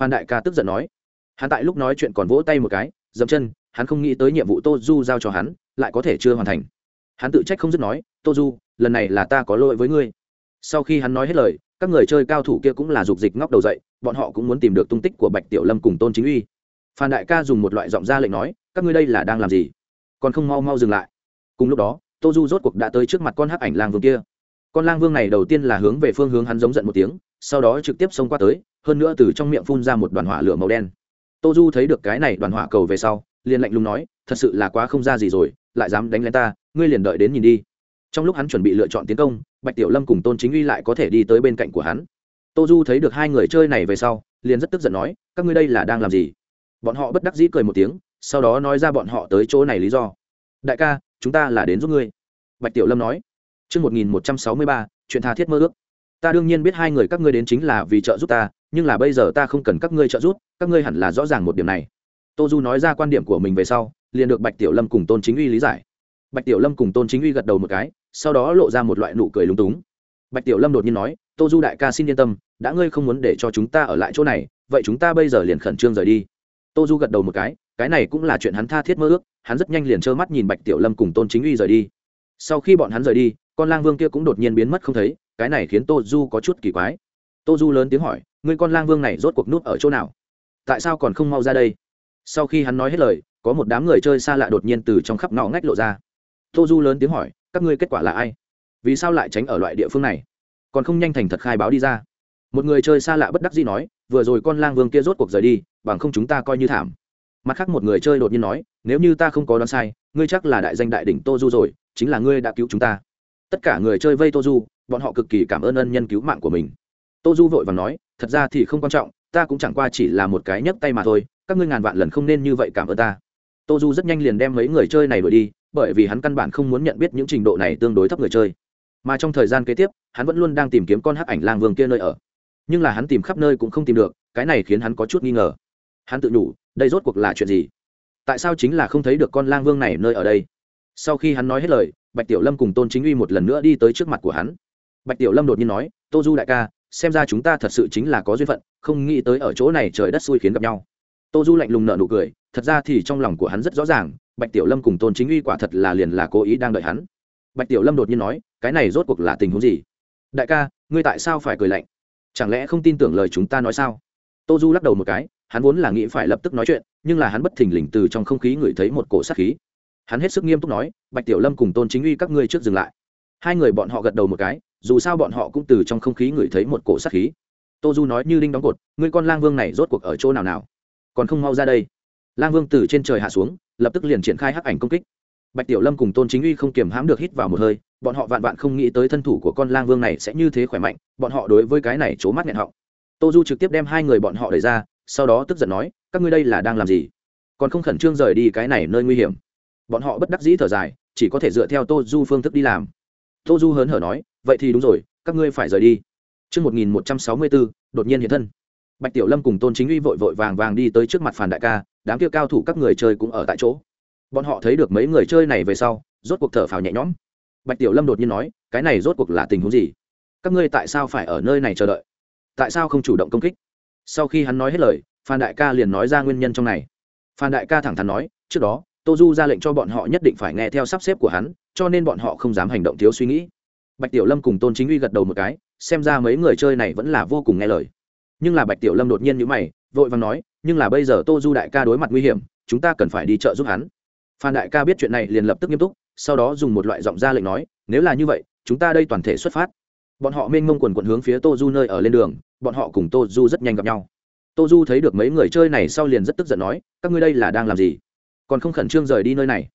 phan đại ca tức giận nói. Hắn tại lúc nói chuyện còn vỗ tay một cái, dậm chân, hắn không nghĩ tới nhiệm vụ tô du giao cho hắn, lại có thể chưa hoàn thành. Hắn tự trách không dứt nói, tô du, lần này là ta có lỗi với ngươi. Sau khi hắn nói hết lời, các người chơi cao thủ kia cũng là dục dịch ngóc đầu dậy, bọn họ cũng muốn tìm được tung tích của bạch tiểu lâm cùng tôn chính uy. Phan đại ca dùng một loại giọng ra lệnh nói, các ngươi đây là đang làm gì? Còn không mau mau dừng lại. Cùng lúc đó, tô du rốt cuộc đã tới trước mặt con hắc ảnh lang vương kia. Con lang vương này đầu tiên là hướng về phương hướng hắn giống giận một tiếng sau đó trực tiếp xông qua tới hơn nữa từ trong miệng phun ra một đoàn hỏa lửa màu đen. Tô du thấy được cái này đoàn hỏa cầu về sau liền lạnh lùng nói thật sự là quá không ra gì rồi lại dám đánh lên ta ngươi liền đợi đến nhìn đi. Trong lúc hắn chuẩn bị lựa chọn tiến công bạch tiểu lâm cùng tôn chính uy lại có thể đi tới bên cạnh của hắn. Tô du thấy được hai người chơi này về sau liền rất tức giận nói các ngươi đây là đang làm gì? Bọn họ bất đắc dĩ cười một tiếng sau đó nói ra bọn họ tới chỗ này lý do. Đại ca chúng ta là đến giúp ngươi. Bạch tiểu lâm nói. Trước 1163, chuyện tha thiết mơ ước. Ta đương nhiên biết hai người các ngươi đến chính là vì trợ giúp ta, nhưng là bây giờ ta không cần các ngươi trợ giúp, các ngươi hẳn là rõ ràng một điểm này. Tô Du nói ra quan điểm của mình về sau, liền được Bạch Tiểu Lâm cùng Tôn Chính Uy lý giải. Bạch Tiểu Lâm cùng Tôn Chính Uy gật đầu một cái, sau đó lộ ra một loại nụ cười lúng túng bạch tiểu lâm đột nhiên nói tô du đại ca xin yên tâm đã ngươi không muốn để cho chúng ta ở lại chỗ này vậy chúng ta bây giờ liền khẩn trương rời đi tô du gật đầu một cái cái này cũng là chuyện hắn tha thiết mơ ước hắn rất nhanh liền trơ mắt nhìn bạch tiểu lâm cùng tôn chính uy rời đi sau khi bọn hắn rời đi con lang vương kia cũng đột nhiên biến mất không thấy cái này khiến tô du có chút kỳ quái. Tô du lớn tiếng hỏi, ngươi con lang vương này rốt cuộc nút ở chỗ nào? Tại sao còn không mau ra đây? Sau khi hắn nói hết lời, có một đám người chơi xa lạ đột nhiên từ trong khắp ngõ ngách lộ ra. Tô du lớn tiếng hỏi, các ngươi kết quả là ai? Vì sao lại tránh ở loại địa phương này? Còn không nhanh thành thật khai báo đi ra. Một người chơi xa lạ bất đắc dĩ nói, vừa rồi con lang vương kia rốt cuộc rời đi, bằng không chúng ta coi như thảm. Mặt khác một người chơi đột nhiên nói, nếu như ta không có đoán sai, ngươi chắc là đại danh đại đỉnh tô du rồi, chính là ngươi đã cứu chúng ta. Tất cả người chơi vây tô du bọn họ cực kỳ cảm ơn ân nhân cứu mạng của mình. Tô du vội và nói, thật ra thì không quan trọng, ta cũng chẳng qua chỉ là một cái nhấc tay mà thôi, các ngươi ngàn vạn lần không nên như vậy cảm ơn ta. Tô du rất nhanh liền đem mấy người chơi này đuổi đi, bởi vì hắn căn bản không muốn nhận biết những trình độ này tương đối thấp người chơi. Mà trong thời gian kế tiếp, hắn vẫn luôn đang tìm kiếm con hắc ảnh lang vương kia nơi ở. Nhưng là hắn tìm khắp nơi cũng không tìm được, cái này khiến hắn có chút nghi ngờ. Hắn tự nhủ, đây rốt cuộc là chuyện gì? Tại sao chính là không thấy được con lang vương này nơi ở đây? Sau khi hắn nói hết lời, bạch tiểu lâm cùng tôn chính uy một lần nữa đi tới trước mặt của hắn bạch tiểu lâm đột nhiên nói, tô du đại ca, xem ra chúng ta thật sự chính là có duyên phận, không nghĩ tới ở chỗ này trời đất xui khiến gặp nhau. Tô du lạnh lùng nợ nụ cười, thật ra thì trong lòng của hắn rất rõ ràng, bạch tiểu lâm cùng tôn chính uy quả thật là liền là cố ý đang đợi hắn. Bạch tiểu lâm đột nhiên nói, cái này rốt cuộc là tình huống gì? Đại ca, ngươi tại sao phải cười lạnh? Chẳng lẽ không tin tưởng lời chúng ta nói sao? Tô du lắc đầu một cái, hắn vốn là nghĩ phải lập tức nói chuyện, nhưng là hắn bất thình lình từ trong không khí ngửi thấy một cổ sát khí. Hắn hết sức nghiêm túc nói, bạch tiểu lâm cùng tôn chính uy các ngươi trước dừng lại. Hai người bọn họ gật đầu một cái dù sao bọn họ cũng từ trong không khí ngửi thấy một cổ sát khí. Tô du nói như đinh đóng cột, ngươi con lang vương này rốt cuộc ở chỗ nào nào? Còn không mau ra đây. Lang vương từ trên trời hạ xuống, lập tức liền triển khai hắc ảnh công kích. Bạch tiểu lâm cùng tôn chính uy không kiềm hãm được hít vào một hơi, bọn họ vạn vạn không nghĩ tới thân thủ của con lang vương này sẽ như thế khỏe mạnh, bọn họ đối với cái này c h ố mắt nghẹn họng. Tô du trực tiếp đem hai người bọn họ đẩy ra, sau đó tức giận nói, các ngươi đây là đang làm gì? Còn không khẩn trương rời đi cái này nơi nguy hiểm? Bọn họ bất đắc dĩ thở dài, chỉ có thể dựa theo tô du phương thức đi làm. Tô du hớn hở nói vậy thì đúng rồi các ngươi phải rời đi Trước 1164, đột nhiên hiện thân. Bạch Tiểu Lâm cùng Tôn Chính Uy vội vội vàng vàng đi tới trước mặt Phàn Đại ca, đám kia cao thủ các người chơi cũng ở tại chỗ. Bọn họ thấy được mấy người chơi này về sau, rốt cuộc thở phào nhẹ nhõm. Bạch Tiểu Lâm đột nhiên nói, cái này rốt cuộc là tình huống gì? Các ngươi tại sao phải ở nơi này chờ đợi? Tại sao không chủ động công kích? Sau khi hắn nói hết lời, Phan Đại ca liền nói ra nguyên nhân trong này. Phan Đại ca thẳng thắn nói, trước đó, Tô Du ra lệnh cho bọn họ nhất định phải nghe theo sắp xếp của hắn, cho nên bọn họ không dám hành động thiếu suy nghĩ. Bạch Tiểu Lâm cùng Tôn Chính Uy gật đầu một cái, xem ra mấy người chơi này vẫn là vô cùng nghe lời. Nhưng là bạch tiểu lâm đột nhiên nhữ mày vội vàng nói nhưng là bây giờ tô du đại ca đối mặt nguy hiểm chúng ta cần phải đi chợ giúp hắn. Phan đại ca biết chuyện này liền lập tức nghiêm túc sau đó dùng một loại giọng ra lệnh nói nếu là như vậy chúng ta đây toàn thể xuất phát. Bọn họ mênh mông quần quần hướng phía tô du nơi ở lên đường bọn họ cùng tô du rất nhanh gặp nhau. Tô du thấy được mấy người chơi này sau liền rất tức giận nói các ngươi đây là đang làm gì? Còn không khẩn trương rời đi nơi này?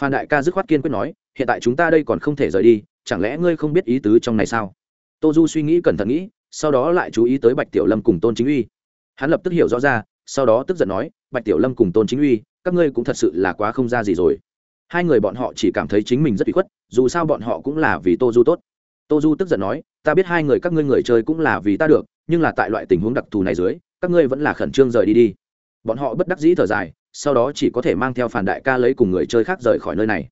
Phan đại ca dứt khoát kiên quyết nói hiện tại chúng ta đây còn không thể rời đi chẳng lẽ ngươi không biết ý tứ trong này sao? Tô du suy nghĩ cẩn thận nghĩ, sau đó lại chú ý tới bạch tiểu lâm cùng tôn chính uy. Hắn lập tức hiểu rõ ra, sau đó tức giận nói, bạch tiểu lâm cùng tôn chính uy, các ngươi cũng thật sự là quá không ra gì rồi. Hai người bọn họ chỉ cảm thấy chính mình rất bị khuất, dù sao bọn họ cũng là vì tô du tốt. Tô du tức giận nói, ta biết hai người các ngươi người chơi cũng là vì ta được, nhưng là tại loại tình huống đặc thù này dưới, các ngươi vẫn là khẩn trương rời đi đi. Bọn họ bất đắc dĩ thở dài, sau đó chỉ có thể mang theo phản đại ca lấy cùng người chơi khác rời khỏi nơi này.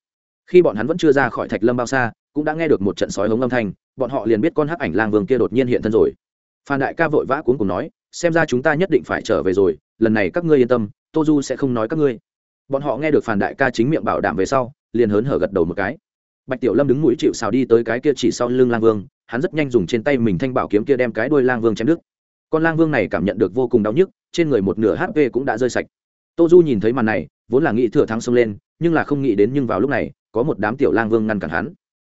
Khi bọn hắn vẫn chưa ra khỏi thạch lâm bao xa cũng đã nghe được một trận sói hống âm thanh, bọn họ liền biết con hắc ảnh lang vương kia đột nhiên hiện thân rồi. Phan đại ca vội vã cuốn cùng nói, xem ra chúng ta nhất định phải trở về rồi, lần này các ngươi yên tâm, tô du sẽ không nói các ngươi. Bọn họ nghe được phan đại ca chính miệng bảo đảm về sau, liền hớn hở gật đầu một cái. Bạch tiểu lâm đứng mũi chịu xào đi tới cái kia chỉ sau lưng lang vương, hắn rất nhanh dùng trên tay mình thanh bảo kiếm kia đem cái đuôi lang vương chém đứt. Con lang vương này cảm nhận được vô cùng đau nhức, trên người một nửa hp cũng đã rơi sạch. Tô du nhìn thấy màn này, vốn là nghĩ thừa thắng xông lên, nhưng là không nghĩ đến nhưng vào lúc này, có một đám tiểu lang vương ngăn cản hắn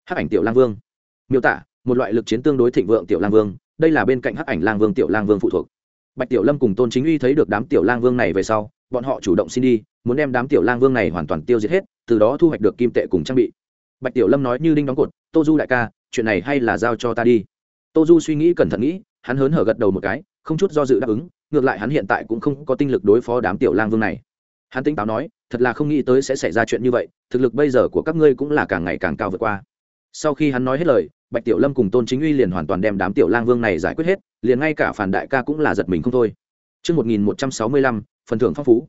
hắc ảnh tiểu lang vương. Miêu tả, một loại lực chiến tương đối thịnh vượng tiểu lang vương, đây là bên cạnh hắc ảnh lang vương tiểu lang vương phụ thuộc. Bạch tiểu lâm cùng tôn chính uy thấy được đám tiểu lang vương này về sau, bọn họ chủ động xin đi, muốn đem đám tiểu lang vương này hoàn toàn tiêu diệt hết, từ đó thu hoạch được kim tệ cùng trang bị. Bạch tiểu lâm nói như đinh đóng cột, tô du đại ca, chuyện này hay là giao cho ta đi. Tô du suy nghĩ cẩn thận nghĩ, hắn hớn hở gật đầu một cái, không chút do dự đáp ứng, ngược lại hắn hiện tại cũng không có tinh lực đối phó đám tiểu lang vương này. Hắn tính táo nói, thật là không nghĩ tới sẽ xảy ra chuyện như vậy, thực lực bây giờ của các ngươi cũng là càng ngày càng cao vượt qua sau khi hắn nói hết lời bạch tiểu lâm cùng tôn chính uy liền hoàn toàn đem đám tiểu lang vương này giải quyết hết liền ngay cả phản đại ca cũng là giật mình không thôi Trước 1165, phần thưởng phong phú.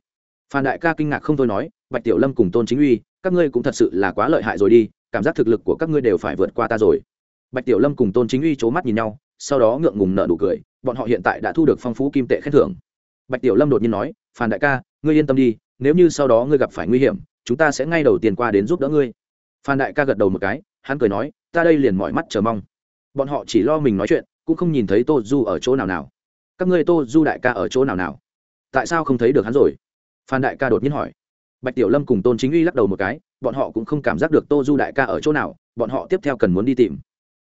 Phan đại ca kinh ngạc không thôi nói, Bạch Tiểu Lâm cùng Tôn Chính Uy, các ngươi cũng thật sự là quá lợi hại rồi đi, cảm giác thực lực của các ngươi đều phải vượt qua ta rồi. Bạch Tiểu Lâm cùng Tôn Chính Uy chố mắt nhìn nhau, sau đó ngượng ngùng nở nụ cười, bọn họ hiện tại đã thu được phong phú kim tệ khen thưởng. Bạch Tiểu Lâm đột nhiên nói, Phan đại ca, ngươi yên tâm đi, nếu như sau đó ngươi gặp phải nguy hiểm, chúng ta sẽ ngay đầu tiên qua đến giúp đỡ ngươi. Phan đại ca gật đầu một cái, hắn cười nói, ta đây liền mọi mắt chờ mong. Bọn họ chỉ lo mình nói chuyện cũng không nhìn thấy tô du ở chỗ nào nào. Các ngươi tô du đại ca ở chỗ nào nào? Tại sao không thấy được hắn rồi? Phan đại ca đột nhiên hỏi. Bạch tiểu lâm cùng tôn chính uy lắc đầu một cái bọn họ cũng không cảm giác được tô du đại ca ở chỗ nào bọn họ tiếp theo cần muốn đi tìm.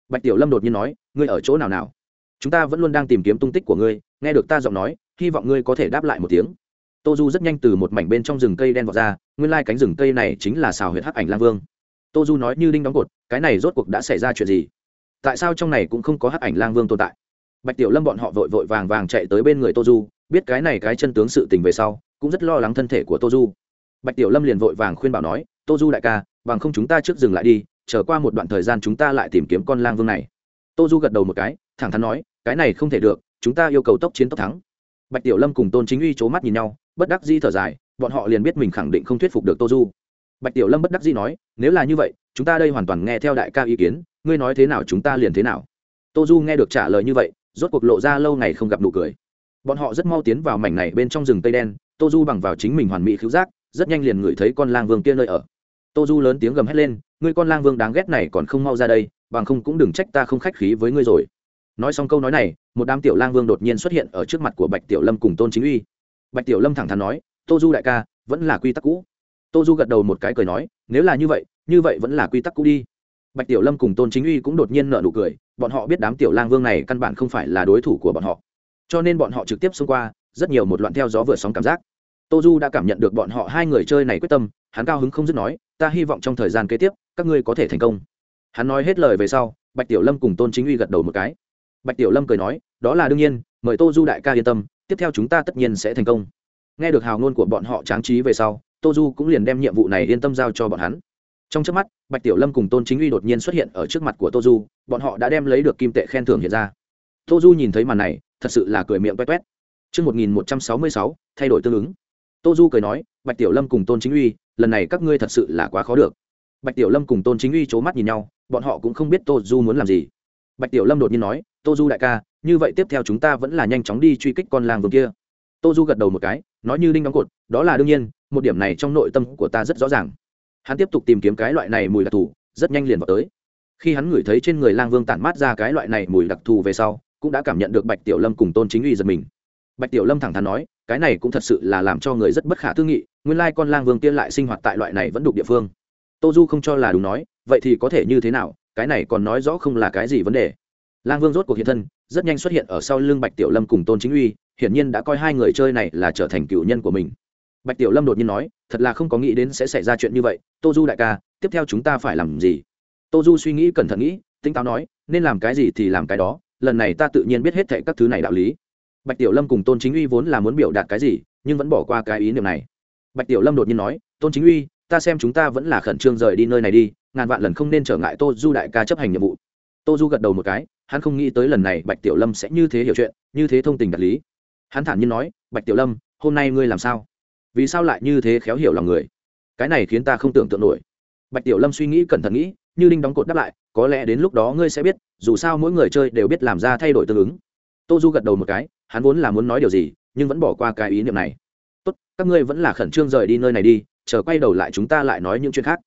Bạch tiểu lâm đột nhiên nói ngươi ở chỗ nào nào? Chúng ta vẫn luôn đang tìm kiếm tung tích của ngươi nghe được ta giọng nói hy vọng ngươi có thể đáp lại một tiếng. Tô du rất nhanh từ một mảnh bên trong rừng cây đen vọt ra nguyên lai cánh rừng cây này chính là xào huyệt hắc ảnh lang vương. Tô du nói như đinh đóng cột cái này rốt cuộc đã xảy ra chuyện gì? Tại sao trong này cũng không có hắc ảnh lang vương tồn tại? Bạch tiểu lâm bọn họ vội vội vàng vàng chạy tới bên người tô du, biết cái này cái chân tướng sự tình về sau, cũng rất lo lắng thân thể của tô du. Bạch tiểu lâm liền vội vàng khuyên bảo nói, tô du đại ca, bằng không chúng ta trước dừng lại đi trở qua một đoạn thời gian chúng ta lại tìm kiếm con lang vương này. Tô du gật đầu một cái, thẳng thắn nói, cái này không thể được, chúng ta yêu cầu tốc chiến tốc thắng. Bạch tiểu lâm cùng tôn chính uy c h ố mắt nhìn nhau, bất đắc di thở dài, bọn họ liền biết mình khẳng định không thuyết phục được tô du. Bạch tiểu lâm bất đắc dĩ nói, nếu là như vậy chúng ta đây hoàn toàn nghe theo đại ca ý kiến, ngươi nói thế nào chúng ta liền thế nào. Tô du nghe được trả lời như vậy, rốt cuộc lộ ra lâu ngày không gặp nụ cười. Bọn họ rất mau tiến vào mảnh này bên trong rừng tây đen, tô du bằng vào chính mình hoàn mỹ cứu giác, rất nhanh liền ngửi thấy con lang vương kia nơi ở. Tô du lớn tiếng gầm hét lên, ngươi con lang vương đáng ghét này còn không mau ra đây, bằng không cũng đừng trách ta không khách khí với ngươi rồi. Nói xong câu nói này, một đám tiểu lang vương đột nhiên xuất hiện ở trước mặt của bạch tiểu lâm cùng tôn chính uy. Bạch tiểu lâm thẳng thắn nói, tô du đại ca, vẫn là quy tắc cũ. Tô du gật đầu một cái cười nói, nếu là như vậy như vậy vẫn là quy tắc cũ đi. Bạch tiểu lâm cùng tôn chính uy cũng đột nhiên nợ nụ cười, bọn họ biết đám tiểu lang vương này căn bản không phải là đối thủ của bọn họ. Cho nên bọn họ trực tiếp xông qua, rất nhiều một loạn theo gió vừa sóng cảm giác. Tô du đã cảm nhận được bọn họ hai người chơi này quyết tâm, hắn cao hứng không dứt nói, ta hy vọng trong thời gian kế tiếp, các ngươi có thể thành công. Hắn nói hết lời về sau, bạch tiểu lâm cùng tôn chính uy gật đầu một cái. Bạch tiểu lâm cười nói, đó là đương nhiên, mời tô du đại ca yên tâm, tiếp theo chúng ta tất nhiên sẽ thành công. Nghe được hào ngôn của bọn họ tráng trí về sau, tô du cũng liền đem nhiệm vụ này yên tâm giao cho bọn hắn trong trước mắt bạch tiểu lâm cùng tôn chính uy đột nhiên xuất hiện ở trước mặt của tô du bọn họ đã đem lấy được kim tệ khen thưởng hiện ra tô du nhìn thấy màn này thật sự là cười miệng toét toét Trước 1166, thay đổi tương ứng. Tô Du cười nói, Bạch Tiểu Lâm cùng Tôn Chính Uy, lần này các ngươi thật sự là quá khó được. Bạch Tiểu Lâm cùng Tôn Chính Uy chố mắt nhìn nhau, bọn họ cũng không biết Tô Du muốn làm gì. Bạch Tiểu Lâm đột nhiên nói, Tô Du đại ca, như vậy tiếp theo chúng ta vẫn là nhanh chóng đi truy kích con lang vương kia. Tô Du gật đầu một cái, nói như đinh đóng cột, đó là đương nhiên, một điểm này trong nội tâm của ta rất rõ ràng. Hắn tiếp tục tìm kiếm cái loại này mùi đặc thù, rất nhanh liền vào tới. Khi hắn ngửi thấy trên người lang vương tản mát ra cái loại này mùi đặc thù về sau, cũng đã cảm nhận được Bạch Tiểu Lâm cùng Tôn Chính Uy giật mình. Bạch tiểu lâm thẳng thắn nói cái này cũng thật sự là làm cho người rất bất khả tư nghị nguyên lai con lang vương tiên lại sinh hoạt tại loại này vẫn đục địa phương. Tô du không cho là đúng nói vậy thì có thể như thế nào cái này còn nói rõ không là cái gì vấn đề. Lang vương rốt cuộc hiện thân rất nhanh xuất hiện ở sau lưng bạch tiểu lâm cùng tôn chính uy hiển nhiên đã coi hai người chơi này là trở thành cựu nhân của mình bạch tiểu lâm đột nhiên nói, thật là không có nghĩ đến sẽ xảy ra chuyện như vậy, tô du đại ca, tiếp theo chúng ta phải làm gì? Tô du suy nghĩ cẩn thận nghĩ tinh táo nói, nên làm cái gì thì làm cái đó, lần này ta tự nhiên biết hết thệ các thứ này đạo lý. Bạch tiểu lâm cùng tôn chính uy vốn là muốn biểu đạt cái gì, nhưng vẫn bỏ qua cái ý niệm này. Bạch tiểu lâm đột nhiên nói, tôn chính uy, ta xem chúng ta vẫn là khẩn trương rời đi nơi này đi, ngàn vạn lần không nên trở ngại tô du đại ca chấp hành nhiệm vụ. Tô du gật đầu một cái, hắn không nghĩ tới lần này bạch tiểu lâm sẽ như thế hiểu chuyện, như thế thông tình đạt lý. Hắn thản nhiên nói, bạch tiểu lâm, hôm nay ngươi làm sao? Vì sao lại như thế khéo hiểu lòng người? Cái này khiến ta không tưởng tượng nổi. Bạch tiểu lâm suy nghĩ cẩn thận nghĩ, như linh đóng cột đáp lại, có lẽ đến lúc đó ngươi sẽ biết, dù sao mỗi người chơi đều biết làm ra thay đổi tương ứng. Tô du gật đầu một cái, hắn vốn là muốn nói điều gì, nhưng vẫn bỏ qua cái ý niệm này. Tốt, các ngươi vẫn là khẩn trương rời đi nơi này đi, chờ quay đầu lại chúng ta lại nói những chuyện khác.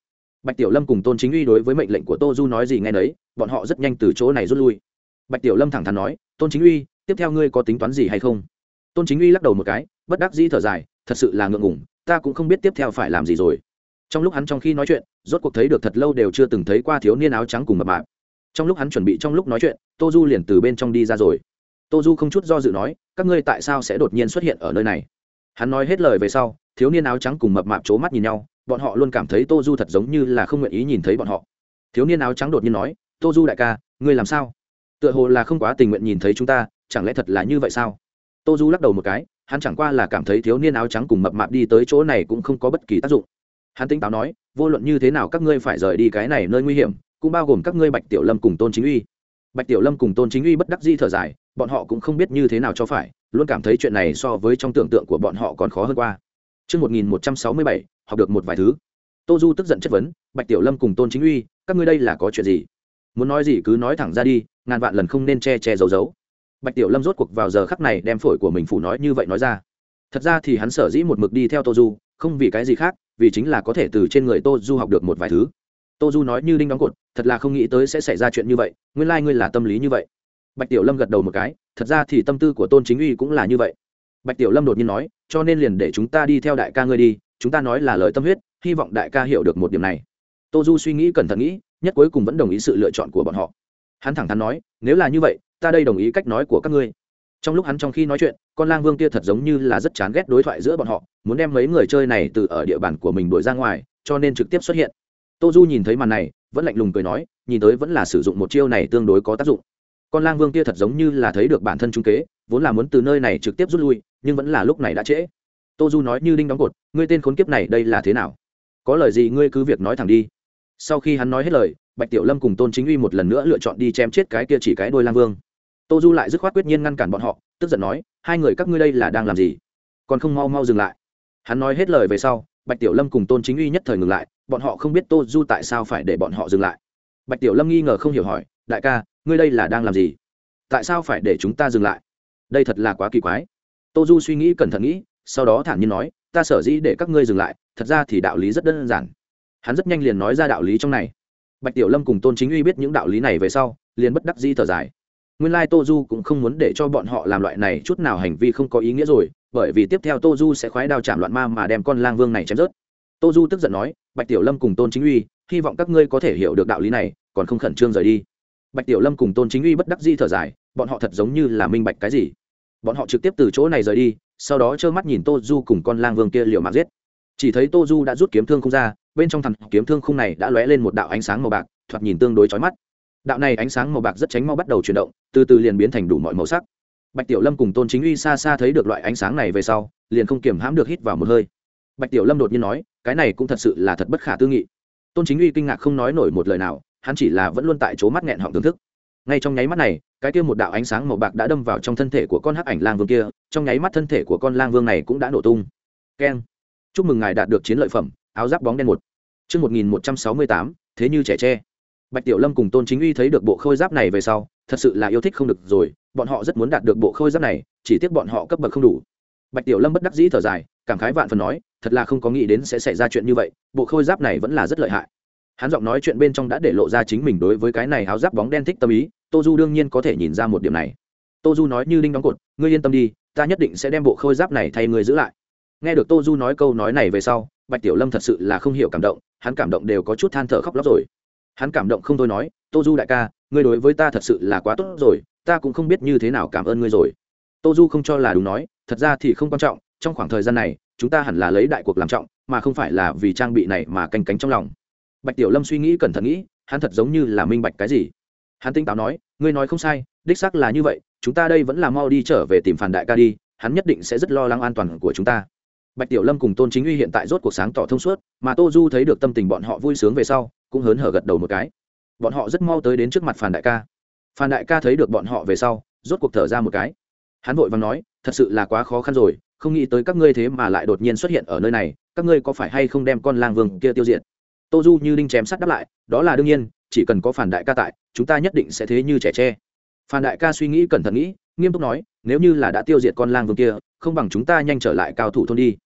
Bạch tiểu lâm cùng tôn chính uy đối với mệnh lệnh của tô du nói gì ngay nấy, bọn họ rất nhanh từ chỗ này rút lui. Bạch tiểu lâm thẳng thắn nói, tôn chính uy, tiếp theo ngươi có tính toán gì hay không? Tôn chính uy lắc đầu một cái, bất đắc dĩ thở dài thật sự là ngượng ngủng ta cũng không biết tiếp theo phải làm gì rồi. Trong lúc hắn trong khi nói chuyện, rốt cuộc thấy được thật lâu đều chưa từng thấy qua thiếu niên áo trắng cùng mập mạp. Trong lúc hắn chuẩn bị trong lúc nói chuyện, tô du liền từ bên trong đi ra rồi. Tô du không chút do dự nói, các ngươi tại sao sẽ đột nhiên xuất hiện ở nơi này? Hắn nói hết lời về sau, thiếu niên áo trắng cùng mập mạp c h ố mắt nhìn nhau, bọn họ luôn cảm thấy tô du thật giống như là không nguyện ý nhìn thấy bọn họ. Thiếu niên áo trắng đột nhiên nói, tô du đại ca, ngươi làm sao? Tựa hồ là không quá tình nguyện nhìn thấy chúng ta, chẳng lẽ thật là như vậy sao? Tô du lắc đầu một cái hắn chẳng qua là cảm thấy thiếu niên áo trắng cùng mập mạp đi tới chỗ này cũng không có bất kỳ tác dụng hắn tính táo nói vô luận như thế nào các ngươi phải rời đi cái này nơi nguy hiểm cũng bao gồm các ngươi bạch tiểu lâm cùng tôn chính uy bạch tiểu lâm cùng tôn chính uy bất đắc di thở dài bọn họ cũng không biết như thế nào cho phải luôn cảm thấy chuyện này so với trong tưởng tượng của bọn họ còn khó hơn qua Trước 1167, học được một vài thứ. Tô Du tức giận chất vấn, Bạch Tiểu Lâm cùng Tôn Chính Uy, các ngươi đây là có chuyện gì? Muốn nói gì cứ nói thẳng ra đi, ngàn vạn lần không nên che che giấu giấu. Bạch Tiểu Lâm rốt cuộc vào giờ khắc này đem phổi của mình phủ nói như vậy nói ra. Thật ra thì hắn sở dĩ một mực đi theo Tô Du, không vì cái gì khác, vì chính là có thể từ trên người Tô Du học được một vài thứ. Tô du nói như đinh đóng cột thật là không nghĩ tới sẽ xảy ra chuyện như vậy nguyên lai、like、ngươi là tâm lý như vậy. Bạch tiểu lâm gật đầu một cái thật ra thì tâm tư của tôn chính uy cũng là như vậy. Bạch tiểu lâm đột nhiên nói cho nên liền để chúng ta đi theo đại ca ngươi đi chúng ta nói là lời tâm huyết hy vọng đại ca hiểu được một điểm này. Tô du suy nghĩ cẩn thận nghĩ nhất cuối cùng vẫn đồng ý sự lựa chọn của bọn họ. Hắn thẳng thắn nói nếu là như vậy ta đây đồng ý cách nói của các ngươi. Trong lúc hắn trong khi nói chuyện, con lang vương kia thật giống như là rất chán ghét đối thoại giữa bọn họ, muốn đem mấy người chơi này từ ở địa bàn của mình đuổi ra ngoài, cho nên trực tiếp xuất hiện. Tô du nhìn thấy màn này, vẫn lạnh lùng cười nói, nhìn tới vẫn là sử dụng một chiêu này tương đối có tác dụng. Con lang vương kia thật giống như là thấy được bản thân trung kế, vốn là muốn từ nơi này trực tiếp rút lui, nhưng vẫn là lúc này đã trễ. Tô du nói như đinh đóng cột, ngươi tên khốn kiếp này đây là thế nào? Có lời gì ngươi cứ việc nói thẳng đi. Sau khi hắn nói hết lời bạch tiểu lâm cùng tôn chính uy một lần nữa lựa chọn đi chém chết cái kia chỉ cái đôi lang vương. Tô du lại dứt khoát quyết nhiên ngăn cản bọn họ, tức giận nói, hai người các ngươi đây là đang làm gì? Còn không mau mau dừng lại. Hắn nói hết lời về sau, bạch tiểu lâm cùng tôn chính uy nhất thời ngừng lại, bọn họ không biết tô du tại sao phải để bọn họ dừng lại. Bạch tiểu lâm nghi ngờ không hiểu hỏi, đại ca, ngươi đây là đang làm gì? Tại sao phải để chúng ta dừng lại? Đây thật là quá kỳ quái. Tô du suy nghĩ cẩn thận nghĩ, sau đó thản nhiên nói, ta sở dĩ để các ngươi dừng lại, thật ra thì đạo lý rất đơn giản. Hắn rất nhanh liền nói ra đạo lý trong này bạch tiểu lâm cùng tôn chính uy biết những đạo lý này về sau, liền bất đắc di thở dài. Nguyên lai tô du cũng không muốn để cho bọn họ làm loại này chút nào hành vi không có ý nghĩa rồi, bởi vì tiếp theo tô du sẽ khoái đao chạm loạn ma mà đem con lang vương này chém rớt. Tô du tức giận nói, bạch tiểu lâm cùng tôn chính uy, hy vọng các ngươi có thể hiểu được đạo lý này, còn không khẩn trương rời đi. Bạch tiểu lâm cùng tôn chính uy bất đắc di thở dài, bọn họ thật giống như là minh bạch cái gì? Bọn họ trực tiếp từ chỗ này rời đi, sau đó trơ mắt nhìn tô du cùng con lang vương kia liều mạng giết. Chỉ thấy tô du đã rút kiếm thương không ra bên trong thằng kiếm thương khung này đã lóe lên một đạo ánh sáng màu bạc, thoạt nhìn tương đối chói mắt. Đạo này ánh sáng màu bạc rất tránh mau bắt đầu chuyển động, từ từ liền biến thành đủ mọi màu sắc. Bạch tiểu lâm cùng tôn chính uy xa xa thấy được loại ánh sáng này về sau, liền không kiềm hãm được hít vào một hơi. Bạch tiểu lâm đột nhiên nói, cái này cũng thật sự là thật bất khả tư nghị. Tôn chính uy kinh ngạc không nói nổi một lời nào, hắn chỉ là vẫn luôn tại chỗ mắt nghẹn họng thưởng thức. Ngay trong nháy mắt này, cái kia một đạo ánh sáng màu bạc đã đâm vào trong thân thể của con hắc ảnh lang vương kia, trong nháy mắt thân thể của con lang vương này cũng đã nổ tung. Keng. Chúc mừng ngài đạt được chiến lợi phẩm áo giáp bóng đen một Trước 1168, thế như trẻ tre. Bạch Tiểu Lâm cùng Tôn Chính Uy thấy được bộ khôi giáp này về sau, thật sự là yêu thích không được rồi, bọn họ rất muốn đạt được bộ khôi giáp này, chỉ tiếc bọn họ cấp bậc không đủ. Bạch Tiểu Lâm bất đắc dĩ thở dài, cảm khái vạn phần nói, thật là không có nghĩ đến sẽ xảy ra chuyện như vậy, bộ khôi giáp này vẫn là rất lợi hại. Hắn giọng nói chuyện bên trong đã để lộ ra chính mình đối với cái này áo giáp bóng đen thích tâm ý, Tô Du đương nhiên có thể nhìn ra một điểm này. Tô Du nói như đinh đóng cột, ngươi yên tâm đi, ta nhất định sẽ đem bộ khôi giáp này thay ngươi giữ lại. Nghe được Tô Du nói câu nói này về sau, Bạch Tiểu Lâm thật sự là không hiểu cảm động, hắn cảm động đều có chút than thở khóc lóc rồi. Hắn cảm động không thôi nói tô du đại ca ngươi đối với ta thật sự là quá tốt rồi ta cũng không biết như thế nào cảm ơn ngươi rồi. Tô du không cho là đúng nói thật ra thì không quan trọng trong khoảng thời gian này chúng ta hẳn là lấy đại cuộc làm trọng mà không phải là vì trang bị này mà canh cánh trong lòng. Bạch tiểu lâm suy nghĩ cẩn thận nghĩ hắn thật giống như là minh bạch cái gì. Hắn tinh táo nói ngươi nói không sai đích xác là như vậy chúng ta đây vẫn là mau đi trở về tìm phản đại ca đi hắn nhất định sẽ rất lo lắng an toàn của chúng ta bạch tiểu lâm cùng tôn chính uy hiện tại rốt cuộc sáng tỏ thông suốt, mà tô du thấy được tâm tình bọn họ vui sướng về sau, cũng hớn hở gật đầu một cái. Bọn họ rất mau tới đến trước mặt phàn đại ca. Phàn đại ca thấy được bọn họ về sau, rốt cuộc thở ra một cái. Hắn vội và nói, thật sự là quá khó khăn rồi, không nghĩ tới các ngươi thế mà lại đột nhiên xuất hiện ở nơi này, các ngươi có phải hay không đem con lang vương kia tiêu diệt? Tô du như đinh chém sắt đáp lại, đó là đương nhiên, chỉ cần có phản đại ca tại, chúng ta nhất định sẽ thế như trẻ tre. Phản đại ca suy nghĩ cẩn thận nghĩ, nghiêm túc nói, nếu như là đã tiêu diệt con lang vương kia, không bằng chúng ta nhanh trở lại cao thủ thôn đi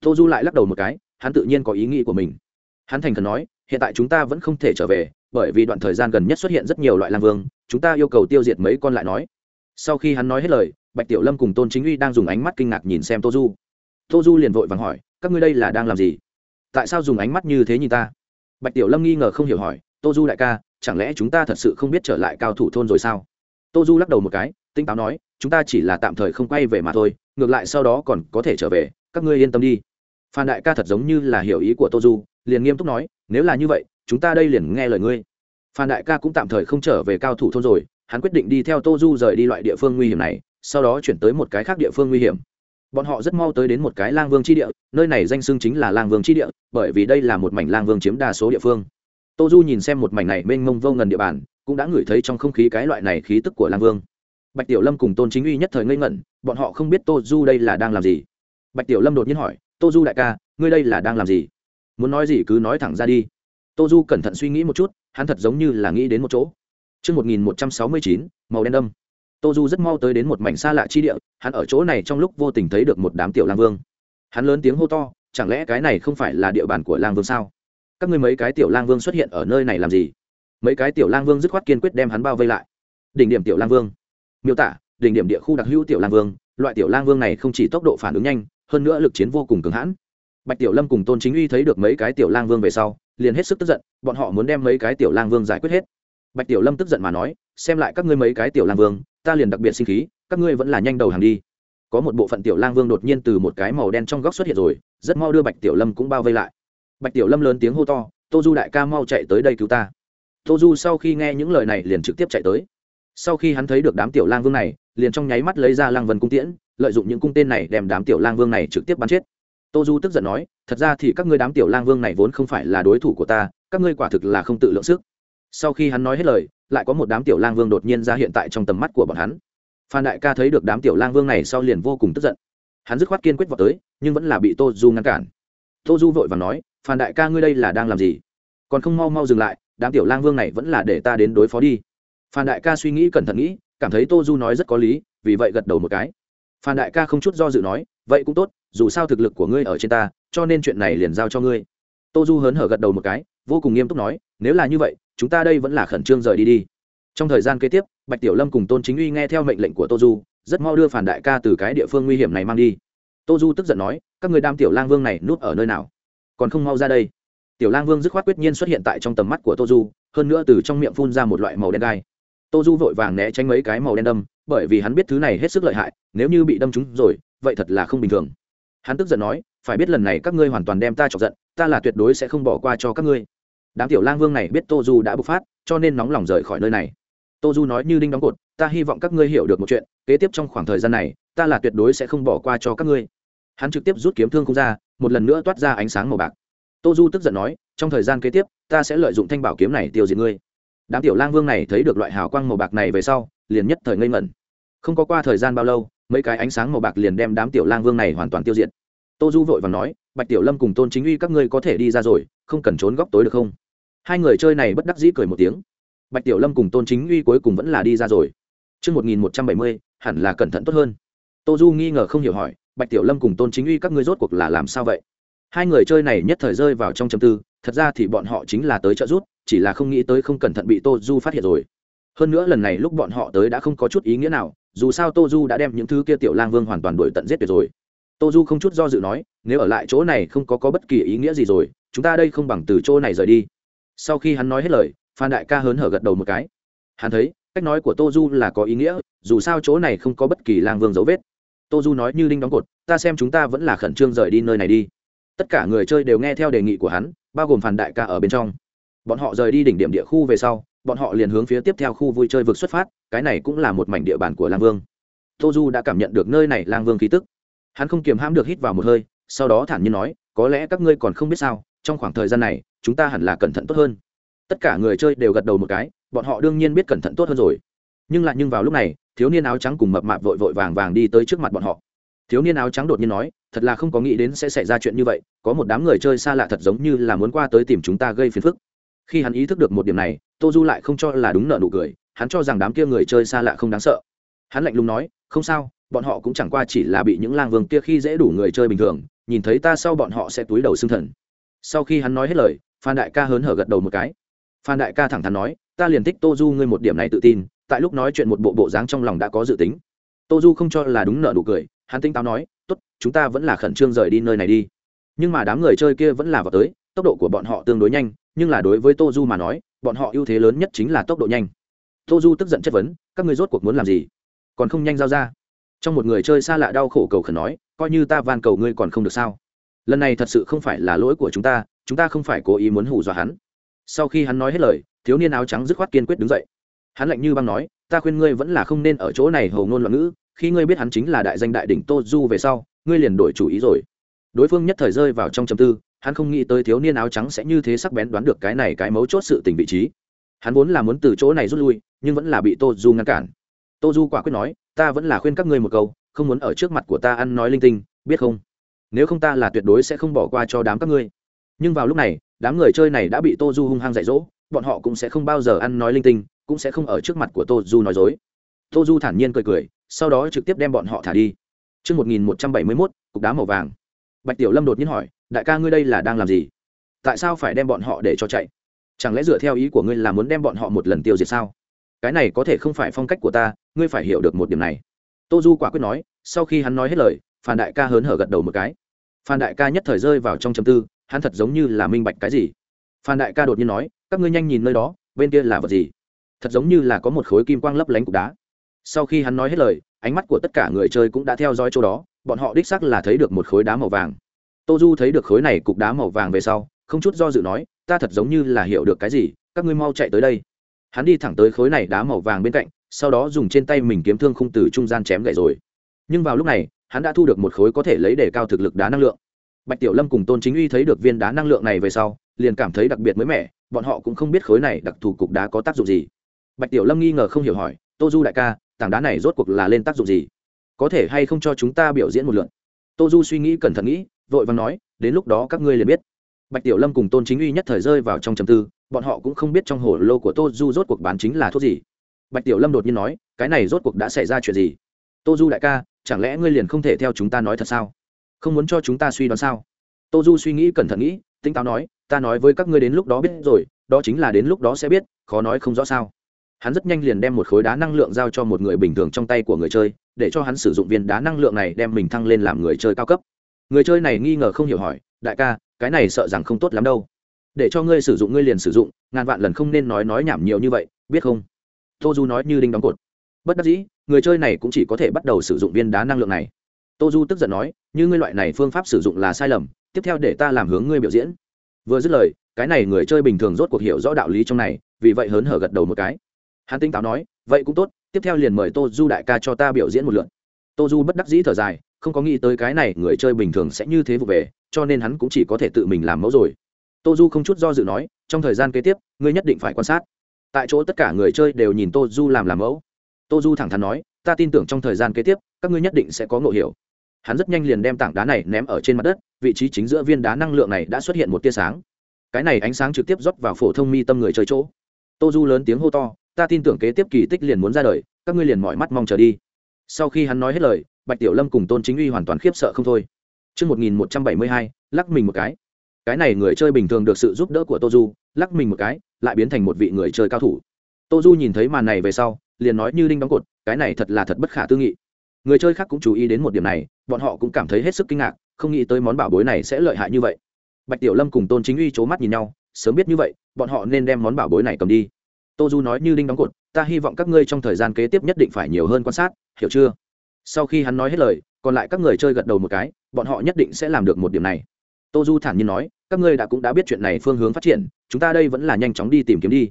tô du lại lắc đầu một cái, hắn tự nhiên có ý nghĩ của mình. Hắn thành khẩn nói, hiện tại chúng ta vẫn không thể trở về, bởi vì đoạn thời gian gần nhất xuất hiện rất nhiều loại lang vương, chúng ta yêu cầu tiêu diệt mấy con lại nói. Sau khi hắn nói hết lời, bạch tiểu lâm cùng tôn chính uy đang dùng ánh mắt kinh ngạc nhìn xem tô du. Tô du liền vội vàng hỏi, các ngươi đây là đang làm gì? Tại sao dùng ánh mắt như thế nhìn ta? Bạch tiểu lâm nghi ngờ không hiểu hỏi, tô du đại ca, chẳng lẽ chúng ta thật sự không biết trở lại cao thủ thôn rồi sao? Tô du lắc đầu một cái tinh táo nói, chúng ta chỉ là tạm thời không quay về mà thôi, ngược lại sau đó còn có thể trở về các ngươi yên tâm đi. Phan đại ca thật giống như là hiểu ý của tô du, liền nghiêm túc nói, nếu là như vậy, chúng ta đây liền nghe lời ngươi. Phan đại ca cũng tạm thời không trở về cao thủ thôn rồi, hắn quyết định đi theo tô du rời đi loại địa phương nguy hiểm này, sau đó chuyển tới một cái khác địa phương nguy hiểm. Bọn họ rất mau tới đến một cái lang vương tri địa, nơi này danh xưng chính là lang vương tri địa, bởi vì đây là một mảnh lang vương chiếm đa số địa phương. Tô du nhìn xem một mảnh này mênh mông vô ngần địa bàn, cũng đã ngửi thấy trong không khí cái loại này khí tức của lang vương. Bạch tiểu lâm cùng tôn chính uy nhất thời ngây ngẩn, bọn họ không biết tô du đây là đang làm gì bạch tiểu lâm đột nhiên hỏi tô du đại ca ngươi đây là đang làm gì muốn nói gì cứ nói thẳng ra đi tô du cẩn thận suy nghĩ một chút hắn thật giống như là nghĩ đến một chỗ Trước 1169, màu đen đâm. Tô Du rất mau tới đến một mảnh xa lạ chi địa, hắn ở chỗ này trong lúc vô tình thấy được một đám tiểu lang vương. Hắn lớn tiếng hô to, chẳng lẽ cái này không phải là địa bàn của lang vương sao? Các ngươi mấy cái tiểu lang vương xuất hiện ở nơi này làm gì? Mấy cái tiểu lang vương dứt khoát kiên quyết đem hắn bao vây lại. Đỉnh điểm tiểu lang vương. Miêu tả, đỉnh điểm địa khu đặc hữu tiểu lang vương, loại tiểu lang vương này không chỉ tốc độ phản ứng nhanh, hơn nữa lực chiến vô cùng cường hãn. Bạch tiểu lâm cùng tôn chính uy thấy được mấy cái tiểu lang vương về sau, liền hết sức tức giận, bọn họ muốn đem mấy cái tiểu lang vương giải quyết hết. Bạch tiểu lâm tức giận mà nói, xem lại các ngươi mấy cái tiểu lang vương, ta liền đặc biệt sinh khí, các ngươi vẫn là nhanh đầu hàng đi. Có một bộ phận tiểu lang vương đột nhiên từ một cái màu đen trong góc xuất hiện rồi, rất mau đưa bạch tiểu lâm cũng bao vây lại. Bạch tiểu lâm lớn tiếng hô to, tô du đại ca mau chạy tới đây cứu ta. Tô du sau khi nghe những lời này liền trực tiếp chạy tới. Sau khi hắn thấy được đám tiểu lang vương này, liền trong nháy mắt lấy ra lang vân cung tiễn lợi dụng những cung tên này đem đám tiểu lang vương này trực tiếp bắn chết. Tô du tức giận nói, thật ra thì các ngươi đám tiểu lang vương này vốn không phải là đối thủ của ta, các ngươi quả thực là không tự lượng sức. Sau khi hắn nói hết lời, lại có một đám tiểu lang vương đột nhiên ra hiện tại trong tầm mắt của bọn hắn. Phan đại ca thấy được đám tiểu lang vương này sau liền vô cùng tức giận. Hắn dứt khoát kiên quyết vào tới, nhưng vẫn là bị tô du ngăn cản. Tô du vội và nói, phan đại ca ngươi đây là đang làm gì? Còn không mau mau dừng lại, đám tiểu lang vương này vẫn là để ta đến đối phó đi. Phan đại ca suy nghĩ cẩn thận nghĩ, cảm thấy tô du nói rất có lý, vì vậy gật đầu một cái phan đại ca không chút do dự nói, vậy cũng tốt, dù sao thực lực của ngươi ở trên ta, cho nên chuyện này liền giao cho ngươi. Tô du hớn hở gật đầu một cái, vô cùng nghiêm túc nói, nếu là như vậy, chúng ta đây vẫn là khẩn trương rời đi đi. Trong thời gian kế tiếp, bạch tiểu lâm cùng tôn chính uy nghe theo mệnh lệnh của tô du, rất mau đưa phản đại ca từ cái địa phương nguy hiểm này mang đi. Tô du tức giận nói, các người đam tiểu lang vương này núp ở nơi nào? Còn không mau ra đây. Tiểu lang vương dứt khoát quyết nhiên xuất hiện tại trong tầm mắt của tô du, hơn nữa từ trong miệng phun ra một loại màu đen gai tô du vội vàng né tránh mấy cái màu đen đâm, bởi vì hắn biết thứ này hết sức lợi hại, nếu như bị đâm trúng rồi, vậy thật là không bình thường. Hắn tức giận nói, phải biết lần này các ngươi hoàn toàn đem ta chọc giận, ta là tuyệt đối sẽ không bỏ qua cho các ngươi. Đám tiểu lang vương này biết tô du đã bộc phát, cho nên nóng lòng rời khỏi nơi này. Tô du nói như đinh đóng cột, ta hy vọng các ngươi hiểu được một chuyện, kế tiếp trong khoảng thời gian này, ta là tuyệt đối sẽ không bỏ qua cho các ngươi. Hắn trực tiếp rút kiếm thương không ra, một lần nữa toát ra ánh sáng màu bạc. Tô du tức giận nói, trong thời gian kế tiếp, ta sẽ lợi dụng thanh bảo kiếm này tiêu diệt ngươi đám tiểu lang vương này thấy được loại hào quang màu bạc này về sau liền nhất thời ngây ngẩn không có qua thời gian bao lâu mấy cái ánh sáng màu bạc liền đem đám tiểu lang vương này hoàn toàn tiêu diệt tô du vội và nói bạch tiểu lâm cùng tôn chính uy các ngươi có thể đi ra rồi không cần trốn góc tối được không hai người chơi này bất đắc dĩ cười một tiếng bạch tiểu lâm cùng tôn chính uy cuối cùng vẫn là đi ra rồi Trước 1170, hẳn là cẩn thận tốt hơn. Tô Du nghi ngờ không hiểu hỏi, Bạch Tiểu Lâm cùng Tôn Chính Uy các ngươi rốt cuộc là làm sao vậy? Hai người chơi này nhất thời rơi vào trong trầm tư, thật ra thì bọn họ chính là tới trợ rút chỉ là không nghĩ tới không cẩn thận bị Tô Du phát hiện rồi. Hơn nữa lần này lúc bọn họ tới đã không có chút ý nghĩa nào, dù sao Tô Du đã đem những thứ kia tiểu lang vương hoàn toàn đuổi tận giết tuyệt rồi. Tô Du không chút do dự nói, nếu ở lại chỗ này không có có bất kỳ ý nghĩa gì rồi, chúng ta đây không bằng từ chỗ này rời đi. Sau khi hắn nói hết lời, Phan Đại Ca hớn hở gật đầu một cái. Hắn thấy, cách nói của Tô Du là có ý nghĩa, dù sao chỗ này không có bất kỳ lang vương dấu vết. Tô Du nói như đinh đóng cột, ta xem chúng ta vẫn là khẩn trương rời đi nơi này đi. Tất cả người chơi đều nghe theo đề nghị của hắn, bao gồm Phan Đại Ca ở bên trong bọn họ rời đi đỉnh điểm địa khu về sau, bọn họ liền hướng phía tiếp theo khu vui chơi vực xuất phát, cái này cũng là một mảnh địa bàn của lang vương. Tô du đã cảm nhận được nơi này lang vương khí tức. Hắn không kiềm hãm được hít vào một hơi, sau đó thản nhiên nói, có lẽ các ngươi còn không biết sao, trong khoảng thời gian này, chúng ta hẳn là cẩn thận tốt hơn. Tất cả người chơi đều gật đầu một cái, bọn họ đương nhiên biết cẩn thận tốt hơn rồi. Nhưng lại nhưng vào lúc này, thiếu niên áo trắng cùng mập mạp vội vội vàng vàng đi tới trước mặt bọn họ. Thiếu niên áo trắng đột nhiên nói, thật là không có nghĩ đến sẽ xảy ra chuyện như vậy, có một đám người chơi xa lạ thật giống như là muốn qua tới tìm chúng ta gây phiền phức khi hắn ý thức được một điểm này tô du lại không cho là đúng nợ nụ cười, hắn cho rằng đám kia người chơi xa lạ không đáng sợ. Hắn lạnh lùng nói, không sao, bọn họ cũng chẳng qua chỉ là bị những lang vương kia khi dễ đủ người chơi bình thường, nhìn thấy ta sau bọn họ sẽ túi đầu xương thần. Sau khi hắn nói hết lời, phan đại ca hớn hở gật đầu một cái. Phan đại ca thẳng thắn nói, ta liền thích tô du ngươi một điểm này tự tin, tại lúc nói chuyện một bộ bộ dáng trong lòng đã có dự tính. Tô du không cho là đúng nợ nụ cười, hắn tinh táo nói, tốt, chúng ta vẫn là khẩn trương rời đi nơi này đi. Nhưng mà đám người chơi kia vẫn là vào tới tốc độ của bọn họ tương đối nhanh, nhưng là đối với tô du mà nói, bọn họ ưu thế lớn nhất chính là tốc độ nhanh. Tô du tức giận chất vấn, các người rốt cuộc muốn làm gì? Còn không nhanh giao ra? Trong một người chơi xa lạ đau khổ cầu khẩn nói, coi như ta van cầu ngươi còn không được sao? Lần này thật sự không phải là lỗi của chúng ta chúng ta không phải cố ý muốn hù dọa hắn. Sau khi hắn nói hết lời, thiếu niên áo trắng dứt khoát kiên quyết đứng dậy. Hắn lạnh như băng nói, ta khuyên ngươi vẫn là không nên ở chỗ này hầu ngôn loạn ngữ, khi ngươi biết hắn chính là đại danh đại đỉnh tô du về sau, ngươi liền đổi chủ ý rồi. Đối phương nhất thời rơi vào trong chầm tư hắn không nghĩ tới thiếu niên áo trắng sẽ như thế sắc bén đoán được cái này cái mấu chốt sự tình vị trí. Hắn vốn là muốn từ chỗ này rút lui nhưng vẫn là bị tô du ngăn cản. Tô du quả quyết nói ta vẫn là khuyên các ngươi một câu không muốn ở trước mặt của ta ăn nói linh tinh biết không? Nếu không ta là tuyệt đối sẽ không bỏ qua cho đám các ngươi. Nhưng vào lúc này đám người chơi này đã bị tô du hung hăng dạy dỗ bọn họ cũng sẽ không bao giờ ăn nói linh tinh cũng sẽ không ở trước mặt của tô du nói dối. Tô du thản nhiên cười cười sau đó trực tiếp đem bọn họ thả đi. Trước 1171, cục đá màu vàng. Bạch Tiểu Lâm đột nhiên hỏi, đại ca ngươi đây là đang làm gì? Tại sao phải đem bọn họ để cho chạy? Chẳng lẽ dựa theo ý của ngươi là muốn đem bọn họ một lần tiêu diệt sao? Cái này có thể không phải phong cách của ta, ngươi phải hiểu được một điểm này. Tô du quả quyết nói, sau khi hắn nói hết lời, phan đại ca hớn hở gật đầu một cái. Phan đại ca nhất thời rơi vào trong châm tư, hắn thật giống như là minh bạch cái gì. Phan đại ca đột nhiên nói, các ngươi nhanh nhìn nơi đó, bên kia là vật gì? Thật giống như là có một khối kim quang lấp lánh cục đá. Sau khi hắn nói hết lời, ánh mắt của tất cả người chơi cũng đã theo dõi chỗ đó, bọn họ đích sắc là thấy được một khối đá màu vàng tô du thấy được khối này cục đá màu vàng về sau, không chút do dự nói, ta thật giống như là hiểu được cái gì, các ngươi mau chạy tới đây. Hắn đi thẳng tới khối này đá màu vàng bên cạnh, sau đó dùng trên tay mình kiếm thương khung từ trung gian chém gậy rồi. Nhưng vào lúc này, hắn đã thu được một khối có thể lấy để cao thực lực đá năng lượng. Bạch tiểu lâm cùng tôn chính uy thấy được viên đá năng lượng này về sau, liền cảm thấy đặc biệt mới mẻ, bọn họ cũng không biết khối này đặc thù cục đá có tác dụng gì. Bạch tiểu lâm nghi ngờ không hiểu hỏi, tô du đại ca, tảng đá này rốt cuộc là lên tác dụng gì? Có thể hay không cho chúng ta biểu diễn một lượt? Tô du suy nghĩ cẩn thận nghĩ, vội vàng nói, đến lúc đó các ngươi liền biết. Bạch tiểu lâm cùng tôn chính uy nhất thời rơi vào trong trầm tư, bọn họ cũng không biết trong hồ lô của tô du rốt cuộc bán chính là thuốc gì. Bạch tiểu lâm đột nhiên nói, cái này rốt cuộc đã xảy ra chuyện gì? Tô du đại ca, chẳng lẽ ngươi liền không thể theo chúng ta nói thật sao? Không muốn cho chúng ta suy đoán sao? Tô du suy nghĩ cẩn thận nghĩ tinh táo nói, ta nói với các ngươi đến lúc đó biết rồi, đó chính là đến lúc đó sẽ biết, khó nói không rõ sao. Hắn rất nhanh liền đem một khối đá năng lượng giao cho một người bình thường trong tay của người chơi để cho hắn sử dụng viên đá năng lượng này đem mình thăng lên làm người chơi cao cấp. Người chơi này nghi ngờ không hiểu hỏi, đại ca, cái này sợ rằng không tốt lắm đâu. Để cho ngươi sử dụng ngươi liền sử dụng, ngàn vạn lần không nên nói nói nhảm nhiều như vậy, biết không? Tô du nói như đinh đóng cột. Bất đắc dĩ, người chơi này cũng chỉ có thể bắt đầu sử dụng viên đá năng lượng này. Tô du tức giận nói, như ngươi loại này phương pháp sử dụng là sai lầm, tiếp theo để ta làm hướng ngươi biểu diễn. Vừa dứt lời, cái này người chơi bình thường rốt cuộc hiểu rõ đạo lý trong này, vì vậy hớn hở gật đầu một cái. Hắn tinh táo nói, vậy cũng tốt tiếp theo liền mời tô du đại ca cho ta biểu diễn một lượt. Tô du bất đắc dĩ thở dài, không có nghĩ tới cái này người chơi bình thường sẽ như thế vụ về, cho nên hắn cũng chỉ có thể tự mình làm mẫu rồi. Tô du không chút do dự nói, trong thời gian kế tiếp, ngươi nhất định phải quan sát. Tại chỗ tất cả người chơi đều nhìn tô du làm làm mẫu. Tô du thẳng thắn nói, ta tin tưởng trong thời gian kế tiếp, các ngươi nhất định sẽ có ngộ hiểu. Hắn rất nhanh liền đem tảng đá này ném ở trên mặt đất, vị trí chính giữa viên đá năng lượng này đã xuất hiện một tia sáng. Cái này ánh sáng trực tiếp rót vào phổ thông mi tâm người chơi chỗ. Tô du lớn tiếng hô to ta tin tưởng kế tiếp kỳ tích liền muốn ra đời các ngươi liền mọi mắt mong chờ đi sau khi hắn nói hết lời bạch tiểu lâm cùng tôn chính uy hoàn toàn khiếp sợ không thôi Trước 1172, lắc mình một cái. Cái này người chơi bình thường được sự giúp đỡ của Tô Du, lắc mình một cái, lại biến thành một vị người chơi cao thủ. Tô Du nhìn thấy màn này về sau, liền nói như đinh đóng cột, cái này thật là thật bất khả tư nghị. Người chơi khác cũng chú ý đến một điểm này, bọn họ cũng cảm thấy hết sức kinh ngạc, không nghĩ tới món bảo bối này sẽ lợi hại như vậy. Bạch Tiểu Lâm cùng Tôn Chính Uy chố mắt nhìn nhau, sớm biết như vậy, bọn họ nên đem món bảo bối này cầm đi. Tô Du nói như đinh đóng cột, ta hy vọng các ngươi trong thời gian kế tiếp nhất định phải nhiều hơn quan sát, hiểu chưa? sau khi hắn nói hết lời còn lại các người chơi gật đầu một cái bọn họ nhất định sẽ làm được một điểm này. Tô du thản nhiên nói các ngươi đã cũng đã biết chuyện này phương hướng phát triển chúng ta đây vẫn là nhanh chóng đi tìm kiếm đi.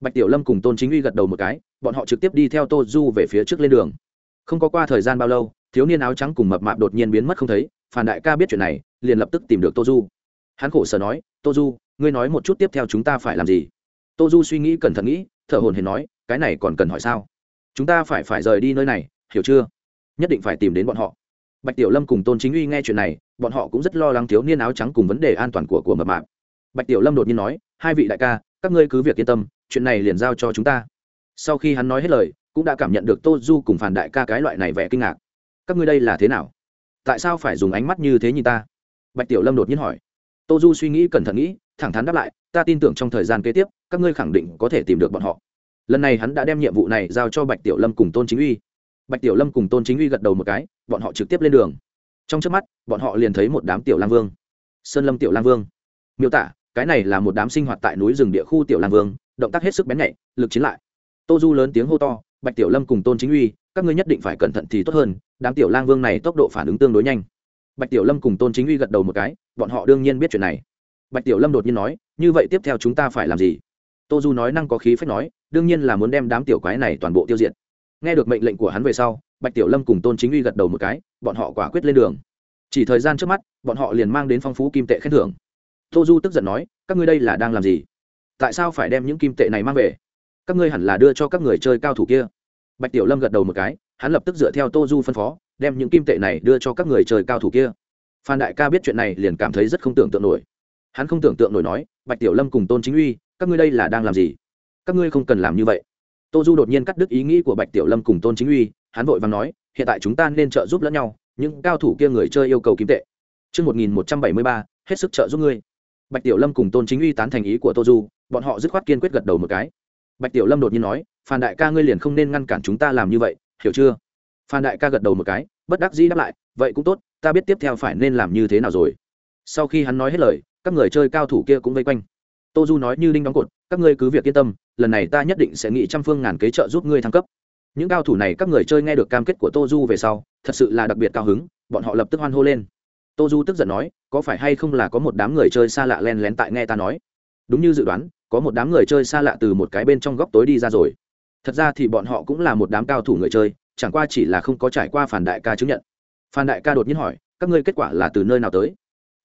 Bạch tiểu lâm cùng tôn chính uy gật đầu một cái bọn họ trực tiếp đi theo tô du về phía trước lên đường. Không có qua thời gian bao lâu thiếu niên áo trắng cùng mập mạp đột nhiên biến mất không thấy phản đại ca biết chuyện này liền lập tức tìm được tô du. Hắn khổ sở nói tô du ngươi nói một chút tiếp theo chúng ta phải làm gì? Tô du suy nghĩ cẩn thận nghĩ, thở hồn hển nói, cái này còn cần hỏi sao? Chúng ta phải phải rời đi nơi này, hiểu chưa? Nhất định phải tìm đến bọn họ. Bạch tiểu lâm cùng tôn chính uy nghe chuyện này, bọn họ cũng rất lo lắng thiếu niên áo trắng cùng vấn đề an toàn của của mập mạp. Bạch tiểu lâm đột nhiên nói, hai vị đại ca, các ngươi cứ việc yên tâm, chuyện này liền giao cho chúng ta. Sau khi hắn nói hết lời, cũng đã cảm nhận được tô du cùng phản đại ca cái loại này vẻ kinh ngạc. Các ngươi đây là thế nào? Tại sao phải dùng ánh mắt như thế nhìn ta? Bạch tiểu lâm đột nhiên hỏi. Tô du suy nghĩ cẩn thận nghĩ thẳng thắn đáp lại, ta tin tưởng trong thời gian kế tiếp, các ngươi khẳng định có thể tìm được bọn họ. Lần này hắn đã đem nhiệm vụ này giao cho bạch tiểu lâm cùng tôn chính uy. Bạch tiểu lâm cùng tôn chính uy gật đầu một cái, bọn họ trực tiếp lên đường. Trong trước mắt, bọn họ liền thấy một đám tiểu lang vương. Sơn lâm tiểu lang vương. Miêu tả, cái này là một đám sinh hoạt tại núi rừng địa khu tiểu lang vương, động tác hết sức bén nhạy, lực chiến lại. Tô du lớn tiếng hô to, bạch tiểu lâm cùng tôn chính uy, các ngươi nhất định phải cẩn thận thì tốt hơn, đám tiểu lang vương này tốc độ phản ứng tương đối nhanh. Bạch tiểu lâm cùng tôn chính uy gật đầu một cái, bọn họ đương nhiên biết chuyện này bạch tiểu lâm đột nhiên nói, như vậy tiếp theo chúng ta phải làm gì? Tô du nói năng có khí phách nói, đương nhiên là muốn đem đám tiểu quái này toàn bộ tiêu diệt. Nghe được mệnh lệnh của hắn về sau, bạch tiểu lâm cùng tôn chính uy gật đầu một cái, bọn họ quả quyết lên đường. Chỉ thời gian trước mắt, bọn họ liền mang đến phong phú kim tệ khen thưởng. Tô du tức giận nói, các ngươi đây là đang làm gì? Tại sao phải đem những kim tệ này mang về? Các ngươi hẳn là đưa cho các người chơi cao thủ kia. Bạch tiểu lâm gật đầu một cái, hắn lập tức dựa theo tô du phân phó, đem những kim tệ này đưa cho các người chơi cao thủ kia. Phan đại ca biết chuyện này liền cảm thấy rất không tưởng tượng nổi hắn không tưởng tượng nổi nói bạch tiểu lâm cùng tôn chính uy các ngươi đây là đang làm gì các ngươi không cần làm như vậy tô du đột nhiên cắt đứt ý nghĩ của bạch tiểu lâm cùng tôn chính uy hắn vội và nói hiện tại chúng ta nên trợ giúp lẫn nhau những cao thủ kia người chơi yêu cầu kim tệ Trước 1173, hết sức trợ giúp ngươi. Bạch Tiểu Lâm cùng Tôn Chính Uy tán thành ý của Tô Du, bọn họ dứt khoát kiên quyết gật đầu một cái. Bạch Tiểu Lâm đột nhiên nói, "Phan đại ca ngươi liền không nên ngăn cản chúng ta làm như vậy, hiểu chưa?" Phan đại ca gật đầu một cái, bất đắc dĩ đáp lại, "Vậy cũng tốt, ta biết tiếp theo phải nên làm như thế nào rồi." Sau khi hắn nói hết lời, các người chơi cao thủ kia cũng vây quanh. Tô Du nói như đinh đóng cột, "Các ngươi cứ việc yên tâm, lần này ta nhất định sẽ nghĩ trăm phương ngàn kế trợ giúp ngươi thăng cấp. Những cao thủ này các người chơi nghe được cam kết của tô du về sau thật sự là đặc biệt cao hứng bọn họ lập tức hoan hô lên. Tô du tức giận nói có phải hay không là có một đám người chơi xa lạ len lén tại nghe ta nói? Đúng như dự đoán có một đám người chơi xa lạ từ một cái bên trong góc tối đi ra rồi. Thật ra thì bọn họ cũng là một đám cao thủ người chơi chẳng qua chỉ là không có trải qua phản đại ca chứng nhận. Phản đại ca đột nhiên hỏi các ngươi kết quả là từ nơi nào tới?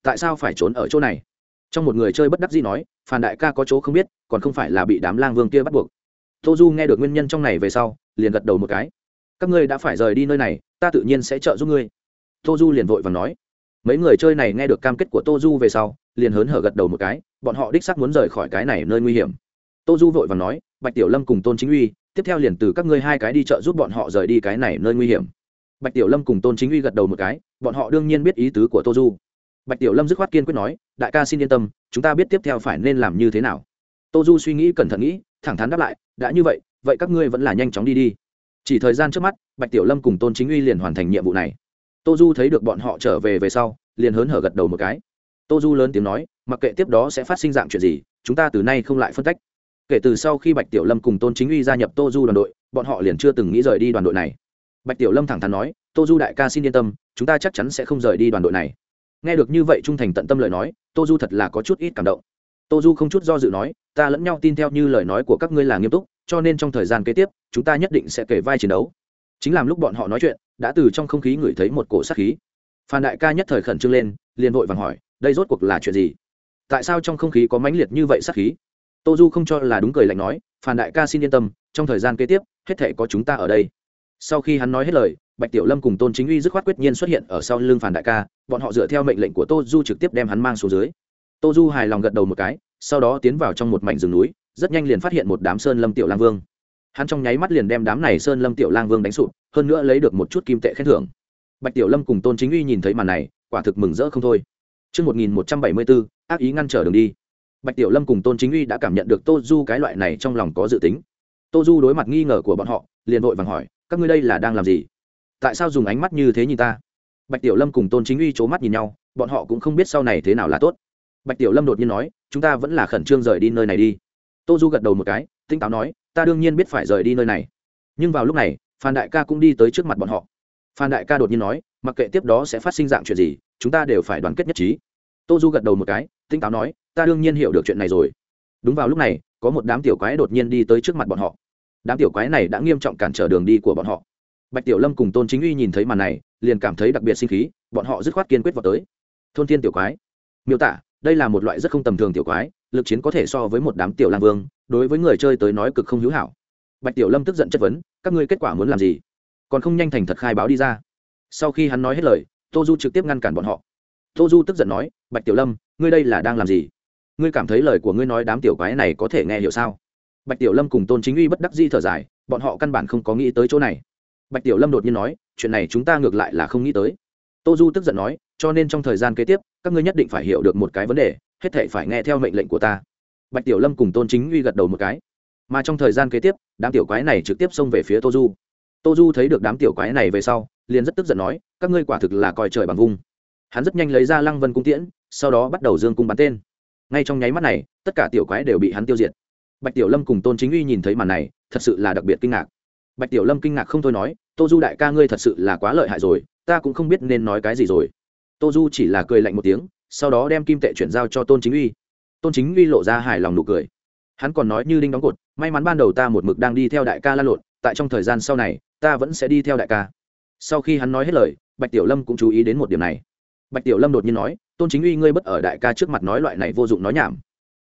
Tại sao phải trốn ở chỗ này? Trong một người chơi bất đắc dĩ nói phản đại ca có chỗ không biết, còn không phải là bị đám lang vương kia bắt buộc. Tô du nghe được nguyên nhân trong này về sau, liền gật đầu một cái. Các ngươi đã phải rời đi nơi này, ta tự nhiên sẽ trợ giúp ngươi. Tô du liền vội và nói. Mấy người chơi này nghe được cam kết của tô du về sau, liền hớn hở gật đầu một cái, bọn họ đích xác muốn rời khỏi cái này nơi nguy hiểm. Tô du vội và nói, bạch tiểu lâm cùng tôn chính uy, tiếp theo liền từ các ngươi hai cái đi chợ giúp bọn họ rời đi cái này nơi nguy hiểm. Bạch tiểu lâm cùng tôn chính uy gật đầu một cái, bọn họ đương nhiên biết ý tứ của tô du bạch tiểu lâm dứt khoát kiên quyết nói, đại ca xin yên tâm, chúng ta biết tiếp theo phải nên làm như thế nào. Tô du suy nghĩ cẩn thận nghĩ, thẳng thắn đáp lại, đã như vậy vậy các ngươi vẫn là nhanh chóng đi đi. Chỉ thời gian trước mắt, bạch tiểu lâm cùng tôn chính uy liền hoàn thành nhiệm vụ này. Tô du thấy được bọn họ trở về về sau, liền hớn hở gật đầu một cái. Tô du lớn tiếng nói, mặc kệ tiếp đó sẽ phát sinh dạng chuyện gì, chúng ta từ nay không lại phân tách. Kể từ sau khi bạch tiểu lâm cùng tôn chính uy gia nhập tô du đoàn đội, bọn họ liền chưa từng nghĩ rời đi đoàn đội này. Bạch tiểu lâm thẳng thắn nói, tô du đại ca xin yên tâm, chúng ta chắc chắn sẽ không rời đi đoàn đội này nghe được như vậy trung thành tận tâm lời nói, tô du thật là có chút ít cảm động. Tô du không chút do dự nói, ta lẫn nhau tin theo như lời nói của các ngươi là nghiêm túc, cho nên trong thời gian kế tiếp, chúng ta nhất định sẽ kể vai chiến đấu. Chính làm lúc bọn họ nói chuyện, đã từ trong không khí ngửi thấy một cổ sát khí. Phan đại ca nhất thời khẩn trương lên, liền vội vàng hỏi, đây rốt cuộc là chuyện gì? Tại sao trong không khí có mãnh liệt như vậy sát khí? Tô du không cho là đúng cười lạnh nói, phan đại ca xin yên tâm, trong thời gian kế tiếp, hết thể có chúng ta ở đây. Sau khi hắn nói hết lời, bạch tiểu lâm cùng tôn chính uy dứt khoát quyết nhiên xuất hiện ở sau lưng phản đại ca bọn họ dựa theo mệnh lệnh của tô du trực tiếp đem hắn mang xuống dưới tô du hài lòng gật đầu một cái sau đó tiến vào trong một mảnh rừng núi rất nhanh liền phát hiện một đám sơn lâm tiểu lang vương hắn trong nháy mắt liền đem đám này sơn lâm tiểu lang vương đánh sụp hơn nữa lấy được một chút kim tệ khen thưởng bạch tiểu lâm cùng tôn chính uy nhìn thấy màn này quả thực mừng rỡ không thôi Trước 1174, ác ý ngăn trở đường đi. Bạch Tiểu Lâm cùng Tôn Chính Uy đã cảm nhận được Tô Du cái loại này trong lòng có dự tính. Tô Du đối mặt nghi ngờ của bọn họ, liền vội vàng hỏi, các ngươi đây là đang làm gì? Tại sao dùng ánh mắt như thế nhìn ta? Bạch Tiểu Lâm cùng Tôn Chính Uy c mắt nhìn nhau, bọn họ cũng không biết sau này thế nào là tốt. Bạch Tiểu Lâm đột nhiên nói, chúng ta vẫn là khẩn trương rời đi nơi này đi. Tô Du gật đầu một cái, tinh táo nói, ta đương nhiên biết phải rời đi nơi này. Nhưng vào lúc này, Phan Đại ca cũng đi tới trước mặt bọn họ. Phan Đại ca đột nhiên nói, mặc kệ tiếp đó sẽ phát sinh dạng chuyện gì, chúng ta đều phải đoàn kết nhất trí tô du gật đầu một cái tinh táo nói ta đương nhiên hiểu được chuyện này rồi đúng vào lúc này có một đám tiểu quái đột nhiên đi tới trước mặt bọn họ đám tiểu quái này đã nghiêm trọng cản trở đường đi của bọn họ bạch tiểu lâm cùng tôn chính uy nhìn thấy màn này, liền cảm thấy đặc biệt sinh khí, bọn họ dứt khoát kiên quyết vào tới. Thôn thiên tiểu quái. Miêu tả, đây là một loại rất không tầm thường tiểu quái, lực chiến có thể so với một đám tiểu lang vương, đối với người chơi tới nói cực không hữu hảo. Bạch tiểu lâm tức giận chất vấn, các ngươi kết quả muốn làm gì? Còn không nhanh thành thật khai báo đi ra. Sau khi hắn nói hết lời, tô du trực tiếp ngăn cản bọn họ. Tô du tức giận nói, bạch tiểu lâm, ngươi đây là đang làm gì? Ngươi cảm thấy lời của ngươi nói đám tiểu quái này có thể nghe hiểu sao? Bạch tiểu lâm cùng tôn chính uy bất đắc di thở dài, bọn họ căn bản không có nghĩ tới chỗ này bạch tiểu lâm đột nhiên nói, chuyện này chúng ta ngược lại là không nghĩ tới. Tô du tức giận nói, cho nên trong thời gian kế tiếp, các ngươi nhất định phải hiểu được một cái vấn đề, hết thể phải nghe theo mệnh lệnh của ta. Bạch tiểu lâm cùng tôn chính uy gật đầu một cái. Mà trong thời gian kế tiếp, đám tiểu quái này trực tiếp xông về phía tô du. Tô du thấy được đám tiểu quái này về sau, liền rất tức giận nói, các ngươi quả thực là coi trời bằng vung. Hắn rất nhanh lấy ra lăng vân cung tiễn, sau đó bắt đầu dương cung bắn tên. Ngay trong nháy mắt này, tất cả tiểu quái đều bị hắn tiêu diệt. Bạch tiểu lâm cùng tôn chính uy nhìn thấy màn này, thật sự là đặc biệt kinh ngạc bạch tiểu lâm kinh ngạc không thôi nói, tô du đại ca ngươi thật sự là quá lợi hại rồi, ta cũng không biết nên nói cái gì rồi. Tô du chỉ là cười lạnh một tiếng, sau đó đem kim tệ chuyển giao cho tôn chính uy. Tôn chính uy lộ ra hài lòng nụ cười. Hắn còn nói như đinh đóng cột, may mắn ban đầu ta một mực đang đi theo đại ca la lộn, tại trong thời gian sau này, ta vẫn sẽ đi theo đại ca. Sau khi hắn nói hết lời, bạch tiểu lâm cũng chú ý đến một điểm này. Bạch tiểu lâm đột nhiên nói, tôn chính uy ngươi bất ở đại ca trước mặt nói loại này vô dụng nói nhảm.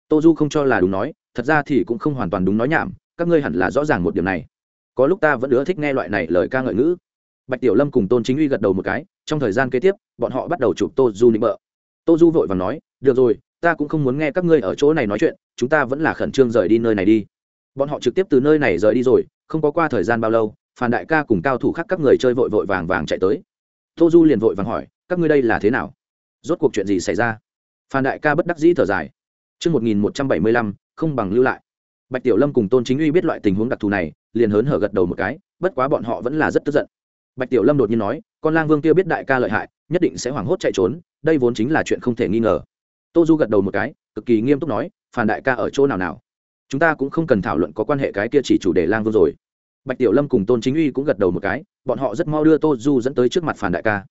Tô du không cho là đúng nói, thật ra thì cũng không hoàn toàn đúng nói nhảm, các ngươi hẳn là rõ ràng một điểm này có lúc ta vẫn ưa thích nghe loại này lời ca ngợi ngữ. Bạch tiểu lâm cùng tôn chính uy gật đầu một cái trong thời gian kế tiếp bọn họ bắt đầu chụp tô du nịnh bợ. Tô du vội và nói được rồi ta cũng không muốn nghe các ngươi ở chỗ này nói chuyện chúng ta vẫn là khẩn trương rời đi nơi này đi. Bọn họ trực tiếp từ nơi này rời đi rồi không có qua thời gian bao lâu phan đại ca cùng cao thủ khác các người chơi vội vội vàng vàng chạy tới. Tô du liền vội vàng hỏi các ngươi đây là thế nào? Rốt cuộc chuyện gì xảy ra? Phan đại ca bất đắc dĩ thở dài Trước 1175, không bằng lưu lại. Bạch Tiểu Lâm cùng Tôn Chính Uy biết loại tình huống đặc thù này, liền hớn hở gật đầu một cái, bất quá bọn họ vẫn là rất tức giận. Bạch Tiểu Lâm đột nhiên nói, con Lang Vương kia biết đại ca lợi hại, nhất định sẽ hoảng hốt chạy trốn, đây vốn chính là chuyện không thể nghi ngờ. Tô Du gật đầu một cái, cực kỳ nghiêm túc nói, phản đại ca ở chỗ nào nào? Chúng ta cũng không cần thảo luận có quan hệ cái kia chỉ chủ đề Lang Vương rồi. Bạch Tiểu Lâm cùng Tôn Chính Uy cũng gật đầu một cái, bọn họ rất mau đưa Tô Du dẫn tới trước mặt phản đại ca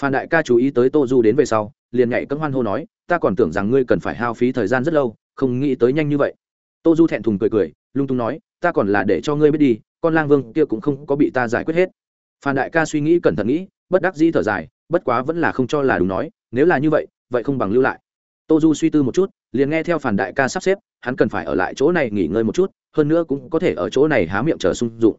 Phản đại ca chú ý tới tô du đến về sau liền nhảy cân hoan hô nói ta còn tưởng rằng ngươi cần phải hao phí thời gian rất lâu không nghĩ tới nhanh như vậy tô du thẹn thùng cười cười, lung tung nói, ta còn là để cho ngươi biết đi, con lang vương kia cũng không có bị ta giải quyết hết. Phan đại ca suy nghĩ cẩn thận nghĩ, bất đắc dĩ thở dài, bất quá vẫn là không cho là đúng nói, nếu là như vậy vậy không bằng lưu lại. Tô du suy tư một chút, liền nghe theo phản đại ca sắp xếp, hắn cần phải ở lại chỗ này nghỉ ngơi một chút, hơn nữa cũng có thể ở chỗ này há miệng chờ sung dụng.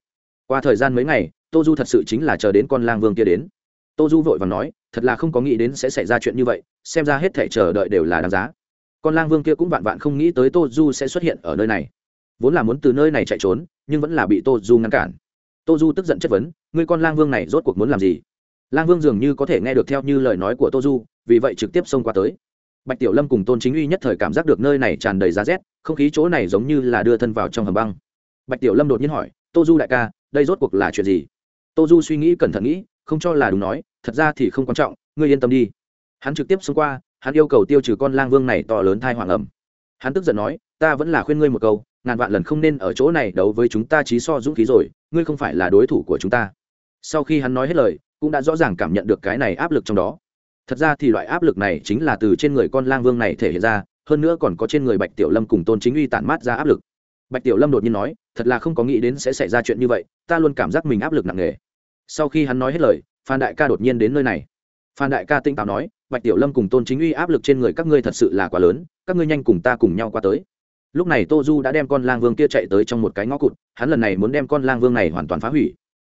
Qua thời gian mấy ngày, tô du thật sự chính là chờ đến con lang vương kia đến. Tô du vội và nói, thật là không có nghĩ đến sẽ xảy ra chuyện như vậy, xem ra hết thể chờ đợi đều là đáng giá con lang vương kia cũng vạn vạn không nghĩ tới tô du sẽ xuất hiện ở nơi này. Vốn là muốn từ nơi này chạy trốn, nhưng vẫn là bị tô du ngăn cản. Tô du tức giận chất vấn, ngươi con lang vương này rốt cuộc muốn làm gì? Lang vương dường như có thể nghe được theo như lời nói của tô du, vì vậy trực tiếp xông qua tới. Bạch tiểu lâm cùng tôn chính uy nhất thời cảm giác được nơi này tràn đầy giá rét, không khí chỗ này giống như là đưa thân vào trong hầm băng. Bạch tiểu lâm đột nhiên hỏi, tô du đại ca, đây rốt cuộc là chuyện gì? Tô du suy nghĩ cẩn thận nghĩ, không cho là đúng nói, thật ra thì không quan trọng, ngươi yên tâm đi. Hắn trực tiếp xông qua hắn yêu cầu tiêu trừ con lang vương này to lớn thai hoàng ẩm. Hắn tức giận nói, ta vẫn là khuyên ngươi một câu, ngàn vạn lần không nên ở chỗ này đấu với chúng ta trí so dũng khí rồi, ngươi không phải là đối thủ của chúng ta. Sau khi hắn nói hết lời, cũng đã rõ ràng cảm nhận được cái này áp lực trong đó. Thật ra thì loại áp lực này chính là từ trên người con lang vương này thể hiện ra, hơn nữa còn có trên người bạch tiểu lâm cùng tôn chính uy tản mát ra áp lực. Bạch tiểu lâm đột nhiên nói, thật là không có nghĩ đến sẽ xảy ra chuyện như vậy, ta luôn cảm giác mình áp lực nặng nề. Sau khi hắn nói hết lời, phan đại ca đột nhiên đến nơi này. Phan đại ca tinh táo nói bạch tiểu lâm cùng tôn chính uy áp lực trên người các ngươi thật sự là quá lớn, các ngươi nhanh cùng ta cùng nhau qua tới. Lúc này tô du đã đem con lang vương kia chạy tới trong một cái ngõ cụt, hắn lần này muốn đem con lang vương này hoàn toàn phá hủy.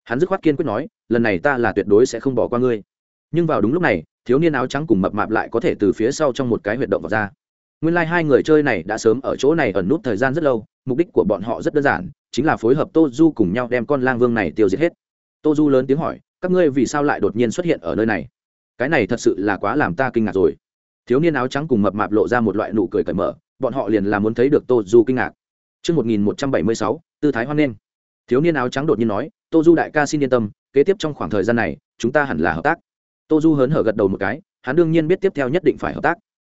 Hắn dứt khoát kiên quyết nói, lần này ta là tuyệt đối sẽ không bỏ qua ngươi. Nhưng vào đúng lúc này, thiếu niên áo trắng cùng mập mạp lại có thể từ phía sau trong một cái huyệt động vào ra. Nguyên lai、like、hai người chơi này đã sớm ở chỗ này ẩn nút thời gian rất lâu, mục đích của bọn họ rất đơn giản, chính là phối hợp tô du cùng nhau đem con lang vương này tiêu diệt hết. Tô du lớn tiếng hỏi, các ngươi vì sao lại đột nhiên xuất hiện ở nơi này? Cái này thật sự là quá làm ta kinh ngạc rồi. Thiếu niên áo trắng cùng mập mạp lộ ra một loại nụ cười cởi mở bọn họ liền là muốn thấy được tô du kinh ngạc. Trước 1176, tư thái hoan nghênh. thiếu niên áo trắng đột nhiên nói tô du đại ca xin yên tâm kế tiếp trong khoảng thời gian này chúng ta hẳn là hợp tác. Tô du hớn hở gật đầu một cái hắn đương nhiên biết tiếp theo nhất định phải hợp tác.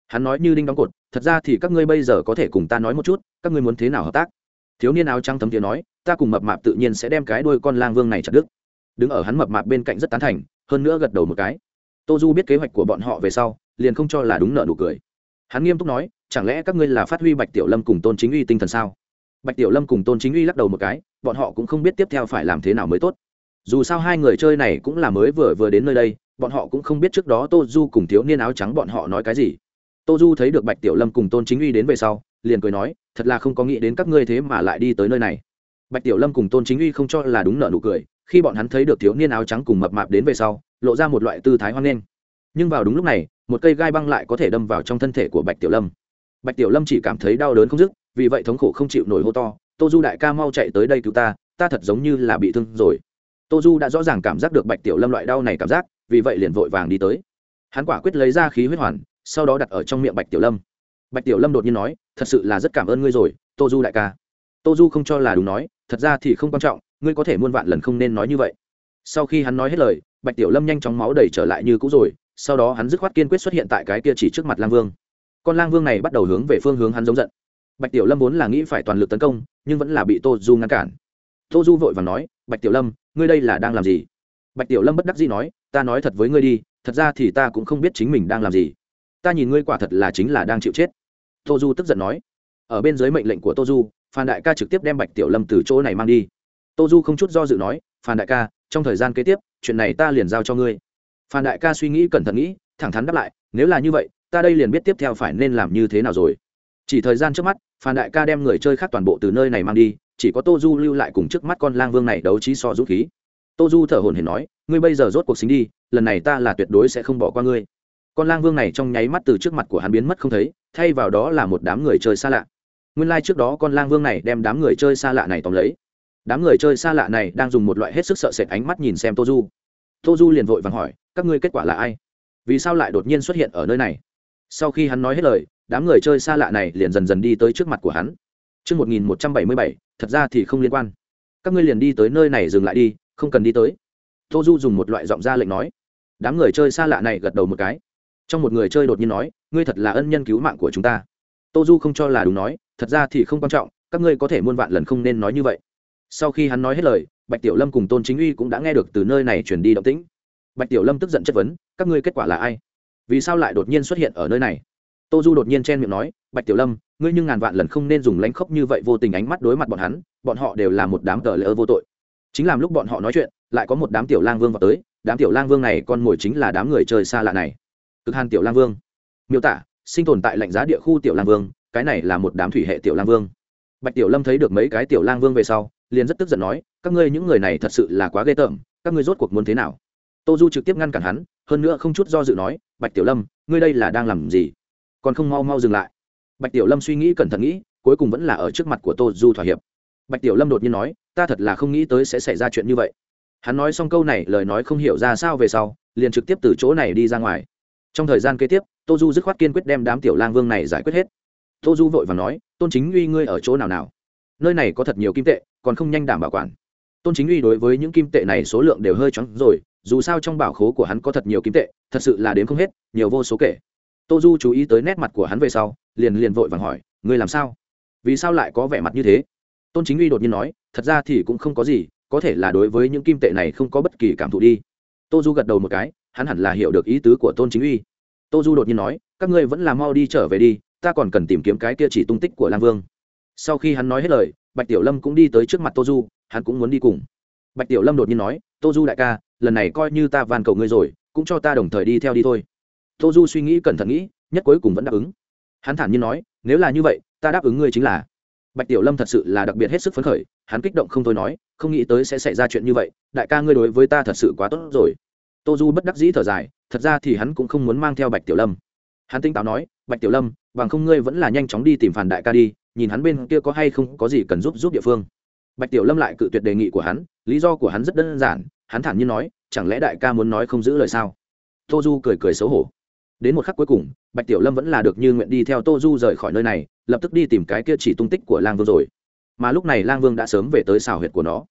Hắn nói như đinh đóng cột thật ra thì các ngươi bây giờ có thể cùng ta nói một chút các ngươi muốn thế nào hợp tác? Thiếu niên áo trắng thấm tiếng nói ta cùng mập mạp tự nhiên sẽ đem cái đôi con lang vương này chặt đứt. Đứng ở hắn mập mạp bên cạnh rất tán thành hơn nữa gật đầu một cái tô du biết kế hoạch của bọn họ về sau, liền không cho là đúng nợ nụ cười. Hắn nghiêm túc nói, chẳng lẽ các ngươi là phát huy bạch tiểu lâm cùng tôn chính uy tinh thần sao? Bạch tiểu lâm cùng tôn chính uy lắc đầu một cái, bọn họ cũng không biết tiếp theo phải làm thế nào mới tốt. Dù sao hai người chơi này cũng là mới vừa vừa đến nơi đây, bọn họ cũng không biết trước đó tô du cùng thiếu niên áo trắng bọn họ nói cái gì. Tô du thấy được bạch tiểu lâm cùng tôn chính uy đến về sau, liền cười nói, thật là không có nghĩ đến các ngươi thế mà lại đi tới nơi này. Bạch tiểu lâm cùng tôn chính uy không cho là đúng nợ nụ cười khi bọn hắn thấy được thiếu niên áo trắng cùng mập mạp đến về sau, lộ ra một loại tư thái hoang nghênh. Nhưng vào đúng lúc này, một cây gai băng lại có thể đâm vào trong thân thể của bạch tiểu lâm. Bạch tiểu lâm chỉ cảm thấy đau đớn không dứt, vì vậy thống khổ không chịu nổi hô to, tô du đại ca mau chạy tới đây cứu ta ta thật giống như là bị thương rồi. Tô du đã rõ ràng cảm giác được bạch tiểu lâm loại đau này cảm giác, vì vậy liền vội vàng đi tới. Hắn quả quyết lấy ra khí huyết hoàn, sau đó đặt ở trong miệng bạch tiểu lâm. Bạch tiểu lâm đột nhiên nói, thật sự là rất cảm ơn ngươi rồi, tô du đại ca. Tô du không cho là đúng nói, thật ra thì không quan trọng ngươi có thể muôn vạn lần không nên nói như vậy. Sau khi hắn nói hết lời, bạch tiểu lâm nhanh chóng máu đầy trở lại như cũ rồi, sau đó hắn dứt khoát kiên quyết xuất hiện tại cái kia chỉ trước mặt lang vương. Con lang vương này bắt đầu hướng về phương hướng hắn giống giận. Bạch tiểu lâm vốn là nghĩ phải toàn lực tấn công, nhưng vẫn là bị tô du ngăn cản. Tô du vội và nói, bạch tiểu lâm, ngươi đây là đang làm gì? Bạch tiểu lâm bất đắc dĩ nói, ta nói thật với ngươi đi, thật ra thì ta cũng không biết chính mình đang làm gì. Ta nhìn ngươi quả thật là chính là đang chịu chết. Tô du tức giận nói, ở bên dưới mệnh lệnh của tô du, phan đại ca trực tiếp đem bạch tiểu lâm từ chỗ này mang đi tô du không chút do dự nói, phan đại ca, trong thời gian kế tiếp, chuyện này ta liền giao cho ngươi. Phan đại ca suy nghĩ cẩn thận nghĩ, thẳng thắn đáp lại, nếu là như vậy, ta đây liền biết tiếp theo phải nên làm như thế nào rồi. Chỉ thời gian trước mắt, phan đại ca đem người chơi khác toàn bộ từ nơi này mang đi, chỉ có tô du lưu lại cùng trước mắt con lang vương này đấu trí so dũng khí. Tô du thở hồn hển nói, ngươi bây giờ rốt cuộc xính đi, lần này ta là tuyệt đối sẽ không bỏ qua ngươi. Con lang vương này trong nháy mắt từ trước mặt của hắn biến mất không thấy, thay vào đó là một đám người chơi xa lạ. Nguyên lai、like、trước đó con lang vương này đem đám người chơi xa lạ này tóm lấy đám người chơi xa lạ này đang dùng một loại hết sức sợ sệt ánh mắt nhìn xem tô du tô du liền vội vàng hỏi các ngươi kết quả là ai vì sao lại đột nhiên xuất hiện ở nơi này sau khi hắn nói hết lời đám người chơi xa lạ này liền dần dần đi tới trước mặt của hắn Trước 1177, thật ra thì không liên quan. Các ngươi liền đi tới nơi này dừng lại đi, không cần đi tới. Tô Du dùng một loại giọng ra lệnh nói. Đám người chơi xa lạ này gật đầu một cái. Trong một người chơi đột nhiên nói, ngươi thật là ân nhân cứu mạng của chúng ta. Tô Du không cho là đúng nói, thật ra thì không quan trọng, các ngươi có thể muôn vạn lần không nên nói như vậy. Sau khi hắn nói hết lời, Bạch Tiểu Lâm cùng Tôn Chính Uy cũng đã nghe được từ nơi này truyền đi động tĩnh. Bạch Tiểu Lâm tức giận chất vấn, các ngươi kết quả là ai? Vì sao lại đột nhiên xuất hiện ở nơi này? Tô Du đột nhiên chen miệng nói, Bạch Tiểu Lâm, ngươi nhưng ngàn vạn lần không nên dùng lãnh khốc như vậy vô tình ánh mắt đối mặt bọn hắn bọn họ đều là một đám tờ lỡ vô tội chính làm lúc bọn họ nói chuyện lại có một đám tiểu lang vương vào tới đám tiểu lang vương này con mồi chính là đám người chơi xa lạ này cực hàn tiểu lang vương miêu tả sinh tồn tại lạnh giá địa khu tiểu lang vương cái này là một đám thủy hệ tiểu lang vương bạch tiểu lâm thấy được mấy cái tiểu lang vương về sau liền rất tức giận nói, các ngươi những người này thật sự là quá ghê tởm, các ngươi rốt cuộc muốn thế nào? Tô du trực tiếp ngăn cản hắn, hơn nữa không chút do dự nói, bạch tiểu lâm, ngươi đây là đang làm gì? Còn không mau mau dừng lại. Bạch tiểu lâm suy nghĩ cẩn thận nghĩ, cuối cùng vẫn là ở trước mặt của tô du thỏa hiệp. Bạch tiểu lâm đột nhiên nói, ta thật là không nghĩ tới sẽ xảy ra chuyện như vậy. Hắn nói xong câu này, lời nói không hiểu ra sao về sau, liền trực tiếp từ chỗ này đi ra ngoài. Trong thời gian kế tiếp, tô du dứt khoát kiên quyết đem đám tiểu lang vương này giải quyết hết. Tô du vội và nói, tôn chính uy, ngươi ở chỗ nào nào? Nơi này có thật nhiều kim tệ còn không nhanh đảm bảo quản. Tôn chính uy đối với những kim tệ này số lượng đều hơi chóng rồi, dù sao trong bảo khố của hắn có thật nhiều kim tệ, thật sự là đến không hết, nhiều vô số kể. Tô du chú ý tới nét mặt của hắn về sau, liền liền vội vàng hỏi, ngươi làm sao? Vì sao lại có vẻ mặt như thế? Tôn chính uy đột nhiên nói, thật ra thì cũng không có gì, có thể là đối với những kim tệ này không có bất kỳ cảm thụ đi. Tô du gật đầu một cái, hắn hẳn là hiểu được ý tứ của tôn chính uy. Tô du đột nhiên nói, các ngươi vẫn là mau đi trở về đi, ta còn cần tìm kiếm cái kia chỉ tung tích của lang vương. Sau khi hắn nói hết lời bạch tiểu lâm cũng đi tới trước mặt tô du, hắn cũng muốn đi cùng. Bạch tiểu lâm đột nhiên nói, tô du đại ca, lần này coi như ta van cầu ngươi rồi, cũng cho ta đồng thời đi theo đi thôi. Tô du suy nghĩ cẩn thận nghĩ, nhất cuối cùng vẫn đáp ứng. Hắn thản nhiên nói, nếu là như vậy, ta đáp ứng ngươi chính là. Bạch tiểu lâm thật sự là đặc biệt hết sức phấn khởi, hắn kích động không thôi nói, không nghĩ tới sẽ xảy ra chuyện như vậy, đại ca ngươi đối với ta thật sự quá tốt rồi. Tô du bất đắc dĩ thở dài, thật ra thì hắn cũng không muốn mang theo bạch tiểu lâm. Hắn tinh táo nói, bạch tiểu lâm, bằng không ngươi vẫn là nhanh chóng đi tìm phản đại ca đi nhìn hắn bên kia có hay không có gì cần giúp giúp địa phương. Bạch tiểu lâm lại cự tuyệt đề nghị của hắn lý do của hắn rất đơn giản hắn thản nhiên nói chẳng lẽ đại ca muốn nói không giữ lời sao? Tô du cười cười xấu hổ. Đến một khắc cuối cùng bạch tiểu lâm vẫn là được như nguyện đi theo tô du rời khỏi nơi này lập tức đi tìm cái kia chỉ tung tích của lang vương rồi. Mà lúc này lang vương đã sớm về tới xào huyệt của nó.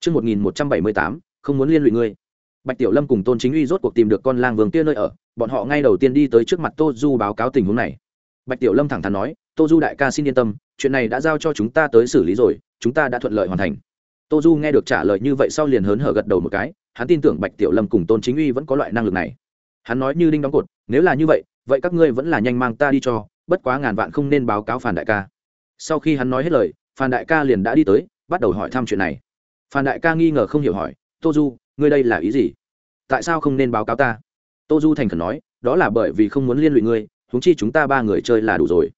Trước 1178, không muốn liên lụy ngươi. Bạch Tiểu Lâm cùng Tôn Chính Uy rốt cuộc tìm được con lang vương kia nơi ở, bọn họ ngay đầu tiên đi tới trước mặt Tô Du báo cáo tình huống này. Bạch Tiểu Lâm thẳng thắn nói, "Tô Du đại ca xin yên tâm, chuyện này đã giao cho chúng ta tới xử lý rồi, chúng ta đã thuận lợi hoàn thành." Tô Du nghe được trả lời như vậy sau liền hớn hở gật đầu một cái, hắn tin tưởng Bạch Tiểu Lâm cùng Tôn Chính Uy vẫn có loại năng lực này. Hắn nói như đinh đóng cột, "Nếu là như vậy, vậy các ngươi vẫn là nhanh mang ta đi cho, bất quá ngàn vạn không nên báo cáo phản đại ca." Sau khi hắn nói hết lời, Phan đại ca liền đã đi tới, bắt đầu hỏi thăm chuyện này. Phan đại ca nghi ngờ không hiểu hỏi, "Tô Du, ngươi đây là ý gì?" tại sao không nên báo cáo ta tô du thành khẩn nói đó là bởi vì không muốn liên lụy ngươi húng chi chúng ta ba người chơi là đủ rồi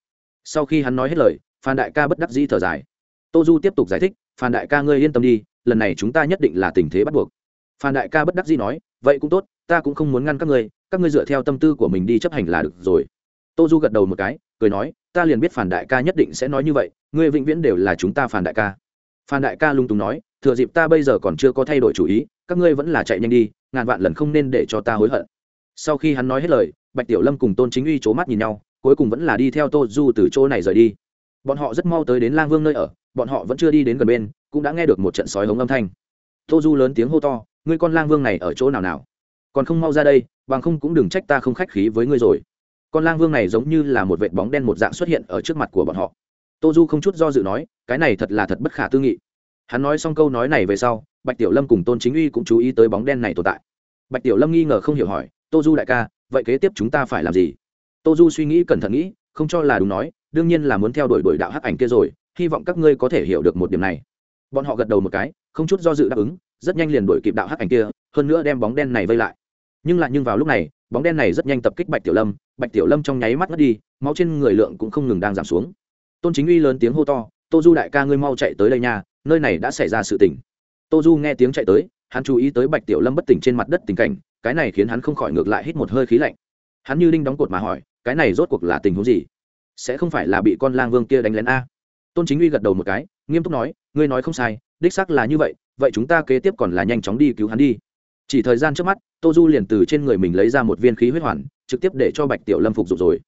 sau khi hắn nói hết lời, phan đại ca bất đắc dĩ thở dài. Tô du tiếp tục giải thích, phan đại ca ngươi yên tâm đi, lần này chúng ta nhất định là tình thế bắt buộc. Phan đại ca bất đắc dĩ nói, vậy cũng tốt, ta cũng không muốn ngăn các ngươi các ngươi dựa theo tâm tư của mình đi chấp hành là được rồi. Tô du gật đầu một cái, cười nói, ta liền biết phản đại ca nhất định sẽ nói như vậy, ngươi vĩnh viễn đều là chúng ta phản đại ca. Phan đại ca lung túng nói, thừa dịp ta bây giờ còn chưa có thay đổi chủ ý, các ngươi vẫn là chạy nhanh đi, ngàn vạn lần không nên để cho ta hối hận. Sau khi hắn nói hết lời, bạch tiểu lâm cùng tôn chính uy c h ố mắt nhìn nhau cuối cùng vẫn là đi theo tô du từ chỗ này rời đi. Bọn họ rất mau tới đến lang vương nơi ở, bọn họ vẫn chưa đi đến gần bên, cũng đã nghe được một trận sói hống âm thanh. Tô du lớn tiếng hô to, ngươi con lang vương này ở chỗ nào nào? Còn không mau ra đây, bằng không cũng đừng trách ta không khách khí với ngươi rồi. Con lang vương này giống như là một vệt bóng đen một dạng xuất hiện ở trước mặt của bọn họ. Tô du không chút do dự nói, cái này thật là thật bất khả tư nghị. Hắn nói xong câu nói này về sau, bạch tiểu lâm cùng tôn chính uy cũng chú ý tới bóng đen này tồn tại. Bạch tiểu lâm nghi ngờ không hiểu hỏi, tô du đại ca, vậy kế tiếp chúng ta phải làm gì? Tô du suy nghĩ cẩn thận nghĩ, không cho là đúng nói, đương nhiên là muốn theo đuổi đuổi đạo hắc ảnh kia rồi, hy vọng các ngươi có thể hiểu được một điểm này. Bọn họ gật đầu một cái, không chút do dự đáp ứng, rất nhanh liền đuổi kịp đạo hắc ảnh kia, hơn nữa đem bóng đen này vây lại. Nhưng lại nhưng vào lúc này, bóng đen này rất nhanh tập kích bạch tiểu lâm, bạch tiểu lâm trong nháy mắt mất đi, máu trên người lượng cũng không ngừng đang giảm xuống. Tôn chính uy lớn tiếng hô to, tô du đại ca ngươi mau chạy tới đây nha, nơi này đã xảy ra sự tình. Tô du nghe tiếng chạy tới, hắn chú ý tới bạch tiểu lâm bất tỉnh trên mặt đất tình cảnh, cái này khiến hắn không khỏi ngược lại hít một hơi khí lạnh. Hắn như đinh đóng cột mà hỏi cái này rốt cuộc là tình huống gì? Sẽ không phải là bị con lang vương kia đánh lén a? Tôn chính uy gật đầu một cái nghiêm túc nói ngươi nói không sai đích xác là như vậy vậy chúng ta kế tiếp còn là nhanh chóng đi cứu hắn đi. Chỉ thời gian trước mắt tô du liền từ trên người mình lấy ra một viên khí huyết hoàn trực tiếp để cho bạch tiểu lâm phục dụng rồi.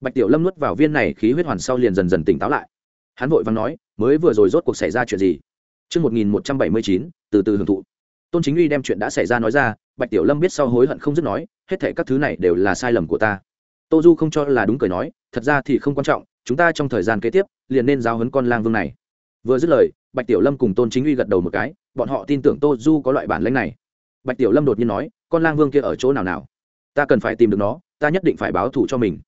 Bạch tiểu lâm nuốt vào viên này khí huyết hoàn sau liền dần dần tỉnh táo lại. Hắn vội vàng nói mới vừa rồi rốt cuộc xảy ra chuyện gì? Trước 1179, từ từ hưởng thụ. Tôn Chính Uy đem chuyện đã xảy ra nói ra, Bạch Tiểu Lâm biết sau hối hận không dứt nói, hết thảy các thứ này đều là sai lầm của ta. Tô Du không cho là đúng cười nói, thật ra thì không quan trọng, chúng ta trong thời gian kế tiếp, liền nên giáo huấn con lang vương này. Vừa dứt lời, Bạch Tiểu Lâm cùng Tôn Chính Uy gật đầu một cái, bọn họ tin tưởng Tô Du có loại bản lĩnh này. Bạch Tiểu Lâm đột nhiên nói, con lang vương kia ở chỗ nào nào? Ta cần phải tìm được nó, ta nhất định phải báo thù cho mình.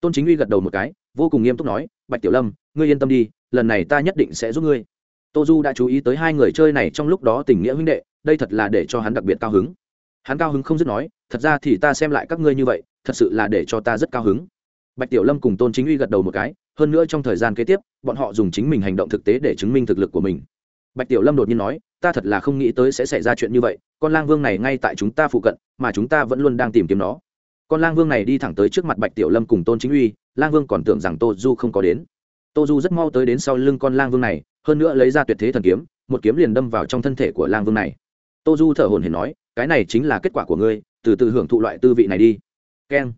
Tôn Chính Uy gật đầu một cái, vô cùng nghiêm túc nói, Bạch Tiểu Lâm, ngươi yên tâm đi, lần này ta nhất định sẽ giúp ngươi tô du đã chú ý tới hai người chơi này trong lúc đó tình nghĩa huynh đệ đây thật là để cho hắn đặc biệt cao hứng hắn cao hứng không dứt nói thật ra thì ta xem lại các ngươi như vậy thật sự là để cho ta rất cao hứng. Bạch tiểu lâm cùng tôn chính uy gật đầu một cái, hơn nữa trong thời gian kế tiếp, bọn họ dùng chính mình hành động thực tế để chứng minh thực lực của mình. Bạch tiểu lâm đột nhiên nói, ta thật là không nghĩ tới sẽ xảy ra chuyện như vậy, con lang vương này ngay tại chúng ta phụ cận, mà chúng ta vẫn luôn đang tìm kiếm nó. Con lang vương này đi thẳng tới trước mặt bạch tiểu lâm cùng tôn chính uy, lang vương còn tưởng rằng tô du không có đến. Tô du rất mau tới đến sau lưng con lang vương này, hơn nữa lấy ra tuyệt thế thần kiếm, một kiếm liền đâm vào trong thân thể của lang vương này. Tô du thở hồn hển nói, cái này chính là kết quả của ngươi, từ từ hưởng thụ loại tư vị này đi keng.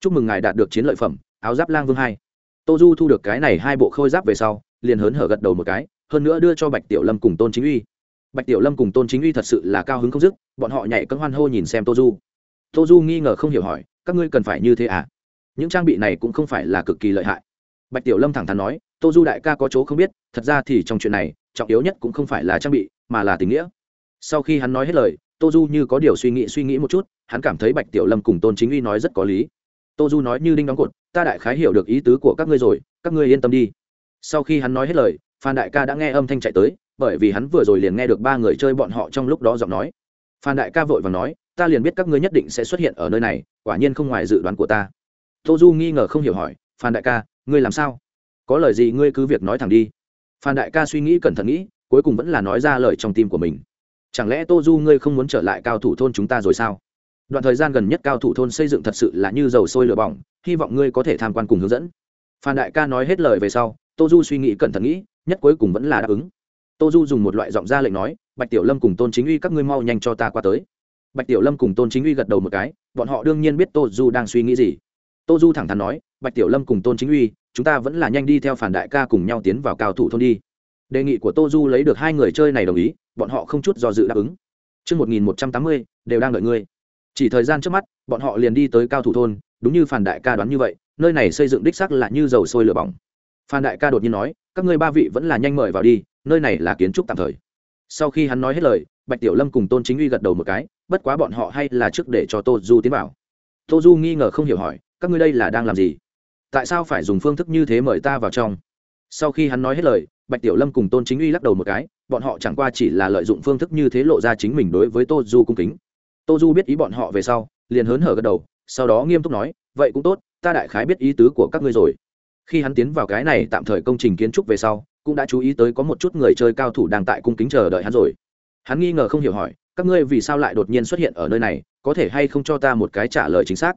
Chúc mừng ngài đạt được chiến lợi phẩm, áo giáp lang vương hai. Tô du thu được cái này hai bộ khôi giáp về sau, liền hớn hở gật đầu một cái, hơn nữa đưa cho bạch tiểu lâm cùng tôn chính uy. Bạch tiểu lâm cùng tôn chính uy thật sự là cao hứng không dứt, bọn họ nhảy cân hoan hô nhìn xem tô du tô du nghi ngờ không hiểu hỏi, các ngươi cần phải như thế à? Những trang bị này cũng không phải là cực kỳ lợi hại. Bạch tiểu lâm thẳng thắn nói tô du đại ca có chỗ không biết, thật ra thì trong chuyện này, trọng yếu nhất cũng không phải là trang bị, mà là tình nghĩa. Sau khi hắn nói hết lời tô du như có điều suy nghĩ suy nghĩ một chút, hắn cảm thấy bạch tiểu lâm cùng tôn chính uy nói rất có lý. Tô du nói như đinh đóng cột, ta đại khái hiểu được ý tứ của các ngươi rồi, các ngươi yên tâm đi. Sau khi hắn nói hết lời, phan đại ca đã nghe âm thanh chạy tới, bởi vì hắn vừa rồi liền nghe được ba người chơi bọn họ trong lúc đó giọng nói. Phan đại ca vội và nói, ta liền biết các ngươi nhất định sẽ xuất hiện ở nơi này, quả nhiên không ngoài dự đoán của ta. Tô du nghi ngờ không hiểu hỏi, phan đại ca, ngươi làm sao? Có lời gì ngươi cứ việc nói thẳng đi. Phan đại ca suy nghĩ cẩn thận nghĩ, cuối cùng vẫn là nói ra lời trong tim của mình chẳng lẽ tô du ngươi không muốn trở lại cao thủ thôn chúng ta rồi sao? Đoạn thời gian gần nhất cao thủ thôn xây dựng thật sự là như dầu sôi lửa bỏng, hy vọng ngươi có thể tham quan cùng hướng dẫn. Phan đại ca nói hết lời về sau, tô du suy nghĩ cẩn thận nghĩ, nhất cuối cùng vẫn là đáp ứng. Tô du dùng một loại giọng ra lệnh nói, bạch tiểu lâm cùng tôn chính uy các ngươi mau nhanh cho ta qua tới. Bạch tiểu lâm cùng tôn chính uy gật đầu một cái, bọn họ đương nhiên biết tô du đang suy nghĩ gì. Tô du thẳng thắn nói, bạch tiểu lâm cùng tôn chính uy, chúng ta vẫn là nhanh đi theo phản đại ca cùng nhau tiến vào cao thủ thôn đi. Đề nghị của tô du lấy được hai người chơi này đồng ý bọn họ không chút do dự đáp ứng Trước 1180, đều đang đợi ngươi. Chỉ thời gian trước mắt, bọn họ liền đi tới cao thủ thôn, đúng như phan đại ca đoán như vậy, nơi này xây dựng đích xác là như dầu sôi lửa bỏng. Phan đại ca đột nhiên nói, các ngươi ba vị vẫn là nhanh mời vào đi, nơi này là kiến trúc tạm thời. Sau khi hắn nói hết lời, Bạch Tiểu Lâm cùng Tôn Chính Uy gật đầu một cái, bất quá bọn họ hay là trước để cho Tô Du tiến vào. Tô Du nghi ngờ không hiểu hỏi, các ngươi đây là đang làm gì? Tại sao phải dùng phương thức như thế mời ta vào trong? Sau khi hắn nói hết lời, Bạch Tiểu Lâm cùng Tôn Chính Uy lắc đầu một cái, bọn họ chẳng qua chỉ là lợi dụng phương thức như thế lộ ra chính mình đối với Tô Du cung kính. Tô Du biết ý bọn họ về sau, liền hớn hở gật đầu, sau đó nghiêm túc nói, vậy cũng tốt, ta đại khái biết ý tứ của các ngươi rồi. Khi hắn tiến vào cái này tạm thời công trình kiến trúc về sau, cũng đã chú ý tới có một chút người chơi cao thủ đang tại cung kính chờ đợi hắn rồi. Hắn nghi ngờ không hiểu hỏi, các ngươi vì sao lại đột nhiên xuất hiện ở nơi này, có thể hay không cho ta một cái trả lời chính xác?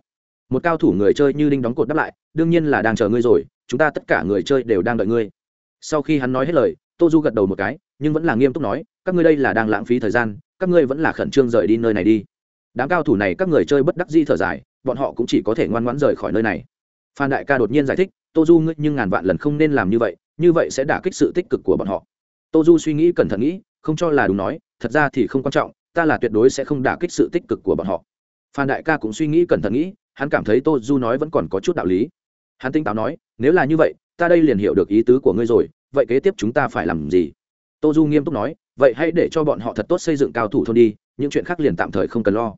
Một cao thủ người chơi như đinh đóng cột đáp lại, đương nhiên là đang chờ ngươi rồi, chúng ta tất cả người chơi đều đang đợi ngươi. Sau khi hắn nói hết lời, Tô Du gật đầu một cái, nhưng vẫn là nghiêm túc nói, các ngươi đây là đang lãng phí thời gian, các ngươi vẫn là khẩn trương rời đi nơi này đi. Đám cao thủ này các người chơi bất đắc dĩ thở dài, bọn họ cũng chỉ có thể ngoan ngoãn rời khỏi nơi này. Phan đại ca đột nhiên giải thích, Tô Du ngươi nhưng ngàn vạn lần không nên làm như vậy, như vậy sẽ đả kích sự tích cực của bọn họ tô du suy nghĩ cẩn thận nghĩ không cho là đúng nói thật ra thì không quan trọng ta là tuyệt đối sẽ không đả kích sự tích cực của bọn họ phan đại ca cũng suy nghĩ cẩn thận nghĩ hắn cảm thấy tô du nói vẫn còn có chút đạo lý hắn tinh táo nói nếu là như vậy ta đây liền hiểu được ý tứ của ngươi rồi vậy kế tiếp chúng ta phải làm gì tô du nghiêm túc nói, vậy hãy để cho bọn họ thật tốt xây dựng cao thủ thôn đi, những chuyện khác liền tạm thời không cần lo.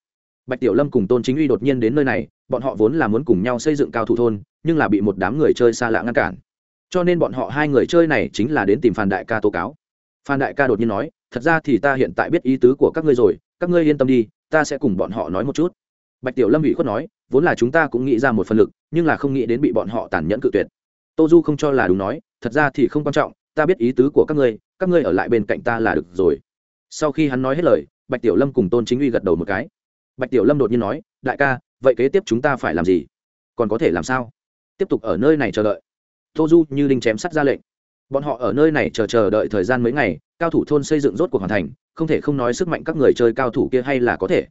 Bạch tiểu lâm cùng tôn chính uy đột nhiên đến nơi này, bọn họ vốn là muốn cùng nhau xây dựng cao thủ thôn, nhưng là bị một đám người chơi xa lạ ngăn cản. Cho nên bọn họ hai người chơi này chính là đến tìm phan đại ca tố cáo. Phan đại ca đột nhiên nói, thật ra thì ta hiện tại biết ý tứ của các ngươi rồi, các ngươi yên tâm đi, ta sẽ cùng bọn họ nói một chút. Bạch tiểu lâm ủy khuất nói, vốn là chúng ta cũng nghĩ ra một phần lực, nhưng là không nghĩ đến bị bọn họ tàn nhẫn cự tuyệt. Tô du không cho là đúng nói, thật ra thì không quan trọng, ta biết ý tứ của các ngươi các ngươi ở lại bên cạnh ta là được rồi. Sau khi hắn nói hết lời, bạch tiểu lâm cùng tôn chính uy gật đầu một cái. Bạch tiểu lâm đột nhiên nói, đại ca, vậy kế tiếp chúng ta phải làm gì? Còn có thể làm sao? Tiếp tục ở nơi này chờ đợi. Tô du như đinh chém sắt ra lệnh. Bọn họ ở nơi này chờ chờ đợi thời gian mấy ngày, cao thủ thôn xây dựng rốt cuộc hoàn thành, không thể không nói sức mạnh các người chơi cao thủ kia hay là có thể.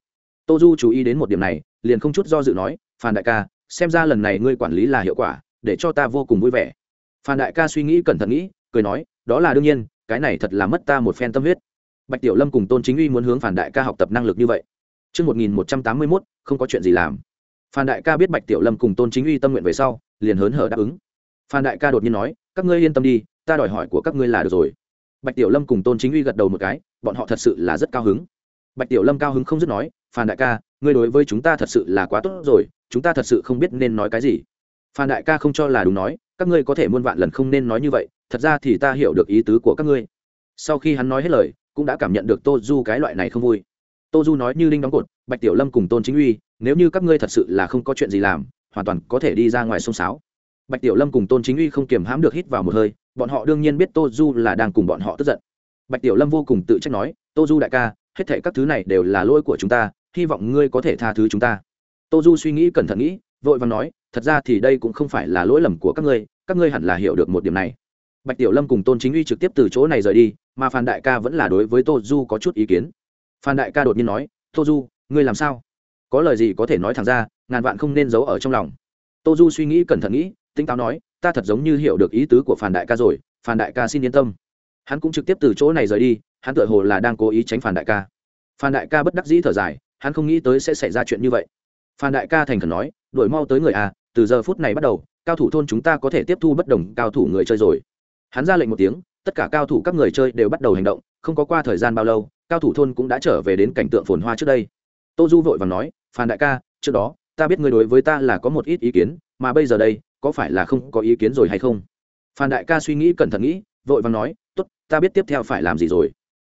Tô du chú ý đến một điểm này, liền không chút do dự nói, phan đại ca, xem ra lần này ngươi quản lý là hiệu quả, để cho ta vô cùng vui vẻ. Phan đại ca suy nghĩ cẩn thận nghĩ, cười nói, đó là đương nhiên cái này thật là mất ta một phen tâm huyết. Bạch tiểu lâm cùng tôn chính uy muốn hướng phản đại ca học tập năng lực như vậy. Trước 1181, không có chuyện gì làm. Phan đại ca biết Bạch Tiểu Lâm cùng Tôn Chính Uy tâm nguyện về sau, liền hớn hở đáp ứng. Phan đại ca đột nhiên nói các ngươi yên tâm đi ta đòi hỏi của các ngươi là được rồi. Bạch tiểu lâm cùng tôn chính uy gật đầu một cái bọn họ thật sự là rất cao hứng. Bạch tiểu lâm cao hứng không dứt nói phan đại ca ngươi đối với chúng ta thật sự là quá tốt rồi chúng ta thật sự không biết nên nói cái gì. Phan đại ca không cho là đúng nói các ngươi có thể muôn vạn lần không nên nói như vậy, thật ra thì ta hiểu được ý tứ của các ngươi. Sau khi hắn nói hết lời, cũng đã cảm nhận được tô du cái loại này không vui. Tô du nói như linh đóng cột, bạch tiểu lâm cùng tôn chính uy, nếu như các ngươi thật sự là không có chuyện gì làm, hoàn toàn có thể đi ra ngoài sông sáo. Bạch tiểu lâm cùng tôn chính uy không kiềm hãm được hít vào một hơi, bọn họ đương nhiên biết tô du là đang cùng bọn họ tức giận. Bạch tiểu lâm vô cùng tự trách nói, tô du đại ca, hết thể các thứ này đều là lỗi của chúng ta, hy vọng ngươi có thể tha thứ chúng ta. Tô du suy nghĩ cẩn thận nghĩ, vội vàng nói thật ra thì đây cũng không phải là lỗi lầm của các ngươi các ngươi hẳn là hiểu được một điểm này. Bạch tiểu lâm cùng tôn chính uy trực tiếp từ chỗ này rời đi, mà phan đại ca vẫn là đối với tô du có chút ý kiến. Phan đại ca đột nhiên nói, tô du, ngươi làm sao? Có lời gì có thể nói thẳng ra, ngàn vạn không nên giấu ở trong lòng. Tô du suy nghĩ cẩn thận nghĩ tinh táo nói, ta thật giống như hiểu được ý tứ của Phan đại ca rồi, Phan đại ca xin yên tâm. Hắn cũng trực tiếp từ chỗ này rời đi, hắn tự hồ là đang cố ý tránh Phan đại ca. Phan đại ca bất đắc dĩ thở dài, hắn không nghĩ tới sẽ xảy ra chuyện như vậy. Phan đại ca thành khẩn nói đổi mau tới người à từ giờ phút này bắt đầu, cao thủ thôn chúng ta có thể tiếp thu bất đồng cao thủ người chơi rồi. Hắn ra lệnh một tiếng, tất cả cao thủ các người chơi đều bắt đầu hành động, không có qua thời gian bao lâu, cao thủ thôn cũng đã trở về đến cảnh tượng phồn hoa trước đây. Tô du vội và nói, phan đại ca, trước đó, ta biết ngươi đối với ta là có một ít ý kiến, mà bây giờ đây, có phải là không có ý kiến rồi hay không? Phan đại ca suy nghĩ cẩn thận nghĩ, vội và nói, tốt, ta biết tiếp theo phải làm gì rồi.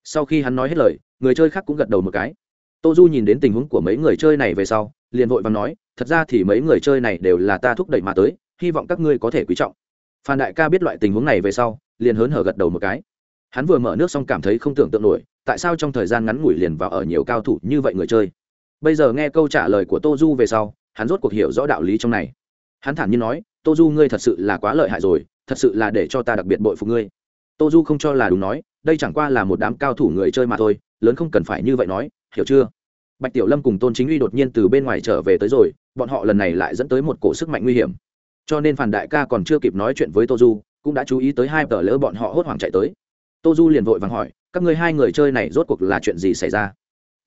Sau khi hắn nói hết lời, người chơi khác cũng gật đầu một cái. Tô du nhìn đến tình huống của mấy người chơi này về sau, liền vội và nói thật ra thì mấy người chơi này đều là ta thúc đẩy mà tới, hy vọng các ngươi có thể quý trọng. Phan đại ca biết loại tình huống này về sau, liền hớn hở gật đầu một cái. Hắn vừa mở nước xong cảm thấy không tưởng tượng nổi, tại sao trong thời gian ngắn ngủi liền vào ở nhiều cao thủ như vậy người chơi? Bây giờ nghe câu trả lời của tô du về sau, hắn rốt cuộc hiểu rõ đạo lý trong này. Hắn thản nhiên nói, tô du, ngươi thật sự là quá lợi hại rồi, thật sự là để cho ta đặc biệt bội phục ngươi. Tô du không cho là đúng nói, đây chẳng qua là một đám cao thủ người chơi mà thôi, lớn không cần phải như vậy nói, hiểu chưa? Bạch tiểu lâm cùng tôn chính uy đột nhiên từ bên ngoài trở về tới rồi bọn họ lần này lại dẫn tới một cổ sức mạnh nguy hiểm cho nên phản đại ca còn chưa kịp nói chuyện với tô du cũng đã chú ý tới hai tờ lỡ bọn họ hốt hoảng chạy tới tô du liền vội vàng hỏi các ngươi hai người chơi này rốt cuộc là chuyện gì xảy ra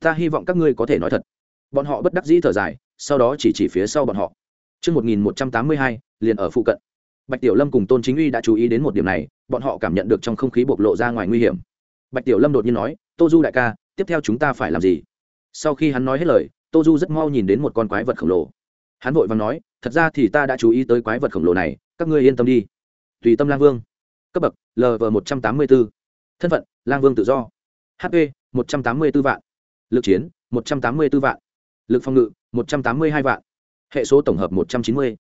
ta hy vọng các ngươi có thể nói thật bọn họ bất đắc dĩ thở dài sau đó chỉ chỉ phía sau bọn họ Trước 1182, liền ở phụ cận. Bạch Tiểu Lâm cùng Tôn Chính Uy đã chú ý đến một điểm này, bọn họ cảm nhận được trong không khí bộc lộ ra ngoài nguy hiểm. Bạch Tiểu Lâm đột nhiên nói, "Tô Du đại ca, tiếp theo chúng ta phải làm gì?" Sau khi hắn nói hết lời, Tô Du rất mau nhìn đến một con quái vật khổng lồ. Hắn vội vàng nói, "Thật ra thì ta đã chú ý tới quái vật khổng lồ này, các ngươi yên tâm đi." Tùy Tâm Lang Vương, cấp bậc LV 184, thân phận Lang Vương tự do, HP 184 vạn, lực chiến 184 vạn, lực phòng ngự 182 vạn, hệ số tổng hợp 190,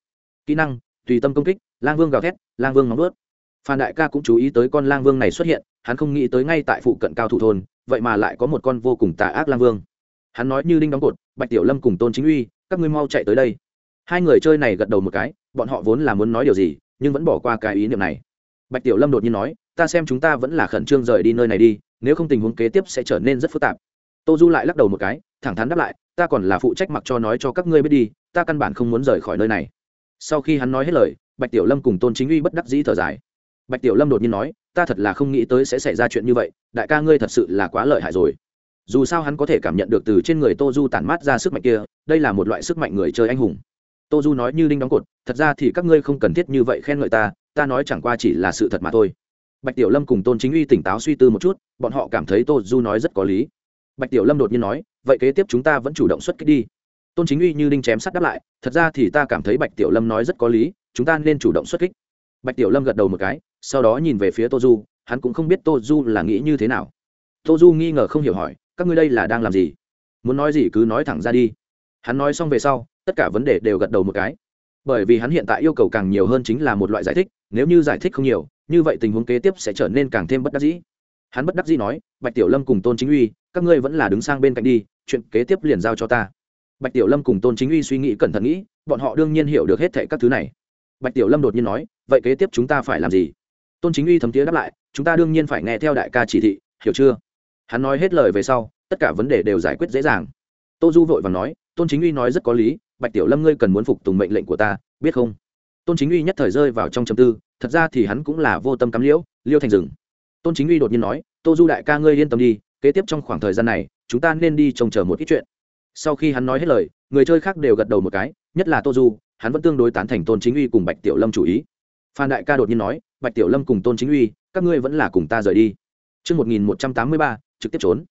kỹ năng tùy tâm công kích lang vương gào thét lang vương nóng vớt. Phan đại ca cũng chú ý tới con lang vương này xuất hiện hắn không nghĩ tới ngay tại phụ cận cao thủ thôn vậy mà lại có một con vô cùng tà ác lang vương hắn nói như đinh đóng cột, bạch tiểu lâm cùng tôn chính uy, các ngươi mau chạy tới đây. Hai người chơi này gật đầu một cái, bọn họ vốn là muốn nói điều gì, nhưng vẫn bỏ qua cái ý niệm này. Bạch tiểu lâm đột nhiên nói, ta xem chúng ta vẫn là khẩn trương rời đi nơi này đi, nếu không tình huống kế tiếp sẽ trở nên rất phức tạp. Tô du lại lắc đầu một cái, thẳng thắn đáp lại, ta còn là phụ trách mặc cho nói cho các ngươi biết đi, ta căn bản không muốn rời khỏi nơi này. Sau khi hắn nói hết lời, bạch tiểu lâm cùng tôn chính uy bất đắc dĩ thở dài. Bạch tiểu lâm đột nhiên nói, ta thật là không nghĩ tới sẽ xảy ra chuyện như vậy, đại ca ngươi thật sự là quá lợi hại rồi dù sao hắn có thể cảm nhận được từ trên người tô du tản mát ra sức mạnh kia, đây là một loại sức mạnh người chơi anh hùng. Tô du nói như đinh đóng cột, thật ra thì các ngươi không cần thiết như vậy khen ngợi ta ta nói chẳng qua chỉ là sự thật mà thôi. Bạch tiểu lâm cùng tôn chính uy tỉnh táo suy tư một chút, bọn họ cảm thấy tô du nói rất có lý. Bạch tiểu lâm đột nhiên nói, vậy kế tiếp chúng ta vẫn chủ động xuất kích đi. Tôn chính uy như đinh chém sắt đáp lại, thật ra thì ta cảm thấy bạch tiểu lâm nói rất có lý, chúng ta nên chủ động xuất kích. Bạch tiểu lâm gật đầu một cái, sau đó nhìn về phía tô du, hắn cũng không biết tô du là nghĩ như thế nào. Tô du nghi ngờ không hiểu hỏi các ngươi đây là đang làm gì? Muốn nói gì cứ nói thẳng ra đi. Hắn nói xong về sau, tất cả vấn đề đều gật đầu một cái. Bởi vì hắn hiện tại yêu cầu càng nhiều hơn chính là một loại giải thích, nếu như giải thích không nhiều, như vậy tình huống kế tiếp sẽ trở nên càng thêm bất đắc dĩ. Hắn bất đắc dĩ nói, bạch tiểu lâm cùng tôn chính uy, các ngươi vẫn là đứng sang bên cạnh đi, chuyện kế tiếp liền giao cho ta. Bạch tiểu lâm cùng tôn chính uy suy nghĩ cẩn thận nghĩ, bọn họ đương nhiên hiểu được hết thệ các thứ này. Bạch tiểu lâm đột nhiên nói, vậy kế tiếp chúng ta phải làm gì? Tôn chính uy thấm tía đáp lại, chúng ta đương nhiên phải nghe theo đại ca chỉ thị, hiểu chưa? Hắn nói hết lời về sau tất cả vấn đề đều giải quyết dễ dàng. Tô du vội và nói tôn chính uy nói rất có lý bạch tiểu lâm ngươi cần muốn phục tùng mệnh lệnh của ta biết không? Tôn chính uy nhất thời rơi vào trong châm tư thật ra thì hắn cũng là vô tâm cắm liễu liêu thành rừng. Tôn chính uy đột nhiên nói tô du đại ca ngươi yên tâm đi kế tiếp trong khoảng thời gian này chúng ta nên đi trông chờ một ít chuyện. Sau khi hắn nói hết lời người chơi khác đều gật đầu một cái nhất là tô du hắn vẫn tương đối tán thành tôn chính uy cùng bạch tiểu lâm chủ ý. Phan đại ca đột nhiên nói bạch tiểu lâm cùng tôn chính uy các ngươi vẫn là cùng ta rời đi. Trước 1183, trực tiếp trốn.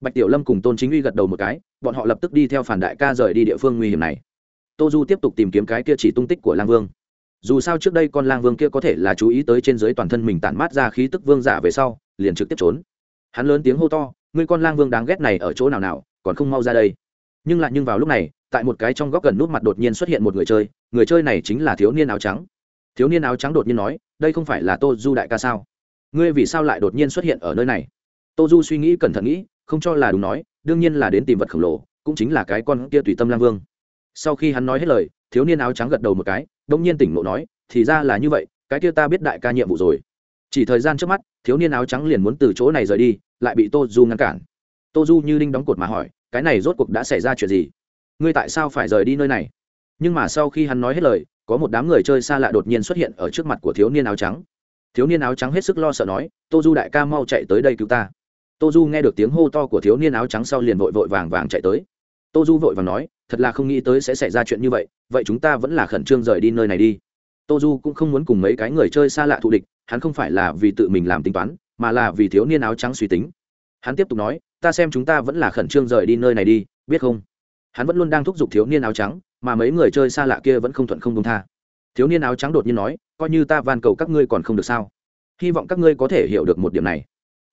Bạch Tiểu Lâm cùng Tôn Chính Uy gật đầu một cái, bọn họ lập tức đi theo Phản Đại Ca rời đi địa phương nguy hiểm này. Tô Du tiếp tục tìm kiếm cái kia chỉ tung tích của Lang Vương. Dù sao trước đây con Lang Vương kia có thể là chú ý tới trên dưới toàn thân mình tản mát ra khí tức vương giả về sau, liền trực tiếp trốn. Hắn lớn tiếng hô to, ngươi con Lang Vương đáng ghét này ở chỗ nào nào, còn không mau ra đây nhưng lại nhưng vào lúc này tại một cái trong góc gần nút mặt đột nhiên xuất hiện một người chơi người chơi này chính là thiếu niên áo trắng thiếu niên áo trắng đột nhiên nói đây không phải là tô du đại ca sao ngươi vì sao lại đột nhiên xuất hiện ở nơi này tô du suy nghĩ cẩn thận nghĩ, không cho là đúng nói, đương nhiên là đến tìm vật khổng lồ, cũng chính là cái con kia tùy tâm lang vương. Sau khi hắn nói hết lời, thiếu niên áo trắng gật đầu một cái, đông nhiên tỉnh lộ nói, thì ra là như vậy, cái kia ta biết đại ca nhiệm vụ rồi. Chỉ thời gian trước mắt, thiếu niên áo trắng liền muốn từ chỗ này rời đi, lại bị tô du ngăn cản. Tô du như đinh đóng cột mà hỏi, cái này rốt cuộc đã xảy ra chuyện gì? Ngươi tại sao phải rời đi nơi này? Nhưng mà sau khi hắn nói hết lời, có một đám người chơi xa lạ đột nhiên xuất hiện ở trước mặt của thiếu niên áo trắng. Thiếu niên áo trắng hết sức lo sợ nói, tô du đại ca mau chạy tới đây cứu ta tô du nghe được tiếng hô to của thiếu niên áo trắng sau liền vội vội vàng vàng chạy tới. Tô du vội vàng nói, thật là không nghĩ tới sẽ xảy ra chuyện như vậy vậy chúng ta vẫn là khẩn trương rời đi nơi này đi. Tô du cũng không muốn cùng mấy cái người chơi xa lạ thù địch, hắn không phải là vì tự mình làm tính toán, mà là vì thiếu niên áo trắng suy tính. Hắn tiếp tục nói, ta xem chúng ta vẫn là khẩn trương rời đi nơi này đi, biết không? Hắn vẫn luôn đang thúc giục thiếu niên áo trắng, mà mấy người chơi xa lạ kia vẫn không thuận không công tha. Thiếu niên áo trắng đột nhiên nói, coi như ta van cầu các ngươi còn không được sao? Hy vọng các ngươi có thể hiểu được một điểm này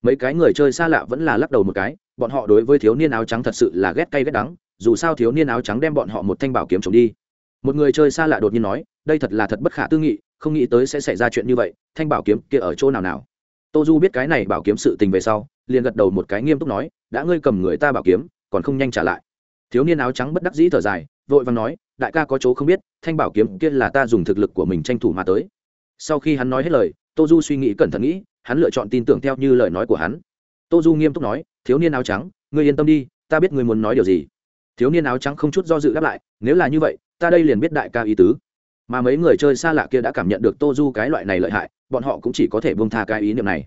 mấy cái người chơi xa lạ vẫn là lắc đầu một cái, bọn họ đối với thiếu niên áo trắng thật sự là ghét cay ghét đắng, dù sao thiếu niên áo trắng đem bọn họ một thanh bảo kiếm trộm đi. Một người chơi xa lạ đột nhiên nói, đây thật là thật bất khả tư nghị, không nghĩ tới sẽ xảy ra chuyện như vậy, thanh bảo kiếm kia ở chỗ nào nào. Tô du biết cái này bảo kiếm sự tình về sau, liền gật đầu một cái nghiêm túc nói, đã ngươi cầm người ta bảo kiếm, còn không nhanh trả lại. Thiếu niên áo trắng bất đắc dĩ thở dài, vội vàng nói, đại ca có chỗ không biết, thanh bảo kiếm kia là ta dùng thực lực của mình tranh thủ mà tới. Sau khi hắn nói hết lời tô du suy nghĩ cẩn thận nghĩ hắn lựa chọn tin tưởng theo như lời nói của hắn. Tô du nghiêm túc nói, thiếu niên áo trắng, ngươi yên tâm đi, ta biết ngươi muốn nói điều gì. Thiếu niên áo trắng không chút do dự đáp lại, nếu là như vậy, ta đây liền biết đại ca ý tứ. Mà mấy người chơi xa lạ kia đã cảm nhận được tô du cái loại này lợi hại, bọn họ cũng chỉ có thể buông tha cái ý niệm này.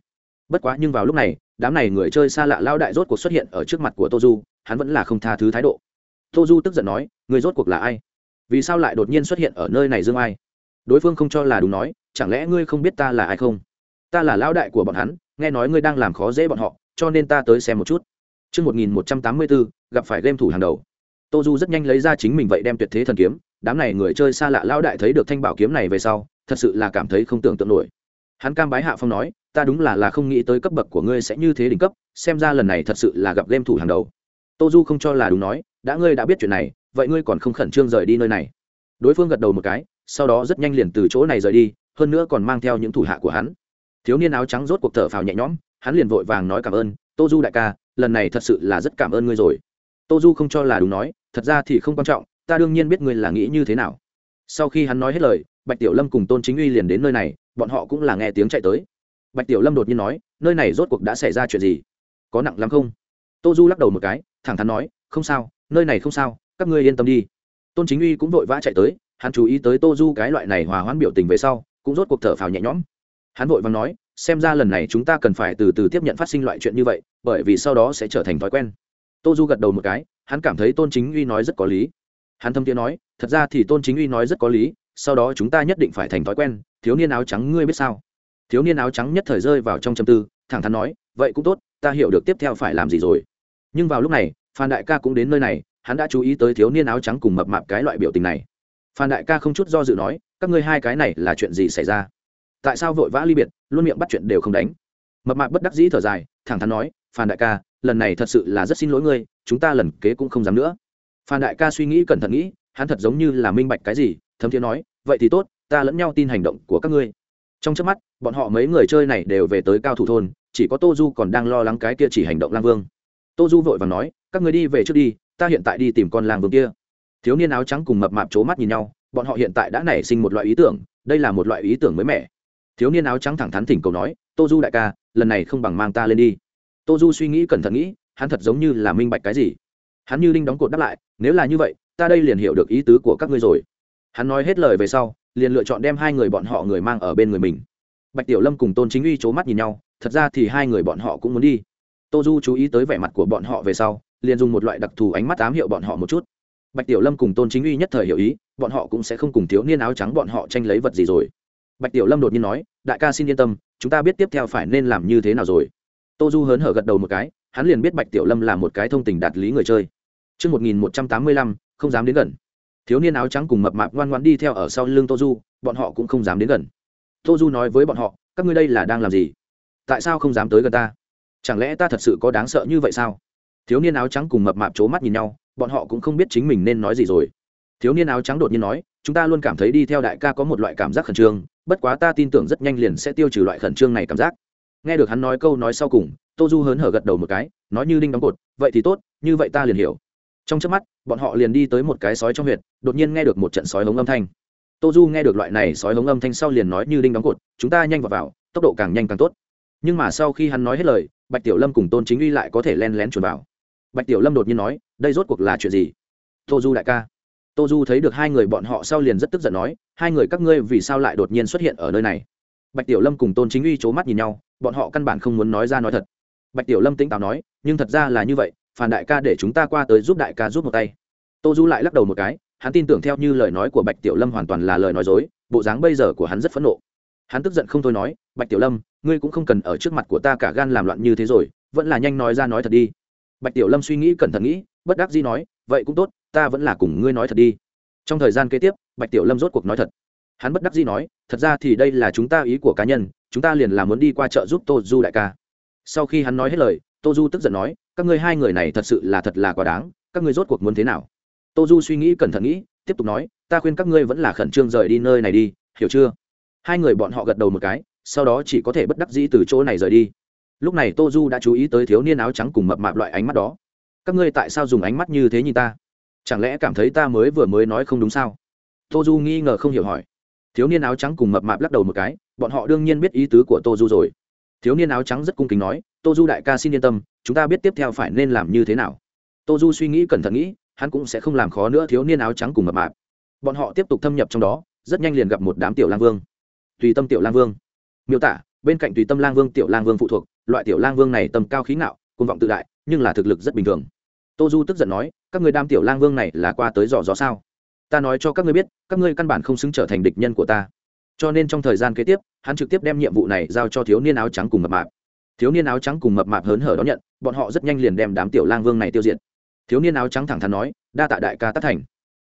Bất quá nhưng vào lúc này, đám này người chơi xa lạ lao đại rốt cuộc xuất hiện ở trước mặt của tô du, hắn vẫn là không tha thứ thái độ. Tô du tức giận nói người rốt cuộc là ai? Vì sao lại đột nhiên xuất hiện ở nơi này dương ai? Đối phương không cho là đúng nói, chẳng lẽ ngươi không biết ta là ai không? Ta là lão đại của bọn hắn nghe nói ngươi đang làm khó dễ bọn họ cho nên ta tới xem một chút Trước 1184, gặp phải game thủ hàng đầu. Tô Du rất nhanh lấy ra chính mình vậy đem tuyệt thế thần kiếm, đám này người chơi xa lạ lão đại thấy được thanh bảo kiếm này về sau, thật sự là cảm thấy không tưởng tượng nổi. Hắn cam bái hạ phong nói, ta đúng là là không nghĩ tới cấp bậc của ngươi sẽ như thế đỉnh cấp, xem ra lần này thật sự là gặp game thủ hàng đầu. Tô Du không cho là đúng nói, đã ngươi đã biết chuyện này, vậy ngươi còn không khẩn trương rời đi nơi này. Đối phương gật đầu một cái, sau đó rất nhanh liền từ chỗ này rời đi, hơn nữa còn mang theo những thủ hạ của hắn thiếu niên áo trắng rốt cuộc thở phào nhẹ nhõm, hắn liền vội vàng nói cảm ơn, tô du đại ca, lần này thật sự là rất cảm ơn ngươi rồi. Tô du không cho là đúng nói, thật ra thì không quan trọng, ta đương nhiên biết ngươi là nghĩ như thế nào. Sau khi hắn nói hết lời, bạch tiểu lâm cùng tôn chính uy liền đến nơi này, bọn họ cũng là nghe tiếng chạy tới. Bạch tiểu lâm đột nhiên nói, nơi này rốt cuộc đã xảy ra chuyện gì? Có nặng lắm không? Tô du lắc đầu một cái, thẳng thắn nói, không sao, nơi này không sao, các ngươi yên tâm đi. Tôn chính uy cũng vội vã chạy tới, hắn chú ý tới tô du cái loại này hòa hoãn biểu tình về sau, cũng rốt cuộc thở phào nhẹ nhõm hắn vội vàng nói, xem ra lần này chúng ta cần phải từ từ tiếp nhận phát sinh loại chuyện như vậy, bởi vì sau đó sẽ trở thành thói quen. Tô du gật đầu một cái, hắn cảm thấy tôn chính uy nói rất có lý. Hắn thâm tiếng nói, thật ra thì tôn chính uy nói rất có lý, sau đó chúng ta nhất định phải thành thói quen, thiếu niên áo trắng ngươi biết sao? Thiếu niên áo trắng nhất thời rơi vào trong châm tư, thẳng thắn nói, vậy cũng tốt, ta hiểu được tiếp theo phải làm gì rồi. Nhưng vào lúc này, phan đại ca cũng đến nơi này, hắn đã chú ý tới thiếu niên áo trắng cùng mập mạp cái loại biểu tình này. Phan đại ca không chút do dự nói, các ngươi hai cái này là chuyện gì xảy ra? Tại sao vội vã ly biệt, luôn miệng bắt chuyện đều không đánh. Mập mạp bất đắc dĩ thở dài, thẳng thắn nói, phan đại ca, lần này thật sự là rất xin lỗi ngươi, chúng ta lần kế cũng không dám nữa. Phan đại ca suy nghĩ cẩn thận nghĩ, hắn thật giống như là minh bạch cái gì, thấm thiên nói, vậy thì tốt, ta lẫn nhau tin hành động của các ngươi. Trong trước mắt, bọn họ mấy người chơi này đều về tới cao thủ thôn, chỉ có tô du còn đang lo lắng cái kia chỉ hành động lang vương. Tô du vội và nói, các người đi về trước đi, ta hiện tại đi tìm con lang vương kia. Thiếu niên áo trắng cùng mập mạp c h ố mắt nhìn nhau, bọn họ hiện tại đã nảy sinh một loại ý tưởng, đây là một loại ý tưởng mới mẻ thiếu niên áo trắng thẳng thắn thỉnh cầu nói, tô du đại ca, lần này không bằng mang ta lên đi. Tô du suy nghĩ cẩn thận nghĩ, hắn thật giống như là minh bạch cái gì. Hắn như đinh đóng cột đáp lại, nếu là như vậy, ta đây liền hiểu được ý tứ của các ngươi rồi. Hắn nói hết lời về sau, liền lựa chọn đem hai người bọn họ người mang ở bên người mình. Bạch tiểu lâm cùng tôn chính uy c h ố mắt nhìn nhau, thật ra thì hai người bọn họ cũng muốn đi. Tô du chú ý tới vẻ mặt của bọn họ về sau, liền dùng một loại đặc thù ánh mắt ám hiệu bọn họ một chút. Bạch tiểu lâm cùng tôn chính uy nhất thời hiểu ý, bọn họ cũng sẽ không cùng thiếu niên áo trắng bọn họ tranh lấy vật gì rồi bạch tiểu lâm đột nhiên nói đại ca xin yên tâm chúng ta biết tiếp theo phải nên làm như thế nào rồi tô du hớn hở gật đầu một cái hắn liền biết bạch tiểu lâm là một cái thông tình đạt lý người chơi Trước 1185, không dám đến gần. Thiếu niên áo trắng cùng mập mạp ngoan ngoan đi theo ở sau lưng Tô Du, bọn họ cũng không dám đến gần. Tô Du nói với bọn họ, các ngươi đây là đang làm gì? Tại sao không dám tới gần ta? Chẳng lẽ ta thật sự có đáng sợ như vậy sao? Thiếu niên áo trắng cùng mập mạp chố mắt nhìn nhau, bọn họ cũng không biết chính mình nên nói gì rồi. Thiếu niên áo trắng đột nhiên nói, chúng ta luôn cảm thấy đi theo đại ca có một loại cảm giác khẩn trương, bất quá ta tin tưởng rất nhanh liền sẽ tiêu trừ loại khẩn trương này cảm giác. Nghe được hắn nói câu nói sau cùng tô du hớn hở gật đầu một cái nói như đinh đóng cột vậy thì tốt như vậy ta liền hiểu. Trong trước mắt bọn họ liền đi tới một cái sói trong huyệt đột nhiên nghe được một trận sói hống âm thanh. Tô du nghe được loại này sói hống âm thanh sau liền nói như đinh đóng cột chúng ta nhanh vào, vào tốc độ càng nhanh càng tốt. Nhưng mà sau khi hắn nói hết lời bạch tiểu lâm cùng tôn chính uy lại có thể len lén chuồn vào. Bạch tiểu lâm đột nhiên nói đây rốt cuộc là chuyện gì? Tô du đại ca tô du thấy được hai người bọn họ sau liền rất tức giận nói, hai người các ngươi vì sao lại đột nhiên xuất hiện ở nơi này? Bạch tiểu lâm cùng tôn chính uy c h ố mắt nhìn nhau, bọn họ căn bản không muốn nói ra nói thật. Bạch tiểu lâm tĩnh táo nói, nhưng thật ra là như vậy, phản đại ca để chúng ta qua tới giúp đại ca giúp một tay. Tô du lại lắc đầu một cái, hắn tin tưởng theo như lời nói của bạch tiểu lâm hoàn toàn là lời nói dối, bộ dáng bây giờ của hắn rất phẫn nộ. Hắn tức giận không thôi nói, bạch tiểu lâm, ngươi cũng không cần ở trước mặt của ta cả gan làm loạn như thế rồi, vẫn là nhanh nói ra nói thật đi. Bạch tiểu lâm suy nghĩ cẩn thận nghĩ, bất đắc dĩ nói, vậy cũng tốt ta vẫn là cùng ngươi nói thật đi. Trong thời gian kế tiếp, bạch tiểu lâm rốt cuộc nói thật. Hắn bất đắc dĩ nói, thật ra thì đây là chúng ta ý của cá nhân, chúng ta liền là muốn đi qua chợ giúp tô du đại ca. Sau khi hắn nói hết lời, tô du tức giận nói, các ngươi hai người này thật sự là thật là quá đáng, các ngươi rốt cuộc muốn thế nào? Tô du suy nghĩ cẩn thận nghĩ, tiếp tục nói, ta khuyên các ngươi vẫn là khẩn trương rời đi nơi này đi, hiểu chưa? Hai người bọn họ gật đầu một cái, sau đó chỉ có thể bất đắc dĩ từ chỗ này rời đi. Lúc này tô du đã chú ý tới thiếu niên áo trắng cùng mập mạp loại ánh mắt đó. Các ngươi tại sao dùng ánh mắt như thế nhìn ta? Chẳng lẽ cảm thấy ta mới vừa mới nói không đúng sao? Tô du nghi ngờ không hiểu hỏi. Thiếu niên áo trắng cùng mập mạp lắc đầu một cái, bọn họ đương nhiên biết ý tứ của tô du rồi. Thiếu niên áo trắng rất cung kính nói tô du đại ca xin yên tâm, chúng ta biết tiếp theo phải nên làm như thế nào. Tô du suy nghĩ cẩn thận nghĩ, hắn cũng sẽ không làm khó nữa thiếu niên áo trắng cùng mập mạp. Bọn họ tiếp tục thâm nhập trong đó, rất nhanh liền gặp một đám tiểu lang vương. Tùy tâm tiểu lang vương. Miêu tả, bên cạnh tùy tâm lang vương tiểu lang vương phụ thuộc, loại tiểu lang vương này tầm cao khí ngạo côn vọng tự đại, nhưng là thực lực rất bình thường tô du tức giận nói các người đam tiểu lang vương này là qua tới dò dò sao ta nói cho các ngươi biết các ngươi căn bản không xứng trở thành địch nhân của ta cho nên trong thời gian kế tiếp hắn trực tiếp đem nhiệm vụ này giao cho thiếu niên áo trắng cùng mập mạp thiếu niên áo trắng cùng mập mạp hớn hở đón nhận bọn họ rất nhanh liền đem đám tiểu lang vương này tiêu diệt thiếu niên áo trắng thẳng thắn nói đa tạ đại ca tác thành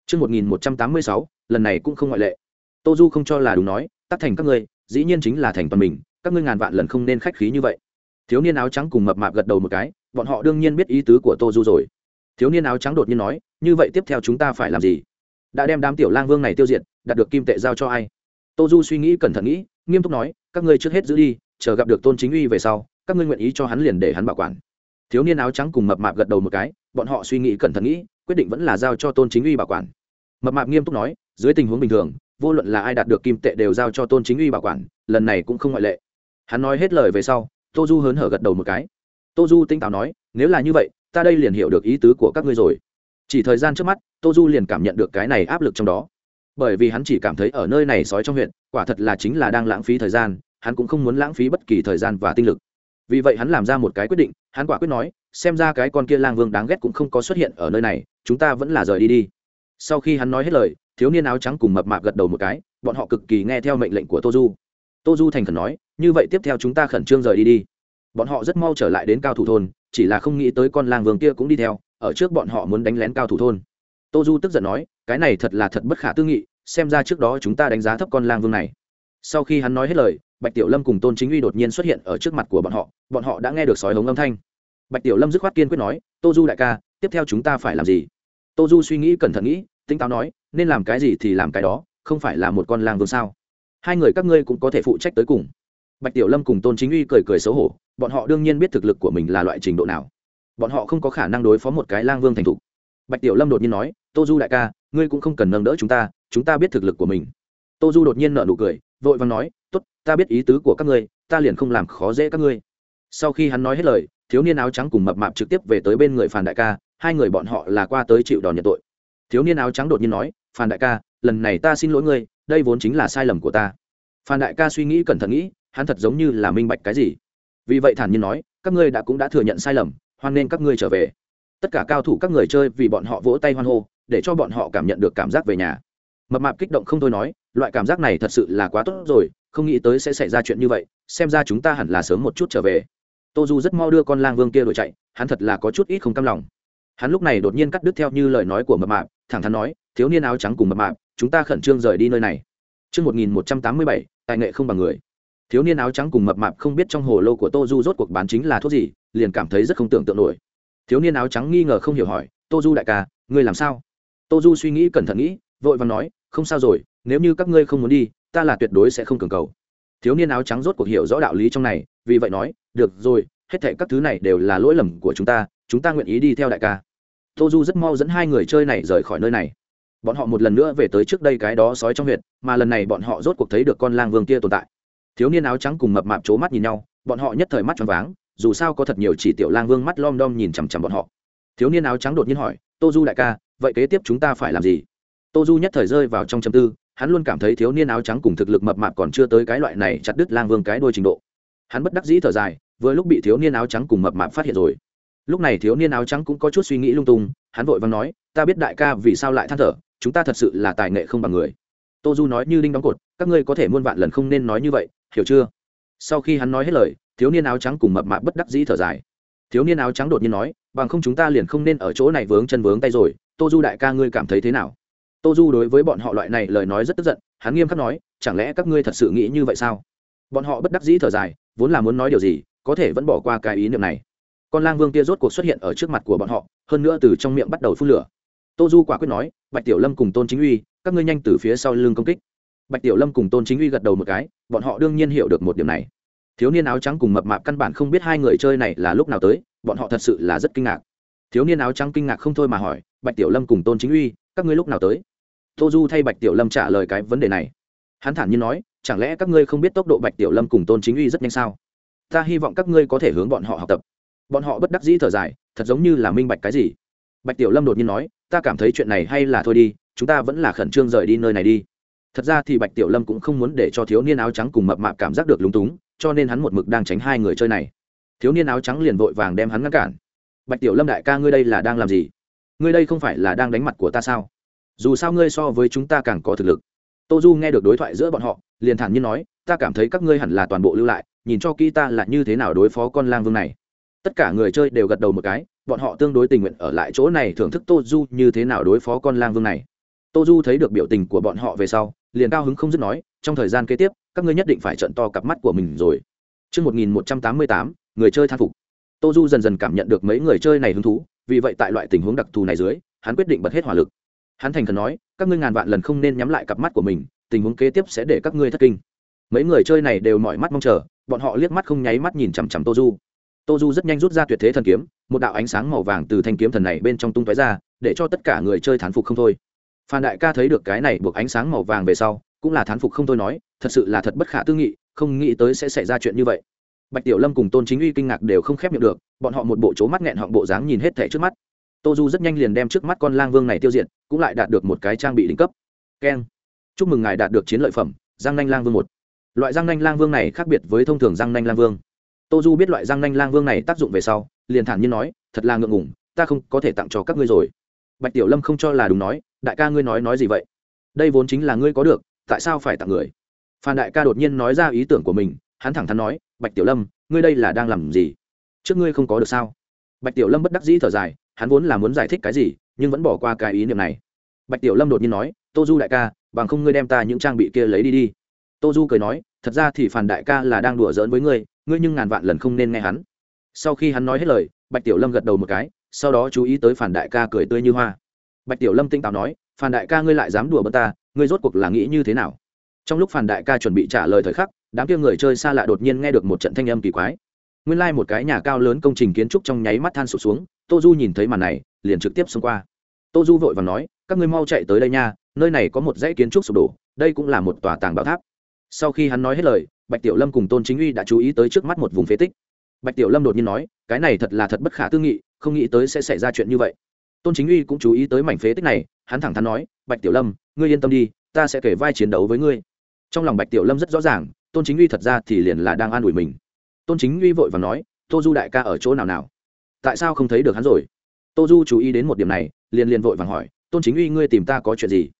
Trước 1186, lần này cũng không ngoại lệ. Tô Du không cho là đúng nói, tác thành các ngươi, dĩ nhiên chính là thành toàn mình, các ngươi ngàn vạn lần không nên khách khí như vậy. Thiếu niên áo trắng cùng mập mạp gật đầu một cái, bọn họ đương nhiên biết ý tứ của Tô Du rồi. Thiếu niên áo trắng đột nhiên nói, như vậy tiếp theo chúng ta phải làm gì? Đã đem đám tiểu lang vương này tiêu diệt, đạt được kim tệ giao cho ai? Tô Du suy nghĩ cẩn thận nghĩ, nghiêm túc nói, các ngươi trước hết giữ đi, chờ gặp được Tôn Chính Uy về sau, các ngươi nguyện ý cho hắn liền để hắn bảo quản. Thiếu niên áo trắng cùng mập mạp gật đầu một cái, bọn họ suy nghĩ cẩn thận nghĩ, quyết định vẫn là giao cho tôn chính uy bảo quản mập mạp nghiêm túc nói dưới tình huống bình thường vô luận là ai đạt được kim tệ đều giao cho tôn chính uy bảo quản lần này cũng không ngoại lệ hắn nói hết lời về sau tô du hớn hở gật đầu một cái tô du tinh táo nói nếu là như vậy ta đây liền hiểu được ý tứ của các ngươi rồi. Chỉ thời gian trước mắt, tô du liền cảm nhận được cái này áp lực trong đó. Bởi vì hắn chỉ cảm thấy ở nơi này sói trong huyện, quả thật là chính là đang lãng phí thời gian, hắn cũng không muốn lãng phí bất kỳ thời gian và tinh lực. Vì vậy hắn làm ra một cái quyết định, hắn quả quyết nói, xem ra cái con kia lang vương đáng ghét cũng không có xuất hiện ở nơi này, chúng ta vẫn là rời đi đi. Sau khi hắn nói hết lời, thiếu niên áo trắng cùng mập mạp gật đầu một cái, bọn họ cực kỳ nghe theo mệnh lệnh của tô du. Tô du thành khẩn nói, như vậy tiếp theo chúng ta khẩn trương rời đi đi. Bọn họ rất mau trở lại đến cao thủ thôn chỉ là không nghĩ tới con lang vương kia cũng đi theo, ở trước bọn họ muốn đánh lén cao thủ thôn. Tô du tức giận nói, cái này thật là thật bất khả tư nghị, xem ra trước đó chúng ta đánh giá thấp con lang vương này. Sau khi hắn nói hết lời, bạch tiểu lâm cùng tôn chính uy đột nhiên xuất hiện ở trước mặt của bọn họ bọn họ đã nghe được sói hống âm thanh. Bạch tiểu lâm dứt khoát kiên quyết nói, tô du đại ca, tiếp theo chúng ta phải làm gì? Tô du suy nghĩ cẩn thận nghĩ tinh táo nói, nên làm cái gì thì làm cái đó, không phải là một con lang vương sao? Hai người các ngươi cũng có thể phụ trách tới cùng bạch tiểu lâm cùng tôn chính uy cười cười xấu hổ, bọn họ đương nhiên biết thực lực của mình là loại trình độ nào. Bọn họ không có khả năng đối phó một cái lang vương thành thục. Bạch tiểu lâm đột nhiên nói, tô du đại ca, ngươi cũng không cần nâng đỡ chúng ta chúng ta biết thực lực của mình. Tô du đột nhiên nợ nụ cười, vội vàng nói t ố t ta biết ý tứ của các ngươi, ta liền không làm khó dễ các ngươi. Sau khi hắn nói hết lời, thiếu niên áo trắng cùng mập mạp trực tiếp về tới bên người phàn đại ca, hai người bọn họ là qua tới chịu đòn nhận tội. Thiếu niên áo trắng đột nhiên nói, phàn đại ca, lần này ta xin lỗi ngươi, đây vốn chính là sai lầm của ta. Phan đại ca suy nghĩ cẩn thận nghĩ hắn thật giống như là minh bạch cái gì. Vì vậy thản nhiên nói các ngươi đã cũng đã thừa nhận sai lầm hoan nên các ngươi trở về. Tất cả cao thủ các người chơi vì bọn họ vỗ tay hoan hô để cho bọn họ cảm nhận được cảm giác về nhà. Mập mạp kích động không thôi nói loại cảm giác này thật sự là quá tốt rồi không nghĩ tới sẽ xảy ra chuyện như vậy xem ra chúng ta hẳn là sớm một chút trở về. Tô du rất mau đưa con lang vương kia đuổi chạy hắn thật là có chút ít không cam lòng. Hắn lúc này đột nhiên cắt đứt theo như lời nói của mập mạp thẳng thắn nói thiếu niên áo trắng cùng mập mạp chúng ta khẩn trương rời đi nơi này. Trước 1187, tài nghệ không bằng người. Thiếu niên áo trắng cùng mập mạp không biết trong hồ lô của Tô Du rốt cuộc bán chính là thuốc gì, liền cảm thấy rất không tưởng tượng nổi. Thiếu niên áo trắng nghi ngờ không hiểu hỏi, "Tô Du đại ca, ngươi làm sao?" Tô Du suy nghĩ cẩn thận nghĩ, vội vàng nói, "Không sao rồi, nếu như các ngươi không muốn đi, ta là tuyệt đối sẽ không cường cầu." Thiếu niên áo trắng rốt cuộc hiểu rõ đạo lý trong này, vì vậy nói, "Được rồi, hết thảy các thứ này đều là lỗi lầm của chúng ta chúng ta nguyện ý đi theo đại ca tô du rất mau dẫn hai người chơi này rời khỏi nơi này bọn họ một lần nữa về tới trước đây cái đó sói trong huyệt mà lần này bọn họ rốt cuộc thấy được con lang vương kia tồn tại thiếu niên áo trắng cùng mập mạp c mắt nhìn nhau, bọn họ nhất thời mắt tròn váng, dù sao có thật nhiều chỉ tiểu lang vương mắt lom đom nhìn chằm chằm bọn họ. Thiếu niên áo trắng đột nhiên hỏi, tô du đại ca, vậy kế tiếp chúng ta phải làm gì? Tô du nhất thời rơi vào trong châm tư, hắn luôn cảm thấy thiếu niên áo trắng cùng thực lực mập mạp còn chưa tới cái loại này chặt đứt lang vương cái đôi trình độ. Hắn bất đắc dĩ thở dài, vừa lúc bị thiếu niên áo trắng cùng mập mạp phát hiện rồi. Lúc này thiếu niên áo trắng cũng có chút suy nghĩ lung tung, hắn vội vàng nói, ta biết đại ca vì sao lại than thở, chúng ta thật sự là tài nghệ không bằng người. Tô du nói như đinh đóng cột, các ngươi có thể muôn vạn lần không nên nói như vậy hiểu chưa? Sau khi hắn nói hết lời, thiếu niên áo trắng cùng mập mạp bất đắc dĩ thở dài. Thiếu niên áo trắng đột nhiên nói, bằng không chúng ta liền không nên ở chỗ này vướng chân vướng tay rồi. Tô du đại ca ngươi cảm thấy thế nào? Tô du đối với bọn họ loại này lời nói rất tức giận, hắn nghiêm khắc nói, chẳng lẽ các ngươi thật sự nghĩ như vậy sao? Bọn họ bất đắc dĩ thở dài, vốn là muốn nói điều gì, có thể vẫn bỏ qua cái ý niệm này. Con lang vương kia rốt cuộc xuất hiện ở trước mặt của bọn họ, hơn nữa từ trong miệng bắt đầu phun lửa. Tô du quả quyết nói, bạch tiểu lâm cùng tôn chính uy, các ngươi nhanh từ phía sau lưng công kích bạch tiểu lâm cùng tôn chính uy gật đầu một cái, bọn họ đương nhiên hiểu được một điểm này. Thiếu niên áo trắng cùng mập mạp căn bản không biết hai người chơi này là lúc nào tới, bọn họ thật sự là rất kinh ngạc. Thiếu niên áo trắng kinh ngạc không thôi mà hỏi, bạch tiểu lâm cùng tôn chính uy, các ngươi lúc nào tới? Tô du thay bạch tiểu lâm trả lời cái vấn đề này. Hắn thản nhiên nói, chẳng lẽ các ngươi không biết tốc độ bạch tiểu lâm cùng tôn chính uy rất nhanh sao? Ta hy vọng các ngươi có thể hướng bọn họ học tập. Bọn họ bất đắc dĩ thở dài, thật giống như là minh bạch cái gì. Bạch tiểu lâm đột nhiên nói, ta cảm thấy chuyện này hay là thôi đi, chúng ta vẫn là khẩn trương rời đi nơi này đi thật ra thì bạch tiểu lâm cũng không muốn để cho thiếu niên áo trắng cùng mập mạp cảm giác được lúng túng, cho nên hắn một mực đang tránh hai người chơi này. Thiếu niên áo trắng liền vội vàng đem hắn ngăn cản. Bạch tiểu lâm đại ca, ngươi đây là đang làm gì? Ngươi đây không phải là đang đánh mặt của ta sao? Dù sao ngươi so với chúng ta càng có thực lực. Tô du nghe được đối thoại giữa bọn họ, liền thản nhiên nói, ta cảm thấy các ngươi hẳn là toàn bộ lưu lại, nhìn cho kỹ ta là như thế nào đối phó con lang vương này. Tất cả người chơi đều gật đầu một cái, bọn họ tương đối tình nguyện ở lại chỗ này thưởng thức tô du như thế nào đối phó con lang vương này. Tô du thấy được biểu tình của bọn họ về sau liền cao hứng không dứt nói trong thời gian kế tiếp các ngươi nhất định phải trận to cặp mắt của mình rồi Trước 1188, người chơi than phục. Tô Du dần dần cảm nhận được mấy người chơi này hứng thú, vì vậy tại loại tình huống đặc thù này dưới, hắn quyết định bật hết hỏa lực. Hắn thành khẩn nói, các ngươi ngàn vạn lần không nên nhắm lại cặp mắt của mình, tình huống kế tiếp sẽ để các ngươi thất kinh. Mấy người chơi này đều mỏi mắt mong chờ, bọn họ liếc mắt không nháy mắt nhìn chằm chằm Tô Du. Tô Du rất nhanh rút ra tuyệt thế thần kiếm, một đạo ánh sáng màu vàng từ thanh kiếm thần này bên trong tung tóe ra, để cho tất cả người chơi thán phục không thôi. Phan Đại ca thấy được cái này buộc ánh sáng màu vàng về sau, cũng là thán phục không thôi nói, thật sự là thật bất khả tư nghị, không nghĩ tới sẽ xảy ra chuyện như vậy. Bạch tiểu lâm cùng tôn chính uy kinh ngạc đều không khép miệng được bọn họ một bộ chố mắt nghẹn họng bộ dáng nhìn hết thẻ trước mắt. Tô du rất nhanh liền đem trước mắt con lang vương này tiêu diệt cũng lại đạt được một cái trang bị đỉnh cấp. Keng. Chúc mừng ngài đạt được chiến lợi phẩm giang nanh lang vương một. Loại giang nanh lang vương này khác biệt với thông thường giang nanh lang vương. Tô du biết loại giang nanh lang vương này tác dụng về sau liền thản nhiên nói thật là ngượng ngủng ta không có thể tặng cho các ngươi rồi bạch tiểu lâm không cho là đúng nói, đại ca ngươi nói nói gì vậy? Đây vốn chính là ngươi có được, tại sao phải tặng người? Phan đại ca đột nhiên nói ra ý tưởng của mình, hắn thẳng thắn nói, bạch tiểu lâm, ngươi đây là đang làm gì? Trước ngươi không có được sao? Bạch tiểu lâm bất đắc dĩ thở dài, hắn vốn là muốn giải thích cái gì, nhưng vẫn bỏ qua cái ý niệm này. Bạch tiểu lâm đột nhiên nói, tô du đại ca, bằng không ngươi đem ta những trang bị kia lấy đi đi. Tô du cười nói, thật ra thì phản đại ca là đang đùa giỡn với ngươi ngươi nhưng ngàn vạn lần không nên nghe hắn. Sau khi hắn nói hết lời, bạch tiểu lâm gật đầu một cái sau đó chú ý tới phản đại ca cười tươi như hoa. Bạch tiểu lâm tinh táo nói, phản đại ca ngươi lại dám đùa bớt ta, ngươi rốt cuộc là nghĩ như thế nào? Trong lúc phản đại ca chuẩn bị trả lời thời khắc, đám kia người chơi xa lạ đột nhiên nghe được một trận thanh âm kỳ quái. Nguyên lai、like、một cái nhà cao lớn công trình kiến trúc trong nháy mắt than sụt xuống, tô du nhìn thấy màn này, liền trực tiếp xông qua. Tô du vội và nói, các ngươi mau chạy tới đây nha, nơi này có một dãy kiến trúc sụp đổ, đây cũng là một tòa tàng bảo tháp. Sau khi hắn nói hết lời, bạch tiểu lâm cùng tôn chính uy đã chú ý tới trước mắt một vùng phế tích. Bạch tiểu lâm đột nhiên nói, cái này thật là thật bất khả tư nghị không nghĩ tới sẽ xảy ra chuyện như vậy. Tôn chính uy cũng chú ý tới mảnh phế tích này, hắn thẳng thắn nói, bạch tiểu lâm, ngươi yên tâm đi, ta sẽ kể vai chiến đấu với ngươi. Trong lòng bạch tiểu lâm rất rõ ràng, tôn chính uy thật ra thì liền là đang an ủi mình. Tôn chính uy vội và nói, tô du đại ca ở chỗ nào nào? Tại sao không thấy được hắn rồi? Tô du chú ý đến một điểm này, liền liền vội vàng hỏi, tôn chính uy, ngươi tìm ta có chuyện gì?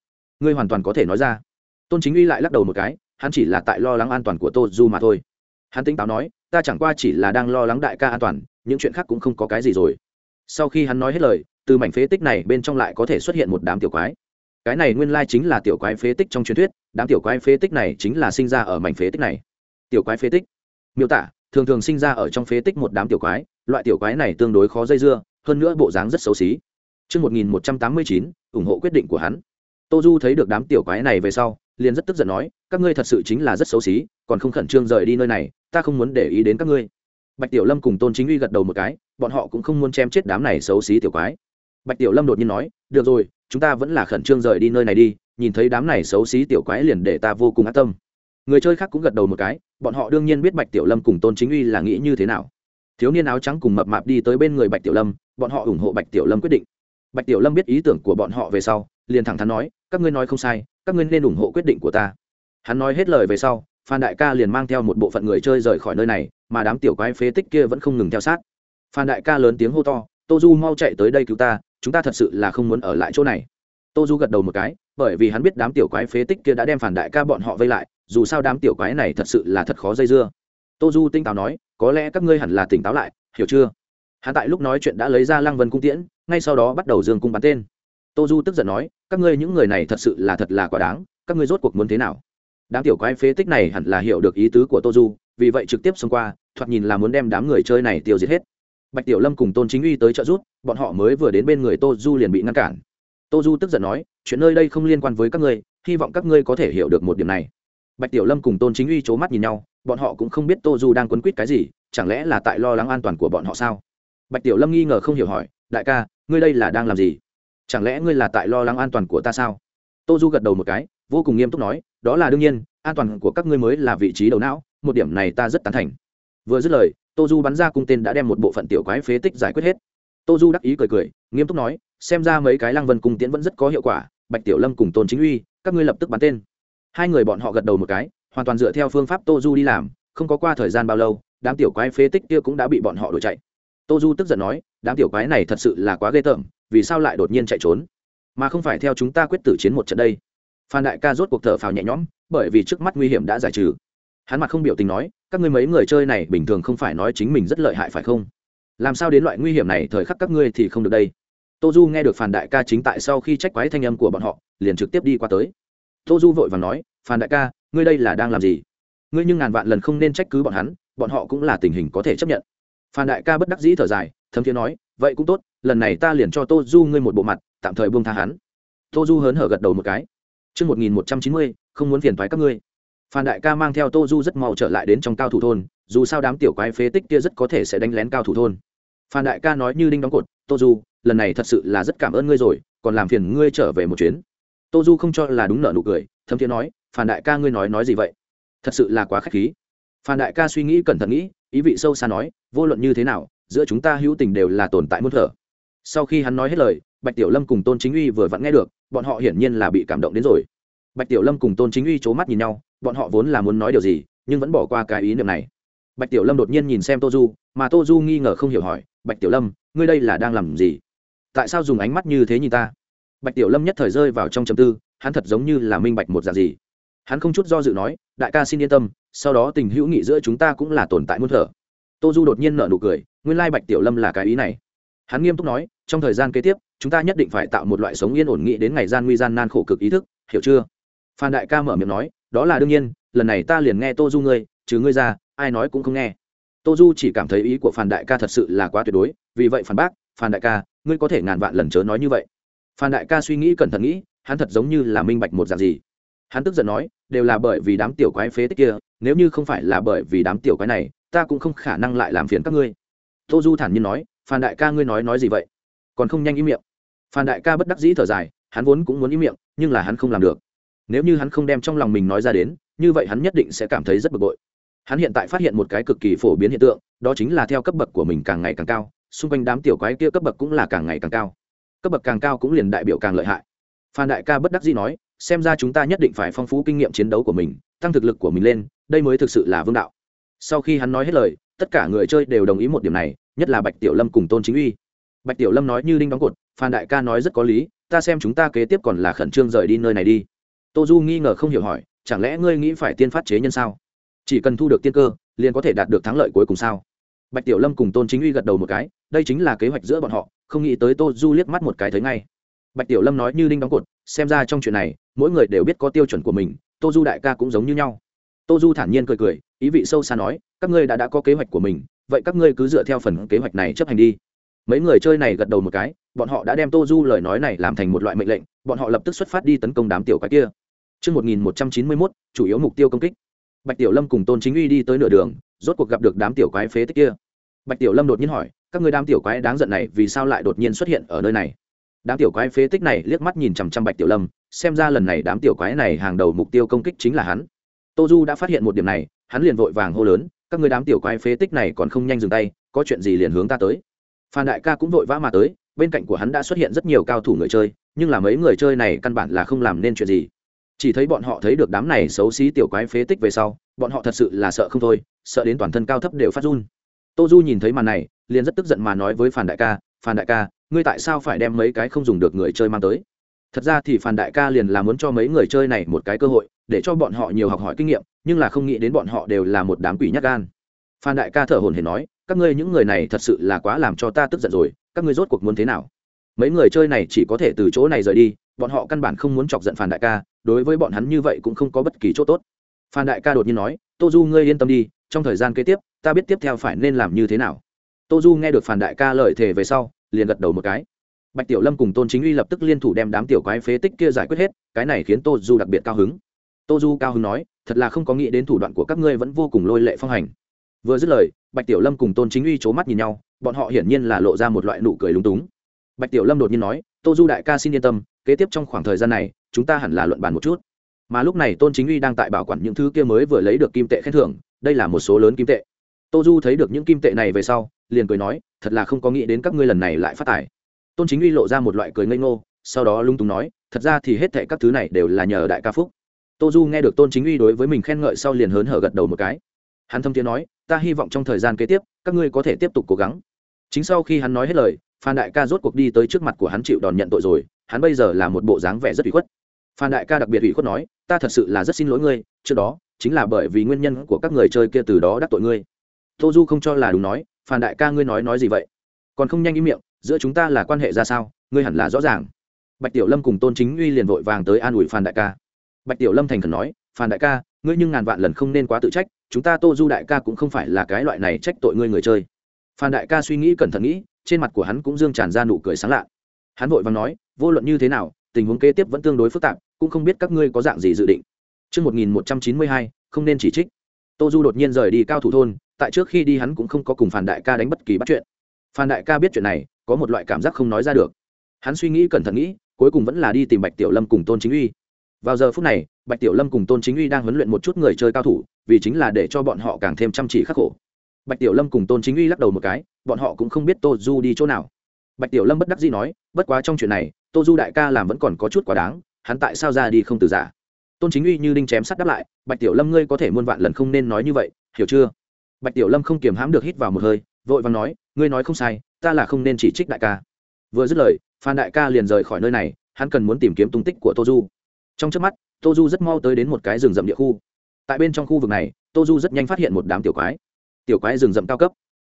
Ngươi hoàn toàn có thể nói ra. Tôn chính uy lại lắc đầu một cái, hắn chỉ là tại lo lắng an toàn của tô du mà thôi. Hắn tỉnh táo nói, ta chẳng qua chỉ là đang lo lắng đại ca an toàn, những chuyện khác cũng không có cái gì rồi sau khi hắn nói hết lời từ mảnh phế tích này bên trong lại có thể xuất hiện một đám tiểu quái cái này nguyên lai chính là tiểu quái phế tích trong truyền thuyết đám tiểu quái phế tích này chính là sinh ra ở mảnh phế tích này tiểu quái phế tích miêu tả thường thường sinh ra ở trong phế tích một đám tiểu quái loại tiểu quái này tương đối khó dây dưa hơn nữa bộ dáng rất xấu xí Trước 1189, ủng hộ quyết định của hắn. Tô Du thấy được đám tiểu quái này về sau, liền rất tức giận nói, các ngươi thật sự chính là rất xấu xí, còn không khẩn trương rời đi nơi này, ta không muốn để ý đến các ngươi. Bạch Tiểu Lâm cùng Tôn Chính Uy gật đầu một cái, bọn họ cũng không muốn chém chết đám này xấu xí tiểu quái. Bạch Tiểu Lâm đột nhiên nói, được rồi, chúng ta vẫn là khẩn trương rời đi nơi này đi, nhìn thấy đám này xấu xí tiểu quái liền để ta vô cùng ác tâm. Người chơi khác cũng gật đầu một cái bọn họ đương nhiên biết bạch tiểu lâm cùng tôn chính uy là nghĩ như thế nào. Thiếu niên áo trắng cùng mập mạp đi tới bên người bạch tiểu lâm bọn họ ủng hộ bạch tiểu lâm quyết định. Bạch tiểu lâm biết ý tưởng của bọn họ về sau liền thẳng thắn nói các ngươi nói không sai các ngươi nên ủng hộ quyết định của ta. Hắn nói hết lời về sau phan đại ca liền mang theo một bộ phận người chơi rời khỏi nơi này mà đám tiểu quái phế tích kia vẫn không ngừng theo sát phan đại ca lớn tiếng hô to tô du mau chạy tới đây cứu ta, chúng ta thật sự là không muốn ở lại chỗ này. Tô du gật đầu một cái, bởi vì hắn biết đám tiểu quái phế tích kia đã đem phản đại ca bọn họ vây lại, dù sao đám tiểu quái này thật sự là thật khó dây dưa. Tô du tinh táo nói, có lẽ các ngươi hẳn là tỉnh táo lại, hiểu chưa? Hắn tại lúc nói chuyện đã lấy ra lăng vân cung tiễn, ngay sau đó bắt đầu dương cung bắn tên. Tô du tức giận nói, các ngươi những người này thật sự là thật là quá đáng, các ngươi rốt cuộc muốn thế nào? Đám tiểu quái phế tích này hẳn là hiểu được ý tứ của tô du vì vậy trực tiếp xông qua, thoạt nhìn là muốn đem đám người chơi này tiêu diệt hết bạch tiểu lâm cùng tôn chính uy tới trợ giúp, bọn họ mới vừa đến bên người tô du liền bị ngăn cản. Tô du tức giận nói, chuyện nơi đây không liên quan với các ngươi, hy vọng các ngươi có thể hiểu được một điểm này. Bạch tiểu lâm cùng tôn chính uy c h ố mắt nhìn nhau, bọn họ cũng không biết tô du đang quấn quýt cái gì, chẳng lẽ là tại lo lắng an toàn của bọn họ sao? Bạch tiểu lâm nghi ngờ không hiểu hỏi, đại ca, ngươi đây là đang làm gì? Chẳng lẽ ngươi là tại lo lắng an toàn của ta sao? Tô du gật đầu một cái, vô cùng nghiêm túc nói, đó là đương nhiên, an toàn của các ngươi mới là vị trí đầu não, một điểm này ta rất tán thành vừa dứt lời tô du bắn ra cung tên đã đem một bộ phận tiểu quái phế tích giải quyết hết. Tô du đắc ý cười cười, nghiêm túc nói, xem ra mấy cái lăng vân cung tiễn vẫn rất có hiệu quả, bạch tiểu lâm cùng tôn chính uy, các ngươi lập tức bắn tên. Hai người bọn họ gật đầu một cái, hoàn toàn dựa theo phương pháp tô du đi làm, không có qua thời gian bao lâu, đám tiểu quái phế tích kia cũng đã bị bọn họ đuổi chạy. Tô du tức giận nói, đám tiểu quái này thật sự là quá ghê tởm, vì sao lại đột nhiên chạy trốn? Mà không phải theo chúng ta quyết tử chiến một trận đây. Phan đại ca rốt cuộc thở phào nhẹ nhõm, bởi vì trước mắt nguy hiểm đã giải trừ. Hắn mặt không biểu tình nói các ngươi mấy người chơi này bình thường không phải nói chính mình rất lợi hại phải không? Làm sao đến loại nguy hiểm này thời khắc các ngươi thì không được đây? Tô du nghe được phản đại ca chính tại sau khi trách quái thanh âm của bọn họ liền trực tiếp đi qua tới. Tô du vội và nói phản đại ca ngươi đây là đang làm gì? Ngươi nhưng ngàn vạn lần không nên trách cứ bọn hắn bọn họ cũng là tình hình có thể chấp nhận. Phan đại ca bất đắc dĩ thở dài thấm thiế nói vậy cũng tốt lần này ta liền cho tô du ngươi một bộ mặt tạm thời buông tha hắn. Tô du hớn hở gật đầu một cái. Trước 1190, không muốn phiền thoái các ngươi. Phan đại ca mang theo Tô Du rất mau trở lại đến trong cao thủ thôn, dù sao đám tiểu quái phế tích kia rất có thể sẽ đánh lén cao thủ thôn. Phan đại ca nói như đinh đóng cột, "Tô Du, lần này thật sự là rất cảm ơn ngươi rồi, còn làm phiền ngươi trở về một chuyến." Tô Du không cho là đúng nợ nụ cười, thâm thiên nói, "Phan đại ca ngươi nói nói gì vậy? Thật sự là quá khách khí." Phan đại ca suy nghĩ cẩn thận nghĩ, ý vị sâu xa nói, "Vô luận như thế nào, giữa chúng ta hữu tình đều là tồn tại muôn thở." Sau khi hắn nói hết lời, Bạch Tiểu Lâm cùng Tôn Chính Uy vừa vặn nghe được, bọn họ hiển nhiên là bị cảm động đến rồi. Bạch Tiểu Lâm cùng Tôn Chính Uy c mắt nhìn nhau, bọn họ vốn là muốn nói điều gì, nhưng vẫn bỏ qua cái ý niệm này. Bạch tiểu lâm đột nhiên nhìn xem tô du, mà tô du nghi ngờ không hiểu hỏi, bạch tiểu lâm, ngươi đây là đang làm gì? Tại sao dùng ánh mắt như thế nhìn ta? Bạch tiểu lâm nhất thời rơi vào trong chầm tư, hắn thật giống như là minh bạch một dạng gì. Hắn không chút do dự nói, đại ca xin yên tâm, sau đó tình hữu nghị giữa chúng ta cũng là tồn tại muôn thở. Tô du đột nhiên nở nụ cười, nguyên lai bạch tiểu lâm là cái ý này. Hắn nghiêm túc nói, trong thời gian kế tiếp, chúng ta nhất định phải tạo một loại sống yên ổn nghị đến ngày gian nguy gian nan khổ cực ý thức, hiểu chưa? Phan đại ca mở miệng nói đó là đương nhiên, lần này ta liền nghe tô du ngươi chứ ngươi ra, ai nói cũng không nghe. Tô du chỉ cảm thấy ý của phản đại ca thật sự là quá tuyệt đối, vì vậy phản bác phản đại ca, ngươi có thể ngàn vạn lần chớ nói như vậy. Phản đại ca suy nghĩ cẩn thận nghĩ, hắn thật giống như là minh bạch một dạng gì. Hắn tức giận nói, đều là bởi vì đám tiểu quái phế tích kia, nếu như không phải là bởi vì đám tiểu quái này, ta cũng không khả năng lại làm phiền các ngươi. Tô du thản nhiên nói, phan đại ca ngươi nói nói gì vậy? Còn không nhanh ý miệng. Phan đại ca bất đắc dĩ thở dài, hắn vốn cũng muốn ý miệng, nhưng là hắn không làm được nếu như hắn không đem trong lòng mình nói ra đến, như vậy hắn nhất định sẽ cảm thấy rất bực bội. Hắn hiện tại phát hiện một cái cực kỳ phổ biến hiện tượng, đó chính là theo cấp bậc của mình càng ngày càng cao, xung quanh đám tiểu quái kia cấp bậc cũng là càng ngày càng cao. Cấp bậc càng cao cũng liền đại biểu càng lợi hại. Phan đại ca bất đắc dĩ nói, xem ra chúng ta nhất định phải phong phú kinh nghiệm chiến đấu của mình, tăng thực lực của mình lên, đây mới thực sự là vương đạo. Sau khi hắn nói hết lời, tất cả người chơi đều đồng ý một điểm này, nhất là bạch tiểu lâm cùng tôn chính uy. Bạch tiểu lâm nói như đinh đóng cột, phan đại ca nói rất có lý, ta xem chúng ta kế tiếp còn là khẩn trương rời đi nơi này đi tô du nghi ngờ không hiểu hỏi, chẳng lẽ ngươi nghĩ phải tiên phát chế nhân sao? Chỉ cần thu được tiên cơ, liền có thể đạt được thắng lợi cuối cùng sao? Bạch tiểu lâm cùng tôn chính uy gật đầu một cái, đây chính là kế hoạch giữa bọn họ, không nghĩ tới tô du liếc mắt một cái thấy ngay. Bạch tiểu lâm nói như đinh đóng cột, xem ra trong chuyện này, mỗi người đều biết có tiêu chuẩn của mình tô du đại ca cũng giống như nhau. Tô du thản nhiên cười cười, ý vị sâu xa nói, các ngươi đã đã có kế hoạch của mình, vậy các ngươi cứ dựa theo phần kế hoạch này chấp hành đi. Mấy người chơi này gật đầu một cái, bọn họ đã đem tô du lời nói này làm thành một loại mệnh lệnh, bọn họ lập tức xuất phát đi tấn công đám tiểu quái kia. Trước 1191, chủ yếu mục tiêu công kích. Bạch Tiểu Lâm cùng Tôn Chính Uy đi tới nửa đường, rốt cuộc gặp được đám tiểu quái phế tích kia. Bạch Tiểu Lâm đột nhiên hỏi, các người đám tiểu quái đáng giận này vì sao lại đột nhiên xuất hiện ở nơi này? Đám tiểu quái phế tích này liếc mắt nhìn chằm chằm Bạch Tiểu Lâm, xem ra lần này đám tiểu quái này hàng đầu mục tiêu công kích chính là hắn. Tô Du đã phát hiện một điểm này, hắn liền vội vàng hô lớn, các người đám tiểu quái phế tích này còn không nhanh dừng tay, có chuyện gì liền hướng ta tới. Phan Đại ca cũng vội vã mà tới, bên cạnh của hắn đã xuất hiện rất nhiều cao thủ người chơi, nhưng là mấy người chơi này căn bản là không làm nên chuyện gì chỉ thấy bọn họ thấy được đám này xấu xí tiểu quái phế tích về sau, bọn họ thật sự là sợ không thôi, sợ đến toàn thân cao thấp đều phát run. Tô du nhìn thấy màn này, liền rất tức giận mà nói với phản đại ca phản đại ca, ngươi tại sao phải đem mấy cái không dùng được người chơi mang tới? Thật ra thì phản đại ca liền là muốn cho mấy người chơi này một cái cơ hội, để cho bọn họ nhiều học hỏi kinh nghiệm, nhưng là không nghĩ đến bọn họ đều là một đám quỷ nhắc gan. Phan đại ca thở hồn hển nói, các ngươi những người này thật sự là quá làm cho ta tức giận rồi, các ngươi rốt cuộc muốn thế nào? Mấy người chơi này chỉ có thể từ chỗ này rời đi, bọn họ căn bản không muốn chọc giận phan đại ca đối với bọn hắn như vậy cũng không có bất kỳ chỗ tốt. Phan đại ca đột nhiên nói, tô du, ngươi yên tâm đi, trong thời gian kế tiếp, ta biết tiếp theo phải nên làm như thế nào. Tô du nghe được phan đại ca lời thề về sau, liền gật đầu một cái. Bạch tiểu lâm cùng tôn chính uy lập tức liên thủ đem đám tiểu quái phế tích kia giải quyết hết, cái này khiến tô du đặc biệt cao hứng. Tô du cao hứng nói, thật là không có nghĩ đến thủ đoạn của các ngươi vẫn vô cùng lôi lệ phong hành. Vừa dứt lời, bạch tiểu lâm cùng tôn chính uy c h ố mắt nhìn nhau, bọn họ hiển nhiên là lộ ra một loại nụ cười lúng túng. Bạch tiểu lâm đột nhiên nói, tô du đại ca xin yên tâm kế tiếp trong khoảng thời gian này, chúng ta hẳn là luận bàn một chút. Mà lúc này tôn chính uy đang tại bảo quản những thứ kia mới vừa lấy được kim tệ khen thưởng, đây là một số lớn kim tệ. Tô du thấy được những kim tệ này về sau, liền cười nói, thật là không có nghĩ đến các ngươi lần này lại phát tài. Tôn chính uy lộ ra một loại cười ngây ngô, sau đó lung túng nói, thật ra thì hết thệ các thứ này đều là nhờ đại ca phúc. Tô du nghe được tôn chính uy đối với mình khen ngợi sau liền hớn hở gật đầu một cái. Hắn thâm tiếng nói, ta hy vọng trong thời gian kế tiếp, các ngươi có thể tiếp tục cố gắng. Chính sau khi hắn nói hết lời, phan đại ca rốt cuộc đi tới trước mặt của hắn chịu đòn nhận tội rồi hắn bây giờ là một bộ dáng vẻ rất ủy khuất. Phan đại ca đặc biệt ủy khuất nói, ta thật sự là rất xin lỗi ngươi, trước đó chính là bởi vì nguyên nhân của các người chơi kia từ đó đắc tội ngươi. Tô du không cho là đúng nói, phan đại ca ngươi nói nói gì vậy? Còn không nhanh ý miệng, giữa chúng ta là quan hệ ra sao, ngươi hẳn là rõ ràng. Bạch tiểu lâm cùng tôn chính uy liền vội vàng tới an ủi phan đại ca. Bạch tiểu lâm thành khẩn nói, phan đại ca, ngươi nhưng ngàn vạn lần không nên quá tự trách, chúng ta tô du đại ca cũng không phải là cái loại này trách tội ngươi người chơi. Phan đại ca suy nghĩ cẩn thận nghĩ, trên mặt của hắn cũng dương tràn ra nụ cười sáng lạ hắn vội vàng nói vô luận như thế nào tình huống kế tiếp vẫn tương đối phức tạp cũng không biết các ngươi có dạng gì dự định Trước 1192, không nên chỉ trích. Tô Du đột nhiên rời đi cao thủ thôn, tại trước khi đi hắn cũng không có cùng Phan Đại ca đánh bất kỳ bắt chuyện. Phan Đại ca biết chuyện này, có một loại cảm giác không nói ra được. Hắn suy nghĩ cẩn thận nghĩ, cuối cùng vẫn là đi tìm Bạch Tiểu Lâm cùng Tôn Chính Uy vào giờ phút này bạch tiểu lâm cùng tôn chính uy đang huấn luyện một chút người chơi cao thủ vì chính là để cho bọn họ càng thêm chăm chỉ khắc khổ bạch tiểu lâm cùng tôn chính uy lắc đầu một cái bọn họ cũng không biết tô du đi chỗ nào bạch tiểu lâm bất đắc dĩ nói, bất quá trong chuyện này, tô du đại ca làm vẫn còn có chút quá đáng, hắn tại sao ra đi không từ giả? Tôn chính uy như đinh chém sắt đáp lại, bạch tiểu lâm ngươi có thể muôn vạn lần không nên nói như vậy, hiểu chưa? Bạch tiểu lâm không kiềm hãm được hít vào một hơi, vội và nói, ngươi nói không sai, ta là không nên chỉ trích đại ca. Vừa dứt lời, phan đại ca liền rời khỏi nơi này, hắn cần muốn tìm kiếm tung tích của tô du. Trong trước mắt, tô du rất mau tới đến một cái rừng rậm địa khu. Tại bên trong khu vực này, tô du rất nhanh phát hiện một đám tiểu quái. Tiểu quái rừng rậm cao cấp.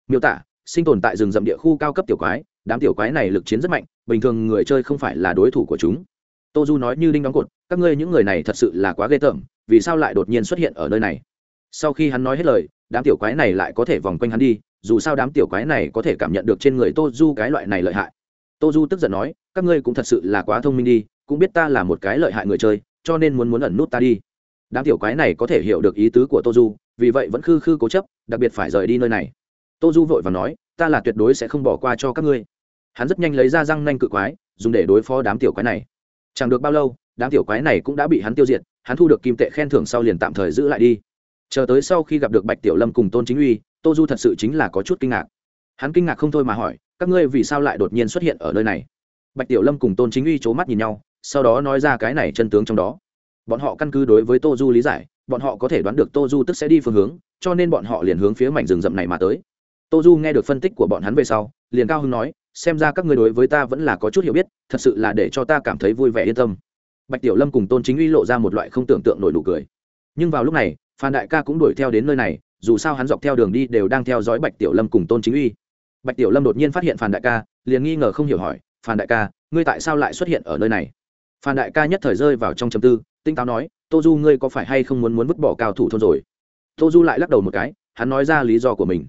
Miêu tả, sinh tồn tại rừng rậm địa khu cao cấp tiểu quái đám tiểu quái này lực chiến rất mạnh, bình thường người chơi không phải là đối thủ của chúng. Tô du nói như đinh đóng cột, các ngươi những người này thật sự là quá ghê tởm, vì sao lại đột nhiên xuất hiện ở nơi này? Sau khi hắn nói hết lời, đám tiểu quái này lại có thể vòng quanh hắn đi, dù sao đám tiểu quái này có thể cảm nhận được trên người tô du cái loại này lợi hại. Tô du tức giận nói, các ngươi cũng thật sự là quá thông minh đi, cũng biết ta là một cái lợi hại người chơi, cho nên muốn muốn ẩn nút ta đi. Đám tiểu quái này có thể hiểu được ý tứ của tô du vì vậy vẫn khư khư cố chấp, đặc biệt phải rời đi nơi này. Tô du vội và nói, ta là tuyệt đối sẽ không bỏ qua cho các ngươi hắn rất nhanh lấy ra răng nanh cự quái, dùng để đối phó đám tiểu quái này. Chẳng được bao lâu, đám tiểu quái này cũng đã bị hắn tiêu diệt, hắn thu được kim tệ khen thưởng sau liền tạm thời giữ lại đi. Chờ tới sau khi gặp được bạch tiểu lâm cùng tôn chính uy, tô du thật sự chính là có chút kinh ngạc. Hắn kinh ngạc không thôi mà hỏi, các ngươi vì sao lại đột nhiên xuất hiện ở nơi này? Bạch tiểu lâm cùng tôn chính uy c h ố mắt nhìn nhau, sau đó nói ra cái này chân tướng trong đó. Bọn họ căn cứ đối với tô du lý giải, bọn họ có thể đoán được tô du tức sẽ đi phương hướng, cho nên bọn họ liền hướng phía mảnh rừng rậm này mà tới. Tô du nghe được phân tích của bọn hắn về sau, liền cao hưng nói xem ra các người đối với ta vẫn là có chút hiểu biết, thật sự là để cho ta cảm thấy vui vẻ yên tâm. Bạch tiểu lâm cùng tôn chính uy lộ ra một loại không tưởng tượng nổi nụ cười. Nhưng vào lúc này, phan đại ca cũng đuổi theo đến nơi này, dù sao hắn dọc theo đường đi đều đang theo dõi bạch tiểu lâm cùng tôn chính uy. Bạch tiểu lâm đột nhiên phát hiện phan đại ca, liền nghi ngờ không hiểu hỏi, phan đại ca, ngươi tại sao lại xuất hiện ở nơi này? Phan đại ca nhất thời rơi vào trong chầm tư, tinh táo nói, tô du ngươi có phải hay không muốn muốn vứt bỏ cao thủ thôn rồi? Tô du lại lắc đầu một cái, hắn nói ra lý do của mình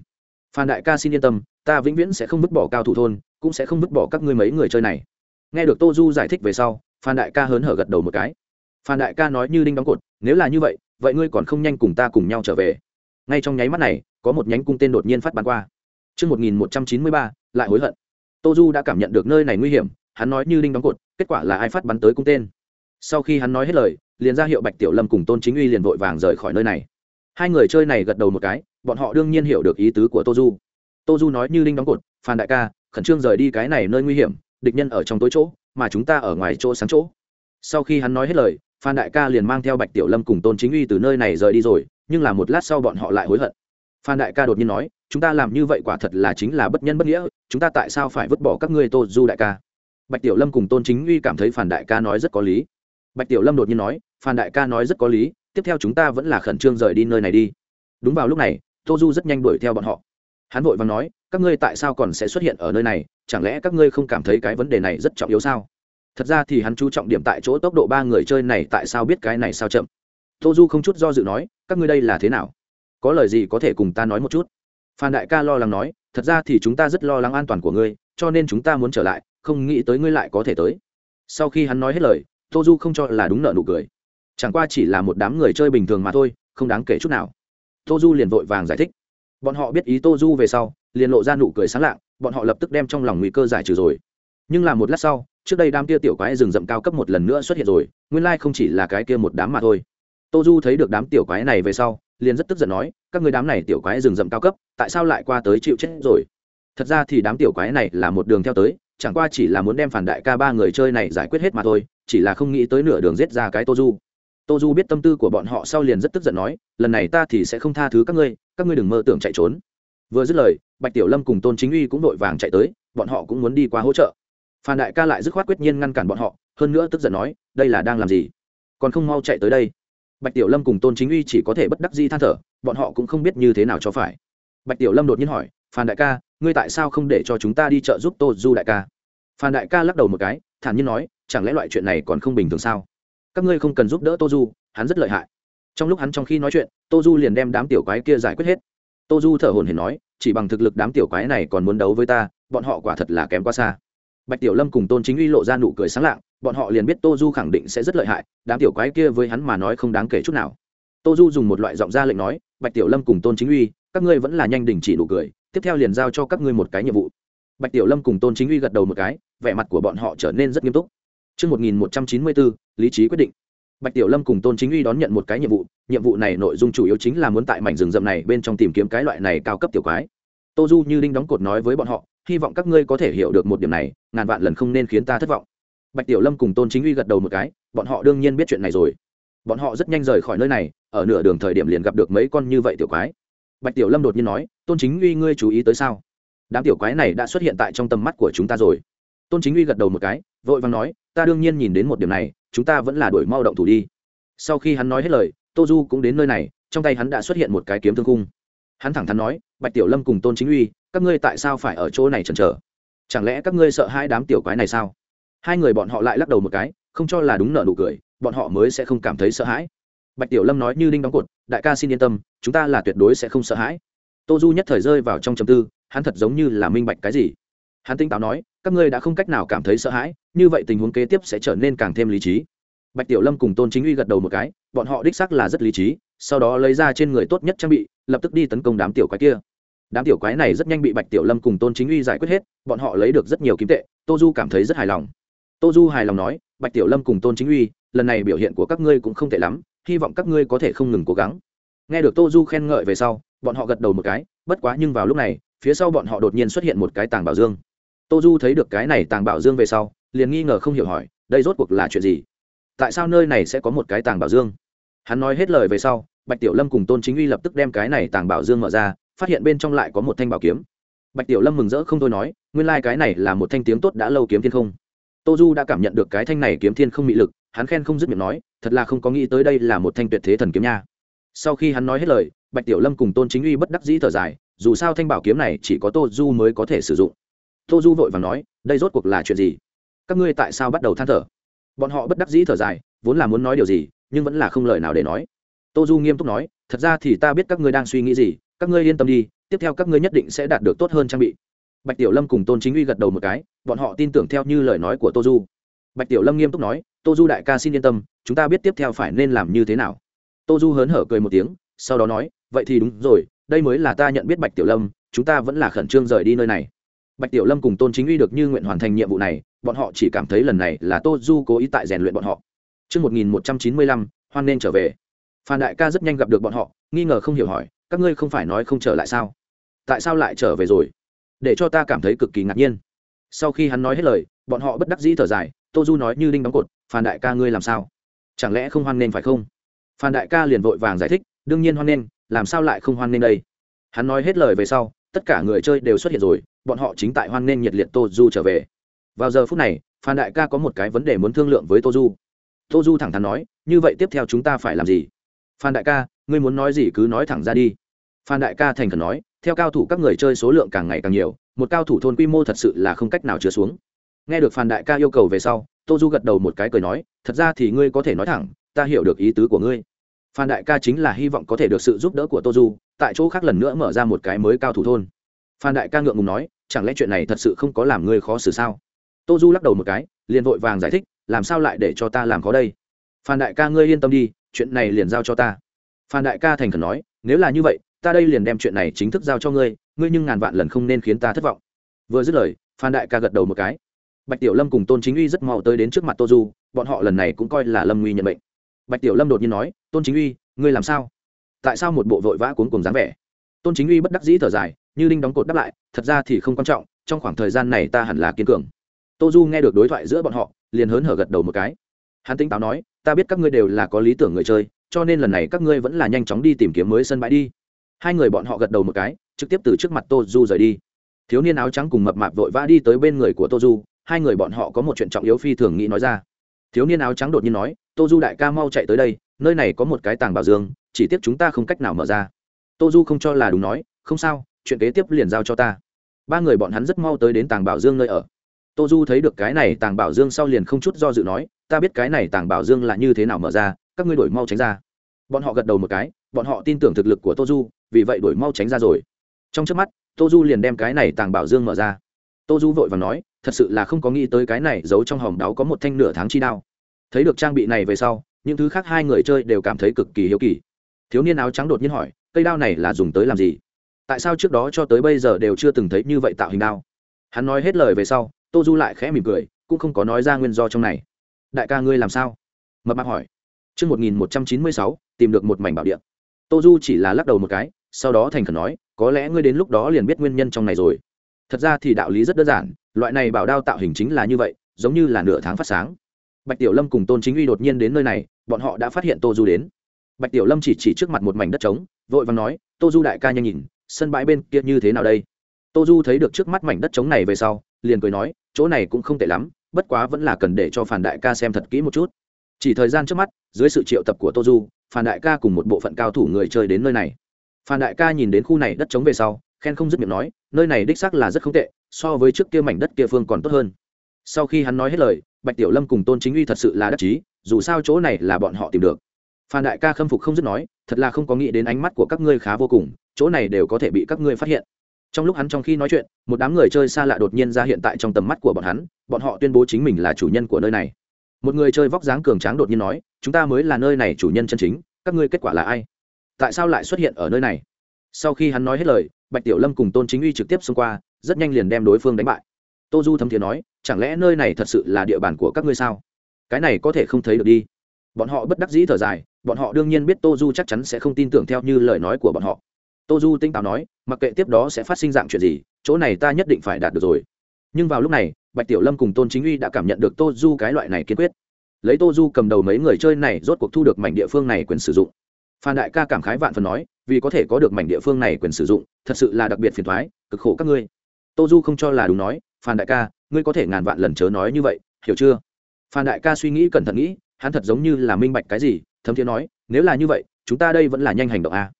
phan đại ca xin yên tâm ta vĩnh viễn sẽ không vứt bỏ cao thủ thôn cũng sẽ không vứt bỏ các ngươi mấy người chơi này. Nghe được tô du giải thích về sau phan đại ca hớn hở gật đầu một cái. Phan đại ca nói như đinh đóng cột nếu là như vậy vậy ngươi còn không nhanh cùng ta cùng nhau trở về. Ngay trong nháy mắt này có một nhánh cung tên đột nhiên phát bắn qua. Trước 1193, lại hối hận. Tô Du đã cảm nhận được nơi này nguy hiểm, hắn nói như đinh đóng cột kết quả là ai phát bắn tới cung tên. Sau khi hắn nói hết lời liền ra hiệu bạch tiểu lâm cùng tôn chính uy liền vội vàng rời khỏi nơi này. Hai người chơi này gật đầu một cái bọn họ đương nhiên hiểu được ý tứ của tô du tô du nói như linh đóng cột, phan đại ca, khẩn trương rời đi cái này nơi nguy hiểm, địch nhân ở trong tối chỗ, mà chúng ta ở ngoài chỗ sáng chỗ. Sau khi hắn nói hết lời, phan đại ca liền mang theo bạch tiểu lâm cùng tôn chính uy từ nơi này rời đi rồi, nhưng là một lát sau bọn họ lại hối hận. Phan đại ca đột nhiên nói, chúng ta làm như vậy quả thật là chính là bất nhân bất nghĩa, chúng ta tại sao phải vứt bỏ các ngươi tô du đại ca? Bạch tiểu lâm cùng tôn chính uy cảm thấy Phan đại ca nói rất có lý. Bạch tiểu lâm đột nhiên nói, Phan đại ca nói rất có lý, tiếp theo chúng ta vẫn là khẩn trương rời đi nơi này đi. Đúng vào lúc này tô du rất nhanh đuổi theo bọn họ. Hắn vội và nói, các ngươi tại sao còn sẽ xuất hiện ở nơi này? Chẳng lẽ các ngươi không cảm thấy cái vấn đề này rất trọng yếu sao? Thật ra thì hắn chú trọng điểm tại chỗ tốc độ ba người chơi này tại sao biết cái này sao chậm. Tô du không chút do dự nói, các ngươi đây là thế nào? Có lời gì có thể cùng ta nói một chút? Phan đại ca lo lắng nói, thật ra thì chúng ta rất lo lắng an toàn của ngươi, cho nên chúng ta muốn trở lại, không nghĩ tới ngươi lại có thể tới. Sau khi hắn nói hết lời, tô du không cho là đúng nợ nụ cười. Chẳng qua chỉ là một đám người chơi bình thường mà thôi, không đáng kể chút nào tô du liền vội vàng giải thích. Bọn họ biết ý tô du về sau, liền lộ ra nụ cười sáng lạng, bọn họ lập tức đem trong lòng nguy cơ giải trừ rồi. Nhưng là một lát sau, trước đây đám kia tiểu quái rừng rậm cao cấp một lần nữa xuất hiện rồi, nguyên lai không chỉ là cái kia một đám mà thôi. Tô du thấy được đám tiểu quái này về sau, liền rất tức giận nói, các người đám này tiểu quái rừng rậm cao cấp, tại sao lại qua tới chịu chết rồi? Thật ra thì đám tiểu quái này là một đường theo tới, chẳng qua chỉ là muốn đem phản đại ca ba người chơi này giải quyết hết mà thôi, chỉ là không nghĩ tới nửa đường giết ra cái tô du tô du biết tâm tư của bọn họ sau liền rất tức giận nói, lần này ta thì sẽ không tha thứ các ngươi các ngươi đừng mơ tưởng chạy trốn. Vừa dứt lời, bạch tiểu lâm cùng tôn chính uy cũng vội vàng chạy tới, bọn họ cũng muốn đi qua hỗ trợ. Phan đại ca lại dứt khoát quyết nhiên ngăn cản bọn họ, hơn nữa tức giận nói, đây là đang làm gì? Còn không mau chạy tới đây. Bạch tiểu lâm cùng tôn chính uy chỉ có thể bất đắc di than thở, bọn họ cũng không biết như thế nào cho phải. Bạch tiểu lâm đột nhiên hỏi, phan đại ca, ngươi tại sao không để cho chúng ta đi chợ giúp tô du đại ca? Phan đại ca lắc đầu một cái, thản nhiên nói, chẳng lẽ loại chuyện này còn không bình thường sao? Các ngươi không cần giúp đỡ tô du, hắn rất lợi hại. Trong lúc hắn trong khi nói chuyện, tô du liền đem đám tiểu quái kia giải quyết hết. Tô du thở hồn hển nói, chỉ bằng thực lực đám tiểu quái này còn muốn đấu với ta, bọn họ quả thật là kém quá xa. Bạch tiểu lâm cùng tôn chính uy lộ ra nụ cười sáng lạng, bọn họ liền biết tô du khẳng định sẽ rất lợi hại, đám tiểu quái kia với hắn mà nói không đáng kể chút nào. Tô du dùng một loại giọng ra lệnh nói, bạch tiểu lâm cùng tôn chính uy, các ngươi vẫn là nhanh đình chỉ nụ cười, tiếp theo liền giao cho các ngươi một cái nhiệm vụ. Bạch tiểu lâm cùng tôn chính uy gật đầu một cái, vẻ mặt của bọn họ trở nên rất nghiêm túc. Trước 1194, lý trí quyết định. Bạch Tiểu Lâm cùng Tôn Chính Uy đón nhận một cái nhiệm vụ, nhiệm vụ này nội dung chủ yếu chính là muốn tại mảnh rừng rậm này bên trong tìm kiếm cái loại này cao cấp tiểu quái. Tô Du như đinh đóng cột nói với bọn họ, hy vọng các ngươi có thể hiểu được một điểm này, ngàn vạn lần không nên khiến ta thất vọng. Bạch Tiểu Lâm cùng Tôn Chính Uy gật đầu một cái, bọn họ đương nhiên biết chuyện này rồi. Bọn họ rất nhanh rời khỏi nơi này, ở nửa đường thời điểm liền gặp được mấy con như vậy tiểu quái. Bạch Tiểu Lâm đột nhiên nói, "Tôn Chính Uy ngươi chú ý tới sao? Đám tiểu quái này đã xuất hiện tại trong tầm mắt của chúng ta rồi." Tôn Chính Uy gật đầu một cái, vội vàng nói, "Ta đương nhiên nhìn đến một điểm này, chúng ta vẫn là đuổi mau động thủ đi." sau khi hắn nói hết lời tô du cũng đến nơi này trong tay hắn đã xuất hiện một cái kiếm thương cung hắn thẳng thắn nói bạch tiểu lâm cùng tôn chính uy các ngươi tại sao phải ở chỗ này chần chờ? Chẳng lẽ các ngươi sợ hai đám tiểu quái này sao? Hai người bọn họ lại lắc đầu một cái không cho là đúng nợ nụ cười bọn họ mới sẽ không cảm thấy sợ hãi. Bạch tiểu lâm nói như đinh đóng cột đại ca xin yên tâm chúng ta là tuyệt đối sẽ không sợ hãi. Tô du nhất thời rơi vào trong chầm tư hắn thật giống như là minh bạch cái gì hắn tinh táo nói, các ngươi đã không cách nào cảm thấy sợ hãi, như vậy tình huống kế tiếp sẽ trở nên càng thêm lý trí. Bạch tiểu lâm cùng tôn chính uy gật đầu một cái, bọn họ đích xác là rất lý trí, sau đó lấy ra trên người tốt nhất trang bị, lập tức đi tấn công đám tiểu quái kia. Đám tiểu quái này rất nhanh bị bạch tiểu lâm cùng tôn chính uy giải quyết hết, bọn họ lấy được rất nhiều kim tệ, tô du cảm thấy rất hài lòng. Tô du hài lòng nói, bạch tiểu lâm cùng tôn chính uy, lần này biểu hiện của các ngươi cũng không tệ lắm, hy vọng các ngươi có thể không ngừng cố gắng. Nghe được tô du khen ngợi về sau, bọn họ gật đầu một cái, bất quá nhưng vào lúc này, phía sau bọn họ đột nhiên xuất hiện một cái tàng bảo dương tô du thấy được cái này tàng bảo dương về sau, liền nghi ngờ không hiểu hỏi, đây rốt cuộc là chuyện gì? Tại sao nơi này sẽ có một cái tàng bảo dương? Hắn nói hết lời về sau, bạch tiểu lâm cùng tôn chính uy lập tức đem cái này tàng bảo dương mở ra, phát hiện bên trong lại có một thanh bảo kiếm. Bạch tiểu lâm mừng rỡ không thôi nói, nguyên lai、like、cái này là một thanh tiếng tốt đã lâu kiếm thiên không. Tô du đã cảm nhận được cái thanh này kiếm thiên không mị lực, hắn khen không dứt miệng nói, thật là không có nghĩ tới đây là một thanh tuyệt thế thần kiếm nha. Sau khi hắn nói hết lời, bạch tiểu lâm cùng tôn chính uy bất đắc dĩ thở dài, dù sao thanh bảo kiếm này chỉ có tô du mới có thể sử dụng tô du vội và nói, đây rốt cuộc là chuyện gì? Các ngươi tại sao bắt đầu than thở? Bọn họ bất đắc dĩ thở dài, vốn là muốn nói điều gì, nhưng vẫn là không lời nào để nói. Tô du nghiêm túc nói, thật ra thì ta biết các ngươi đang suy nghĩ gì, các ngươi yên tâm đi, tiếp theo các ngươi nhất định sẽ đạt được tốt hơn trang bị. Bạch tiểu lâm cùng tôn chính uy gật đầu một cái, bọn họ tin tưởng theo như lời nói của tô du. Bạch tiểu lâm nghiêm túc nói, tô du đại ca xin yên tâm, chúng ta biết tiếp theo phải nên làm như thế nào. Tô du hớn hở cười một tiếng, sau đó nói, vậy thì đúng rồi, đây mới là ta nhận biết bạch tiểu lâm, chúng ta vẫn là khẩn trương rời đi nơi này bạch tiểu lâm cùng tôn chính uy được như nguyện hoàn thành nhiệm vụ này bọn họ chỉ cảm thấy lần này là tô du cố ý tại rèn luyện bọn họ. Trước 1195, hoan nên trở về. phan đại ca rất nhanh gặp được bọn họ nghi ngờ không hiểu hỏi các ngươi không phải nói không trở lại sao? Tại sao lại trở về rồi? Để cho ta cảm thấy cực kỳ ngạc nhiên. Sau khi hắn nói hết lời bọn họ bất đắc dĩ thở dài tô du nói như đinh đóng cột phan đại ca ngươi làm sao? Chẳng lẽ không hoan nên phải không? Phan đại ca liền vội vàng giải thích đương nhiên hoan nên làm sao lại không hoan nên đây? Hắn nói hết lời về sau tất cả người chơi đều xuất hiện rồi, bọn họ chính tại hoan nên nhiệt liệt tô du trở về. Vào giờ phút này, phan đại ca có một cái vấn đề muốn thương lượng với tô du tô du thẳng thắn nói, như vậy tiếp theo chúng ta phải làm gì? Phan đại ca, ngươi muốn nói gì cứ nói thẳng ra đi. Phan đại ca thành khẩn nói, theo cao thủ các người chơi số lượng càng ngày càng nhiều, một cao thủ thôn quy mô thật sự là không cách nào chứa xuống. Nghe được phan đại ca yêu cầu về sau tô du gật đầu một cái cười nói, thật ra thì ngươi có thể nói thẳng, ta hiểu được ý tứ của ngươi phan đại ca chính là hy vọng có thể được sự giúp đỡ của tô du, tại chỗ khác lần nữa mở ra một cái mới cao thủ thôn. Phan đại ca ngượng ngùng nói, chẳng lẽ chuyện này thật sự không có làm ngươi khó xử sao? Tô du lắc đầu một cái, liền vội vàng giải thích, làm sao lại để cho ta làm khó đây? Phan đại ca ngươi yên tâm đi, chuyện này liền giao cho ta. Phan đại ca thành khẩn nói, nếu là như vậy, ta đây liền đem chuyện này chính thức giao cho ngươi ngươi nhưng ngàn vạn lần không nên khiến ta thất vọng. Vừa dứt lời, phan đại ca gật đầu một cái. Bạch tiểu lâm cùng tôn chính uy rất mau tới đến trước mặt tô du, bọn họ lần này cũng coi là lâm nguy nhận bệnh bạch tiểu lâm đột nhiên nói, tôn chính uy, ngươi làm sao? Tại sao một bộ vội vã cuốn cùng dáng vẻ? Tôn chính uy bất đắc dĩ thở dài, như đinh đóng cột đáp lại, thật ra thì không quan trọng, trong khoảng thời gian này ta hẳn là kiên cường. Tô du nghe được đối thoại giữa bọn họ, liền hớn hở gật đầu một cái. Hắn tính táo nói, ta biết các ngươi đều là có lý tưởng người chơi, cho nên lần này các ngươi vẫn là nhanh chóng đi tìm kiếm mới sân bãi đi. Hai người bọn họ gật đầu một cái, trực tiếp từ trước mặt tô du rời đi. Thiếu niên áo trắng cùng mập mạp vội vã đi tới bên người của tô du, hai người bọn họ có một chuyện trọng yếu phi thường nghĩ nói ra thiếu niên áo trắng đột nhiên nói, tô du đại ca mau chạy tới đây, nơi này có một cái tàng bảo dương, chỉ tiếc chúng ta không cách nào mở ra. Tô du không cho là đúng nói, không sao, chuyện kế tiếp liền giao cho ta. Ba người bọn hắn rất mau tới đến tàng bảo dương nơi ở. Tô du thấy được cái này tàng bảo dương sau liền không chút do dự nói, ta biết cái này tàng bảo dương là như thế nào mở ra, các ngươi đổi mau tránh ra. Bọn họ gật đầu một cái, bọn họ tin tưởng thực lực của tô du, vì vậy đổi mau tránh ra rồi. Trong trước mắt, tô du liền đem cái này tàng bảo dương mở ra. Tô du vội và nói thật sự là không có nghĩ tới cái này giấu trong hòm đáo có một thanh nửa tháng chi đao. Thấy được trang bị này về sau những thứ khác hai người chơi đều cảm thấy cực kỳ hiếu kỳ. Thiếu niên áo trắng đột nhiên hỏi cây đao này là dùng tới làm gì? Tại sao trước đó cho tới bây giờ đều chưa từng thấy như vậy tạo hình đao? Hắn nói hết lời về sau tô du lại khẽ mỉm cười cũng không có nói ra nguyên do trong này. Đại ca ngươi làm sao? Mập mạp hỏi. Trước 1196, tìm được một mảnh bảo địa. Tô Du chỉ là lắc đầu một cái, sau đó thành khẩn nói, có lẽ ngươi đến lúc đó liền biết nguyên nhân trong này rồi. Thật ra thì đạo lý rất đơn giản, loại này bảo đao tạo hình chính là như vậy, giống như là nửa tháng phát sáng. Bạch Tiểu Lâm cùng Tôn Chính Uy đột nhiên đến nơi này, bọn họ đã phát hiện Tô Du đến. Bạch Tiểu Lâm chỉ chỉ trước mặt một mảnh đất trống, vội vàng nói, "Tô Du đại ca nhanh nhìn, sân bãi bên kia như thế nào đây?" Tô Du thấy được trước mắt mảnh đất trống này về sau, liền cười nói, "Chỗ này cũng không tệ lắm, bất quá vẫn là cần để cho Phản đại ca xem thật kỹ một chút." chỉ thời gian trước mắt dưới sự triệu tập của tô du phản đại ca cùng một bộ phận cao thủ người chơi đến nơi này phản đại ca nhìn đến khu này đất trống về sau khen không dứt miệng nói nơi này đích xác là rất không tệ so với trước kia mảnh đất kia phương còn tốt hơn. Sau khi hắn nói hết lời, bạch tiểu lâm cùng tôn chính uy thật sự là đắc chí, dù sao chỗ này là bọn họ tìm được. Phan đại ca khâm phục không dứt nói, thật là không có nghĩ đến ánh mắt của các ngươi khá vô cùng, chỗ này đều có thể bị các ngươi phát hiện. Trong lúc hắn trong khi nói chuyện, một đám người chơi xa lạ đột nhiên ra hiện tại trong tầm mắt của bọn hắn, bọn họ tuyên bố chính mình là chủ nhân của nơi này. Một người chơi vóc dáng cường tráng đột nhiên nói, chúng ta mới là nơi này chủ nhân chân chính, các ngươi kết quả là ai? Tại sao lại xuất hiện ở nơi này? Sau khi hắn nói hết lời, bạch tiểu lâm cùng tôn chính uy trực tiếp xông qua rất nhanh liền đem đối phương đánh bại. Tô du thấm thiền nói, chẳng lẽ nơi này thật sự là địa bàn của các ngươi sao? Cái này có thể không thấy được đi. Bọn họ bất đắc dĩ thở dài, bọn họ đương nhiên biết tô du chắc chắn sẽ không tin tưởng theo như lời nói của bọn họ. Tô du tinh táo nói, mặc kệ tiếp đó sẽ phát sinh dạng chuyện gì, chỗ này ta nhất định phải đạt được rồi. Nhưng vào lúc này, bạch tiểu lâm cùng tôn chính uy đã cảm nhận được tô du cái loại này kiên quyết. Lấy tô du cầm đầu mấy người chơi này, rốt cuộc thu được mảnh địa phương này quyền sử dụng. Phan đại ca cảm khái vạn phần nói, vì có thể có được mảnh địa phương này quyền sử dụng, thật sự là đặc biệt phiền thoái cực khổ các ngươi tô du không cho là đúng nói, phan đại ca, ngươi có thể ngàn vạn lần chớ nói như vậy, hiểu chưa? Phan đại ca suy nghĩ cẩn thận nghĩ, hắn thật giống như là minh bạch cái gì, thấm thiên nói, nếu là như vậy, chúng ta đây vẫn là nhanh hành động a.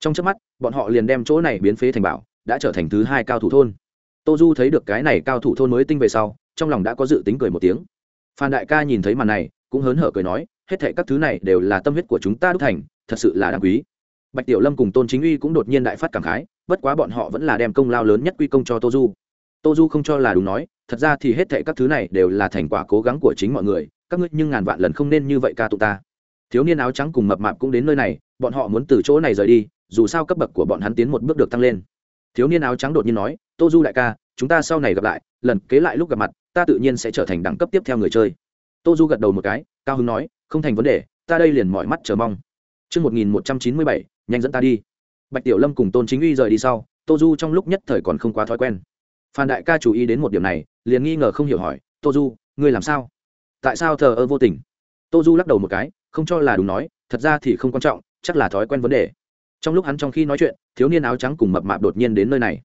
Trong trước mắt, bọn họ liền đem chỗ này biến phế thành bảo, đã trở thành thứ hai cao thủ thôn. Tô du thấy được cái này cao thủ thôn mới tinh về sau, trong lòng đã có dự tính cười một tiếng. Phan đại ca nhìn thấy màn này, cũng hớn hở cười nói, hết thệ các thứ này đều là tâm huyết của chúng ta đúc thành, thật sự là đáng quý bạch tiểu lâm cùng tôn chính uy cũng đột nhiên đại phát cảm khái bất quá bọn họ vẫn là đem công lao lớn nhất quy công cho tô du. Tô du không cho là đúng nói thật ra thì hết thệ các thứ này đều là thành quả cố gắng của chính mọi người các ngươi nhưng ngàn vạn lần không nên như vậy ca tụ ta. Thiếu niên áo trắng cùng mập mạp cũng đến nơi này bọn họ muốn từ chỗ này rời đi dù sao cấp bậc của bọn hắn tiến một bước được tăng lên. Thiếu niên áo trắng đột nhiên nói tô du đại ca chúng ta sau này gặp lại lần kế lại lúc gặp mặt ta tự nhiên sẽ trở thành đẳng cấp tiếp theo người chơi. Tô du gật đầu một cái cao hưng nói không thành vấn đề ta đây liền mọi mắt chờ mong. Trước 1197, nhanh dẫn ta đi. Bạch Tiểu Lâm cùng Tôn Chính Uy rời đi sau, Tô Du trong lúc nhất thời còn không quá thói quen. Phan Đại ca chú ý đến một điểm này, liền nghi ngờ không hiểu hỏi, "Tô Du, ngươi làm sao? Tại sao thờ ơ vô tình?" Tô Du lắc đầu một cái, không cho là đúng nói, "Thật ra thì không quan trọng, chắc là thói quen vấn đề." Trong lúc hắn trong khi nói chuyện, thiếu niên áo trắng cùng mập mạp đột nhiên đến nơi này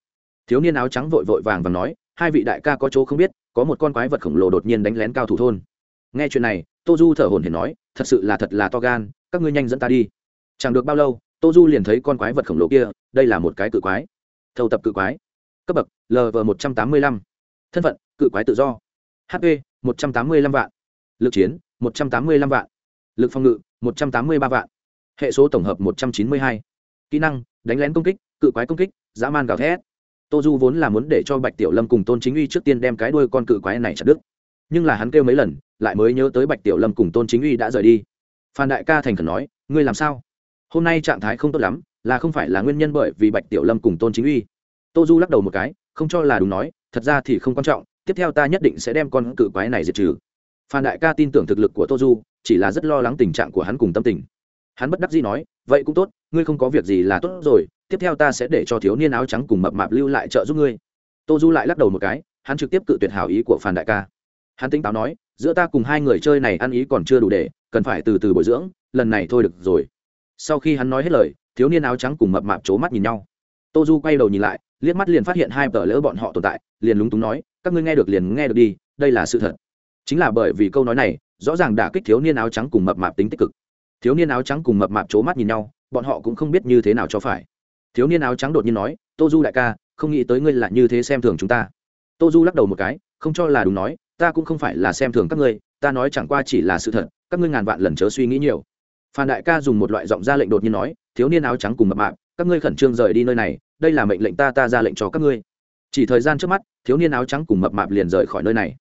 thiếu niên áo trắng vội vội vàng và nói hai vị đại ca có chỗ không biết có một con quái vật khổng lồ đột nhiên đánh lén cao thủ thôn nghe chuyện này tô du thở hồn hển nói thật sự là thật là to gan các ngươi nhanh dẫn ta đi chẳng được bao lâu tô du liền thấy con quái vật khổng lồ kia, đây là một cái cự quái. Thâu tập cự quái. Cấp bậc lv một trăm tám mươi lăm. Thân phận, cự quái tự do. Hp một trăm tám mươi lăm vạn. Lực chiến, một trăm tám mươi lăm vạn. Lực phòng ngự, một trăm tám mươi ba vạn. Hệ số tổng hợp, một trăm chín mươi hai. Kỹ năng, đánh lén công kích, cự quái công kích, dã man gào thét. Tô du vốn là muốn để cho bạch tiểu lâm cùng tôn chính uy trước tiên đem cái đuôi con cự quái này chặt đứt. Nhưng là hắn kêu mấy lần, lại mới nhớ tới bạch tiểu lâm cùng tôn chính uy đã rời đi. Phan đại ca thành khẩn nói, ngươi làm sao? Hôm nay trạng thái không tốt lắm, là không phải là nguyên nhân bởi vì bạch tiểu lâm cùng tôn chính uy. Tô du lắc đầu một cái, không cho là đúng nói, thật ra thì không quan trọng, tiếp theo ta nhất định sẽ đem con cự quái này diệt trừ. Phan đại ca tin tưởng thực lực của tô du, chỉ là rất lo lắng tình trạng của hắn cùng tâm tình. Hắn bất đắc dĩ nói, vậy cũng tốt, ngươi không có việc gì là tốt rồi, tiếp theo ta sẽ để cho thiếu niên áo trắng cùng mập mạp lưu lại trợ giúp ngươi. Tô du lại lắc đầu một cái, hắn trực tiếp cự tuyệt hảo ý của phan đại ca. Hắn tính táo nói, giữa ta cùng hai người chơi này ăn ý còn chưa đủ để, cần phải từ từ bồi dưỡng, lần này thôi được rồi sau khi hắn nói hết lời, thiếu niên áo trắng cùng mập mạp c h ố mắt nhìn nhau. Tô du quay đầu nhìn lại, liếc mắt liền phát hiện hai tờ lỡ bọn họ tồn tại, liền lúng túng nói, các ngươi nghe được liền nghe được đi, đây là sự thật. Chính là bởi vì câu nói này, rõ ràng đả kích thiếu niên áo trắng cùng mập mạp tính tích cực. Thiếu niên áo trắng cùng mập mạp c h ố mắt nhìn nhau, bọn họ cũng không biết như thế nào cho phải. Thiếu niên áo trắng đột nhiên nói, tô du đại ca, không nghĩ tới ngươi là như thế xem thường chúng ta. Tô du lắc đầu một cái, không cho là đúng nói, ta cũng không phải là xem thường các ngươi, ta nói chẳng qua chỉ là sự thật, các ngươi ngàn vạn lần chớ suy nghĩ nhiều phan đại ca dùng một loại giọng ra lệnh đột nhiên nói, thiếu niên áo trắng cùng mập mạp, các ngươi khẩn trương rời đi nơi này, đây là mệnh lệnh ta ta ra lệnh cho các ngươi. Chỉ thời gian trước mắt, thiếu niên áo trắng cùng mập mạp liền rời khỏi nơi này.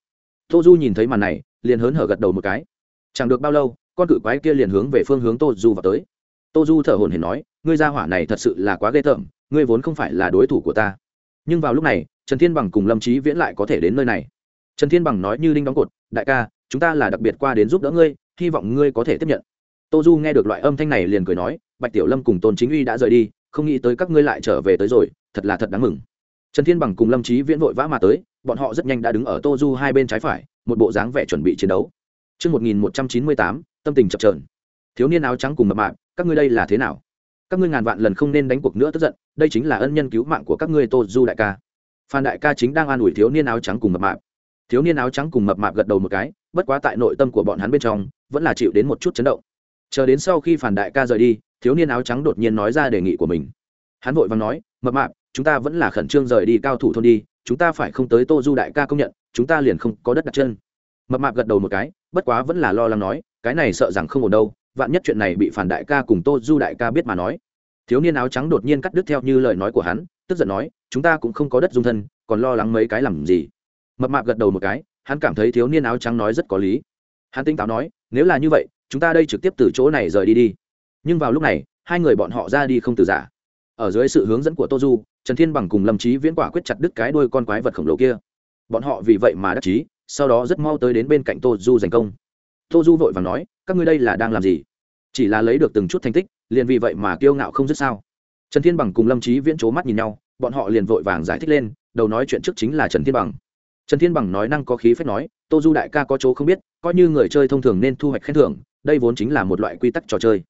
Tô du nhìn thấy màn này, liền hớn hở gật đầu một cái. Chẳng được bao lâu, con cự quái kia liền hướng về phương hướng tô du vào tới. Tô du thở hồn hển nói, ngươi ra hỏa này thật sự là quá ghê tởm, ngươi vốn không phải là đối thủ của ta. Nhưng vào lúc này, trần thiên bằng cùng lâm trí viễn lại có thể đến nơi này. Trần thiên bằng nói như đinh đóng cột, đại ca, chúng ta là đặc biệt qua đến giúp đỡ ngươi, hy vọng ngươi có thể tiếp nhận tô du nghe được loại âm thanh này liền cười nói bạch tiểu lâm cùng tôn chính uy đã rời đi không nghĩ tới các ngươi lại trở về tới rồi thật là thật đáng mừng trần thiên bằng cùng lâm trí viễn vội vã mà tới bọn họ rất nhanh đã đứng ở tô du hai bên trái phải một bộ dáng vẻ chuẩn bị chiến đấu Trước 1198, tâm tình chập trờn. Thiếu niên áo trắng cùng mập mạp, các ngươi đây là thế nào? Các ngươi ngàn vạn lần không nên đánh cuộc nữa tức giận, đây chính là ân nhân cứu mạng của các ngươi Tô Du đại ca. Phan đại ca chính đang an ủi thiếu niên áo trắng cùng mập mạp. Thiếu niên áo trắng cùng mập mạp gật đầu một cái, bất quá tại nội tâm của bọn hắn bên trong, vẫn là chịu đến một chút chấn động. Chờ đến sau khi phản đại ca rời đi, thiếu niên áo trắng đột nhiên nói ra đề nghị của mình. Hắn vội vàng nói, "Mập mạp, chúng ta vẫn là khẩn trương rời đi cao thủ thôn đi, chúng ta phải không tới Tô Du đại ca công nhận, chúng ta liền không có đất đặt chân." Mập mạp gật đầu một cái, bất quá vẫn là lo lắng nói cái này sợ rằng không ổn đâu vạn nhất chuyện này bị phản đại ca cùng tô du đại ca biết mà nói thiếu niên áo trắng đột nhiên cắt đứt theo như lời nói của hắn tức giận nói chúng ta cũng không có đất dung thân còn lo lắng mấy cái làm gì mập mạp gật đầu một cái hắn cảm thấy thiếu niên áo trắng nói rất có lý hắn tinh táo nói nếu là như vậy chúng ta đây trực tiếp từ chỗ này rời đi đi. Nhưng vào lúc này, hai người bọn họ ra đi không từ giả. Ở dưới sự hướng dẫn của tô du, trần thiên bằng cùng lâm trí viễn quả quyết chặt đứt cái đuôi con quái vật khổng lồ kia. Bọn họ vì vậy mà đắc chí, sau đó rất mau tới đến bên cạnh tô du giành công. Tô du vội và nói, các ngươi đây là đang làm gì? Chỉ là lấy được từng chút thành tích, liền vì vậy mà kiêu ngạo không dứt sao? Trần thiên bằng cùng lâm trí viễn c mắt nhìn nhau, bọn họ liền vội vàng giải thích lên, đầu nói chuyện trước chính là trần thiên bằng. Trần thiên bằng nói năng có khí phép nói, tô du đại ca có chỗ không biết, coi như người chơi thông thường nên thu hoạch khen thưởng đây vốn chính là một loại quy tắc trò chơi.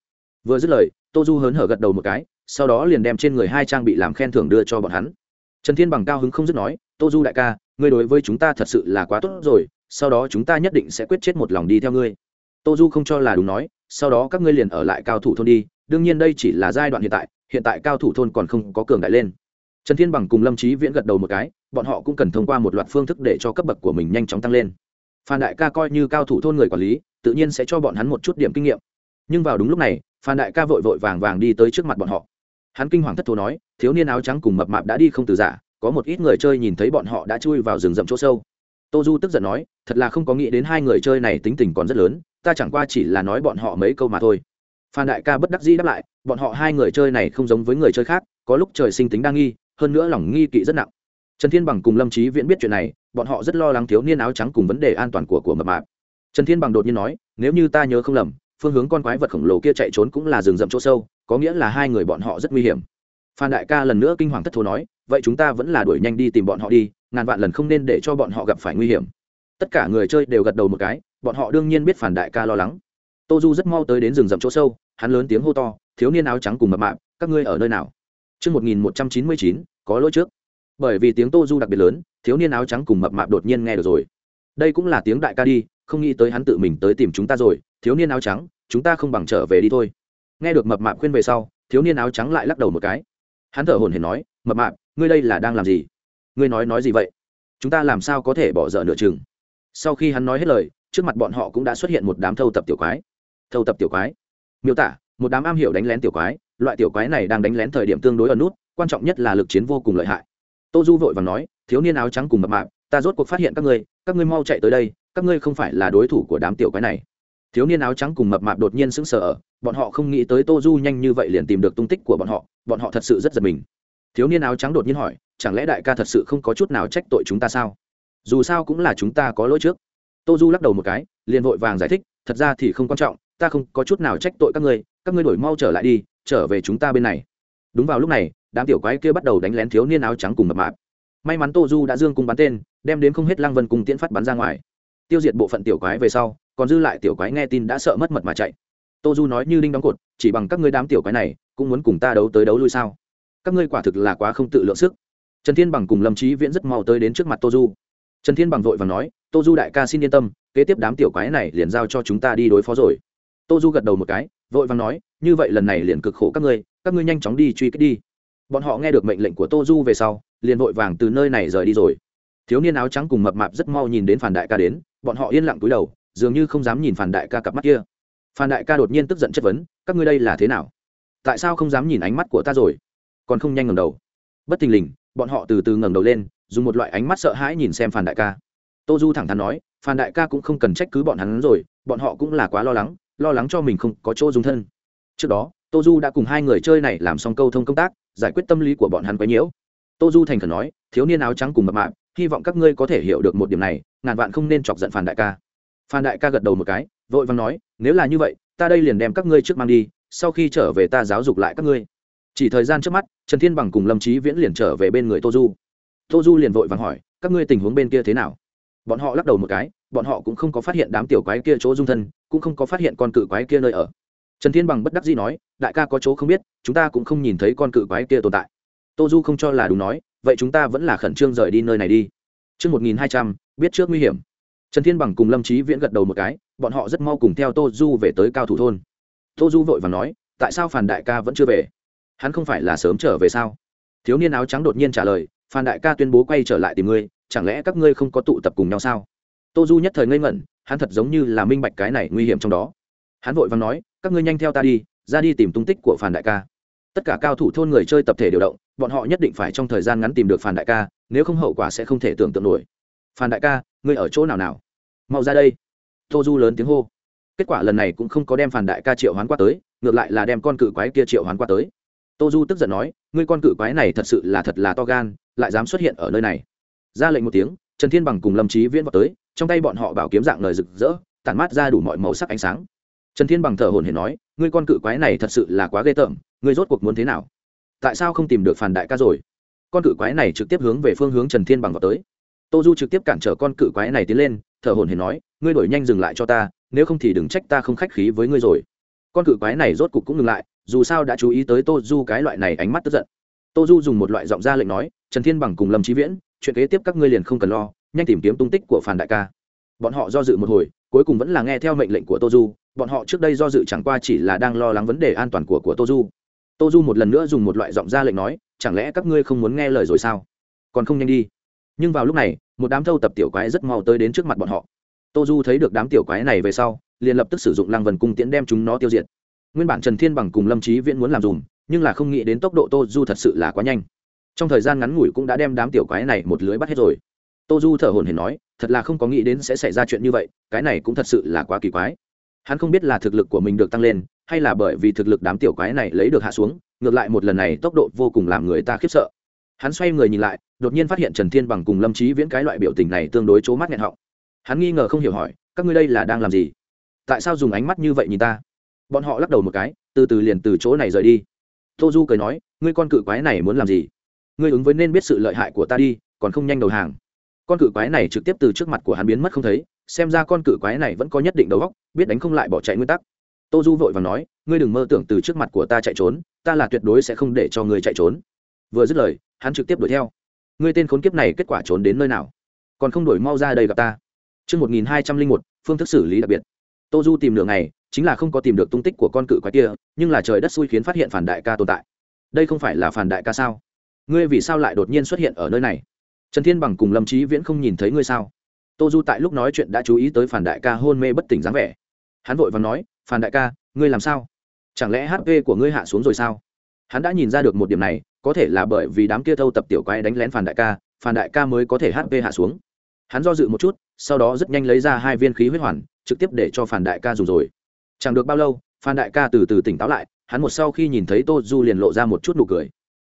Vừa dứt lời, tô du hớn hở gật đầu một cái, sau đó liền đem trên người hai trang bị làm khen thưởng đưa cho bọn hắn. Trần thiên bằng cao hứng không dứt nói, tô du đại ca, ngươi đối với chúng ta thật sự là quá tốt rồi, sau đó chúng ta nhất định sẽ quyết chết một lòng đi theo ngươi. Tô du không cho là đúng nói, sau đó các ngươi liền ở lại cao thủ thôn đi, đương nhiên đây chỉ là giai đoạn hiện tại hiện tại cao thủ thôn còn không có cường đại lên. Trần thiên bằng cùng lâm trí viễn gật đầu một cái, bọn họ cũng cần thông qua một loạt phương thức để cho cấp bậc của mình nhanh chóng tăng lên. Phan đại ca coi như cao thủ thôn người quản lý tự nhiên sẽ cho bọn hắn một chút điểm kinh nghiệm. Nhưng vào đúng lúc này, phan đại ca vội vội vàng vàng đi tới trước mặt bọn họ. Hắn kinh hoàng thất thố nói, thiếu niên áo trắng cùng mập mạp đã đi không từ giả, có một ít người chơi nhìn thấy bọn họ đã chui vào rừng rậm chỗ sâu. Tô du tức giận nói, thật là không có nghĩ đến hai người chơi này tính tình còn rất lớn, ta chẳng qua chỉ là nói bọn họ mấy câu mà thôi. Phan đại ca bất đắc dĩ đáp lại, bọn họ hai người chơi này không giống với người chơi khác, có lúc trời sinh tính đa nghi, hơn nữa lòng nghi kỵ rất nặng. Trần thiên bằng cùng lâm trí viễn biết chuyện này, bọn họ rất lo lắng thiếu niên áo trắng cùng vấn đề an toàn của của mập mạp trần thiên bằng đột nhiên nói nếu như ta nhớ không lầm phương hướng con quái vật khổng lồ kia chạy trốn cũng là rừng rậm chỗ sâu có nghĩa là hai người bọn họ rất nguy hiểm phan đại ca lần nữa kinh hoàng thất thố nói vậy chúng ta vẫn là đuổi nhanh đi tìm bọn họ đi ngàn vạn lần không nên để cho bọn họ gặp phải nguy hiểm tất cả người chơi đều gật đầu một cái bọn họ đương nhiên biết phản đại ca lo lắng tô du rất mau tới đến rừng rậm chỗ sâu hắn lớn tiếng hô to thiếu niên áo trắng cùng mập mạp các ngươi ở nơi nào Trước 1199, có lỗi trước. Bởi vì tiếng Tô Du đặc biệt lớn, thiếu niên áo trắng cùng mập mạp đột nhiên nghe được rồi. Đây cũng là tiếng đại ca đi, không nghĩ tới hắn tự mình tới tìm chúng ta rồi, thiếu niên áo trắng, chúng ta không bằng trở về đi thôi. Nghe được mập mạp khuyên về sau, thiếu niên áo trắng lại lắc đầu một cái. Hắn thở hồn hển nói mập mạp ngươi đây là đang làm gì? Ngươi nói nói gì vậy? Chúng ta làm sao có thể bỏ dở nửa chừng? Sau khi hắn nói hết lời trước mặt bọn họ cũng đã xuất hiện một đám thâu tập tiểu quái. Thâu tập tiểu quái. Miêu tả một đám am hiểu đánh lén tiểu quái loại tiểu quái này đang đánh lén thời điểm tương đối ở nút quan trọng nhất là lực chiến vô cùng lợi hại. Tô du vội và nói thiếu niên áo trắng cùng mập mạp ta rốt cuộc phát hiện các ngươi các ngươi mau chạy tới đây các ngươi không phải là đối thủ của đám tiểu quái này. Thiếu niên áo trắng cùng mập mạp đột nhiên sững sờ ở, bọn họ không nghĩ tới tô du nhanh như vậy liền tìm được tung tích của bọn họ bọn họ thật sự rất giật mình. Thiếu niên áo trắng đột nhiên hỏi, chẳng lẽ đại ca thật sự không có chút nào trách tội chúng ta sao? Dù sao cũng là chúng ta có lỗi trước. Tô du lắc đầu một cái, liền vội vàng giải thích, thật ra thì không quan trọng, ta không có chút nào trách tội các ngươi các ngươi đổi mau trở lại đi, trở về chúng ta bên này. Đúng vào lúc này, đám tiểu quái kia bắt đầu đánh lén thiếu niên áo trắng cùng mập mạp. May mắn tô du đã dương cung bắn tên, đem đến không hết lăng vân cùng tiễn phát bắn ra ngoài tiêu diệt bộ phận tiểu quái về sau, còn dư lại tiểu quái nghe tin đã sợ mất mật mà chạy. Tô du nói như đinh đóng cột, chỉ bằng các ngươi đám tiểu quái này, cũng muốn cùng ta đấu tới đấu lui sao? Các ngươi quả thực là quá không tự lượng sức. Trần thiên bằng cùng lâm trí viễn rất mau tới đến trước mặt tô du. Trần thiên bằng vội và nói, tô du đại ca xin yên tâm, kế tiếp đám tiểu quái này liền giao cho chúng ta đi đối phó rồi. Tô du gật đầu một cái, vội và nói, như vậy lần này liền cực khổ các ngươi các ngươi nhanh chóng đi truy kích đi. Bọn họ nghe được mệnh lệnh của tô du về sau, liền vội vàng từ nơi này rời đi rồi. Thiếu niên áo trắng cùng mập mạp rất mau nhìn đến phản đại ca đến bọn họ yên lặng túi đầu, dường như không dám nhìn phản đại ca cặp mắt kia. Phản đại ca đột nhiên tức giận chất vấn, các ngươi đây là thế nào? Tại sao không dám nhìn ánh mắt của ta rồi? Còn không nhanh ngầm đầu. Bất thình lình, bọn họ từ từ ngẩng đầu lên, dùng một loại ánh mắt sợ hãi nhìn xem phản đại ca. Tô du thẳng thắn nói phản đại ca cũng không cần trách cứ bọn hắn rồi, bọn họ cũng là quá lo lắng lo lắng cho mình không có chỗ dùng thân. Trước đó, tô du đã cùng hai người chơi này làm xong câu thông công tác, giải quyết tâm lý của bọn hắn quấy nhiễu. Tô du thành khẩn nói, thiếu niên áo trắng cùng mập mạp hy vọng các ngươi có thể hiểu được một điểm này, ngàn vạn không nên chọc giận phản đại ca. Phan đại ca gật đầu một cái, vội vàng nói, nếu là như vậy, ta đây liền đem các ngươi trước mang đi, sau khi trở về ta giáo dục lại các ngươi. Chỉ thời gian trước mắt, trần thiên bằng cùng lâm trí viễn liền trở về bên người tô du. Tô du liền vội vàng hỏi, các ngươi tình huống bên kia thế nào? Bọn họ lắc đầu một cái, bọn họ cũng không có phát hiện đám tiểu quái kia chỗ dung thân, cũng không có phát hiện con cự quái kia nơi ở. Trần thiên bằng bất đắc dĩ nói, đại ca có chỗ không biết, chúng ta cũng không nhìn thấy con cự quái kia tồn tại. Tô du không cho là đúng nói vậy chúng ta vẫn là khẩn trương rời đi nơi này đi Trước 1200, biết trước nguy hiểm. Trần Thiên Bằng cùng Lâm Chí Viễn gật đầu một cái, bọn họ rất mau cùng theo Tô Du về tới cao thủ thôn. Tô Du vội vàng nói, tại sao Phan Đại ca vẫn chưa về? Hắn không phải là sớm trở về sao? Thiếu niên áo trắng đột nhiên trả lời, Phan Đại ca tuyên bố quay trở lại tìm ngươi, chẳng lẽ các ngươi không có tụ tập cùng nhau sao? Tô Du nhất thời ngây ngẩn, hắn thật giống như là minh bạch cái này nguy hiểm trong đó. Hắn vội vàng nói, các ngươi nhanh theo ta đi, ra đi tìm tung tích của Phan Đại ca. Tất cả cao thủ thôn người chơi tập thể điều động, bọn họ nhất định phải trong thời gian ngắn tìm được Phan Đại ca, nếu không hậu quả sẽ không thể tưởng tượng nổi. Phan Đại ca, ngươi ở chỗ nào nào? mau ra đây. Tô du lớn tiếng hô. Kết quả lần này cũng không có đem phản đại ca triệu hoán qua tới ngược lại là đem con cự quái kia triệu hoán qua tới. Tô du tức giận nói ngươi con cự quái này thật sự là thật là to gan lại dám xuất hiện ở nơi này. Ra lệnh một tiếng trần thiên bằng cùng lâm trí viễn vào tới trong tay bọn họ bảo kiếm dạng lời rực rỡ tản mát ra đủ mọi màu sắc ánh sáng. Trần thiên bằng thở hồn hển nói ngươi con cự quái này thật sự là quá ghê tởm ngươi rốt cuộc muốn thế nào? Tại sao không tìm được phản đại ca rồi? Con cự quái này trực tiếp hướng về phương hướng trần thiên bằng vào tới. Tô du trực tiếp cản trở con cự quái này tiến lên, thở hồn hển nói, ngươi đổi nhanh dừng lại cho ta, nếu không thì đừng trách ta không khách khí với ngươi rồi. Con cự quái này rốt cục cũng ngừng lại, dù sao đã chú ý tới tô du cái loại này ánh mắt tức giận. Tô du dùng một loại giọng ra lệnh nói, trần thiên bằng cùng lâm trí viễn, chuyện kế tiếp các ngươi liền không cần lo, nhanh tìm kiếm tung tích của phản đại ca. Bọn họ do dự một hồi, cuối cùng vẫn là nghe theo mệnh lệnh của tô du, bọn họ trước đây do dự chẳng qua chỉ là đang lo lắng vấn đề an toàn của của tô du tô du một lần nữa dùng một loại giọng ra lệnh nói, chẳng lẽ các ngươi không muốn nghe lời rồi sao? Còn không nhanh đi. Nhưng vào lúc này, một đám thâu tập tiểu quái rất mau tới đến trước mặt bọn họ. Tô du thấy được đám tiểu quái này về sau, liền lập tức sử dụng lăng vần cung tiễn đem chúng nó tiêu diệt. Nguyên bản trần thiên bằng cùng lâm trí viễn muốn làm dùm nhưng là không nghĩ đến tốc độ tô du thật sự là quá nhanh. Trong thời gian ngắn ngủi cũng đã đem đám tiểu quái này một lưới bắt hết rồi. Tô du thở hồn hển nói, thật là không có nghĩ đến sẽ xảy ra chuyện như vậy, cái này cũng thật sự là quá kỳ quái. Hắn không biết là thực lực của mình được tăng lên hay là bởi vì thực lực đám tiểu quái này lấy được hạ xuống, ngược lại một lần này tốc độ vô cùng làm người ta khiếp sợ. Hắn xoay người nhìn lại, đột nhiên phát hiện trần thiên bằng cùng lâm trí viễn cái loại biểu tình này tương đối c h ố mắt nghẹn họng. Hắn nghi ngờ không hiểu hỏi, các ngươi đây là đang làm gì? Tại sao dùng ánh mắt như vậy nhìn ta? Bọn họ lắc đầu một cái, từ từ liền từ chỗ này rời đi. Tô du cười nói, ngươi con cự quái này muốn làm gì? Ngươi ứng với nên biết sự lợi hại của ta đi, còn không nhanh đầu hàng. Con cự quái này trực tiếp từ trước mặt của hắn biến mất không thấy, xem ra con cự quái này vẫn có nhất định đầu góc biết đánh không lại bỏ chạy nguyên tắc tô du vội và nói ngươi đừng mơ tưởng từ trước mặt của ta chạy trốn ta là tuyệt đối sẽ không để cho ngươi chạy trốn. Vừa dứt lời hắn trực tiếp đuổi theo. Ngươi tên khốn kiếp này kết quả trốn đến nơi nào? Còn không đuổi mau ra đây gặp ta. Trước 1201, phương thức xử lý đặc biệt. Tô Du tìm nửa ngày, chính là không có tìm được tung tích của con cự quái kia nhưng là trời đất xui khiến phát hiện phản đại ca tồn tại. Đây không phải là phản đại ca sao? Ngươi vì sao lại đột nhiên xuất hiện ở nơi này? Trần thiên bằng cùng lâm Chí viễn không nhìn thấy ngươi sao? Tô du tại lúc nói chuyện đã chú ý tới phản đại ca hôn mê bất tỉnh dáng vẻ. Hắn vội vàng nói phàn đại ca, ngươi làm sao? Chẳng lẽ hp của ngươi hạ xuống rồi sao? Hắn đã nhìn ra được một điểm này, có thể là bởi vì đám kia thâu tập tiểu quái đánh lén phàn đại ca phàn đại ca mới có thể hp hạ xuống. Hắn do dự một chút, sau đó rất nhanh lấy ra hai viên khí huyết hoàn, trực tiếp để cho phàn đại ca dùng rồi. Chẳng được bao lâu, phan đại ca từ từ tỉnh táo lại, hắn một sau khi nhìn thấy tô du liền lộ ra một chút nụ cười.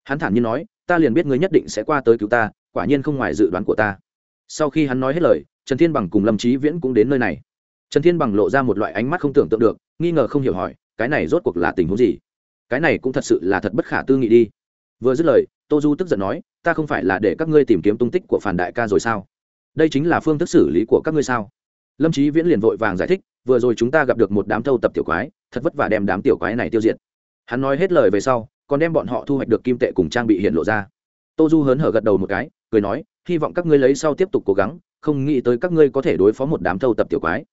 Hắn thản nhiên nói, ta liền biết ngươi nhất định sẽ qua tới cứu ta, quả nhiên không ngoài dự đoán của ta. Sau khi hắn nói hết lời, trần thiên bằng cùng lâm trí viễn cũng đến nơi này trần thiên bằng lộ ra một loại ánh mắt không tưởng tượng được, nghi ngờ không hiểu hỏi, cái này rốt cuộc là tình huống gì? Cái này cũng thật sự là thật bất khả tư nghị đi. Vừa dứt lời, tô du tức giận nói, ta không phải là để các ngươi tìm kiếm tung tích của phản đại ca rồi sao? Đây chính là phương thức xử lý của các ngươi sao? Lâm trí viễn liền vội vàng giải thích, vừa rồi chúng ta gặp được một đám thâu tập tiểu quái, thật vất vả đem đám tiểu quái này tiêu diệt. Hắn nói hết lời về sau, còn đem bọn họ thu hoạch được kim tệ cùng trang bị hiện lộ ra. Tô du hớn hở gật đầu một cái, cười nói, hy vọng các ngươi lấy sau tiếp tục cố gắng, không nghĩ tới các ngươi có thể đối phó một đám thâu tập tiểu quái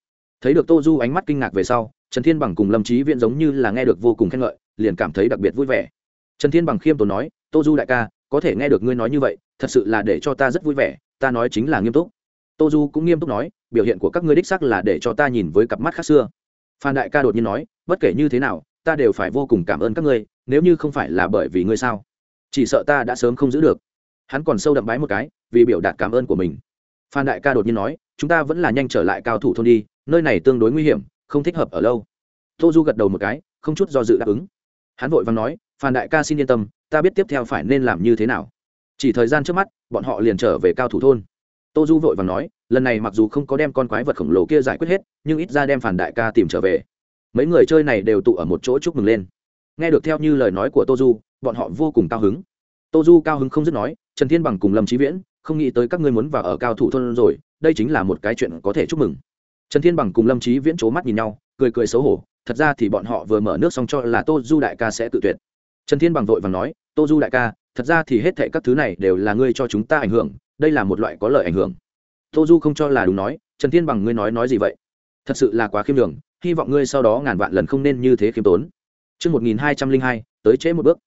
thấy được tô du ánh mắt kinh ngạc về sau, trần thiên bằng cùng lâm trí viễn giống như là nghe được vô cùng khen ngợi, liền cảm thấy đặc biệt vui vẻ. Trần thiên bằng khiêm tốn nói, tô du đại ca, có thể nghe được ngươi nói như vậy, thật sự là để cho ta rất vui vẻ, ta nói chính là nghiêm túc. Tô du cũng nghiêm túc nói, biểu hiện của các ngươi đích sắc là để cho ta nhìn với cặp mắt khác xưa. Phan đại ca đột nhiên nói, bất kể như thế nào, ta đều phải vô cùng cảm ơn các ngươi, nếu như không phải là bởi vì ngươi sao? Chỉ sợ ta đã sớm không giữ được. Hắn còn sâu đậm bái một cái, vì biểu đạt cảm ơn của mình. Phan đại ca đột nhiên nói, chúng ta vẫn là nhanh trở lại cao thủ thôn đi nơi này tương đối nguy hiểm, không thích hợp ở lâu. Tô du gật đầu một cái, không chút do dự đáp ứng. Hắn vội vàng nói, phan đại ca xin yên tâm, ta biết tiếp theo phải nên làm như thế nào. Chỉ thời gian trước mắt, bọn họ liền trở về cao thủ thôn. Tô du vội và nói, lần này mặc dù không có đem con quái vật khổng lồ kia giải quyết hết, nhưng ít ra đem phản đại ca tìm trở về. Mấy người chơi này đều tụ ở một chỗ chúc mừng lên. Nghe được theo như lời nói của tô du, bọn họ vô cùng cao hứng. Tô du cao hứng không dứt nói, trần thiên bằng cùng lâm trí viễn, không nghĩ tới các ngươi muốn vào ở cao thủ thôn rồi, đây chính là một cái chuyện có thể chúc mừng trần thiên bằng cùng lâm trí viễn c h ố mắt nhìn nhau cười cười xấu hổ thật ra thì bọn họ vừa mở nước xong cho là tô du đại ca sẽ tự tuyệt trần thiên bằng vội và nói tô du đại ca thật ra thì hết thệ các thứ này đều là ngươi cho chúng ta ảnh hưởng đây là một loại có lợi ảnh hưởng tô du không cho là đúng nói trần thiên bằng ngươi nói nói gì vậy thật sự là quá khiêm đường hy vọng ngươi sau đó ngàn vạn lần không nên như thế khiêm tốn Trước 1202, tới trễ một bước.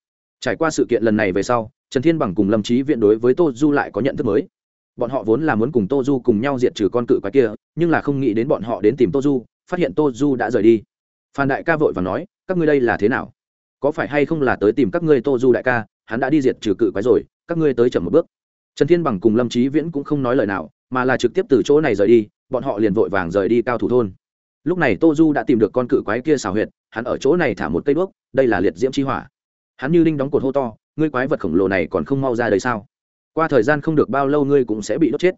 Trải qua sự kiện lần này về sau, Trần Thiên Bằng cùng Lâm Chí Viện đối với Tô Du lại có nhận thức mới. Bọn họ vốn là muốn cùng Tô Du cùng nhau diệt trừ con cự quái kia, nhưng là không nghĩ đến bọn họ đến tìm Tô Du, phát hiện Tô Du đã rời đi. Phan đại ca vội vàng nói, các ngươi đây là thế nào? Có phải hay không là tới tìm các ngươi Tô Du đại ca, hắn đã đi diệt trừ cự quái rồi, các ngươi tới chậm một bước. Trần thiên bằng cùng lâm trí viễn cũng không nói lời nào mà là trực tiếp từ chỗ này rời đi bọn họ liền vội vàng rời đi cao thủ thôn. Lúc này tô du đã tìm được con cự quái kia xào huyệt hắn ở chỗ này thả một cây bước đây là liệt diễm chi hỏa. Hắn như linh đóng cột hô to ngươi quái vật khổng lồ này còn không mau ra đây sao? Qua thời gian không được bao lâu ngươi cũng sẽ bị đốt chết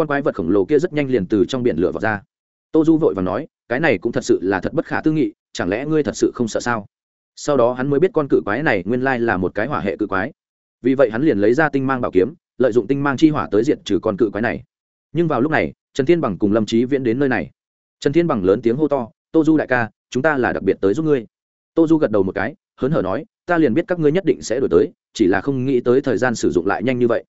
con quái vật khổng lồ kia rất nhanh liền từ trong biển lửa vào ra. Tô du vội và nói, cái này cũng thật sự là thật bất khả tư nghị, chẳng lẽ ngươi thật sự không sợ sao? Sau đó hắn mới biết con cự quái này nguyên lai là một cái hỏa hệ cự quái. Vì vậy hắn liền lấy ra tinh mang bảo kiếm, lợi dụng tinh mang chi hỏa tới diện trừ con cự quái này. Nhưng vào lúc này, trần thiên bằng cùng lâm trí viễn đến nơi này. Trần thiên bằng lớn tiếng hô to tô du đại ca, chúng ta là đặc biệt tới giúp ngươi. Tô du gật đầu một cái, hớn hở nói, ta liền biết các ngươi nhất định sẽ đổi tới, chỉ là không nghĩ tới thời gian sử dụng lại nhanh như vậy.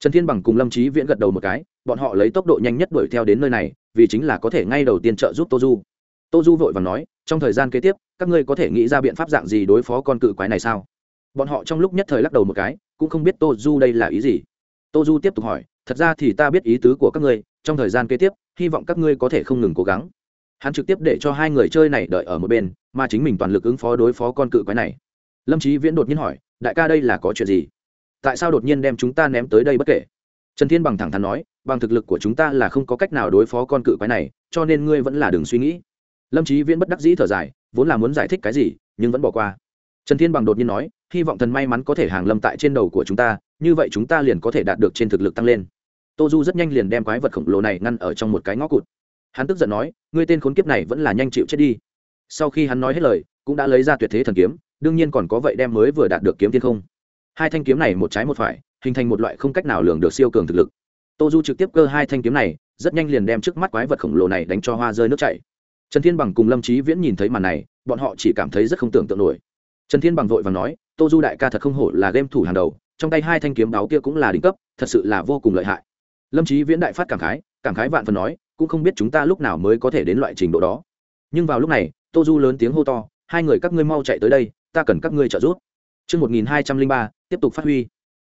Trần thiên bằng cùng lâm trí viễn gật đầu một cái bọn họ lấy tốc độ nhanh nhất đuổi theo đến nơi này, vì chính là có thể ngay đầu tiên trợ giúp tô du tô du vội và nói, trong thời gian kế tiếp, các ngươi có thể nghĩ ra biện pháp dạng gì đối phó con cự quái này sao? Bọn họ trong lúc nhất thời lắc đầu một cái, cũng không biết tô du đây là ý gì. Tô du tiếp tục hỏi, thật ra thì ta biết ý tứ của các ngươi, trong thời gian kế tiếp, hy vọng các ngươi có thể không ngừng cố gắng. Hắn trực tiếp để cho hai người chơi này đợi ở một bên, mà chính mình toàn lực ứng phó đối phó con cự quái này. Lâm trí viễn đột nhiên hỏi, đại ca đây là có chuyện gì? Tại sao đột nhiên đem chúng ta ném tới đây bất kể? Trần thiên bằng thẳng thắn nói bằng thực lực của chúng ta là không có cách nào đối phó con cự quái này, cho nên ngươi vẫn là đừng suy nghĩ. Lâm trí viễn bất đắc dĩ thở dài, vốn là muốn giải thích cái gì, nhưng vẫn bỏ qua. Trần thiên bằng đột nhiên nói, hy vọng thần may mắn có thể hàng lâm tại trên đầu của chúng ta, như vậy chúng ta liền có thể đạt được trên thực lực tăng lên. Tô du rất nhanh liền đem quái vật khổng lồ này ngăn ở trong một cái ngõ cụt. Hắn tức giận nói, ngươi tên khốn kiếp này vẫn là nhanh chịu chết đi. Sau khi hắn nói hết lời, cũng đã lấy ra tuyệt thế thần kiếm, đương nhiên còn có vậy đem mới vừa đạt được kiếm thiên không. Hai thanh kiếm này một trái một phải, hình thành một loại không cách nào lường được siêu cường thực lực tô du trực tiếp cơ hai thanh kiếm này rất nhanh liền đem trước mắt quái vật khổng lồ này đánh cho hoa rơi nước chảy. Trần thiên bằng cùng lâm trí viễn nhìn thấy màn này bọn họ chỉ cảm thấy rất không tưởng tượng nổi. Trần thiên bằng vội và nói tô du đại ca thật không hổ là game thủ hàng đầu trong tay hai thanh kiếm đáo kia cũng là đỉnh cấp thật sự là vô cùng lợi hại. Lâm trí viễn đại phát cảm khái cảm khái vạn phần nói cũng không biết chúng ta lúc nào mới có thể đến loại trình độ đó. Nhưng vào lúc này tô du lớn tiếng hô to hai người các ngươi mau chạy tới đây ta cần các ngươi trợ giúp. Trước 1203, tiếp tục phát huy.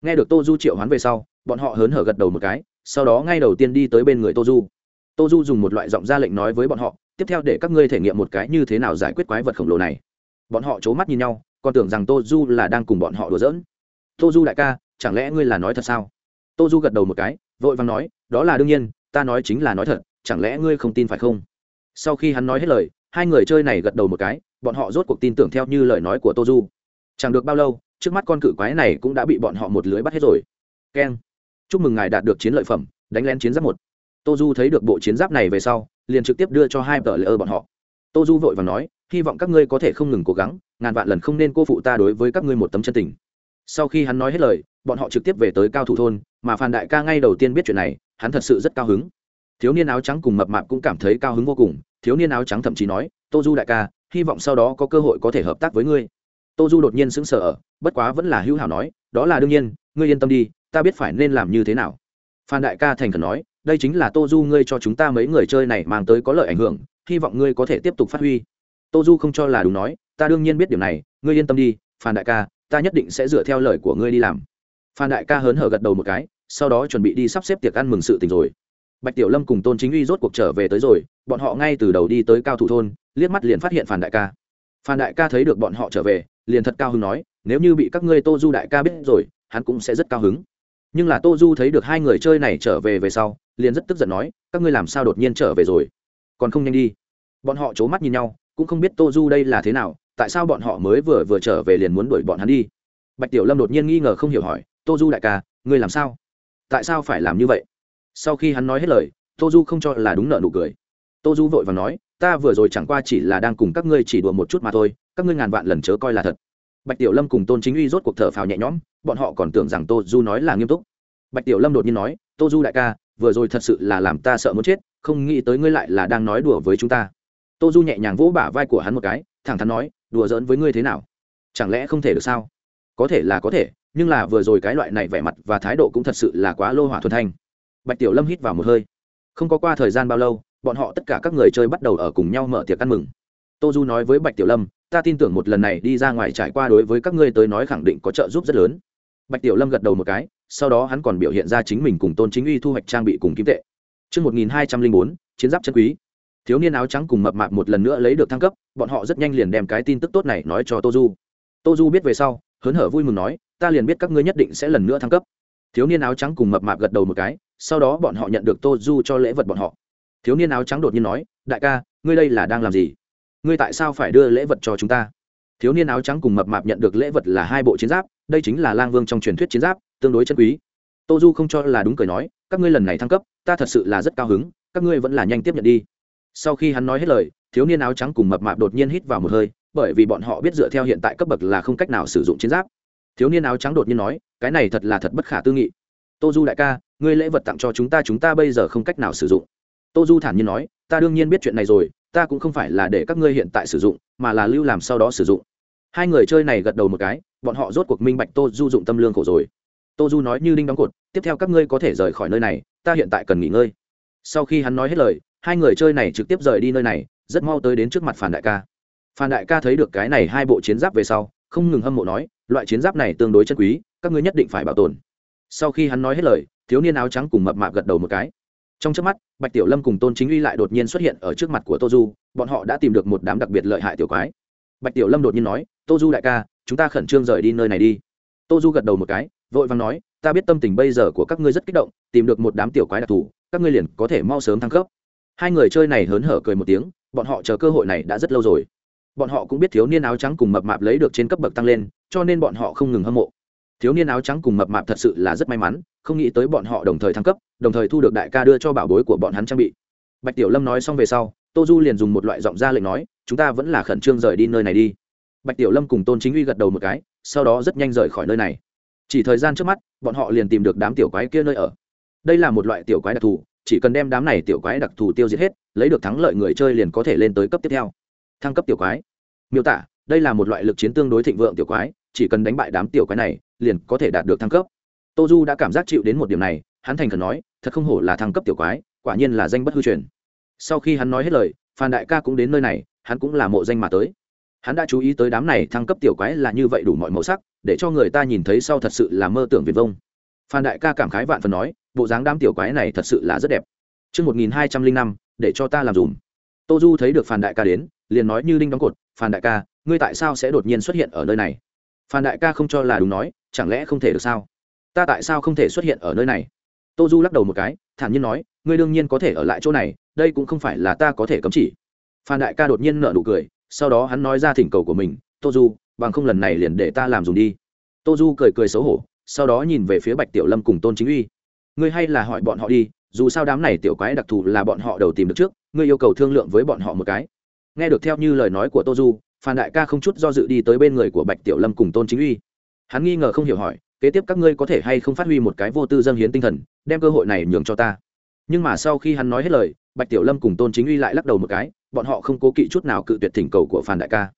Nghe được Tô Du triệu hoán về sau, bọn họ hớn hở gật đầu một cái, sau đó ngay đầu tiên đi tới bên người Tô Du. Tô Du dùng một loại giọng ra lệnh nói với bọn họ, tiếp theo để các ngươi thể nghiệm một cái như thế nào giải quyết quái vật khổng lồ này. Bọn họ c mắt nhìn nhau, còn tưởng rằng Tô Du là đang cùng bọn họ đùa giỡn. Tô Du đại ca, chẳng lẽ ngươi là nói thật sao? Tô Du gật đầu một cái, vội vàng nói, đó là đương nhiên, ta nói chính là nói thật, chẳng lẽ ngươi không tin phải không? Sau khi hắn nói hết lời, hai người chơi này gật đầu một cái, bọn họ rốt cuộc tin tưởng theo như lời nói của Tô Du chẳng được bao lâu trước mắt con cự quái này cũng đã bị bọn họ một lưới bắt hết rồi keng chúc mừng ngài đạt được chiến lợi phẩm, đánh lén chiến giáp một. Tô du thấy được bộ chiến giáp này về sau, liền trực tiếp đưa cho hai tờ lễ ơ bọn họ. Tô du vội và nói, hy vọng các ngươi có thể không ngừng cố gắng, ngàn vạn lần không nên cô phụ ta đối với các ngươi một tấm chân tình. Sau khi hắn nói hết lời, bọn họ trực tiếp về tới cao thủ thôn, mà phan đại ca ngay đầu tiên biết chuyện này, hắn thật sự rất cao hứng. Thiếu niên áo trắng cùng mập mạp cũng cảm thấy cao hứng vô cùng, thiếu niên áo trắng thậm chí nói, tô du đại ca, hy vọng sau đó có cơ hội có thể hợp tác với ngươi. Tô du đột nhiên sững sờ bất quá vẫn là hữu hảo nói, đó là đương nhiên, ngươi yên tâm đi ta biết phải nên làm như thế nào. Phan đại ca thành khẩn nói, đây chính là tô du, ngươi cho chúng ta mấy người chơi này mang tới có lợi ảnh hưởng, hy vọng ngươi có thể tiếp tục phát huy. Tô du không cho là đúng nói, ta đương nhiên biết điều này, ngươi yên tâm đi, phan đại ca, ta nhất định sẽ dựa theo lời của ngươi đi làm. Phan đại ca hớn hở gật đầu một cái, sau đó chuẩn bị đi sắp xếp tiệc ăn mừng sự tình rồi. Bạch tiểu lâm cùng tôn chính uy rốt cuộc trở về tới rồi, bọn họ ngay từ đầu đi tới cao thủ thôn, liếc mắt liền phát hiện phan đại ca. Phan đại ca thấy được bọn họ trở về, liền thật cao hứng nói, nếu như bị các ngươi tô du đại ca biết rồi, hắn cũng sẽ rất cao hứng nhưng là tô du thấy được hai người chơi này trở về về sau, liền rất tức giận nói, các ngươi làm sao đột nhiên trở về rồi? Còn không nhanh đi. Bọn họ c h ố mắt nhìn nhau, cũng không biết tô du đây là thế nào, tại sao bọn họ mới vừa vừa trở về liền muốn đuổi bọn hắn đi? Bạch tiểu lâm đột nhiên nghi ngờ không hiểu hỏi, tô du đại ca, ngươi làm sao? Tại sao phải làm như vậy? Sau khi hắn nói hết lời, tô du không cho là đúng nợ nụ cười. Tô du vội và nói, ta vừa rồi chẳng qua chỉ là đang cùng các ngươi chỉ đùa một chút mà thôi, các ngươi ngàn vạn lần chớ coi là thật bạch tiểu lâm cùng tôn chính uy rốt cuộc thở phào nhẹ nhõm, bọn họ còn tưởng rằng tô du nói là nghiêm túc. Bạch tiểu lâm đột nhiên nói, tô du đại ca, vừa rồi thật sự là làm ta sợ muốn chết, không nghĩ tới ngươi lại là đang nói đùa với chúng ta. Tô du nhẹ nhàng vỗ bả vai của hắn một cái, thẳng thắn nói, đùa giỡn với ngươi thế nào? Chẳng lẽ không thể được sao? Có thể là có thể, nhưng là vừa rồi cái loại này vẻ mặt và thái độ cũng thật sự là quá lô hỏa thuần thanh. Bạch tiểu lâm hít vào một hơi. Không có qua thời gian bao lâu, bọn họ tất cả các người chơi bắt đầu ở cùng nhau mở tiệc ăn mừng. Tô du nói với bạch tiểu lâm ta tin tưởng một lần này đi ra ngoài trải qua đối với các ngươi tới nói khẳng định có trợ giúp rất lớn bạch tiểu lâm gật đầu một cái sau đó hắn còn biểu hiện ra chính mình cùng tôn chính uy thu hoạch trang bị cùng kim tệ Trước 1204, chiến giáp chân quý. Thiếu niên áo trắng cùng mập mạp một lần nữa lấy được thăng cấp, bọn họ rất nhanh liền đem cái tin tức tốt này nói cho Tô Du. Tô Du biết về sau, hớn hở vui mừng nói, ta liền biết các ngươi nhất định sẽ lần nữa thăng cấp. Thiếu niên áo trắng cùng mập mạp gật đầu một cái, sau đó bọn họ nhận được Tô Du cho lễ vật bọn họ. Thiếu niên áo trắng đột nhiên nói, đại ca, ngươi đây là đang làm gì? Ngươi tại sao phải đưa lễ vật cho chúng ta? Thiếu niên áo trắng cùng mập mạp nhận được lễ vật là hai bộ chiến giáp, đây chính là lang vương trong truyền thuyết chiến giáp, tương đối chân quý. Tô du không cho là đúng cười nói, các ngươi lần này thăng cấp, ta thật sự là rất cao hứng, các ngươi vẫn là nhanh tiếp nhận đi. Sau khi hắn nói hết lời, thiếu niên áo trắng cùng mập mạp đột nhiên hít vào một hơi, bởi vì bọn họ biết dựa theo hiện tại cấp bậc là không cách nào sử dụng chiến giáp. Thiếu niên áo trắng đột nhiên nói, cái này thật là thật bất khả tư nghị. Tô du đại ca, ngươi lễ vật tặng cho chúng ta chúng ta bây giờ không cách nào sử dụng. Tô du thản nhiên nói, ta đương nhiên biết chuyện này rồi ta cũng không phải là để các ngươi hiện tại sử dụng, mà là lưu làm sau đó sử dụng. Hai người chơi này gật đầu một cái, bọn họ rốt cuộc minh bạch tô du dụng tâm lương khổ rồi. Tô du nói như đinh đóng cột, tiếp theo các ngươi có thể rời khỏi nơi này, ta hiện tại cần nghỉ ngơi. Sau khi hắn nói hết lời, hai người chơi này trực tiếp rời đi nơi này, rất mau tới đến trước mặt phản đại ca. Phản đại ca thấy được cái này hai bộ chiến giáp về sau, không ngừng hâm mộ nói, loại chiến giáp này tương đối chân quý, các ngươi nhất định phải bảo tồn. Sau khi hắn nói hết lời, thiếu niên áo trắng cùng mập mạp gật đầu một cái trong trước mắt, bạch tiểu lâm cùng tôn chính uy lại đột nhiên xuất hiện ở trước mặt của tô du, bọn họ đã tìm được một đám đặc biệt lợi hại tiểu quái. Bạch tiểu lâm đột nhiên nói, tô du đại ca, chúng ta khẩn trương rời đi nơi này đi. Tô du gật đầu một cái, vội vàng nói, ta biết tâm tình bây giờ của các ngươi rất kích động, tìm được một đám tiểu quái đặc thù, các ngươi liền có thể mau sớm thăng cấp. Hai người chơi này hớn hở cười một tiếng, bọn họ chờ cơ hội này đã rất lâu rồi. Bọn họ cũng biết thiếu niên áo trắng cùng mập mạp lấy được trên cấp bậc tăng lên, cho nên bọn họ không ngừng hâm mộ thiếu niên áo trắng cùng mập mạp thật sự là rất may mắn, không nghĩ tới bọn họ đồng thời thăng cấp, đồng thời thu được đại ca đưa cho bảo bối của bọn hắn trang bị. Bạch tiểu lâm nói xong về sau, tô du liền dùng một loại giọng ra lệnh nói, chúng ta vẫn là khẩn trương rời đi nơi này đi. Bạch tiểu lâm cùng tôn chính uy gật đầu một cái, sau đó rất nhanh rời khỏi nơi này. Chỉ thời gian trước mắt, bọn họ liền tìm được đám tiểu quái kia nơi ở. Đây là một loại tiểu quái đặc thù, chỉ cần đem đám này tiểu quái đặc thù tiêu diệt hết, lấy được thắng lợi người chơi liền có thể lên tới cấp tiếp theo. Thăng cấp tiểu quái. Miêu tả, đây là một loại lực chiến tương đối thịnh vượng tiểu quái, chỉ cần đánh bại đám tiểu quái này liền có thể đạt được thăng cấp. Tô du đã cảm giác chịu đến một điểm này hắn thành khẩn nói thật không hổ là thăng cấp tiểu quái quả nhiên là danh bất hư truyền. Sau khi hắn nói hết lời phan đại ca cũng đến nơi này hắn cũng là mộ danh mà tới. Hắn đã chú ý tới đám này thăng cấp tiểu quái là như vậy đủ mọi màu sắc để cho người ta nhìn thấy sau thật sự là mơ tưởng viền vông. Phan đại ca cảm khái vạn phần nói bộ dáng đám tiểu quái này thật sự là rất đẹp. Trước 1205, để cho ta làm dùm. Tô Du thấy được Phan Đại ca đến, liền nói như đinh đóng cột, Phan Đại ca, ngươi tại sao sẽ đột nhiên xuất hiện ở nơi này? Phan Đại ca không cho là đúng nói, chẳng lẽ không thể được sao? Ta tại sao không thể xuất hiện ở nơi này? Tô Du lắc đầu một cái, thản nhiên nói, ngươi đương nhiên có thể ở lại chỗ này, đây cũng không phải là ta có thể cấm chỉ. Phan Đại ca đột nhiên nở nụ cười, sau đó hắn nói ra thỉnh cầu của mình, Tô Du, bằng không lần này liền để ta làm dùng đi. Tô Du cười cười xấu hổ, sau đó nhìn về phía Bạch Tiểu Lâm cùng Tôn Chính Uy. Ngươi hay là hỏi bọn họ đi, dù sao đám này tiểu quái đặc thù là bọn họ đầu tìm được trước ngươi yêu cầu thương lượng với bọn họ một cái nghe được theo như lời nói của tô du phan đại ca không chút do dự đi tới bên người của bạch tiểu lâm cùng tôn chính uy hắn nghi ngờ không hiểu hỏi, kế tiếp các ngươi có thể hay không phát huy một cái vô tư dâng hiến tinh thần, đem cơ hội này nhường cho ta? Nhưng mà sau khi hắn nói hết lời, bạch tiểu lâm cùng tôn chính uy lại lắc đầu một cái, bọn họ không cố kỵ chút nào cự tuyệt thỉnh cầu của phan đại ca.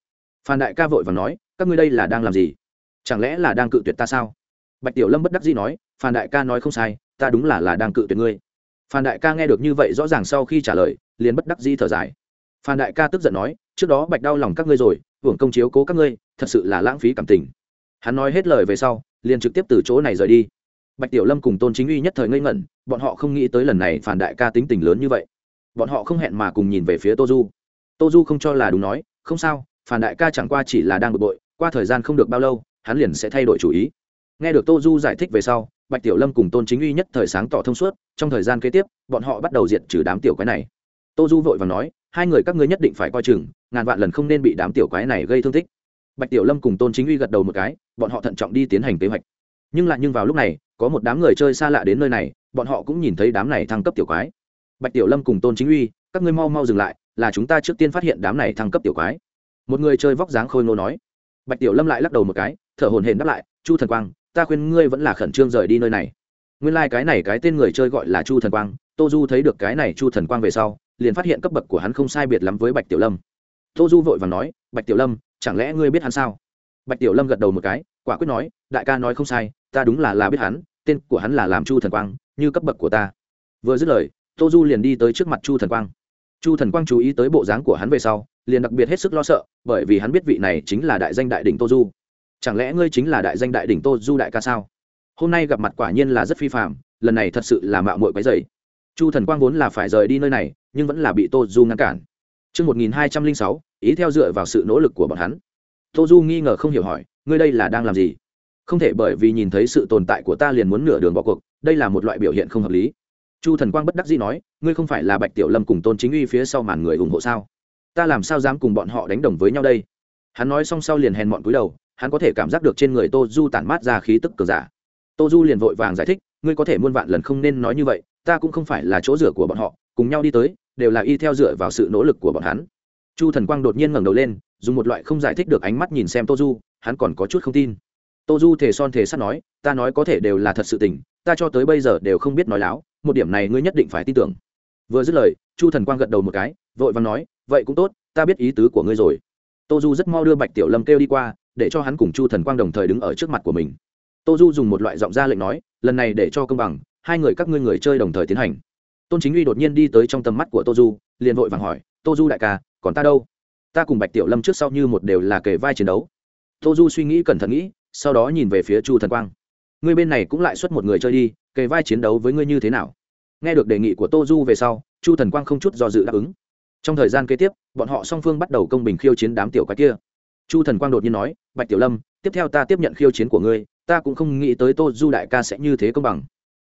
Phan đại ca vội và nói, các ngươi đây là đang làm gì? Chẳng lẽ là đang cự tuyệt ta sao? Bạch tiểu lâm bất đắc dĩ nói, phan đại ca nói không sai, ta đúng là là đang cự tuyệt ngươi. Phan đại ca nghe được như vậy rõ ràng sau khi trả lời, liền bất đắc dĩ thở dài. Phan đại ca tức giận nói, trước đó bạch đau lòng các ngươi rồi, hưởng công chiếu cố các ngươi, thật sự là lãng phí cảm tình hắn nói hết lời về sau, liền trực tiếp từ chỗ này rời đi. Bạch tiểu lâm cùng tôn chính uy nhất thời ngây ngẩn, bọn họ không nghĩ tới lần này phản đại ca tính tình lớn như vậy. Bọn họ không hẹn mà cùng nhìn về phía tô du. Tô du không cho là đúng nói, không sao, phản đại ca chẳng qua chỉ là đang bực bội, qua thời gian không được bao lâu, hắn liền sẽ thay đổi chủ ý. Nghe được tô du giải thích về sau, bạch tiểu lâm cùng tôn chính uy nhất thời sáng tỏ thông suốt, trong thời gian kế tiếp, bọn họ bắt đầu diện trừ đám tiểu quái này. Tô du vội và nói, hai người các ngươi nhất định phải coi chừng, ngàn vạn lần không nên bị đám tiểu quái này gây thương tích. Bạch tiểu lâm cùng tôn chính uy gật đầu một cái bọn họ thận trọng đi tiến hành kế hoạch. Nhưng lại nhưng vào lúc này, có một đám người chơi xa lạ đến nơi này, bọn họ cũng nhìn thấy đám này thăng cấp tiểu quái. Bạch tiểu lâm cùng tôn chính uy, các ngươi mau mau dừng lại, là chúng ta trước tiên phát hiện đám này thăng cấp tiểu quái. Một người chơi vóc dáng khôi ngô nói. Bạch tiểu lâm lại lắc đầu một cái, thở hồn hển đáp lại, chu thần quang, ta khuyên ngươi vẫn là khẩn trương rời đi nơi này. Nguyên lai、like、cái này cái tên người chơi gọi là chu thần quang, tô du thấy được cái này chu thần quang về sau, liền phát hiện cấp bậc của hắn không sai biệt lắm với bạch tiểu lâm. Tô du vội và nói, bạch tiểu lâm, chẳng lẽ ngươi biết hắn sao? Bạch tiểu lâm gật đầu một cái quả quyết nói đại ca nói không sai ta đúng là là biết hắn tên của hắn là làm chu thần quang như cấp bậc của ta. Vừa dứt lời tô du liền đi tới trước mặt chu thần quang. Chu thần quang chú ý tới bộ dáng của hắn về sau liền đặc biệt hết sức lo sợ bởi vì hắn biết vị này chính là đại danh đại đỉnh tô du. Chẳng lẽ ngươi chính là đại danh đại đỉnh tô du đại ca sao? Hôm nay gặp mặt quả nhiên là rất phi phạm lần này thật sự là mạo mội quấy dày chu thần quang vốn là phải rời đi nơi này nhưng vẫn là bị tô du ngăn cản. Trước 1206, ý theo dựa vào sự nỗ lực của bọn hắn. Tô Du nghi ngờ không hiểu hỏi, ngươi đây là đang làm gì? Không thể bởi vì nhìn thấy sự tồn tại của ta liền muốn nửa đường bỏ cuộc, đây là một loại biểu hiện không hợp lý. Chu Thần Quang bất đắc dĩ nói, ngươi không phải là Bạch Tiểu Lâm cùng Tôn Chính Uy phía sau màn người ủng hộ sao? Ta làm sao dám cùng bọn họ đánh đồng với nhau đây? Hắn nói xong sau liền hèn mọn cúi đầu, hắn có thể cảm giác được trên người tô du tản mát ra khí tức cường giả tô du liền vội vàng giải thích ngươi có thể muôn vạn lần không nên nói như vậy ta cũng không phải là chỗ rửa của bọn họ cùng nhau đi tới đều là y theo dựa vào sự nỗ lực của bọn hắn chu thần quang đột nhiên ngẩng đầu lên dùng một loại không giải thích được ánh mắt nhìn xem tô du hắn còn có chút không tin. Tô du thề son thề sắt nói, ta nói có thể đều là thật sự tình, ta cho tới bây giờ đều không biết nói láo, một điểm này ngươi nhất định phải tin tưởng. Vừa dứt lời, chu thần quang gật đầu một cái, vội vàng nói, vậy cũng tốt, ta biết ý tứ của ngươi rồi. Tô du rất mau đưa bạch tiểu lâm kêu đi qua, để cho hắn cùng chu thần quang đồng thời đứng ở trước mặt của mình. Tô du dùng một loại giọng ra lệnh nói, lần này để cho công bằng, hai người các ngươi người chơi đồng thời tiến hành. Tôn chính uy đột nhiên đi tới trong tầm mắt của tô du liền vội vàng hỏi tô du đại ca, còn ta đâu? Ta cùng bạch tiểu lâm trước sau như một đều là kề vai chiến đấu. Tô du suy nghĩ cẩn thận nghĩ, sau đó nhìn về phía chu thần quang. Ngươi bên này cũng lại xuất một người chơi đi, kề vai chiến đấu với ngươi như thế nào? Nghe được đề nghị của tô du về sau, chu thần quang không chút do dự đáp ứng. Trong thời gian kế tiếp, bọn họ song phương bắt đầu công bình khiêu chiến đám tiểu quái kia. Chu thần quang đột nhiên nói, bạch tiểu lâm, tiếp theo ta tiếp nhận khiêu chiến của ngươi, ta cũng không nghĩ tới tô du đại ca sẽ như thế công bằng.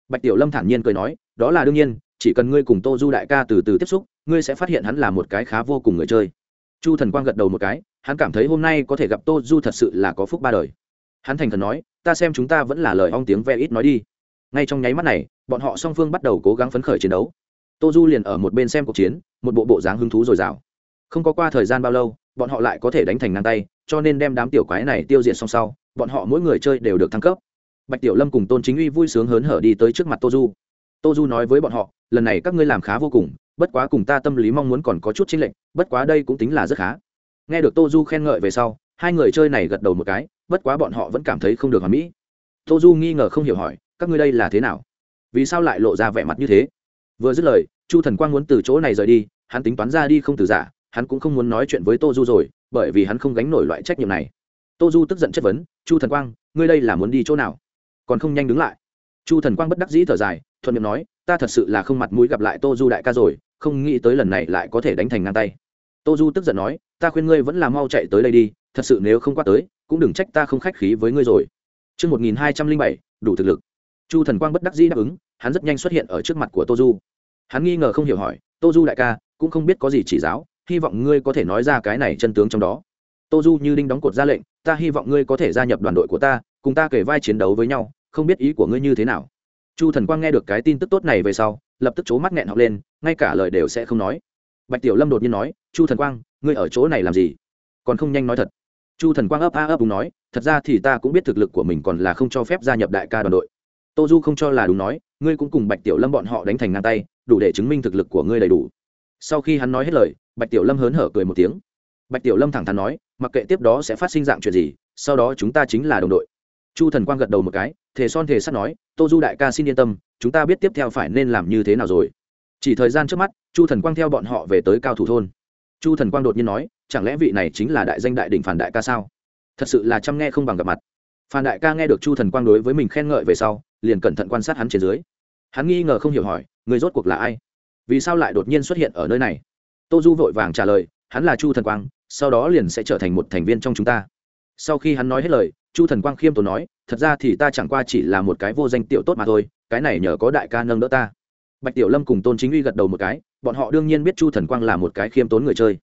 Bạch tiểu lâm thản nhiên cười nói, đó là đương nhiên, chỉ cần ngươi cùng tô du đại ca từ từ tiếp xúc, ngươi sẽ phát hiện hắn là một cái khá vô cùng người chơi chu thần quang gật đầu một cái, hắn cảm thấy hôm nay có thể gặp tô du thật sự là có phúc ba đời. Hắn thành thần nói, ta xem chúng ta vẫn là lời ong tiếng ve ít nói đi. Ngay trong nháy mắt này, bọn họ song phương bắt đầu cố gắng phấn khởi chiến đấu. Tô du liền ở một bên xem cuộc chiến, một bộ bộ dáng hứng thú dồi dào. Không có qua thời gian bao lâu, bọn họ lại có thể đánh thành ngang tay, cho nên đem đám tiểu quái này tiêu diệt song sau, bọn họ mỗi người chơi đều được thăng cấp. Bạch tiểu lâm cùng tôn chính uy vui sướng hớn hở đi tới trước mặt tô du. Tô du nói với bọn họ, lần này các ngươi làm khá vô cùng bất quá cùng ta tâm lý mong muốn còn có chút chênh lệch, bất quá đây cũng tính là rất khá. Nghe được tô du khen ngợi về sau, hai người chơi này gật đầu một cái, bất quá bọn họ vẫn cảm thấy không được hoàn mỹ. Tô du nghi ngờ không hiểu hỏi, các ngươi đây là thế nào? Vì sao lại lộ ra vẻ mặt như thế? Vừa dứt lời, chu thần quang muốn từ chỗ này rời đi, hắn tính toán ra đi không từ giả, hắn cũng không muốn nói chuyện với tô du rồi, bởi vì hắn không gánh nổi loại trách nhiệm này. Tô du tức giận chất vấn, chu thần quang, ngươi đây là muốn đi chỗ nào? Còn không nhanh đứng lại. Chu thần quang bất đắc dĩ thở dài, thuận miệng nói, ta thật sự là không mặt mũi gặp lại tô du đại ca rồi không nghĩ tới lần này lại có thể đánh thành ngang tay tô du tức giận nói ta khuyên ngươi vẫn là mau chạy tới đây đi thật sự nếu không qua tới cũng đừng trách ta không khách khí với ngươi rồi Trước 1207, đủ thực lực. Chu Thần Quang bất đắc dĩ đáp ứng, hắn rất nhanh xuất hiện ở trước mặt của Tô Du. Hắn nghi ngờ không hiểu hỏi, Tô Du đại ca, cũng không biết có gì chỉ giáo, hy vọng ngươi có thể nói ra cái này chân tướng trong đó. Tô Du như đinh đóng cột ra lệnh, ta hy vọng ngươi có thể gia nhập đoàn đội của ta, cùng ta kể vai chiến đấu với nhau, không biết ý của ngươi như thế nào. Chu Thần Quang nghe được cái tin tức tốt này về sau, lập tức chố mắt nghẹn học lên, ngay cả lời đều sẽ không nói. Bạch Tiểu Lâm đột nhiên nói, Chu Thần Quang, ngươi ở chỗ này làm gì? Còn không nhanh nói thật. Chu thần quang ấp a ấp đúng nói thật ra thì ta cũng biết thực lực của mình còn là không cho phép gia nhập đại ca đoàn đội. Tô du không cho là đúng nói ngươi cũng cùng bạch tiểu lâm bọn họ đánh thành ngang tay đủ để chứng minh thực lực của ngươi đầy đủ. Sau khi hắn nói hết lời bạch tiểu lâm hớn hở cười một tiếng. Bạch tiểu lâm thẳng thắn nói mặc kệ tiếp đó sẽ phát sinh dạng chuyện gì sau đó chúng ta chính là đồng đội chu thần quang gật đầu một cái, thề son thề sắt nói, tô du đại ca xin yên tâm, chúng ta biết tiếp theo phải nên làm như thế nào rồi. Chỉ thời gian trước mắt, chu thần quang theo bọn họ về tới cao thủ thôn. Chu thần quang đột nhiên nói, chẳng lẽ vị này chính là đại danh đại đỉnh phản đại ca sao? Thật sự là chăm nghe không bằng gặp mặt. Phản đại ca nghe được chu thần quang đối với mình khen ngợi về sau, liền cẩn thận quan sát hắn trên dưới. Hắn nghi ngờ không hiểu hỏi, người rốt cuộc là ai? Vì sao lại đột nhiên xuất hiện ở nơi này? Tô du vội vàng trả lời, hắn là chu thần quang, sau đó liền sẽ trở thành một thành viên trong chúng ta. Sau khi hắn nói hết lời chu thần quang khiêm tốn nói, thật ra thì ta chẳng qua chỉ là một cái vô danh tiểu tốt mà thôi, cái này nhờ có đại ca nâng đỡ ta. Bạch tiểu lâm cùng tôn chính uy gật đầu một cái, bọn họ đương nhiên biết chu thần quang là một cái khiêm tốn người chơi.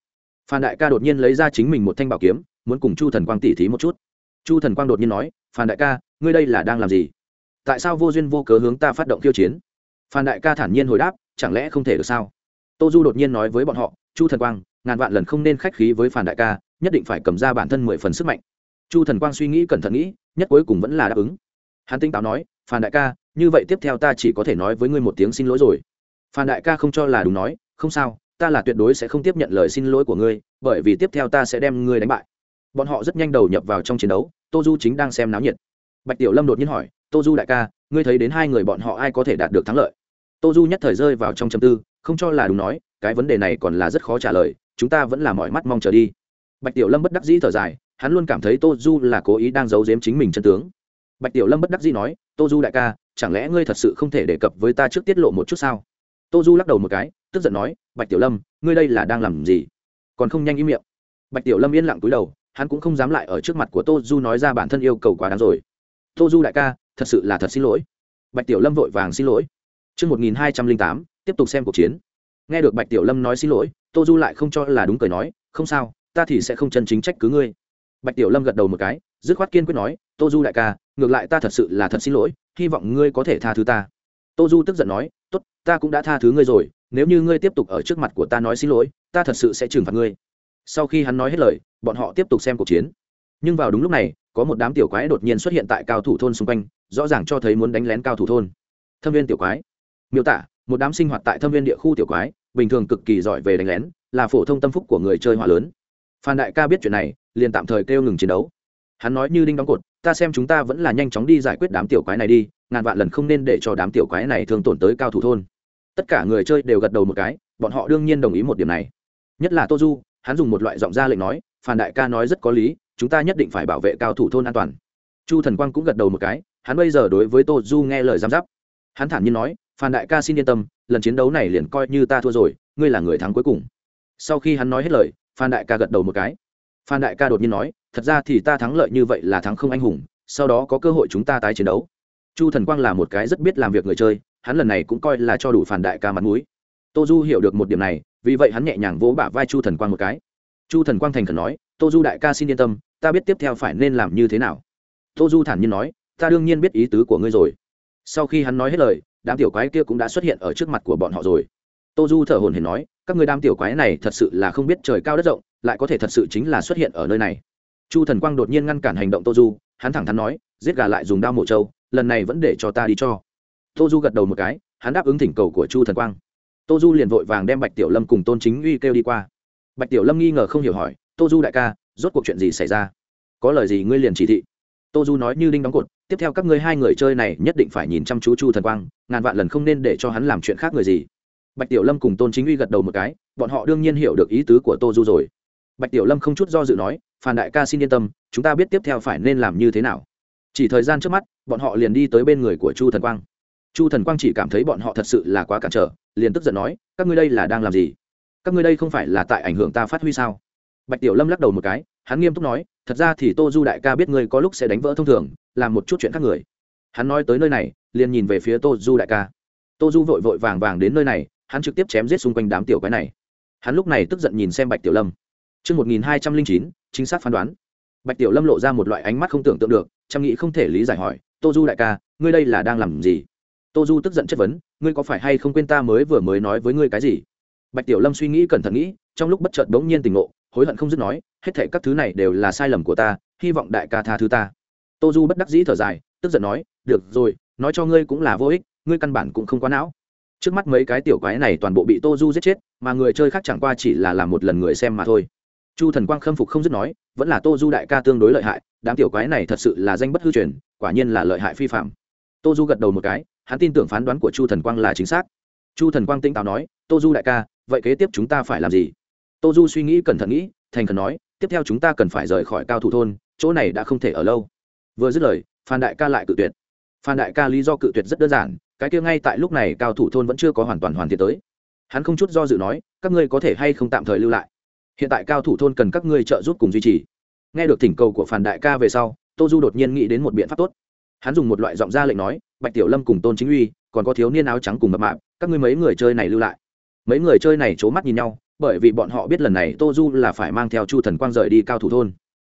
Phan đại ca đột nhiên lấy ra chính mình một thanh bảo kiếm, muốn cùng chu thần quang tỉ thí một chút. Chu thần quang đột nhiên nói, phan đại ca, ngươi đây là đang làm gì? Tại sao vô duyên vô cớ hướng ta phát động khiêu chiến? Phan đại ca thản nhiên hồi đáp, chẳng lẽ không thể được sao? Tô du đột nhiên nói với bọn họ, chu thần quang, ngàn vạn lần không nên khách khí với phan đại ca, nhất định phải cầm ra bản thân mười phần sức mạnh chu thần quang suy nghĩ cẩn thận nghĩ, nhất cuối cùng vẫn là đáp ứng. Hắn tinh táo nói, phan đại ca, như vậy tiếp theo ta chỉ có thể nói với ngươi một tiếng xin lỗi rồi. Phan đại ca không cho là đúng nói, không sao, ta là tuyệt đối sẽ không tiếp nhận lời xin lỗi của ngươi, bởi vì tiếp theo ta sẽ đem ngươi đánh bại. Bọn họ rất nhanh đầu nhập vào trong chiến đấu, tô du chính đang xem náo nhiệt. Bạch tiểu lâm đột nhiên hỏi, tô du đại ca, ngươi thấy đến hai người bọn họ ai có thể đạt được thắng lợi? Tô du nhất thời rơi vào trong châm tư, không cho là đúng nói, cái vấn đề này còn là rất khó trả lời, chúng ta vẫn là mọi mắt mong chờ đi bạch tiểu lâm bất đắc dĩ thở dài hắn luôn cảm thấy tô du là cố ý đang giấu giếm chính mình chân tướng. Bạch tiểu lâm bất đắc dĩ nói tô du đại ca chẳng lẽ ngươi thật sự không thể đề cập với ta trước tiết lộ một chút sao? Tô du lắc đầu một cái tức giận nói bạch tiểu lâm ngươi đây là đang làm gì? Còn không nhanh im miệng. Bạch tiểu lâm yên lặng túi đầu hắn cũng không dám lại ở trước mặt của tô du nói ra bản thân yêu cầu quá đáng rồi. Tô du đại ca thật sự là thật xin lỗi. Bạch tiểu lâm vội vàng xin lỗi. Trước 1208, tiếp tục xem cuộc chiến. Nghe được Bạch Tiểu Lâm nói xin lỗi, Tô Du lại không cho là đúng cười nói, không sao, ta thì sẽ không chân chính trách cứ ngươi. Bạch Tiểu Lâm gật đầu một cái, dứt khoát kiên quyết nói, Tô Du đại ca, ngược lại ta thật sự là thật xin lỗi, hy vọng ngươi có thể tha thứ ta. Tô Du tức giận nói, tốt, ta cũng đã tha thứ ngươi rồi, nếu như ngươi tiếp tục ở trước mặt của ta nói xin lỗi ta thật sự sẽ trừng phạt ngươi. Sau khi hắn nói hết lời bọn họ tiếp tục xem cuộc chiến. Nhưng vào đúng lúc này có một đám tiểu quái đột nhiên xuất hiện tại cao thủ thôn xung quanh rõ ràng cho thấy muốn đánh lén cao thủ thôn. Thâm viên tiểu quái. Miêu tả một đám sinh hoạt tại thâm viên địa khu tiểu quái bình thường cực kỳ giỏi về đánh lén là phổ thông tâm phúc của người chơi hỏa lớn phan đại ca biết chuyện này, liền tạm thời kêu ngừng chiến đấu. Hắn nói như đinh đóng cột, ta xem chúng ta vẫn là nhanh chóng đi giải quyết đám tiểu quái này đi, ngàn vạn lần không nên để cho đám tiểu quái này thương tổn tới cao thủ thôn. Tất cả người chơi đều gật đầu một cái, bọn họ đương nhiên đồng ý một điểm này. Nhất là tô du, hắn dùng một loại giọng ra lệnh nói, phan đại ca nói rất có lý, chúng ta nhất định phải bảo vệ cao thủ thôn an toàn. Chu thần quang cũng gật đầu một cái, hắn bây giờ đối với tô du nghe lời giám giáp. Hắn thản nhiên nói, phan đại ca xin yên tâm, lần chiến đấu này liền coi như ta thua rồi, ngươi là người thắng cuối cùng. Sau khi hắn nói hết lời phan đại ca gật đầu một cái. Phan đại ca đột nhiên nói, thật ra thì ta thắng lợi như vậy là thắng không anh hùng, sau đó có cơ hội chúng ta tái chiến đấu. Chu thần quang là một cái rất biết làm việc người chơi, hắn lần này cũng coi là cho đủ phản đại ca mặt mũi. Tô du hiểu được một điểm này, vì vậy hắn nhẹ nhàng vỗ bả vai chu thần quang một cái. Chu thần quang thành khẩn nói, tô du đại ca xin yên tâm, ta biết tiếp theo phải nên làm như thế nào. Tô du thản nhiên nói, ta đương nhiên biết ý tứ của ngươi rồi. Sau khi hắn nói hết lời, đám tiểu quái kia cũng đã xuất hiện ở trước mặt của bọn họ rồi. Tô du thở hồn hển nói các người đám tiểu quái này thật sự là không biết trời cao đất rộng, lại có thể thật sự chính là xuất hiện ở nơi này. Chu thần quang đột nhiên ngăn cản hành động tô du hắn thẳng thắn nói, giết gà lại dùng đao mổ trâu, lần này vẫn để cho ta đi cho. Tô du gật đầu một cái, hắn đáp ứng thỉnh cầu của chu thần quang. Tô du liền vội vàng đem bạch tiểu lâm cùng tôn chính uy kêu đi qua. Bạch tiểu lâm nghi ngờ không hiểu hỏi tô du đại ca, rốt cuộc chuyện gì xảy ra? Có lời gì ngươi liền chỉ thị? Tô du nói như đinh đóng cột, tiếp theo các ngươi hai người chơi này nhất định phải nhìn chăm chú chu thần quang, ngàn vạn lần không nên để cho hắn làm chuyện khác người gì bạch tiểu lâm cùng tôn chính uy gật đầu một cái, bọn họ đương nhiên hiểu được ý tứ của tô du rồi. Bạch tiểu lâm không chút do dự nói phản đại ca xin yên tâm, chúng ta biết tiếp theo phải nên làm như thế nào. Chỉ thời gian trước mắt, bọn họ liền đi tới bên người của chu thần quang. Chu thần quang chỉ cảm thấy bọn họ thật sự là quá cản trở, liền tức giận nói, các ngươi đây là đang làm gì? Các ngươi đây không phải là tại ảnh hưởng ta phát huy sao? Bạch tiểu lâm lắc đầu một cái, hắn nghiêm túc nói, thật ra thì tô du đại ca biết ngươi có lúc sẽ đánh vỡ thông thường, làm một chút chuyện khác người. Hắn nói tới nơi này, liền nhìn về phía tô du đại ca. Tô du vội vội vàng vàng đến nơi này hắn trực tiếp chém giết xung quanh đám tiểu quái này hắn lúc này tức giận nhìn xem bạch tiểu lâm Trước 1209, chính xác phán đoán. Bạch Tiểu Lâm lộ ra một loại ánh mắt không tưởng tượng được, chăm nghĩ không thể lý giải hỏi, "Tô Du đại ca, ngươi đây là đang làm gì?" Tô Du tức giận chất vấn, "Ngươi có phải hay không quên ta mới vừa mới nói với ngươi cái gì?" Bạch Tiểu Lâm suy nghĩ cẩn thận nghĩ, trong lúc bất chợt bỗng nhiên tỉnh ngộ, hối hận không dứt nói, "Hết thảy các thứ này đều là sai lầm của ta, hy vọng đại ca tha thứ ta." Tô Du bất đắc dĩ thở dài, tức giận nói, "Được rồi, nói cho ngươi cũng là vô ích, ngươi căn bản cũng không quá não." Trước mắt mấy cái tiểu quái này toàn bộ bị Tô Du giết chết, mà người chơi khác chẳng qua chỉ là làm một lần người xem mà thôi. Chu thần quang khâm phục không dứt nói vẫn là tô du đại ca tương đối lợi hại đám tiểu quái này thật sự là danh bất hư truyền quả nhiên là lợi hại phi phạm. Tô du gật đầu một cái hắn tin tưởng phán đoán của chu thần quang là chính xác. Chu thần quang tinh táo nói tô du đại ca vậy kế tiếp chúng ta phải làm gì? Tô du suy nghĩ cẩn thận nghĩ thành khẩn nói tiếp theo chúng ta cần phải rời khỏi cao thủ thôn chỗ này đã không thể ở lâu. Vừa dứt lời phan đại ca lại cự tuyệt. Phan đại ca lý do cự tuyệt rất đơn giản cái kia ngay tại lúc này cao thủ thôn vẫn chưa có hoàn toàn hoàn thiện tới. Hắn không chút do dự nói, các ngươi có thể hay không tạm thời lưu lại? Hiện tại cao thủ thôn cần các ngươi trợ giúp cùng duy trì. Nghe được thỉnh cầu của phản đại ca về sau, tô du đột nhiên nghĩ đến một biện pháp tốt. Hắn dùng một loại giọng ra lệnh nói, bạch tiểu lâm cùng tôn chính uy, còn có thiếu niên áo trắng cùng mập mạp, các ngươi mấy người chơi này lưu lại. Mấy người chơi này c h ố mắt nhìn nhau, bởi vì bọn họ biết lần này tô du là phải mang theo chu thần quang rời đi cao thủ thôn.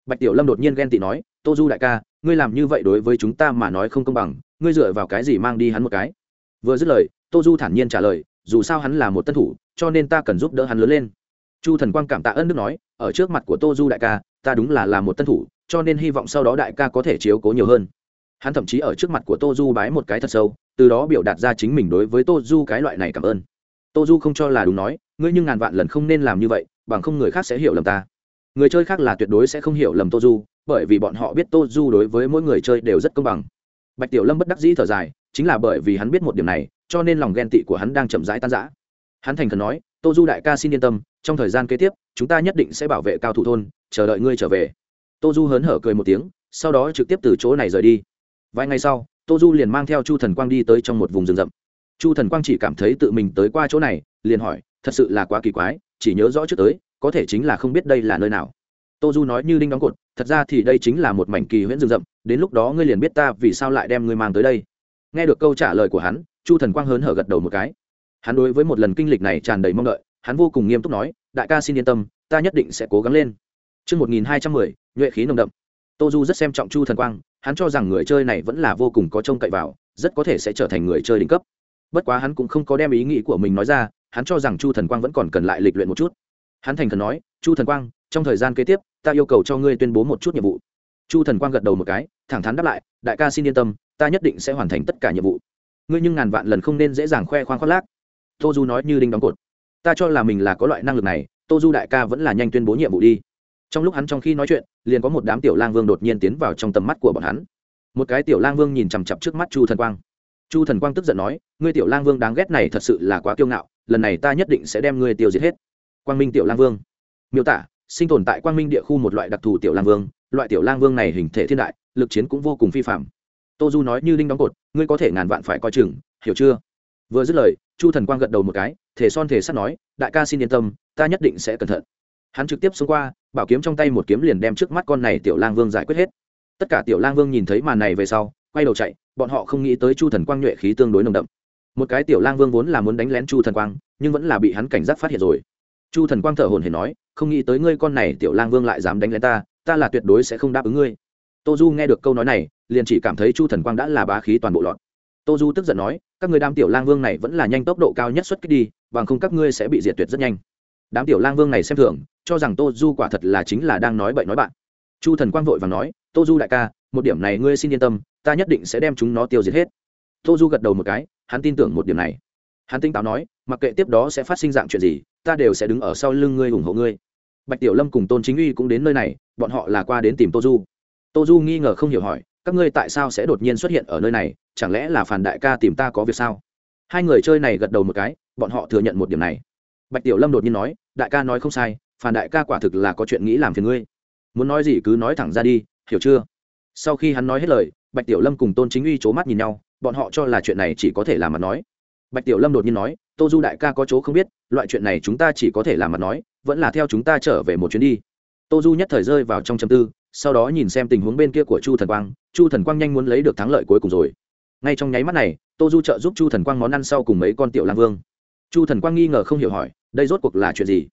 Bạch tiểu lâm đột nhiên ghen tị nói, tô du đại ca, ngươi làm như vậy đối với chúng ta mà nói không công bằng ngươi dựa vào cái gì mang đi hắn một cái? Vừa dứt lời, tô du thản nhiên trả lời, dù sao hắn là một tân thủ, cho nên ta cần giúp đỡ hắn lớn lên. Chu thần quang cảm tạ ơn đức nói, ở trước mặt của tô du đại ca, ta đúng là là một tân thủ, cho nên hy vọng sau đó đại ca có thể chiếu cố nhiều hơn. Hắn thậm chí ở trước mặt của tô du bái một cái thật sâu, từ đó biểu đạt ra chính mình đối với tô du cái loại này cảm ơn. Tô du không cho là đúng nói, ngươi nhưng ngàn vạn lần không nên làm như vậy, bằng không người khác sẽ hiểu lầm ta. Người chơi khác là tuyệt đối sẽ không hiểu lầm tô du, bởi vì bọn họ biết tô du đối với mỗi người chơi đều rất công bằng bạch tiểu lâm bất đắc dĩ thở dài, chính là bởi vì hắn biết một điểm này, cho nên lòng ghen tị của hắn đang chậm rãi tan rã. Hắn thành khẩn nói, tô du đại ca xin yên tâm, trong thời gian kế tiếp, chúng ta nhất định sẽ bảo vệ cao thủ thôn, chờ đợi ngươi trở về. Tô du hớn hở cười một tiếng, sau đó trực tiếp từ chỗ này rời đi. Vài ngày sau, tô du liền mang theo chu thần quang đi tới trong một vùng rừng rậm. Chu thần quang chỉ cảm thấy tự mình tới qua chỗ này, liền hỏi, thật sự là quá kỳ quái, chỉ nhớ rõ trước tới, có thể chính là không biết đây là nơi nào. Tô du nói như đinh đóng cột thật ra thì đây chính là một mảnh kỳ huyễn rừng rậm đến lúc đó ngươi liền biết ta vì sao lại đem ngươi mang tới đây nghe được câu trả lời của hắn chu thần quang hớn hở gật đầu một cái hắn đối với một lần kinh lịch này tràn đầy mong đợi hắn vô cùng nghiêm túc nói đại ca xin yên tâm ta nhất định sẽ cố gắng lên Trước 1210, nhuệ khí nồng đậm. Tô Du rất xem trọng Chu Thần Quang, hắn cho rằng người chơi này vẫn là vô cùng có trông cậy vào, rất có thể sẽ trở thành người chơi đỉnh cấp. Bất quá hắn cũng không có đem ý nghĩ của mình nói ra, hắn cho rằng Chu Thần Quang vẫn còn cần lại lịch luyện một chút. Hắn thành thần nói, "Chu Thần Quang, trong thời gian kế tiếp, ta yêu cầu cho ngươi tuyên bố một chút nhiệm vụ." Chu Thần Quang gật đầu một cái, thẳng thắn đáp lại, "Đại ca xin yên tâm, ta nhất định sẽ hoàn thành tất cả nhiệm vụ." Ngươi nhưng ngàn vạn lần không nên dễ dàng khoe khoang khoác lác. Tô Du nói như đinh đóng cột ta cho là mình là có loại năng lực này tô du đại ca vẫn là nhanh tuyên bố nhiệm vụ đi trong lúc hắn trong khi nói chuyện liền có một đám tiểu lang vương đột nhiên tiến vào trong tầm mắt của bọn hắn một cái tiểu lang vương nhìn chằm chặp trước mắt chu thần quang chu thần quang tức giận nói ngươi tiểu lang vương đáng ghét này thật sự là quá kiêu ngạo lần này ta nhất định sẽ đem ngươi tiêu diệt hết quang minh tiểu lang vương miêu tả sinh tồn tại quang minh địa khu một loại đặc thù tiểu lang vương, loại tiểu lang vương này hình thể thiên đại, lực chiến cũng vô cùng phi phạm tô du nói như đinh đóng cột, ngươi có thể ngàn vạn phải coi chừng, hiểu chưa? Vừa dứt lời, chu thần quang gật đầu một cái, thể son thể sắt nói, đại ca xin yên tâm, ta nhất định sẽ cẩn thận. Hắn trực tiếp xông qua, bảo kiếm trong tay một kiếm liền đem trước mắt con này tiểu lang vương giải quyết hết. Tất cả tiểu lang vương nhìn thấy màn này về sau, quay đầu chạy, bọn họ không nghĩ tới chu thần quang nhuệ khí tương đối nồng đậm. Một cái tiểu lang vương vốn là muốn đánh lén chu thần quang, nhưng vẫn là bị hắn cảnh giác phát hiện rồi. Chu thần quang thở hồn hển nói không nghĩ tới ngươi con này tiểu lang vương lại dám đánh lên ta ta là tuyệt đối sẽ không đáp ứng ngươi. Tô du nghe được câu nói này, liền chỉ cảm thấy chu thần quang đã là bá khí toàn bộ lọt. Tô du tức giận nói, các người đám tiểu lang vương này vẫn là nhanh tốc độ cao nhất xuất kích đi, bằng không các ngươi sẽ bị diệt tuyệt rất nhanh. Đám tiểu lang vương này xem thường, cho rằng tô du quả thật là chính là đang nói bậy nói bạn. Chu thần quang vội và nói, tô du đại ca, một điểm này ngươi xin yên tâm, ta nhất định sẽ đem chúng nó tiêu diệt hết. Tô du gật đầu một cái, hắn tin tưởng một điểm này. Hắn tinh táo nói, mặc kệ tiếp đó sẽ phát sinh dạng chuyện gì ta đều sẽ đứng ở sau lưng ngươi ủng hộ ngươi. Bạch tiểu lâm cùng tôn chính uy cũng đến nơi này, bọn họ là qua đến tìm tô du. Tô du nghi ngờ không hiểu hỏi, các ngươi tại sao sẽ đột nhiên xuất hiện ở nơi này, chẳng lẽ là phản đại ca tìm ta có việc sao? Hai người chơi này gật đầu một cái, bọn họ thừa nhận một điểm này. Bạch tiểu lâm đột nhiên nói, đại ca nói không sai, phản đại ca quả thực là có chuyện nghĩ làm phiền ngươi. Muốn nói gì cứ nói thẳng ra đi, hiểu chưa? Sau khi hắn nói hết lời, bạch tiểu lâm cùng tôn chính uy c h ố mắt nhìn nhau, bọn họ cho là chuyện này chỉ có thể làm mà nói. Bạch tiểu lâm đột nhiên nói tô du đại ca có chỗ không biết loại chuyện này chúng ta chỉ có thể làm mặt nói vẫn là theo chúng ta trở về một chuyến đi tô du nhất thời rơi vào trong châm tư sau đó nhìn xem tình huống bên kia của chu thần quang chu thần quang nhanh muốn lấy được thắng lợi cuối cùng rồi ngay trong nháy mắt này tô du trợ giúp chu thần quang món ăn sau cùng mấy con tiểu lang vương chu thần quang nghi ngờ không hiểu hỏi đây rốt cuộc là chuyện gì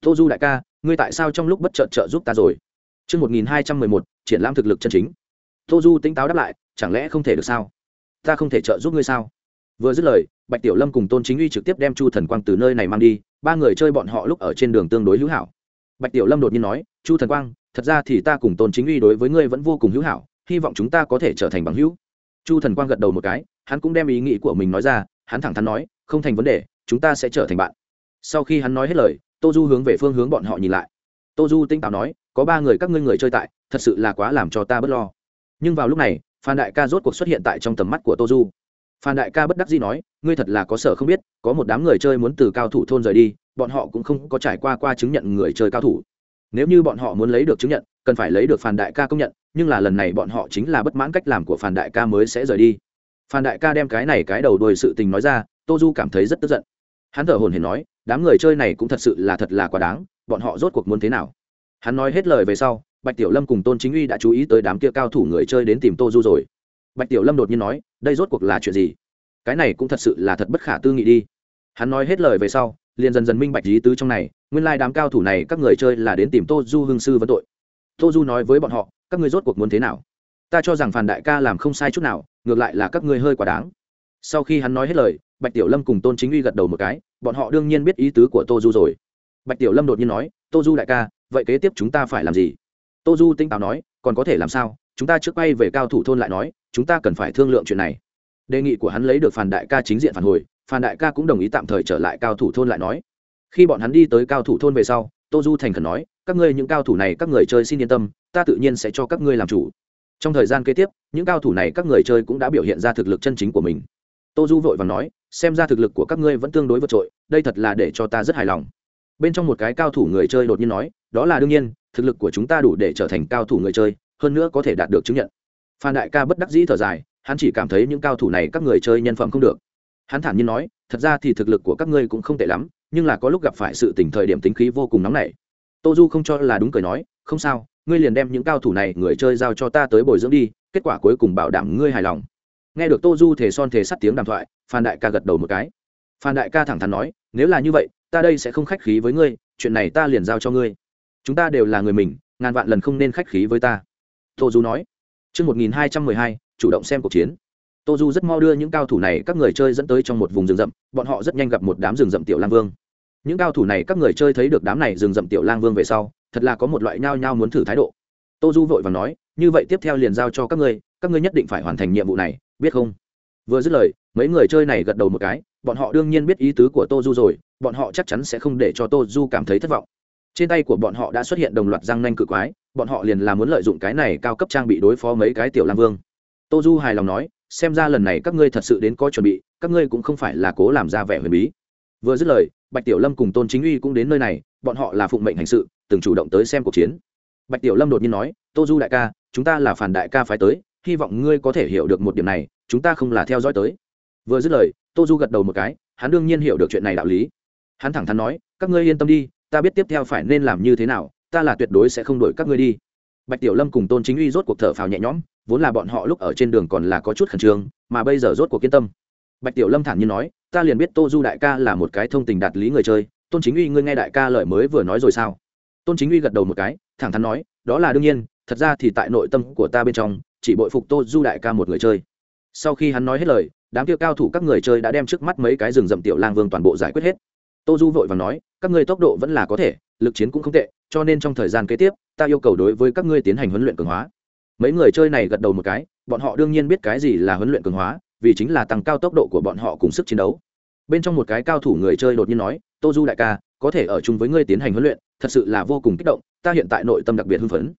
tô du đại ca ngươi tại sao trong lúc bất chợt trợ giúp ta rồi Trước 1211, triển lãm thực lực chân chính. Tô Du tính táo đáp lại, chẳng lẽ không thể được sao? Ta không thể trợ giúp ngươi sao? Vừa dứt lời, Bạch Tiểu Lâm cùng Tôn Chính Uy trực tiếp đem Chu Thần Quang từ nơi này mang đi, ba người chơi bọn họ lúc ở trên đường tương đối hữu hảo. Bạch Tiểu Lâm đột nhiên nói, "Chu Thần Quang, thật ra thì ta cùng Tôn Chính Uy đối với ngươi vẫn vô cùng hữu hảo, hy vọng chúng ta có thể trở thành bằng hữu." Chu Thần Quang gật đầu một cái, hắn cũng đem ý nghĩ của mình nói ra, hắn thẳng thắn nói, "Không thành vấn đề, chúng ta sẽ trở thành bạn." Sau khi hắn nói hết lời, Tô Du hướng về phương hướng bọn họ nhìn lại. Tô Du tinh táo nói, có ba người các ngươi người chơi tại thật sự là quá làm cho ta bất lo nhưng vào lúc này phan đại ca rốt cuộc xuất hiện tại trong tầm mắt của tô du phan đại ca bất đắc dĩ nói, ngươi thật là có sở không biết, có một đám người chơi muốn từ cao thủ thôn rời đi, bọn họ cũng không có trải qua qua chứng nhận người chơi cao thủ. Nếu như bọn họ muốn lấy được chứng nhận, cần phải lấy được phan đại ca công nhận, nhưng là lần này bọn họ chính là bất mãn cách làm của phan đại ca mới sẽ rời đi. Phan đại ca đem cái này cái đầu đuôi sự tình nói ra, tô du cảm thấy rất tức giận. Hắn thở hồn hển nói, đám người chơi này cũng thật sự là thật là quá đáng, bọn họ rốt cuộc muốn thế nào? Hắn nói hết lời về sau, bạch tiểu lâm cùng tôn chính uy đã chú ý tới đám kia cao thủ người chơi đến tìm tô du rồi bạch tiểu lâm đột nhiên nói, đây rốt cuộc là chuyện gì? Cái này cũng thật sự là thật bất khả tư nghị đi. Hắn nói hết lời về sau, liền dần dần minh bạch lý tứ trong này, nguyên lai đám cao thủ này các người chơi là đến tìm tô du hương sư vấn tội. Tô du nói với bọn họ, các ngươi rốt cuộc muốn thế nào? Ta cho rằng phản đại ca làm không sai chút nào, ngược lại là các ngươi hơi quá đáng. Sau khi hắn nói hết lời, bạch tiểu lâm cùng tôn chính uy gật đầu một cái, bọn họ đương nhiên biết ý tứ của tô du rồi. Bạch tiểu lâm đột nhiên nói, tô du đại ca, vậy kế tiếp chúng ta phải làm gì? Tô du tinh táo nói, còn có thể làm sao? Chúng ta trước bay về cao thủ thôn lại nói chúng ta cần phải thương lượng chuyện này. Đề nghị của hắn lấy được phản đại ca chính diện phản hồi phản đại ca cũng đồng ý tạm thời trở lại cao thủ thôn lại nói. Khi bọn hắn đi tới cao thủ thôn về sau, tô du thành khẩn nói, các ngươi những cao thủ này các người chơi xin yên tâm, ta tự nhiên sẽ cho các ngươi làm chủ. Trong thời gian kế tiếp, những cao thủ này các người chơi cũng đã biểu hiện ra thực lực chân chính của mình. Tô du vội và nói, xem ra thực lực của các ngươi vẫn tương đối vượt trội, đây thật là để cho ta rất hài lòng. Bên trong một cái cao thủ người chơi đột nhiên nói, đó là đương nhiên, thực lực của chúng ta đủ để trở thành cao thủ người chơi, hơn nữa có thể đạt được chứng nhận phan đại ca bất đắc dĩ thở dài, hắn chỉ cảm thấy những cao thủ này các người chơi nhân phẩm không được. Hắn thản nhiên nói, thật ra thì thực lực của các ngươi cũng không tệ lắm, nhưng là có lúc gặp phải sự tình thời điểm tính khí vô cùng nóng nảy. Tô du không cho là đúng cười nói, không sao, ngươi liền đem những cao thủ này người chơi giao cho ta tới bồi dưỡng đi, kết quả cuối cùng bảo đảm ngươi hài lòng. Nghe được tô du thể son thể sắt tiếng đàm thoại, phan đại ca gật đầu một cái. Phan đại ca thẳng thắn nói, nếu là như vậy, ta đây sẽ không khách khí với ngươi, chuyện này ta liền giao cho ngươi. Chúng ta đều là người mình, ngàn vạn lần không nên khách khí với ta. Tô du nói. Trước 1212, chủ động xem cuộc chiến. Tô Du rất mau đưa những cao thủ này các người chơi dẫn tới trong một vùng rừng rậm, bọn họ rất nhanh gặp một đám rừng rậm tiểu lang vương. Những cao thủ này các người chơi thấy được đám này rừng rậm tiểu lang vương về sau, thật là có một loại nhao nhao muốn thử thái độ. Tô Du vội vàng nói, như vậy tiếp theo liền giao cho các ngươi, các ngươi nhất định phải hoàn thành nhiệm vụ này, biết không? Vừa dứt lời, mấy người chơi này gật đầu một cái, bọn họ đương nhiên biết ý tứ của Tô Du rồi, bọn họ chắc chắn sẽ không để cho tô du cảm thấy thất vọng trên tay của bọn họ đã xuất hiện đồng loạt răng nanh cự quái, bọn họ liền là muốn lợi dụng cái này cao cấp trang bị đối phó mấy cái tiểu lam vương. Tô du hài lòng nói, xem ra lần này các ngươi thật sự đến có chuẩn bị, các ngươi cũng không phải là cố làm ra vẻ huyền bí. Vừa dứt lời, bạch tiểu lâm cùng tôn chính uy cũng đến nơi này, bọn họ là phụng mệnh hành sự, từng chủ động tới xem cuộc chiến. Bạch tiểu lâm đột nhiên nói, tô du đại ca, chúng ta là phản đại ca phái tới, hy vọng ngươi có thể hiểu được một điểm này, chúng ta không là theo dõi tới. Vừa dứt lời, tô du gật đầu một cái, hắn đương nhiên hiểu được chuyện này đạo lý. Hắn thẳng thắn nói, các ngươi yên tâm đi ta biết tiếp theo phải nên làm như thế nào, ta là tuyệt đối sẽ không đổi các ngươi đi. Bạch tiểu lâm cùng tôn chính uy rốt cuộc thở phào nhẹ nhõm, vốn là bọn họ lúc ở trên đường còn là có chút khẩn trương, mà bây giờ rốt cuộc kiên tâm. Bạch tiểu lâm thản nhiên nói, ta liền biết tô du đại ca là một cái thông tình đạt lý người chơi, tôn chính uy ngươi nghe đại ca lời mới vừa nói rồi sao? Tôn chính uy gật đầu một cái, thẳng thắn nói, đó là đương nhiên, thật ra thì tại nội tâm của ta bên trong, chỉ bội phục tô du đại ca một người chơi. Sau khi hắn nói hết lời, đám kia cao thủ các người chơi đã đem trước mắt mấy cái rừng rậm tiểu lang vương toàn bộ giải quyết hết tô du vội và nói, các ngươi tốc độ vẫn là có thể, lực chiến cũng không tệ, cho nên trong thời gian kế tiếp, ta yêu cầu đối với các ngươi tiến hành huấn luyện cường hóa. Mấy người chơi này gật đầu một cái, bọn họ đương nhiên biết cái gì là huấn luyện cường hóa, vì chính là tăng cao tốc độ của bọn họ cùng sức chiến đấu. Bên trong một cái cao thủ người chơi đột nhiên nói, tô du đại ca, có thể ở chung với ngươi tiến hành huấn luyện, thật sự là vô cùng kích động, ta hiện tại nội tâm đặc biệt hưng phấn.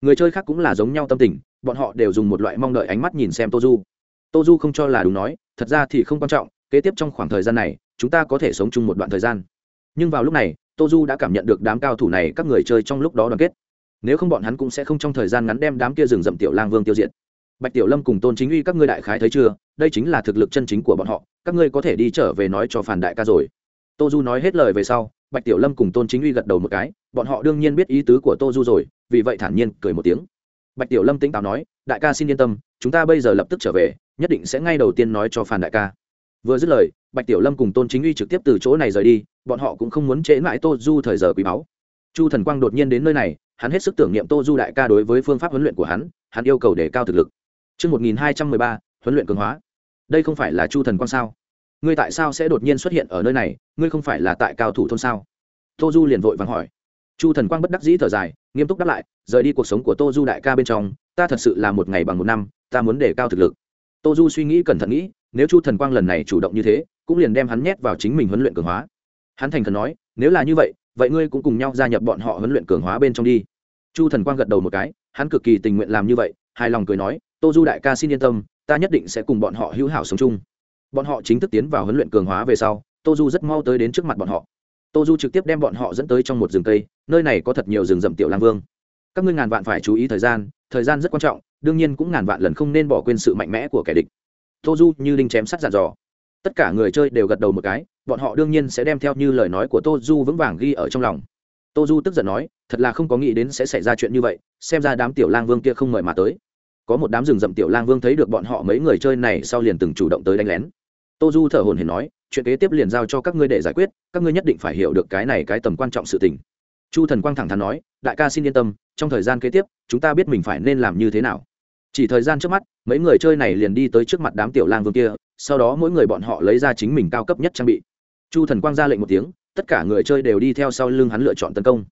Người chơi khác cũng là giống nhau tâm tình, bọn họ đều dùng một loại mong đợi ánh mắt nhìn xem tô du. Tô du không cho là đúng nói, thật ra thì không quan trọng, kế tiếp trong khoảng thời gian này chúng ta có thể sống chung một đoạn thời gian. Nhưng vào lúc này tô du đã cảm nhận được đám cao thủ này các người chơi trong lúc đó đoàn kết. Nếu không bọn hắn cũng sẽ không trong thời gian ngắn đem đám kia rừng rậm tiểu lang vương tiêu diệt. Bạch tiểu lâm cùng tôn chính uy, các ngươi đại khái thấy chưa? Đây chính là thực lực chân chính của bọn họ, các ngươi có thể đi trở về nói cho phản đại ca rồi. Tô du nói hết lời về sau, bạch tiểu lâm cùng tôn chính uy gật đầu một cái, bọn họ đương nhiên biết ý tứ của tô du rồi, vì vậy thản nhiên cười một tiếng. Bạch tiểu lâm tĩnh táo nói, đại ca xin yên tâm, chúng ta bây giờ lập tức trở về, nhất định sẽ ngay đầu tiên nói cho phản đại ca vừa dứt lời bạch tiểu lâm cùng tôn chính uy trực tiếp từ chỗ này rời đi bọn họ cũng không muốn trễ mãi tô du thời giờ quý báu chu thần quang đột nhiên đến nơi này hắn hết sức tưởng niệm tô du đại ca đối với phương pháp huấn luyện của hắn hắn yêu cầu để cao thực lực Trước 1213, huấn luyện cường hóa. Đây không phải là Chu Thần Quang sao? Ngươi tại sao sẽ đột nhiên xuất hiện ở nơi này? Ngươi không phải là tại cao thủ thôn sao? Tô Du liền vội vàng hỏi. Chu Thần Quang bất đắc dĩ thở dài, nghiêm túc đáp lại, rời đi cuộc sống của Tô Du đại ca bên trong, ta thật sự là một ngày bằng một năm, ta muốn để cao thực lực. Tô Du suy nghĩ cẩn thận nghĩ, nếu Chu Thần Quang lần này chủ động như thế, cũng liền đem hắn nhét vào chính mình huấn luyện cường hóa. Hắn thành thần nói, nếu là như vậy, vậy ngươi cũng cùng nhau gia nhập bọn họ huấn luyện cường hóa bên trong đi. Chu thần quang gật đầu một cái hắn cực kỳ tình nguyện làm như vậy hài lòng cười nói tô du đại ca xin yên tâm ta nhất định sẽ cùng bọn họ hữu hảo sống chung. Bọn họ chính thức tiến vào huấn luyện cường hóa về sau tô du rất mau tới đến trước mặt bọn họ. Tô du trực tiếp đem bọn họ dẫn tới trong một rừng cây nơi này có thật nhiều rừng rậm tiểu lang vương. Các ngươi ngàn vạn phải chú ý thời gian thời gian rất quan trọng đương nhiên cũng ngàn vạn lần không nên bỏ quên sự mạnh mẽ của kẻ địch tô du như đinh chém sắt dàn dò. Tất cả người chơi đều gật đầu một cái, bọn họ đương nhiên sẽ đem theo như lời nói của tô du vững vàng ghi ở trong lòng. Tô du tức giận nói, thật là không có nghĩ đến sẽ xảy ra chuyện như vậy, xem ra đám tiểu lang vương kia không mời mà tới. Có một đám rừng rậm tiểu lang vương thấy được bọn họ mấy người chơi này sau liền từng chủ động tới đánh lén. Tô du thở hồn hển nói, chuyện kế tiếp liền giao cho các ngươi để giải quyết, các ngươi nhất định phải hiểu được cái này cái tầm quan trọng sự tình. Chu thần quang thẳng thắn nói, đại ca xin yên tâm, trong thời gian kế tiếp, chúng ta biết mình phải nên làm như thế nào chỉ thời gian trước mắt, mấy người chơi này liền đi tới trước mặt đám tiểu lang vương kia, sau đó mỗi người bọn họ lấy ra chính mình cao cấp nhất trang bị. Chu thần quang ra lệnh một tiếng, tất cả người chơi đều đi theo sau lưng hắn lựa chọn tấn công.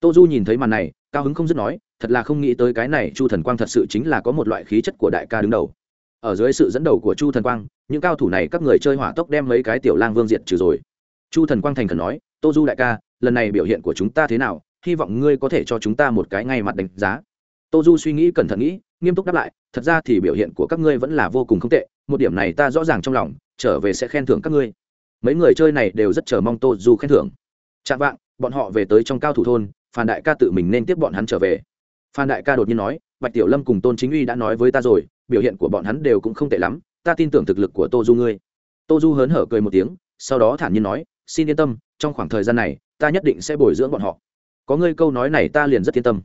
Tô du nhìn thấy màn này, cao hứng không dứt nói, thật là không nghĩ tới cái này chu thần quang thật sự chính là có một loại khí chất của đại ca đứng đầu. Ở dưới sự dẫn đầu của chu thần quang, những cao thủ này các người chơi hỏa tốc đem mấy cái tiểu lang vương diệt trừ rồi. Chu thần quang thành khẩn nói, tô du đại ca, lần này biểu hiện của chúng ta thế nào? Hy vọng ngươi có thể cho chúng ta một cái ngay mặt đánh giá tô du suy nghĩ cẩn thận nghĩ, nghiêm túc đáp lại, thật ra thì biểu hiện của các ngươi vẫn là vô cùng không tệ, một điểm này ta rõ ràng trong lòng, trở về sẽ khen thưởng các ngươi. Mấy người chơi này đều rất chờ mong tô du khen thưởng. Chạm vạng, bọn họ về tới trong cao thủ thôn, phan đại ca tự mình nên tiếp bọn hắn trở về. Phan đại ca đột nhiên nói, bạch tiểu lâm cùng tôn chính uy đã nói với ta rồi, biểu hiện của bọn hắn đều cũng không tệ lắm, ta tin tưởng thực lực của tô du ngươi. Tô du hớn hở cười một tiếng, sau đó thản nhiên nói, xin yên tâm, trong khoảng thời gian này, ta nhất định sẽ bồi dưỡng bọn họ. Có ngươi câu nói này ta liền rất yên tâm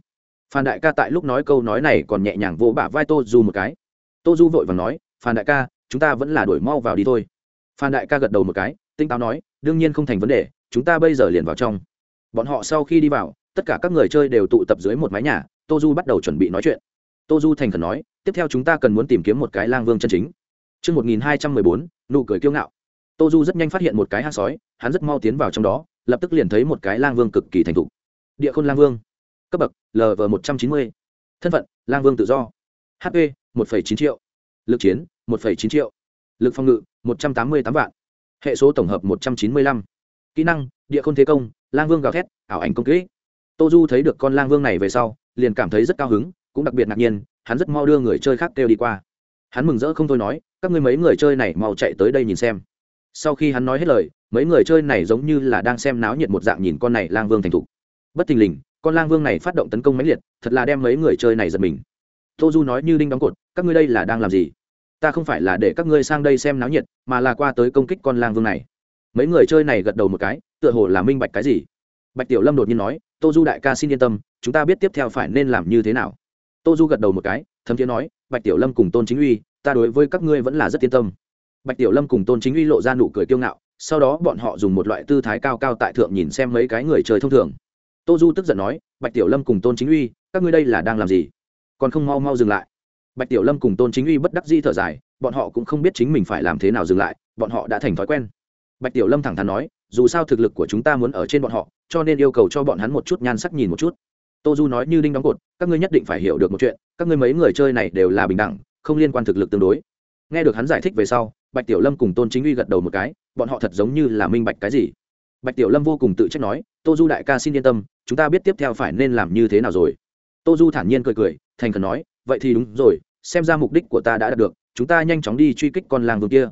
phan đại ca tại lúc nói câu nói này còn nhẹ nhàng vỗ bả vai tô du một cái tô du vội và nói phan đại ca chúng ta vẫn là đổi mau vào đi thôi phan đại ca gật đầu một cái tinh táo nói đương nhiên không thành vấn đề chúng ta bây giờ liền vào trong bọn họ sau khi đi vào tất cả các người chơi đều tụ tập dưới một mái nhà tô du bắt đầu chuẩn bị nói chuyện tô du thành khẩn nói tiếp theo chúng ta cần muốn tìm kiếm một cái lang vương chân chính Trước 1214, nụ cười kiêu ngạo. Tô Du rất nhanh phát hiện một cái hang sói, hắn rất mau tiến vào trong đó, lập tức liền thấy một cái lang vương cực kỳ thành thục. Địa khôn lang vương. Cấp bậc: LV 190. Thân phận: Lang vương tự do. HP: 1.9 triệu. Lực chiến: 1.9 triệu. Lực phòng ngự: 188 vạn hệ số tổng hợp, một trăm chín mươi lăm kỹ năng, địa khôn thế công, lang vương gào thét, ảo ảnh công kỹ tô du thấy được con lang vương này về sau, liền cảm thấy rất cao hứng, cũng đặc biệt ngạc nhiên, hắn rất mau đưa người chơi khác kêu đi qua hắn mừng rỡ không thôi nói, các ngươi mấy người chơi này mau chạy tới đây nhìn xem sau khi hắn nói hết lời, mấy người chơi này giống như là đang xem náo nhiệt một dạng nhìn con này lang vương thành thục bất thình lình con lang vương này phát động tấn công mãnh liệt, thật là đem mấy người chơi này giật mình. Tô du nói như đinh đóng cột, các ngươi đây là đang làm gì? Ta không phải là để các ngươi sang đây xem náo nhiệt, mà là qua tới công kích con lang vương này. Mấy người chơi này gật đầu một cái, tựa hồ là minh bạch cái gì. Bạch tiểu lâm đột nhiên nói, tô du đại ca xin yên tâm, chúng ta biết tiếp theo phải nên làm như thế nào. Tô du gật đầu một cái, thấm thiế nói, bạch tiểu lâm cùng tôn chính uy, ta đối với các ngươi vẫn là rất yên tâm. Bạch tiểu lâm cùng tôn chính uy lộ ra nụ cười kiêu ngạo, sau đó bọn họ dùng một loại tư thái cao cao tại thượng nhìn xem mấy cái người chơi thông thường tô du tức giận nói, bạch tiểu lâm cùng tôn chính uy, các ngươi đây là đang làm gì? Còn không mau mau dừng lại. Bạch tiểu lâm cùng tôn chính uy bất đắc di thở dài, bọn họ cũng không biết chính mình phải làm thế nào dừng lại, bọn họ đã thành thói quen. Bạch tiểu lâm thẳng thắn nói, dù sao thực lực của chúng ta muốn ở trên bọn họ, cho nên yêu cầu cho bọn hắn một chút nhan sắc nhìn một chút. Tô du nói như đinh đóng cột, các ngươi nhất định phải hiểu được một chuyện, các ngươi mấy người chơi này đều là bình đẳng, không liên quan thực lực tương đối. Nghe được hắn giải thích về sau, bạch tiểu lâm cùng tôn chính uy gật đầu một cái, bọn họ thật giống như là minh bạch cái gì bạch tiểu lâm vô cùng tự trách nói, tô du đại ca xin yên tâm, chúng ta biết tiếp theo phải nên làm như thế nào rồi. Tô du thản nhiên cười cười, thành khẩn nói, vậy thì đúng rồi, xem ra mục đích của ta đã đạt được, chúng ta nhanh chóng đi truy kích con lang vương kia.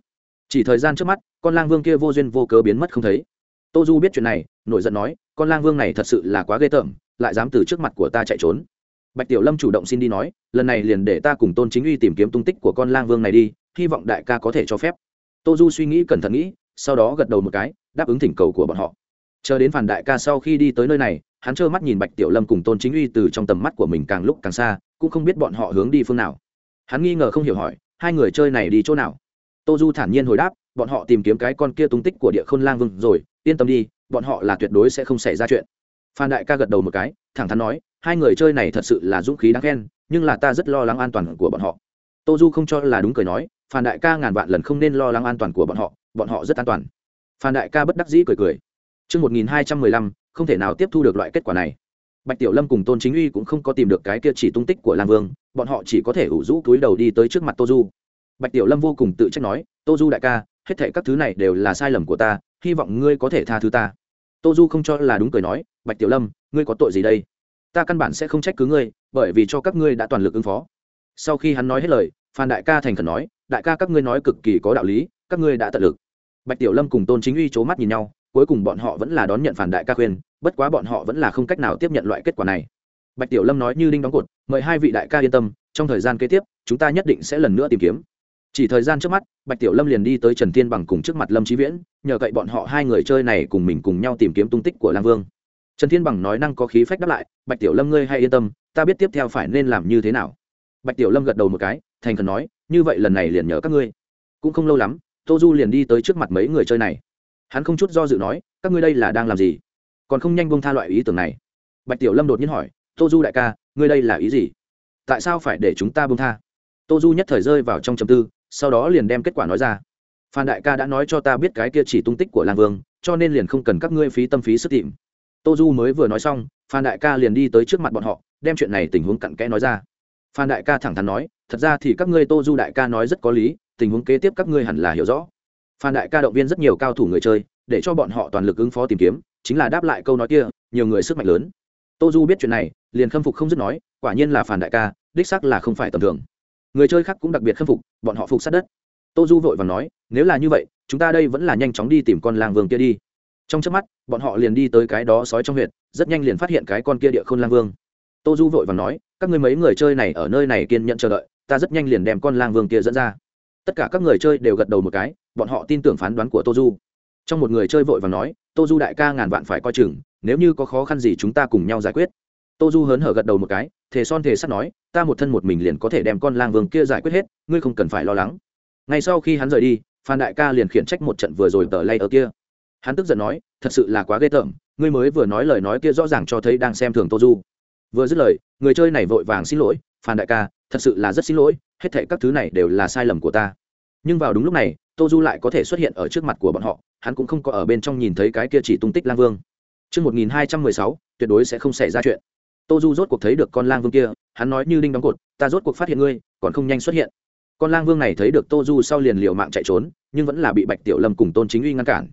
Chỉ thời gian trước mắt, con lang vương kia vô duyên vô cớ biến mất không thấy. Tô du biết chuyện này, nổi giận nói, con lang vương này thật sự là quá ghê tởm, lại dám từ trước mặt của ta chạy trốn. Bạch tiểu lâm chủ động xin đi nói, lần này liền để ta cùng tôn chính uy tìm kiếm tung tích của con lang vương này đi, hy vọng đại ca có thể cho phép. Tô du suy nghĩ cẩn thận nghĩ sau đó gật đầu một cái, đáp ứng thỉnh cầu của bọn họ. Chờ đến phản đại ca sau khi đi tới nơi này, hắn trơ mắt nhìn bạch tiểu lâm cùng tôn chính uy từ trong tầm mắt của mình càng lúc càng xa, cũng không biết bọn họ hướng đi phương nào. Hắn nghi ngờ không hiểu hỏi, hai người chơi này đi chỗ nào? Tô du thản nhiên hồi đáp, bọn họ tìm kiếm cái con kia tung tích của địa khôn lang vương rồi, yên tâm đi, bọn họ là tuyệt đối sẽ không xảy ra chuyện. Phan đại ca gật đầu một cái, thẳng thắn nói, hai người chơi này thật sự là dũng khí đáng khen, nhưng là ta rất lo lắng an toàn của bọn họ. Tô du không cho là đúng cười nói phan đại ca ngàn vạn lần không nên lo lắng an toàn của bọn họ bọn họ rất an toàn phan đại ca bất đắc dĩ cười cười Trước 1215, không thể nào tiếp thu được loại kết quả này. Bạch Tiểu Lâm cùng Tôn Chính Uy cũng không có tìm được cái kia chỉ tung tích của Lang Vương, bọn họ chỉ có thể ủ rũ túi đầu đi tới trước mặt Tô Du. Bạch Tiểu Lâm vô cùng tự trách nói, "Tô Du đại ca, hết thảy các thứ này đều là sai lầm của ta, hy vọng ngươi có thể tha thứ ta." Tô Du không cho là đúng cười nói, "Bạch Tiểu Lâm, ngươi có tội gì đây? Ta căn bản sẽ không trách cứ ngươi, bởi vì cho các ngươi đã toàn lực ứng phó." Sau khi hắn nói hết lời, Phan đại ca thành khẩn nói, "Đại ca các ngươi nói cực kỳ có đạo lý, các ngươi đã tận lực." Bạch Tiểu Lâm cùng Tôn Chính Uy c mắt nhìn nhau, cuối cùng bọn họ vẫn là đón nhận phản đại ca khuyên bất quá bọn họ vẫn là không cách nào tiếp nhận loại kết quả này. Bạch tiểu lâm nói như đinh đóng cột mời hai vị đại ca yên tâm trong thời gian kế tiếp chúng ta nhất định sẽ lần nữa tìm kiếm. Chỉ thời gian trước mắt bạch tiểu lâm liền đi tới trần tiên bằng cùng trước mặt lâm trí viễn nhờ cậy bọn họ hai người chơi này cùng mình cùng nhau tìm kiếm tung tích của lang vương. Trần thiên bằng nói năng có khí phách đáp lại bạch tiểu lâm ngươi hay yên tâm ta biết tiếp theo phải nên làm như thế nào. Bạch tiểu lâm gật đầu một cái thành khẩn nói như vậy lần này liền nhờ các ngươi. Cũng không lâu lắm, tô du liền đi tới trước mặt mấy người chơi này. Hắn không chút do dự nói, các ngươi đây là đang làm gì? Còn không nhanh bông tha loại ý tưởng này. Bạch tiểu lâm đột nhiên hỏi, tô du đại ca, ngươi đây là ý gì? Tại sao phải để chúng ta bông tha? Tô du nhất thời rơi vào trong chầm tư, sau đó liền đem kết quả nói ra. Phan đại ca đã nói cho ta biết cái kia chỉ tung tích của lang vương, cho nên liền không cần các ngươi phí tâm phí sức tìm. Tô du mới vừa nói xong, phan đại ca liền đi tới trước mặt bọn họ, đem chuyện này tình huống cặn kẽ nói ra. Phan đại ca thẳng thắn nói thật ra thì các ngươi tô du đại ca nói rất có lý, tình huống kế tiếp các ngươi hẳn là hiểu rõ. Phan đại ca động viên rất nhiều cao thủ người chơi, để cho bọn họ toàn lực ứng phó tìm kiếm, chính là đáp lại câu nói kia, nhiều người sức mạnh lớn. Tô du biết chuyện này, liền khâm phục không dứt nói, quả nhiên là phản đại ca, đích sắc là không phải tầm thường. Người chơi khác cũng đặc biệt khâm phục, bọn họ phục sát đất. Tô du vội và nói, nếu là như vậy, chúng ta đây vẫn là nhanh chóng đi tìm con lang vương kia đi. Trong trước mắt, bọn họ liền đi tới cái đó sói trong huyện rất nhanh liền phát hiện cái con kia địa khôn lang vương. Tô du vội và nói, các người mấy người chơi này ở nơi này kiên nhận chờ đợi ta rất nhanh liền đem con lang vương kia dẫn ra. Tất cả các người chơi đều gật đầu một cái, bọn họ tin tưởng phán đoán của tô du. Trong một người chơi vội và nói, tô du đại ca ngàn vạn phải coi chừng, nếu như có khó khăn gì chúng ta cùng nhau giải quyết. Tô du hớn hở gật đầu một cái, thề son thề sắt nói, ta một thân một mình liền có thể đem con lang vương kia giải quyết hết, ngươi không cần phải lo lắng. Ngay sau khi hắn rời đi, phan đại ca liền khiển trách một trận vừa rồi tờ lay ở kia. Hắn tức giận nói, thật sự là quá ghê tởm, ngươi mới vừa nói lời nói kia rõ ràng cho thấy đang xem thường tô du. Vừa dứt lời, người chơi này vội vàng xin lỗi, phan đại ca thật sự là rất xin lỗi hết thệ các thứ này đều là sai lầm của ta nhưng vào đúng lúc này tô du lại có thể xuất hiện ở trước mặt của bọn họ hắn cũng không có ở bên trong nhìn thấy cái kia chỉ tung tích lang vương Trước 1216, tuyệt đối sẽ không xảy ra chuyện. Tô Du rốt cuộc thấy được con lang vương kia, hắn nói như đinh đóng cột, ta rốt cuộc phát hiện ngươi, còn không nhanh xuất hiện. Con lang vương này thấy được Tô Du sau liền liều mạng chạy trốn, nhưng vẫn là bị Bạch Tiểu Lâm cùng Tôn Chính Uy ngăn cản.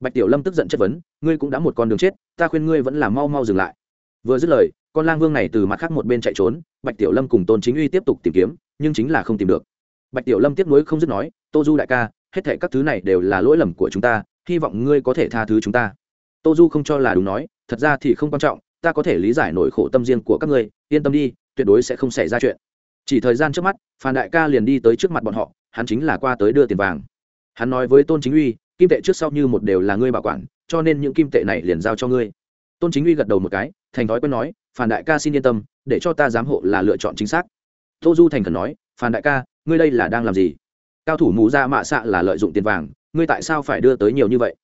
Bạch Tiểu Lâm tức giận chất vấn, ngươi cũng đã một con đường chết, ta khuyên ngươi vẫn là mau mau dừng lại. Vừa dứt lời, con lang vương này từ mặt khác một bên chạy trốn, Bạch Tiểu Lâm cùng Tôn Chính Uy tiếp tục tìm kiếm, nhưng chính là không tìm được. Bạch Tiểu Lâm tiếp nối không dứt nói, Tô Du đại ca, hết thảy các thứ này đều là lỗi lầm của chúng ta hy vọng ngươi có thể tha thứ chúng ta. Tô du không cho là đúng nói thật ra thì không quan trọng ta có thể lý giải nỗi khổ tâm riêng của các ngươi yên tâm đi tuyệt đối sẽ không xảy ra chuyện. Chỉ thời gian trước mắt phan đại ca liền đi tới trước mặt bọn họ hắn chính là qua tới đưa tiền vàng. Hắn nói với tôn chính uy kim tệ trước sau như một đều là ngươi bảo quản cho nên những kim tệ này liền giao cho ngươi. Tôn chính uy gật đầu một cái thành thói quen nói phản đại ca xin yên tâm, để cho ta giám hộ là lựa chọn chính xác. Tô du thành khẩn nói phản đại ca, ngươi đây là đang làm gì? Cao thủ mù ra mạ xạ là lợi dụng tiền vàng, ngươi tại sao phải đưa tới nhiều như vậy?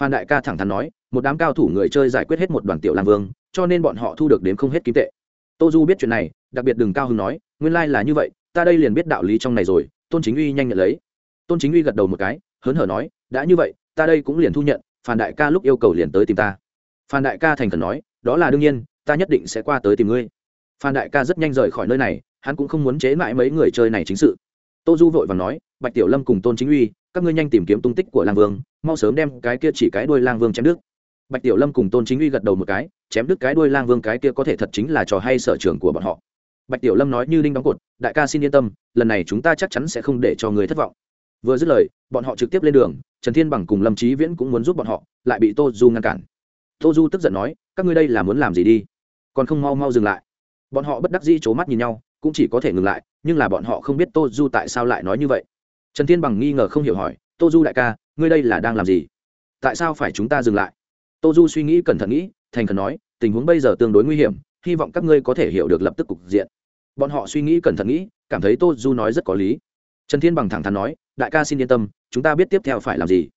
Phan đại ca thẳng thắn nói, một đám cao thủ người chơi giải quyết hết một đoàn tiểu làm vương, cho nên bọn họ thu được đến không hết kim tệ. Tô du biết chuyện này, đặc biệt đừng cao hưng nói, nguyên lai、like、là như vậy, ta đây liền biết đạo lý trong này rồi, tôn chính uy nhanh nhận lấy. Tôn chính uy gật đầu một cái, hớn hở nói, đã như vậy, ta đây cũng liền thu nhận phan đại ca lúc yêu cầu liền tới tìm ta. Phan đại ca thành khẩn nói đó là đương nhiên, ta nhất định sẽ qua tới tìm ngươi. Phan đại ca rất nhanh rời khỏi nơi này, hắn cũng không muốn chế mãi mấy người chơi này chính sự. Tô du vội và nói, bạch tiểu lâm cùng tôn chính uy, các ngươi nhanh tìm kiếm tung tích của lang vương, mau sớm đem cái kia chỉ cái đuôi lang vương chém đứt. Bạch tiểu lâm cùng tôn chính uy gật đầu một cái, chém đứt cái đuôi lang vương cái kia có thể thật chính là trò hay sở trường của bọn họ. Bạch tiểu lâm nói như đinh đóng cột, đại ca xin yên tâm, lần này chúng ta chắc chắn sẽ không để cho người thất vọng. Vừa dứt lời, bọn họ trực tiếp lên đường, trần thiên bằng cùng lâm trí viễn cũng muốn giúp bọn họ, lại bị tô du ngăn cản tô du tức giận nói, các ngươi đây là muốn làm gì đi? Còn không mau mau dừng lại. Bọn họ bất đắc dĩ c h ố mắt nhìn nhau, cũng chỉ có thể ngừng lại, nhưng là bọn họ không biết tô du tại sao lại nói như vậy. Trần thiên bằng nghi ngờ không hiểu hỏi, tô du đại ca, ngươi đây là đang làm gì? Tại sao phải chúng ta dừng lại? Tô du suy nghĩ cẩn thận nghĩ, thành khẩn nói, tình huống bây giờ tương đối nguy hiểm, hy vọng các ngươi có thể hiểu được lập tức cục diện. Bọn họ suy nghĩ cẩn thận nghĩ, cảm thấy tô du nói rất có lý. Trần thiên bằng thẳng thắn nói, đại ca xin yên tâm, chúng ta biết tiếp theo phải làm gì.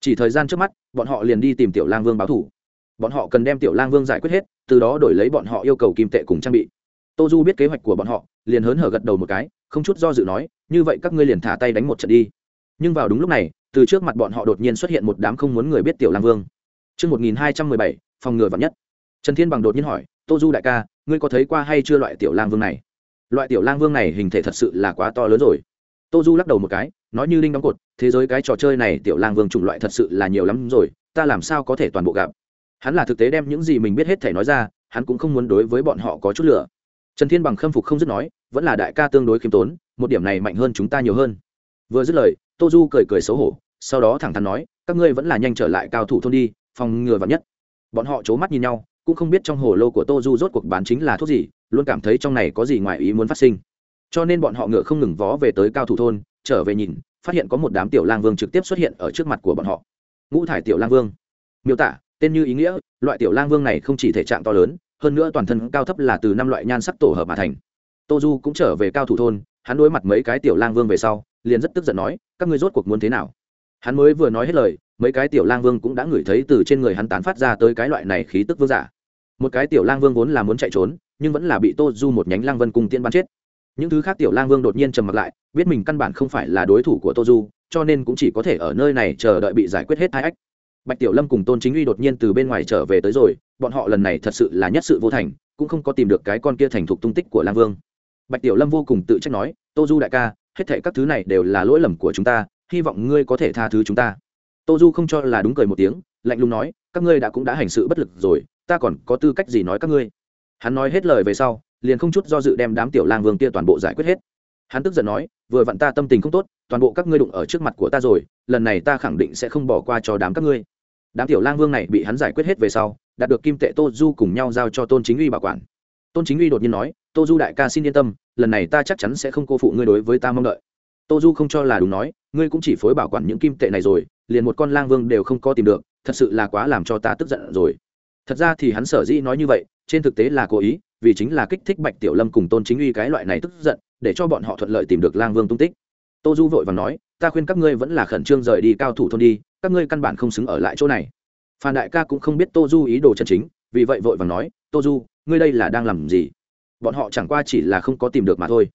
Chỉ thời gian trước mắt, bọn họ liền đi tìm tiểu lang vương báo thủ bọn họ cần đem tiểu lang vương giải quyết hết từ đó đổi lấy bọn họ yêu cầu kim tệ cùng trang bị. Tô du biết kế hoạch của bọn họ liền hớn hở gật đầu một cái không chút do dự nói như vậy các ngươi liền thả tay đánh một trận đi. Nhưng vào đúng lúc này từ trước mặt bọn họ đột nhiên xuất hiện một đám không muốn người biết tiểu lang vương. Trước 1217, phòng ngừa vạn nhất. Trần Thiên Bằng đột nhiên hỏi, Tô Du đại ca, ngươi có thấy qua hay chưa loại tiểu lang vương này? Loại tiểu lang vương này hình thể thật sự là quá to lớn rồi. Tô du lắc đầu một cái nói như linh đóng cột thế giới cái trò chơi này tiểu lang vương chủng loại thật sự là nhiều lắm rồi ta làm sao có thể toàn bộ gặp? Hắn là thực tế đem những gì mình biết hết thể nói ra, hắn cũng không muốn đối với bọn họ có chút lửa. Trần thiên bằng khâm phục không dứt nói, vẫn là đại ca tương đối khiêm tốn, một điểm này mạnh hơn chúng ta nhiều hơn. Vừa dứt lời, tô du cười cười xấu hổ, sau đó thẳng thắn nói, các ngươi vẫn là nhanh trở lại cao thủ thôn đi, phòng ngừa vào nhất. Bọn họ c h ố mắt nhìn nhau, cũng không biết trong hồ lô của tô du rốt cuộc bán chính là thuốc gì, luôn cảm thấy trong này có gì ngoài ý muốn phát sinh. Cho nên bọn họ ngựa không ngừng vó về tới cao thủ thôn, trở về nhìn, phát hiện có một đám tiểu lang vương trực tiếp xuất hiện ở trước mặt của bọn họ. Ngũ thải tiểu lang vương. Miêu tả tên như ý nghĩa, loại tiểu lang vương này không chỉ thể trạng to lớn, hơn nữa toàn thân cao thấp là từ năm loại nhan sắc tổ hợp mà thành. Tô du cũng trở về cao thủ thôn, hắn đối mặt mấy cái tiểu lang vương về sau, liền rất tức giận nói, các ngươi rốt cuộc muốn thế nào? Hắn mới vừa nói hết lời, mấy cái tiểu lang vương cũng đã ngửi thấy từ trên người hắn tán phát ra tới cái loại này khí tức vương giả. Một cái tiểu lang vương vốn là muốn chạy trốn, nhưng vẫn là bị tô du một nhánh lang vân cùng tiên bắn chết. Những thứ khác tiểu lang vương đột nhiên trầm mặt lại, biết mình căn bản không phải là đối thủ của tô du cho nên cũng chỉ có thể ở nơi này chờ đợi bị giải quyết hết hai ách bạch tiểu lâm cùng tôn chính uy đột nhiên từ bên ngoài trở về tới rồi, bọn họ lần này thật sự là nhất sự vô thành, cũng không có tìm được cái con kia thành thục tung tích của lang vương. Bạch tiểu lâm vô cùng tự trách nói, tô du đại ca, hết thệ các thứ này đều là lỗi lầm của chúng ta, hy vọng ngươi có thể tha thứ chúng ta. Tô du không cho là đúng cười một tiếng, lạnh lùng nói, các ngươi đã cũng đã hành sự bất lực rồi, ta còn có tư cách gì nói các ngươi? Hắn nói hết lời về sau, liền không chút do dự đem đám tiểu lang vương kia toàn bộ giải quyết hết. Hắn tức giận nói vừa vặn ta tâm tình không tốt, toàn bộ các ngươi đụng ở trước mặt của ta rồi, lần này ta khẳng định sẽ không bỏ qua cho đám các ngươi. Đám tiểu lang vương này bị hắn giải quyết hết về sau, đạt được kim tệ tô du cùng nhau giao cho tôn chính uy bảo quản. Tôn chính uy đột nhiên nói, tô du đại ca xin yên tâm, lần này ta chắc chắn sẽ không cô phụ ngươi đối với ta mong đợi. Tô du không cho là đúng nói, ngươi cũng chỉ phối bảo quản những kim tệ này rồi, liền một con lang vương đều không có tìm được, thật sự là quá làm cho ta tức giận rồi. Thật ra thì hắn sở dĩ nói như vậy, trên thực tế là cố ý, vì chính là kích thích bạch tiểu lâm cùng tôn chính uy cái loại này tức giận để cho bọn họ thuận lợi tìm được lang vương tung tích. Tô du vội và nói, ta khuyên các ngươi vẫn là khẩn trương rời đi cao thủ thôn đi, các ngươi căn bản không xứng ở lại chỗ này. Phan đại ca cũng không biết tô du ý đồ chân chính, vì vậy vội và nói, tô du, ngươi đây là đang làm gì? Bọn họ chẳng qua chỉ là không có tìm được mà thôi.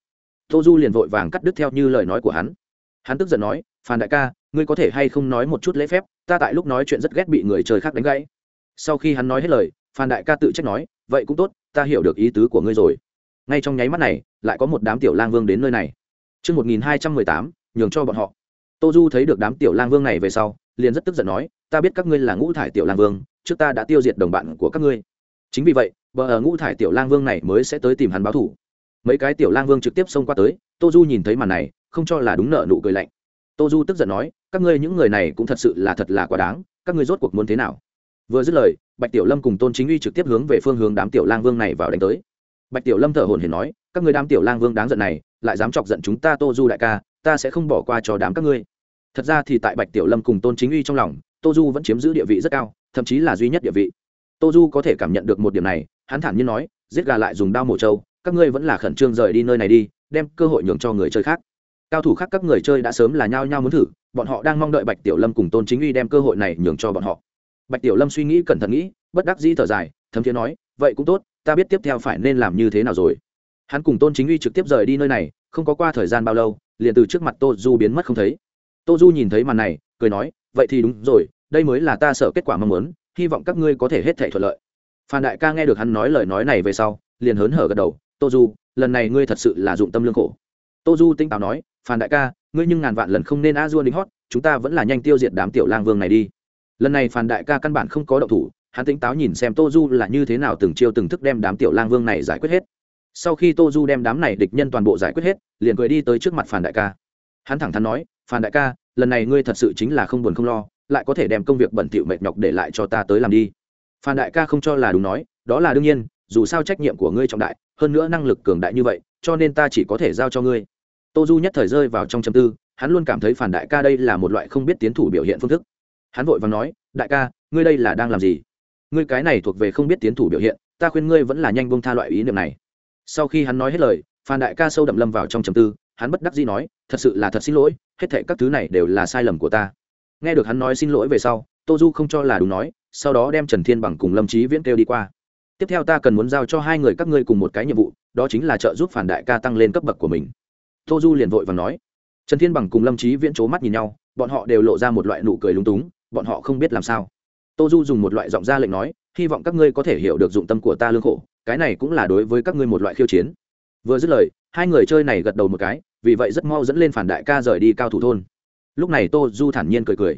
Tô du liền vội vàng cắt đứt theo như lời nói của hắn. Hắn tức giận nói, phan đại ca, ngươi có thể hay không nói một chút lễ phép? Ta tại lúc nói chuyện rất ghét bị người trời khác đánh gãy. Sau khi hắn nói hết lời, phan đại ca tự trách nói, vậy cũng tốt, ta hiểu được ý tứ của ngươi rồi ngay trong nháy mắt này lại có một đám tiểu lang vương đến nơi này Trước 1218, nhường cho bọn họ. Tô Du thấy được đám tiểu lang vương này về sau, liền rất tức giận nói, ta biết các ngươi là ngũ thải tiểu lang vương, trước ta đã tiêu diệt đồng bạn của các ngươi. Chính vì vậy, bờ ở ngũ thải tiểu lang vương này mới sẽ tới tìm hắn báo thủ. Mấy cái tiểu lang vương trực tiếp xông qua tới, Tô Du nhìn thấy màn này, không cho là đúng nợ nụ cười lạnh. Tô Du tức giận nói, các ngươi những người này cũng thật sự là thật là quá đáng, các ngươi rốt cuộc muốn thế nào? Vừa dứt lời, bạch tiểu lâm cùng tôn chính uy trực tiếp hướng về phương hướng đám tiểu lang vương này vào đánh tới bạch tiểu lâm thở hồn hển nói, các người đám tiểu lang vương đáng giận này, lại dám chọc giận chúng ta tô du đại ca, ta sẽ không bỏ qua cho đám các ngươi. Thật ra thì tại bạch tiểu lâm cùng tôn chính uy trong lòng, tô du vẫn chiếm giữ địa vị rất cao, thậm chí là duy nhất địa vị. Tô du có thể cảm nhận được một điểm này, hắn thản nhiên nói, giết gà lại dùng đao mổ trâu, các ngươi vẫn là khẩn trương rời đi nơi này đi, đem cơ hội nhường cho người chơi khác. Cao thủ khác các người chơi đã sớm là nhao nhao muốn thử, bọn họ đang mong đợi bạch tiểu lâm cùng tôn chính uy đem cơ hội này nhường cho bọn họ. Bạch tiểu lâm suy nghĩ cẩn thận nghĩ, bất đắc dĩ thở dài, thấm thiế nói, vậy cũng tốt ta biết tiếp theo phải nên làm như thế nào rồi. Hắn cùng tôn chính uy trực tiếp rời đi nơi này, không có qua thời gian bao lâu, liền từ trước mặt tô du biến mất không thấy. Tô du nhìn thấy màn này, cười nói, vậy thì đúng rồi, đây mới là ta sợ kết quả mong muốn, hy vọng các ngươi có thể hết thể thuận lợi. Phan đại ca nghe được hắn nói lời nói này về sau, liền hớn hở gật đầu, tô du, lần này ngươi thật sự là dụng tâm lương khổ. Tô du tinh táo nói, phan đại ca, ngươi nhưng ngàn vạn lần không nên a dua đính hót, chúng ta vẫn là nhanh tiêu diệt đám tiểu lang vương này đi. Lần này phan đại ca căn bản không có động thủ hắn tỉnh táo nhìn xem tô du là như thế nào từng chiêu từng thức đem đám tiểu lang vương này giải quyết hết. Sau khi tô du đem đám này địch nhân toàn bộ giải quyết hết, liền cười đi tới trước mặt phản đại ca. Hắn thẳng thắn nói phản đại ca, lần này ngươi thật sự chính là không buồn không lo, lại có thể đem công việc bẩn thỉu mệt nhọc để lại cho ta tới làm đi. Phản đại ca không cho là đúng nói, đó là đương nhiên, dù sao trách nhiệm của ngươi trọng đại, hơn nữa năng lực cường đại như vậy, cho nên ta chỉ có thể giao cho ngươi. Tô du nhất thời rơi vào trong châm tư, hắn luôn cảm thấy phản đại ca đây là một loại không biết tiến thủ biểu hiện phương thức. Hắn vội và nói, đại ca, ngươi đây là đang làm gì? Ngươi cái này thuộc về không biết tiến thủ biểu hiện, ta khuyên ngươi vẫn là nhanh bông tha loại ý niệm này. Sau khi hắn nói hết lời, phan đại ca sâu đậm lâm vào trong trầm tư, hắn bất đắc dĩ nói, thật sự là thật xin lỗi, hết thệ các thứ này đều là sai lầm của ta. Nghe được hắn nói xin lỗi về sau, tô du không cho là đúng nói, sau đó đem trần thiên bằng cùng lâm trí viễn kêu đi qua. Tiếp theo ta cần muốn giao cho hai người các ngươi cùng một cái nhiệm vụ, đó chính là trợ giúp phản đại ca tăng lên cấp bậc của mình. Tô du liền vội và nói. Trần thiên bằng cùng lâm trí viễn c h ố mắt nhìn nhau, bọn họ đều lộ ra một loại nụ cười lúng túng, bọn họ không biết làm sao tô du dùng một loại giọng ra lệnh nói hy vọng các ngươi có thể hiểu được dụng tâm của ta lương khổ cái này cũng là đối với các ngươi một loại khiêu chiến. Vừa dứt lời hai người chơi này gật đầu một cái vì vậy rất mau dẫn lên phản đại ca rời đi cao thủ thôn. Lúc này tô du thản nhiên cười cười.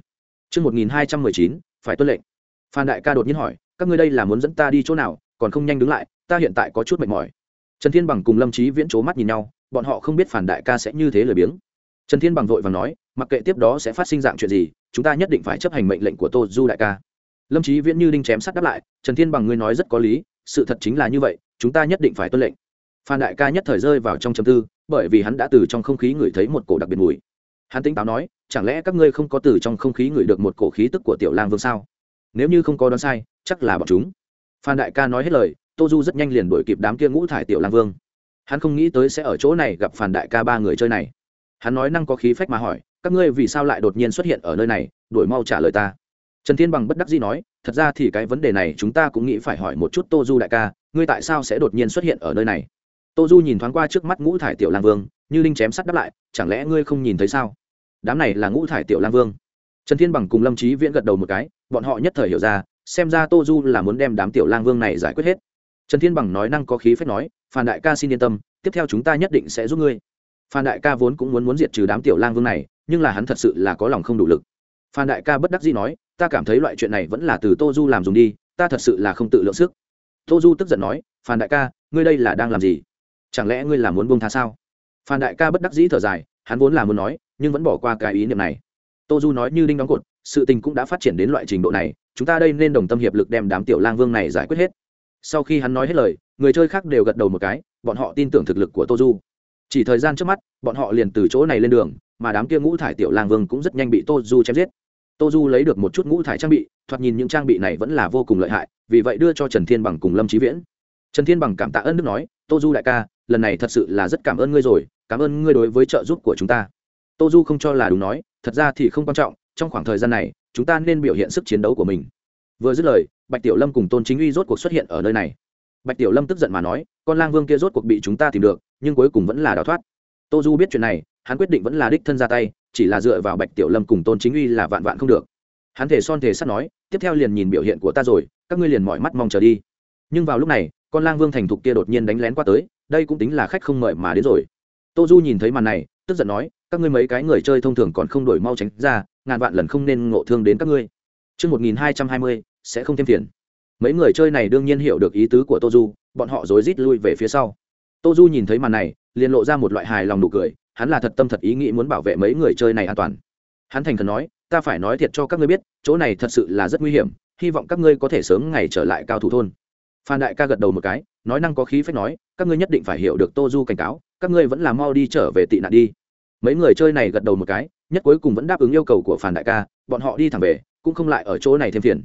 Trước 1219, phải tuân lệnh. Phan đại ca đột nhiên hỏi, các ngươi đây là muốn dẫn ta đi chỗ nào, còn không nhanh đứng lại, ta hiện tại có chút mệt mỏi. Trần Thiên Bằng cùng Lâm Chí Viễn chố mắt nhìn nhau, bọn họ không biết phản đại ca sẽ như thế lười biếng. Trần thiên bằng vội và nói mặc kệ tiếp đó sẽ phát sinh dạng chuyện gì chúng ta nhất định phải chấp hành mệnh lệnh của tô du đại ca lâm trí viễn như đinh chém sắt đáp lại, trần thiên bằng, ngươi nói rất có lý, sự thật chính là như vậy, chúng ta nhất định phải tuân lệnh. Phan đại ca nhất thời rơi vào trong chầm tư, bởi vì hắn đã từ trong không khí ngửi thấy một cổ đặc biệt mùi. Hắn tính táo nói, chẳng lẽ các ngươi không có từ trong không khí ngửi được một cổ khí tức của tiểu lang vương sao? Nếu như không có đoán sai, chắc là bọn chúng. Phan đại ca nói hết lời, tô du rất nhanh liền đuổi kịp đám kia ngũ thải tiểu lang vương. Hắn không nghĩ tới sẽ ở chỗ này gặp phản đại ca ba người chơi này. Hắn nói năng có khí phách mà hỏi, các ngươi vì sao lại đột nhiên xuất hiện ở nơi này? Đuổi mau trả lời ta trần thiên bằng bất đắc dĩ nói, thật ra thì cái vấn đề này chúng ta cũng nghĩ phải hỏi một chút tô du đại ca, ngươi tại sao sẽ đột nhiên xuất hiện ở nơi này? Tô du nhìn thoáng qua trước mắt ngũ thải tiểu lang vương, như linh chém sắt đáp lại, chẳng lẽ ngươi không nhìn thấy sao? Đám này là ngũ thải tiểu lang vương. Trần thiên bằng cùng lâm trí viễn gật đầu một cái, bọn họ nhất thời hiểu ra, xem ra tô du là muốn đem đám tiểu lang vương này giải quyết hết. Trần thiên bằng nói năng có khí phách nói phan đại ca xin yên tâm, tiếp theo chúng ta nhất định sẽ giúp ngươi. Phan đại ca vốn cũng muốn muốn diệt trừ đám tiểu lang vương này, nhưng là hắn thật sự là có lòng không đủ lực. Phan đại ca bất đắc dĩ nói ta cảm thấy loại chuyện này vẫn là từ tô du làm dùng đi, ta thật sự là không tự lượng sức. Tô du tức giận nói, phan đại ca, ngươi đây là đang làm gì? Chẳng lẽ ngươi là muốn buông tha sao? Phan đại ca bất đắc dĩ thở dài, hắn vốn là muốn nói, nhưng vẫn bỏ qua cái ý niệm này. Tô du nói như đinh đóng cột, sự tình cũng đã phát triển đến loại trình độ này, chúng ta đây nên đồng tâm hiệp lực đem đám tiểu lang vương này giải quyết hết. Sau khi hắn nói hết lời, người chơi khác đều gật đầu một cái, bọn họ tin tưởng thực lực của tô du. Chỉ thời gian trước mắt, bọn họ liền từ chỗ này lên đường, mà đám kia ngũ thải tiểu lang vương cũng rất nhanh bị tô du chém giết tô du lấy được một chút ngũ thải trang bị, thoạt nhìn những trang bị này vẫn là vô cùng lợi hại, vì vậy đưa cho trần thiên bằng cùng lâm trí viễn. Trần thiên bằng cảm tạ ơn đức nói, tô du đại ca, lần này thật sự là rất cảm ơn ngươi rồi, cảm ơn ngươi đối với trợ giúp của chúng ta. Tô du không cho là đúng nói, thật ra thì không quan trọng, trong khoảng thời gian này, chúng ta nên biểu hiện sức chiến đấu của mình. Vừa dứt lời, bạch tiểu lâm cùng tôn chính uy rốt cuộc xuất hiện ở nơi này. Bạch tiểu lâm tức giận mà nói, con lang vương kia rốt cuộc bị chúng ta tìm được, nhưng cuối cùng vẫn là đào thoát. Tô du biết chuyện này hắn quyết định vẫn là đích thân ra tay chỉ là dựa vào bạch tiểu lâm cùng tôn chính uy là vạn vạn không được hắn thể son thể sắt nói tiếp theo liền nhìn biểu hiện của ta rồi các ngươi liền mọi mắt mong chờ đi nhưng vào lúc này con lang vương thành thục kia đột nhiên đánh lén qua tới đây cũng tính là khách không mời mà đến rồi tô du nhìn thấy màn này tức giận nói các ngươi mấy cái người chơi thông thường còn không đổi mau tránh ra ngàn vạn lần không nên ngộ thương đến các ngươi Trước 1220, sẽ không thêm tiền. Mấy người chơi này đương nhiên hiểu được ý tứ của Tô Du, bọn họ rối rít lui về phía sau. Tô Du nhìn thấy màn này, liền lộ ra một loại hài lòng nụ cười, hắn là thật tâm thật ý nghĩ muốn bảo vệ mấy người chơi này an toàn. Hắn thành khẩn nói, ta phải nói thiệt cho các ngươi biết, chỗ này thật sự là rất nguy hiểm, hy vọng các ngươi có thể sớm ngày trở lại cao thủ thôn. Phan Đại ca gật đầu một cái, nói năng có khí phách nói, các ngươi nhất định phải hiểu được Tô Du cảnh cáo, các ngươi vẫn là mau đi trở về tị nạn đi. Mấy người chơi này gật đầu một cái, nhất cuối cùng vẫn đáp ứng yêu cầu của Phan Đại ca, bọn họ đi thẳng về, cũng không lại ở chỗ này thêm phiền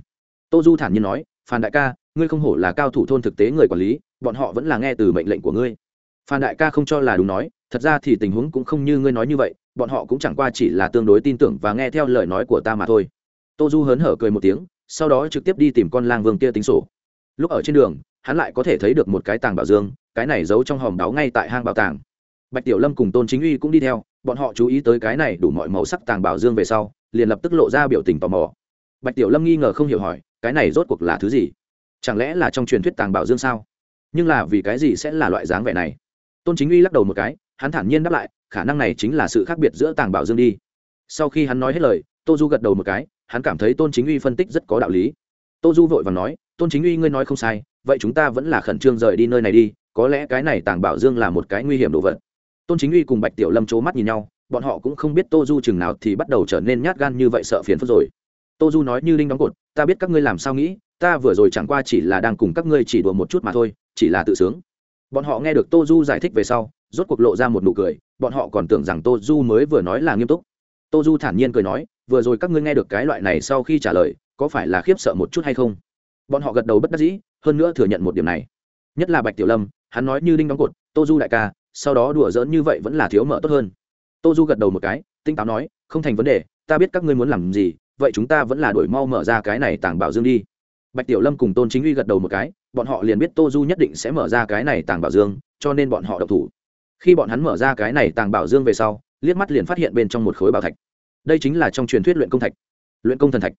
tô du thản nhiên nói phan đại ca ngươi không hổ là cao thủ thôn thực tế người quản lý bọn họ vẫn là nghe từ mệnh lệnh của ngươi phan đại ca không cho là đúng nói, thật ra thì tình huống cũng không như ngươi nói như vậy, bọn họ cũng chẳng qua chỉ là tương đối tin tưởng và nghe theo lời nói của ta mà thôi. Tô du hớn hở cười một tiếng, sau đó trực tiếp đi tìm con lang vương kia tính sổ. Lúc ở trên đường, hắn lại có thể thấy được một cái tàng bảo dương, cái này giấu trong hòm đáo ngay tại hang bảo tàng. Bạch tiểu lâm cùng tôn chính uy cũng đi theo, bọn họ chú ý tới cái này đủ mọi màu sắc tàng bảo dương về sau, liền lập tức lộ ra biểu tình tò mò. Bạch tiểu lâm nghi ngờ không hiểu hỏi, cái này rốt cuộc là thứ gì? Chẳng lẽ là trong truyền thuyết tàng bảo dương sao? Nhưng là vì cái gì sẽ là loại dáng vẻ này? Tôn chính uy lắc đầu một cái, hắn thản nhiên đáp lại, khả năng này chính là sự khác biệt giữa tàng bảo dương đi. Sau khi hắn nói hết lời, tô du gật đầu một cái, hắn cảm thấy tôn chính uy phân tích rất có đạo lý. Tô du vội và nói, tôn chính uy, ngươi nói không sai, vậy chúng ta vẫn là khẩn trương rời đi nơi này đi, có lẽ cái này tàng bảo dương là một cái nguy hiểm đồ vật. Tôn chính uy cùng bạch tiểu lâm c h ố mắt nhìn nhau, bọn họ cũng không biết tô du chừng nào thì bắt đầu trở nên nhát gan như vậy sợ phiền phức rồi. Tô du nói, như linh đóng cột, ta biết các ngươi làm sao nghĩ, ta vừa rồi chẳng qua chỉ là đang cùng các ngươi chỉ đùa một chút mà thôi, chỉ là tự sướng bọn họ nghe được tô du giải thích về sau, rốt cuộc lộ ra một nụ cười, bọn họ còn tưởng rằng tô du mới vừa nói là nghiêm túc. Tô du thản nhiên cười nói, vừa rồi các ngươi nghe được cái loại này sau khi trả lời, có phải là khiếp sợ một chút hay không? Bọn họ gật đầu bất đắc dĩ, hơn nữa thừa nhận một điểm này. Nhất là bạch tiểu lâm, hắn nói như đinh đóng cột, tô du đại ca, sau đó đùa giỡn như vậy vẫn là thiếu mở tốt hơn. Tô du gật đầu một cái, tinh táo nói, không thành vấn đề, ta biết các ngươi muốn làm gì, vậy chúng ta vẫn là đổi mau mở ra cái này tàng bảo dương đi. Bạch tiểu lâm cùng tôn chính uy gật đầu một cái bọn họ liền biết tô du nhất định sẽ mở ra cái này tàng bảo dương, cho nên bọn họ độc thủ. Khi bọn hắn mở ra cái này tàng bảo dương về sau, liếc mắt liền phát hiện bên trong một khối bảo thạch. Đây chính là trong truyền thuyết luyện công thạch. Luyện công thần thạch.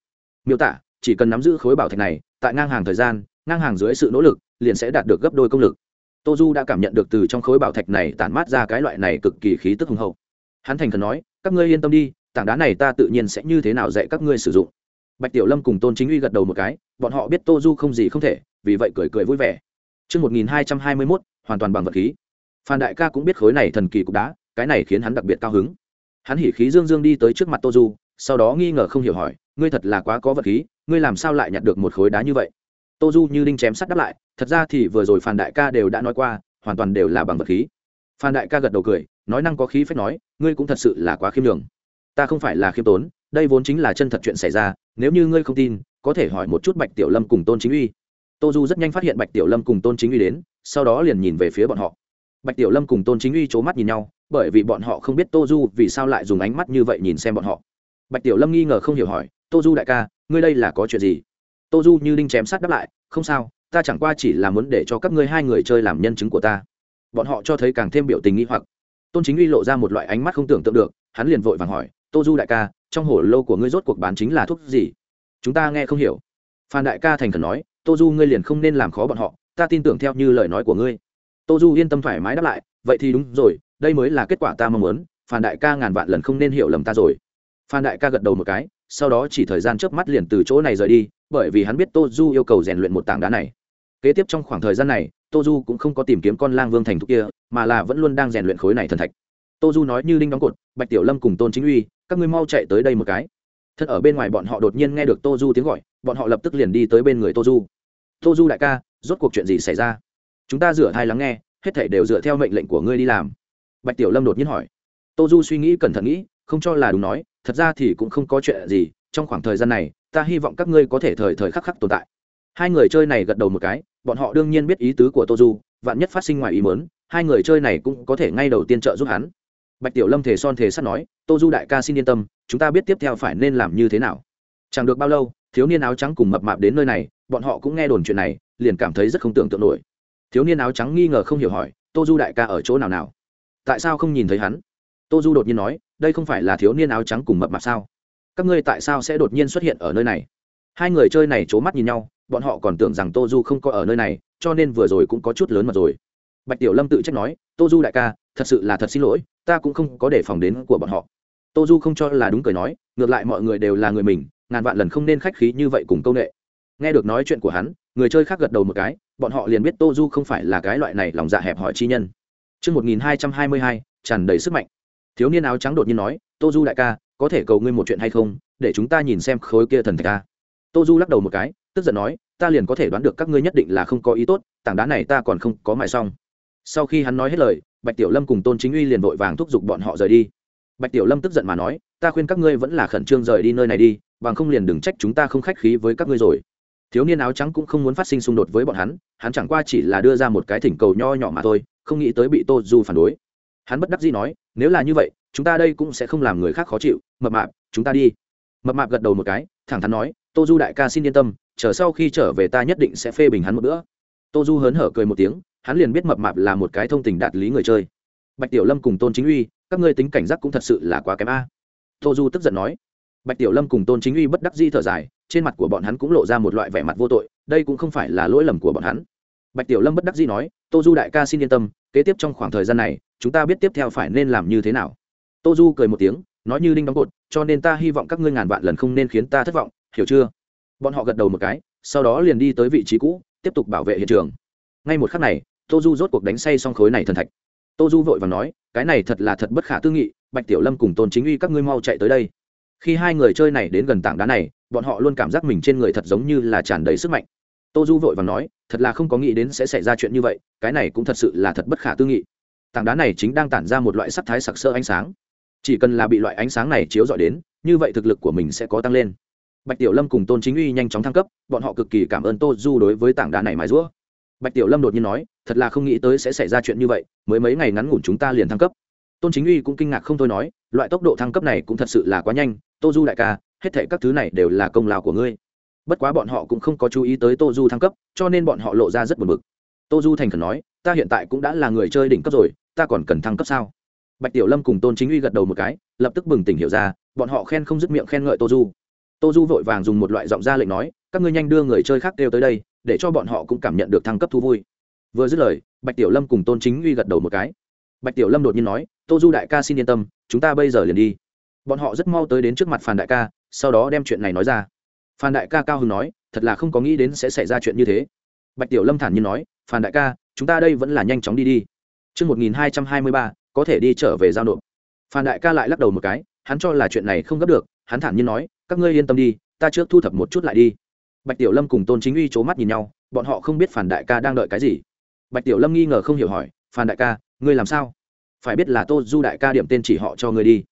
Miêu tả, chỉ cần nắm giữ khối bảo thạch này, tại ngang hàng thời gian, ngang hàng dưới sự nỗ lực, liền sẽ đạt được gấp đôi công lực. Tô du đã cảm nhận được từ trong khối bảo thạch này tản mát ra cái loại này cực kỳ khí tức hùng hậu. Hắn thành thần nói, các ngươi yên tâm đi, tảng đá này ta tự nhiên sẽ như thế nào dạy các ngươi sử dụng bạch tiểu lâm cùng tôn chính uy gật đầu một cái bọn họ biết tô du không gì không thể vì vậy cười cười vui vẻ Trước 1221, hoàn toàn bằng vật khí. Phan đại ca cũng biết khối này thần kỳ cục đá, cái này khiến hắn đặc biệt cao hứng. Hắn hỉ khí dương dương đi tới trước mặt Tô Du, sau đó nghi ngờ không hiểu hỏi, ngươi thật là quá có vật khí, ngươi làm sao lại nhặt được một khối đá như vậy? Tô Du như đinh chém sắt đáp lại, thật ra thì vừa rồi Phan đại ca đều đã nói qua, hoàn toàn đều là bằng vật khí. Phan đại ca gật đầu cười, nói năng có khí phách nói, ngươi cũng thật sự là quá khiêm nhường. Ta không phải là khiêm tốn, đây vốn chính là chân thật chuyện xảy ra, nếu như ngươi không tin, có thể hỏi một chút Bạch Tiểu Lâm cùng Tôn Chính Uy. Tô du rất nhanh phát hiện bạch tiểu lâm cùng tôn chính uy đến sau đó liền nhìn về phía bọn họ. Bạch tiểu lâm cùng tôn chính uy c h ố mắt nhìn nhau bởi vì bọn họ không biết tô du vì sao lại dùng ánh mắt như vậy nhìn xem bọn họ. Bạch tiểu lâm nghi ngờ không hiểu hỏi tô du đại ca ngươi đây là có chuyện gì? Tô du như đinh chém sát đáp lại không sao ta chẳng qua chỉ là muốn để cho các ngươi hai người chơi làm nhân chứng của ta. Bọn họ cho thấy càng thêm biểu tình nghi hoặc. Tôn chính uy lộ ra một loại ánh mắt không tưởng tượng được hắn liền vội vàng hỏi tô du đại ca, trong hổ lô của ngươi rốt cuộc bán chính là thuốc gì? Chúng ta nghe không hiểu. Phan đại ca thành khẩn nói, tô du ngươi liền không nên làm khó bọn họ, ta tin tưởng theo như lời nói của ngươi. Tô du yên tâm thoải mái đáp lại, vậy thì đúng rồi, đây mới là kết quả ta mong muốn, phan đại ca ngàn vạn lần không nên hiểu lầm ta rồi. Phan đại ca gật đầu một cái, sau đó chỉ thời gian trước mắt liền từ chỗ này rời đi, bởi vì hắn biết tô du yêu cầu rèn luyện một tảng đá này. Kế tiếp trong khoảng thời gian này, tô du cũng không có tìm kiếm con lang vương thành thục kia, mà là vẫn luôn đang rèn luyện khối này thần thạch tô du nói như linh đóng cột, bạch tiểu lâm cùng tôn chính uy, các ngươi mau chạy tới đây một cái. Thật ở bên ngoài bọn họ đột nhiên nghe được tô du tiếng gọi, bọn họ lập tức liền đi tới bên người tô du. Tô du đại ca, rốt cuộc chuyện gì xảy ra? Chúng ta rửa thai lắng nghe, hết thể đều dựa theo mệnh lệnh của ngươi đi làm. Bạch tiểu lâm đột nhiên hỏi. Tô du suy nghĩ cẩn thận nghĩ, không cho là đúng nói, thật ra thì cũng không có chuyện gì, trong khoảng thời gian này, ta hy vọng các ngươi có thể thời thời khắc khắc tồn tại. Hai người chơi này gật đầu một cái, bọn họ đương nhiên biết ý tứ của tô du, vạn nhất phát sinh ngoài ý mớn hai người chơi này cũng có thể ngay đầu tiên trợ giúp hắn bạch tiểu lâm thể son thể sắt nói, tô du đại ca xin yên tâm, chúng ta biết tiếp theo phải nên làm như thế nào. Chẳng được bao lâu, thiếu niên áo trắng cùng mập mạp đến nơi này, bọn họ cũng nghe đồn chuyện này, liền cảm thấy rất không tưởng tượng nổi. Thiếu niên áo trắng nghi ngờ không hiểu hỏi, tô du đại ca ở chỗ nào nào? Tại sao không nhìn thấy hắn? Tô du đột nhiên nói, đây không phải là thiếu niên áo trắng cùng mập mạp sao? Các ngươi tại sao sẽ đột nhiên xuất hiện ở nơi này? Hai người chơi này c h ố mắt nhìn nhau, bọn họ còn tưởng rằng tô du không có ở nơi này, cho nên vừa rồi cũng có chút lớn mật rồi bạch tiểu lâm tự trách nói tô du đại ca thật sự là thật xin lỗi ta cũng không có đề phòng đến của bọn họ tô du không cho là đúng cười nói ngược lại mọi người đều là người mình ngàn vạn lần không nên khách khí như vậy cùng công nghệ nghe được nói chuyện của hắn người chơi khác gật đầu một cái bọn họ liền biết tô du không phải là cái loại này lòng dạ hẹp hỏi chi nhân Trước 1222, tràn đầy sức mạnh. Thiếu niên áo trắng đột nhiên nói, Tô Du đại ca, có thể cầu ngươi một chuyện hay không, để chúng ta nhìn xem khối kia thần thạch ca. Tô Du lắc đầu một cái, tức giận nói, ta liền có thể đoán được các ngươi nhất định là không có ý tốt, tảng đá này ta còn không có mài xong. Sau khi hắn nói hết lời, Bạch Tiểu Lâm cùng Tôn Chính Uy liền vội vàng thúc giục bọn họ rời đi. Bạch Tiểu Lâm tức giận mà nói, ta khuyên các ngươi vẫn là khẩn trương rời đi nơi này đi, bằng không liền đừng trách chúng ta không khách khí với các ngươi rồi. Thiếu niên áo trắng cũng không muốn phát sinh xung đột với bọn hắn hắn chẳng qua chỉ là đưa ra một cái thỉnh cầu nho nhỏ mà thôi không nghĩ tới bị tô du phản đối. Hắn bất đắc dĩ nói nếu là như vậy chúng ta đây cũng sẽ không làm người khác khó chịu mập mạp chúng ta đi. Mập mạp gật đầu một cái thẳng thắn nói tô du đại ca xin yên tâm chờ sau khi trở về ta nhất định sẽ phê bình hắn một bữa. Tô du hớn hở cười một tiếng hắn liền biết mập mạp là một cái thông tình đạt lý người chơi. Bạch tiểu lâm cùng tôn chính uy, các ngươi tính cảnh giác cũng thật sự là quá kém a. Tô du tức giận nói. Bạch tiểu lâm cùng tôn chính uy bất đắc di thở dài, trên mặt của bọn hắn cũng lộ ra một loại vẻ mặt vô tội, đây cũng không phải là lỗi lầm của bọn hắn. Bạch tiểu lâm bất đắc dĩ nói, tô du đại ca xin yên tâm, kế tiếp trong khoảng thời gian này, chúng ta biết tiếp theo phải nên làm như thế nào. Tô du cười một tiếng, nói như đinh đóng cột, cho nên ta hy vọng các ngươi ngàn vạn lần không nên khiến ta thất vọng, hiểu chưa? Bọn họ gật đầu một cái, sau đó liền đi tới vị trí cũ, tiếp tục bảo vệ hiện trường. Ngay một khắc này tô du rốt cuộc đánh say xong khối này thần thạch. Tô du vội và nói, cái này thật là thật bất khả tư nghị, bạch tiểu lâm cùng tôn chính uy các ngươi mau chạy tới đây. Khi hai người chơi này đến gần tảng đá này, bọn họ luôn cảm giác mình trên người thật giống như là tràn đầy sức mạnh. Tô du vội và nói, thật là không có nghĩ đến sẽ xảy ra chuyện như vậy, cái này cũng thật sự là thật bất khả tư nghị. Tảng đá này chính đang tản ra một loại sắc thái sặc sỡ ánh sáng. Chỉ cần là bị loại ánh sáng này chiếu dọi đến, như vậy thực lực của mình sẽ có tăng lên. Bạch tiểu lâm cùng tôn chính uy nhanh chóng thăng cấp, bọn họ cực kỳ cảm ơn tô du đối với tảng đá này mãi rũa bạch tiểu lâm đột nhiên nói, thật là không nghĩ tới sẽ xảy ra chuyện như vậy, mới mấy ngày ngắn ngủn chúng ta liền thăng cấp. Tôn chính uy cũng kinh ngạc không thôi nói, loại tốc độ thăng cấp này cũng thật sự là quá nhanh, tô du đại ca, hết thể các thứ này đều là công lao của ngươi. Bất quá bọn họ cũng không có chú ý tới tô du thăng cấp, cho nên bọn họ lộ ra rất buồn bực. Tô du thành khẩn nói, ta hiện tại cũng đã là người chơi đỉnh cấp rồi, ta còn cần thăng cấp sao? Bạch tiểu lâm cùng tôn chính uy gật đầu một cái, lập tức bừng tỉnh hiểu ra, bọn họ khen không dứt miệng khen ngợi tô du. Tô du vội vàng dùng một loại giọng ra lệnh nói, các ngươi nhanh đưa người chơi khác kêu tới đây để cho bọn họ cũng cảm nhận được thăng cấp thú vui. Vừa dứt lời bạch tiểu lâm cùng tôn chính uy gật đầu một cái. Bạch tiểu lâm đột nhiên nói tô du đại ca xin yên tâm chúng ta bây giờ liền đi. Bọn họ rất mau tới đến trước mặt phàn đại ca sau đó đem chuyện này nói ra. Phan đại ca cao hưng nói thật là không có nghĩ đến sẽ xảy ra chuyện như thế. Bạch tiểu lâm thản nhiên nói phan đại ca chúng ta đây vẫn là nhanh chóng đi đi. Trước 1223, có thể đi trở về giao nộp. Phan đại ca lại lắc đầu một cái, hắn cho là chuyện này không gấp được, hắn thản nhiên nói, các ngươi yên tâm đi, ta trước thu thập một chút lại đi. Bạch Tiểu Lâm cùng Tôn Chính Uy chố mắt nhìn nhau, bọn họ không biết Phan đại ca đang đợi cái gì. Bạch Tiểu Lâm nghi ngờ không hiểu hỏi, Phan đại ca, ngươi làm sao? Phải biết là Tô Du đại ca điểm tên chỉ họ cho ngươi đi.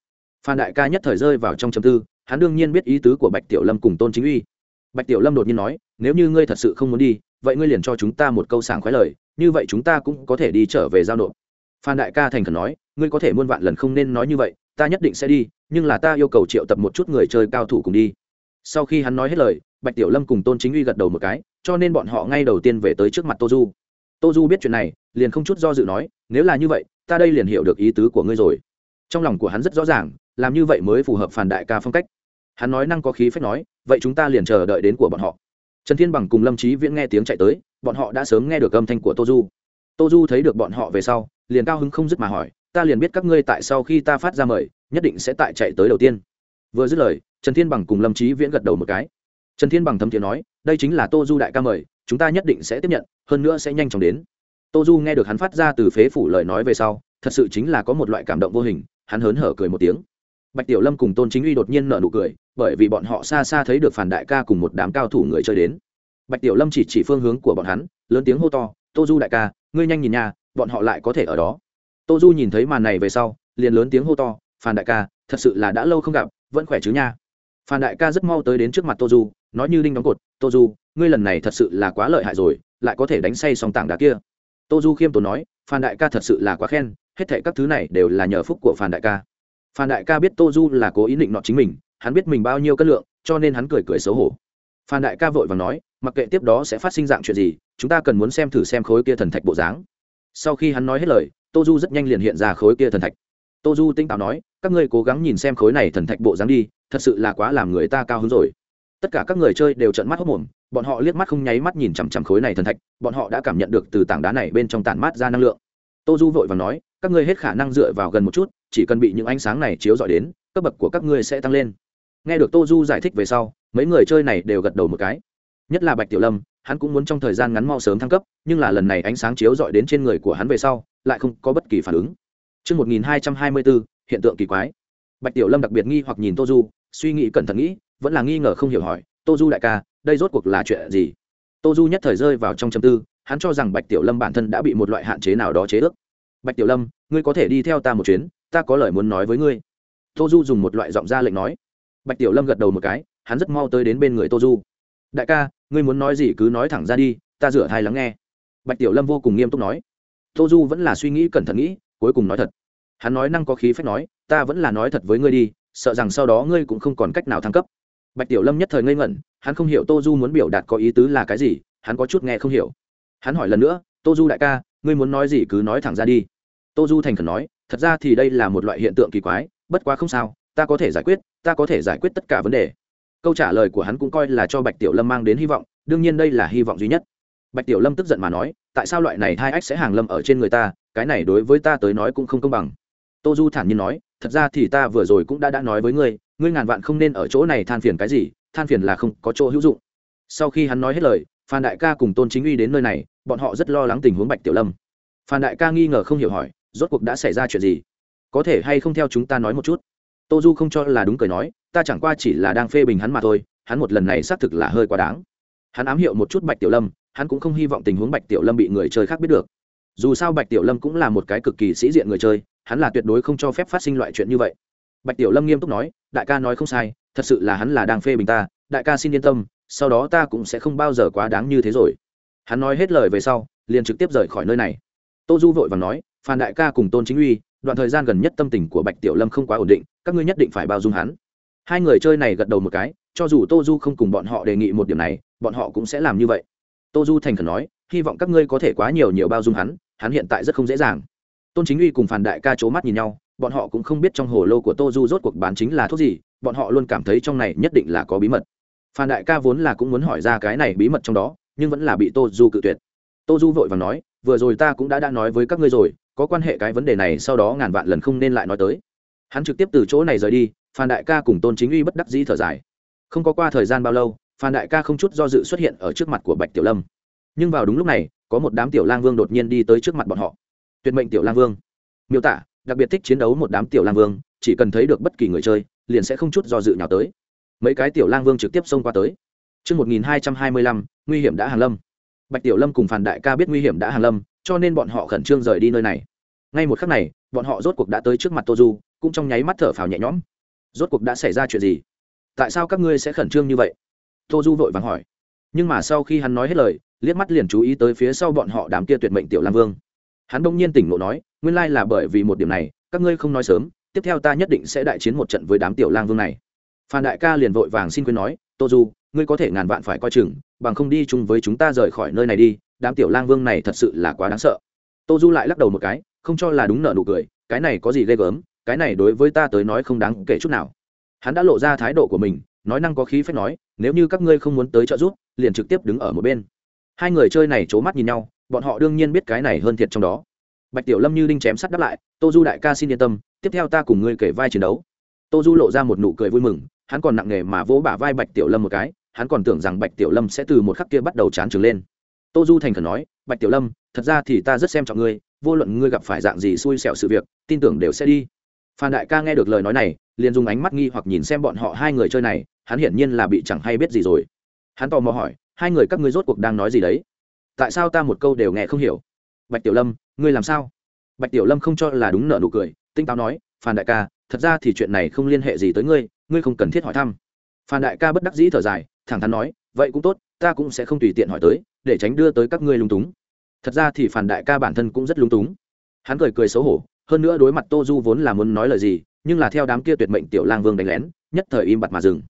Phan đại ca nhất thời rơi vào trong trầm tư, hắn đương nhiên biết ý tứ của bạch tiểu lâm cùng tôn chính uy bạch tiểu lâm đột nhiên nói nếu như ngươi thật sự không muốn đi vậy ngươi liền cho chúng ta một câu sảng khoái lời như vậy chúng ta cũng có thể đi trở về giao nộp phan đại ca thành khẩn nói ngươi có thể muôn vạn lần không nên nói như vậy ta nhất định sẽ đi nhưng là ta yêu cầu triệu tập một chút người chơi cao thủ cùng đi sau khi hắn nói hết lời bạch tiểu lâm cùng tôn chính uy gật đầu một cái, cho nên bọn họ ngay đầu tiên về tới trước mặt tô du. Tô du biết chuyện này, liền không chút do dự nói, nếu là như vậy, ta đây liền hiểu được ý tứ của ngươi rồi. Trong lòng của hắn rất rõ ràng, làm như vậy mới phù hợp phản đại ca phong cách. Hắn nói năng có khí phách nói, vậy chúng ta liền chờ đợi đến của bọn họ. Trần thiên bằng cùng lâm trí viễn nghe tiếng chạy tới, bọn họ đã sớm nghe được âm thanh của tô du. Tô du thấy được bọn họ về sau, liền cao hứng không dứt mà hỏi, ta liền biết các ngươi tại sau khi ta phát ra mời, nhất định sẽ tại chạy tới đầu tiên. Vừa dứt lời, trần thiên bằng cùng lâm trí viễn gật đầu một cái trần thiên bằng thấm thiện nói, đây chính là tô du đại ca mời, chúng ta nhất định sẽ tiếp nhận, hơn nữa sẽ nhanh chóng đến. Tô du nghe được hắn phát ra từ phế phủ lời nói về sau, thật sự chính là có một loại cảm động vô hình, hắn hớn hở cười một tiếng. Bạch tiểu lâm cùng tôn chính uy đột nhiên nở nụ cười, bởi vì bọn họ xa xa thấy được phản đại ca cùng một đám cao thủ người chơi đến. Bạch tiểu lâm chỉ chỉ phương hướng của bọn hắn, lớn tiếng hô to, tô du đại ca, ngươi nhanh nhìn nhà bọn họ lại có thể ở đó. Tô du nhìn thấy màn này về sau, liền lớn tiếng hô to phan đại ca, thật sự là đã lâu không gặp, vẫn khỏe chứ nha. Phan đại ca rất mau tới đến trước mặt tô du nói như đinh đóng cột, tô du, ngươi lần này thật sự là quá lợi hại rồi, lại có thể đánh say song tảng đá kia. Tô du khiêm tốn nói, phan đại ca thật sự là quá khen, hết thệ các thứ này đều là nhờ phúc của phan đại ca. Phan đại ca biết tô du là cố ý định nọ chính mình, hắn biết mình bao nhiêu cân lượng, cho nên hắn cười cười xấu hổ. Phan đại ca vội và nói, mặc kệ tiếp đó sẽ phát sinh dạng chuyện gì, chúng ta cần muốn xem thử xem khối kia thần thạch bộ dáng. Sau khi hắn nói hết lời, tô du rất nhanh liền hiện ra khối kia thần thạch. Tô du tinh táo nói, các ngươi cố gắng nhìn xem khối này thần thạch bộ dáng đi, thật sự là quá làm người ta cao hứng rồi tất cả các người chơi đều trợn mắt hốc mồm bọn họ liếc mắt không nháy mắt nhìn chằm chằm khối này thần thạch bọn họ đã cảm nhận được từ tảng đá này bên trong tản mát ra năng lượng. Tô du vội và nói các ngươi hết khả năng dựa vào gần một chút chỉ cần bị những ánh sáng này chiếu dọi đến cấp bậc của các ngươi sẽ tăng lên. Nghe được tô du giải thích về sau mấy người chơi này đều gật đầu một cái. Nhất là bạch tiểu lâm hắn cũng muốn trong thời gian ngắn mau sớm thăng cấp nhưng là lần này ánh sáng chiếu dọi đến trên người của hắn về sau lại không có bất kỳ phản ứng. Trước 1224, hiện tượng kỳ quái. Bạch Tiểu Lâm đặc biệt nghi hoặc nhìn Tô Du, suy nghĩ cẩn thận nghĩ, vẫn là nghi ngờ không hiểu hỏi, "Tô Du đại ca, đây rốt cuộc là chuyện gì?" Tô Du nhất thời rơi vào trong châm tư, hắn cho rằng Bạch Tiểu Lâm bản thân đã bị một loại hạn chế nào đó chế ước. "Bạch Tiểu Lâm, ngươi có thể đi theo ta một chuyến, ta có lời muốn nói với ngươi." Tô Du dùng một loại giọng ra lệnh nói bạch tiểu lâm gật đầu một cái hắn rất mau tới đến bên người tô du đại ca ngươi muốn nói gì cứ nói thẳng ra đi ta rửa thai lắng nghe bạch tiểu lâm vô cùng nghiêm túc nói tô du vẫn là suy nghĩ cẩn thận nghĩ cuối cùng nói thật hắn nói năng có khí phép nói ta vẫn là nói thật với ngươi đi sợ rằng sau đó ngươi cũng không còn cách nào thăng cấp bạch tiểu lâm nhất thời ngây ngẩn, hắn không hiểu tô du muốn biểu đạt có ý tứ là cái gì, hắn có chút nghe không hiểu. Hắn hỏi lần nữa, tô du đại ca, ngươi muốn nói gì cứ nói thẳng ra đi. Tô du thành khẩn nói, thật ra thì đây là một loại hiện tượng kỳ quái, bất quá không sao, ta có thể giải quyết, ta có thể giải quyết tất cả vấn đề. Câu trả lời của hắn cũng coi là cho bạch tiểu lâm mang đến hy vọng, đương nhiên đây là hy vọng duy nhất. Bạch tiểu lâm tức giận mà nói, tại sao loại này hai ách sẽ hàng lâm ở trên người ta, cái này đối với ta tới nói cũng không công bằng tô du thản nhiên nói, thật ra thì ta vừa rồi cũng đã đã nói với ngươi ngươi ngàn vạn không nên ở chỗ này than phiền cái gì, than phiền là không có chỗ hữu dụng. Sau khi hắn nói hết lời, phan đại ca cùng tôn chính uy đến nơi này, bọn họ rất lo lắng tình huống bạch tiểu lâm. Phan đại ca nghi ngờ không hiểu hỏi, rốt cuộc đã xảy ra chuyện gì? Có thể hay không theo chúng ta nói một chút? Tô du không cho là đúng cười nói, ta chẳng qua chỉ là đang phê bình hắn mà thôi, hắn một lần này xác thực là hơi quá đáng. Hắn ám hiệu một chút bạch tiểu lâm, hắn cũng không hy vọng tình huống bạch tiểu lâm bị người chơi khác biết được. Dù sao bạch tiểu lâm cũng là một cái cực kỳ sĩ diện người chơi hắn là tuyệt đối không cho phép phát sinh loại chuyện như vậy. Bạch tiểu lâm nghiêm túc nói, đại ca nói không sai, thật sự là hắn là đang phê bình ta, đại ca xin yên tâm, sau đó ta cũng sẽ không bao giờ quá đáng như thế rồi. Hắn nói hết lời về sau, liền trực tiếp rời khỏi nơi này. Tô du vội và nói, phan đại ca cùng tôn chính uy, đoạn thời gian gần nhất tâm tình của bạch tiểu lâm không quá ổn định, các ngươi nhất định phải bao dung hắn. Hai người chơi này gật đầu một cái, cho dù tô du không cùng bọn họ đề nghị một điểm này, bọn họ cũng sẽ làm như vậy. Tô du thành khẩn nói, hy vọng các ngươi có thể quá nhiều nhiều bao dung hắn hắn hiện tại rất không dễ dàng tôn chính uy cùng phản đại ca c h ố mắt nhìn nhau, bọn họ cũng không biết trong hồ lô của tô du rốt cuộc bán chính là thuốc gì, bọn họ luôn cảm thấy trong này nhất định là có bí mật. Phan đại ca vốn là cũng muốn hỏi ra cái này bí mật trong đó, nhưng vẫn là bị tô du cự tuyệt. Tô du vội và nói, vừa rồi ta cũng đã đã nói với các ngươi rồi, có quan hệ cái vấn đề này sau đó ngàn vạn lần không nên lại nói tới. Hắn trực tiếp từ chỗ này rời đi phan đại ca cùng tôn chính uy bất đắc dĩ thở dài. Không có qua thời gian bao lâu phan đại ca không chút do dự xuất hiện ở trước mặt của bạch tiểu lâm. Nhưng vào đúng lúc này, có một đám tiểu lang vương đột nhiên đi tới trước mặt bọn họ tuyệt mệnh tiểu lang vương miêu tả đặc biệt thích chiến đấu một đám tiểu lang vương chỉ cần thấy được bất kỳ người chơi liền sẽ không chút do dự nhào tới mấy cái tiểu lang vương trực tiếp xông qua tới Trước 1225, nguy hiểm đã hàng lâm. Bạch Tiểu Lâm cùng Phàn Đại ca biết nguy hiểm đã hàng lâm, cho nên bọn họ khẩn trương rời đi nơi này. Ngay một khắc này, bọn họ rốt cuộc đã tới trước mặt Tô Du, cũng trong nháy mắt thở phào nhẹ nhõm. Rốt cuộc đã xảy ra chuyện gì? Tại sao các ngươi sẽ khẩn trương như vậy? Tô Du vội vàng hỏi. Nhưng mà sau khi hắn nói hết lời, liếc mắt liền chú ý tới phía sau bọn họ đám kia tuyệt mệnh tiểu lang vương hắn đông nhiên tỉnh ngộ nói, nguyên lai là bởi vì một điểm này, các ngươi không nói sớm, tiếp theo ta nhất định sẽ đại chiến một trận với đám tiểu lang vương này. Phan đại ca liền vội vàng xin quên nói, tô du, ngươi có thể ngàn vạn phải coi chừng, bằng không đi chung với chúng ta rời khỏi nơi này đi, đám tiểu lang vương này thật sự là quá đáng sợ. Tô du lại lắc đầu một cái, không cho là đúng nợ nụ cười, cái này có gì ghê gớm, cái này đối với ta tới nói không đáng kể chút nào. Hắn đã lộ ra thái độ của mình, nói năng có khí phép nói, nếu như các ngươi không muốn tới trợ giúp, liền trực tiếp đứng ở một bên. Hai người chơi này c h ố mắt nhìn nhau bọn họ đương nhiên biết cái này hơn thiệt trong đó. Bạch tiểu lâm như đinh chém sắt đáp lại, tô du đại ca xin yên tâm, tiếp theo ta cùng ngươi kể vai chiến đấu. Tô du lộ ra một nụ cười vui mừng, hắn còn nặng nề mà vỗ bả vai bạch tiểu lâm một cái, hắn còn tưởng rằng bạch tiểu lâm sẽ từ một khắc kia bắt đầu chán trừng lên. Tô du thành khẩn nói, bạch tiểu lâm, thật ra thì ta rất xem trọng ngươi, vô luận ngươi gặp phải dạng gì xui xẻo sự việc, tin tưởng đều sẽ đi. Phan đại ca nghe được lời nói này, liền dùng ánh mắt nghi hoặc nhìn xem bọn họ hai người chơi này, hắn hiển nhiên là bị chẳng hay biết gì rồi. Hắn tò mò hỏi, hai người các ngươi rốt cuộc đang nói gì đấy? Tại sao ta một câu đều nghe không hiểu? Bạch tiểu lâm, ngươi làm sao? Bạch tiểu lâm không cho là đúng nợ nụ cười, tinh táo nói, phan đại ca, thật ra thì chuyện này không liên hệ gì tới ngươi ngươi không cần thiết hỏi thăm. Phan đại ca bất đắc dĩ thở dài, thẳng thắn nói, vậy cũng tốt, ta cũng sẽ không tùy tiện hỏi tới, để tránh đưa tới các ngươi lung túng. Thật ra thì phản đại ca bản thân cũng rất lung túng. Hắn cười cười xấu hổ, hơn nữa đối mặt tô du vốn là muốn nói lời gì, nhưng là theo đám kia tuyệt mệnh tiểu lang vương đánh lén, nhất thời im bặt mà dừng.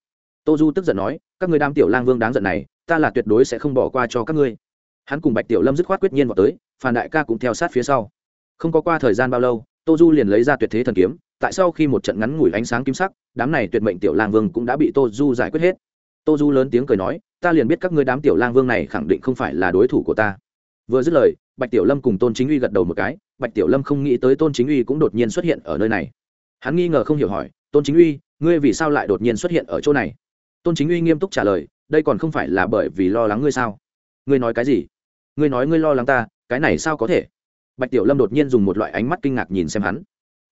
Tô du tức giận nói, các người đám tiểu lang vương đáng giận này, ta là tuyệt đối sẽ không bỏ qua cho các ngươi hắn cùng bạch tiểu lâm dứt khoát quyết nhiên vào tới, phan đại ca cũng theo sát phía sau. Không có qua thời gian bao lâu, tô du liền lấy ra tuyệt thế thần kiếm, tại sau khi một trận ngắn ngủi ánh sáng kim sắc, đám này tuyệt mệnh tiểu lang vương cũng đã bị tô du giải quyết hết. Tô du lớn tiếng cười nói, ta liền biết các ngươi đám tiểu lang vương này khẳng định không phải là đối thủ của ta. Vừa dứt lời, bạch tiểu lâm cùng tôn chính uy gật đầu một cái, bạch tiểu lâm không nghĩ tới tôn chính uy cũng đột nhiên xuất hiện ở nơi này. Hắn nghi ngờ không hiểu hỏi, tôn chính uy, ngươi vì sao lại đột nhiên xuất hiện ở chỗ này? Tôn chính uy nghiêm túc trả lời, đây còn không phải là bởi vì lo lắng ngươi sao? Ngươi nói cái gì? Ngươi nói ngươi lo lắng ta cái này sao có thể? Bạch tiểu lâm đột nhiên dùng một loại ánh mắt kinh ngạc nhìn xem hắn.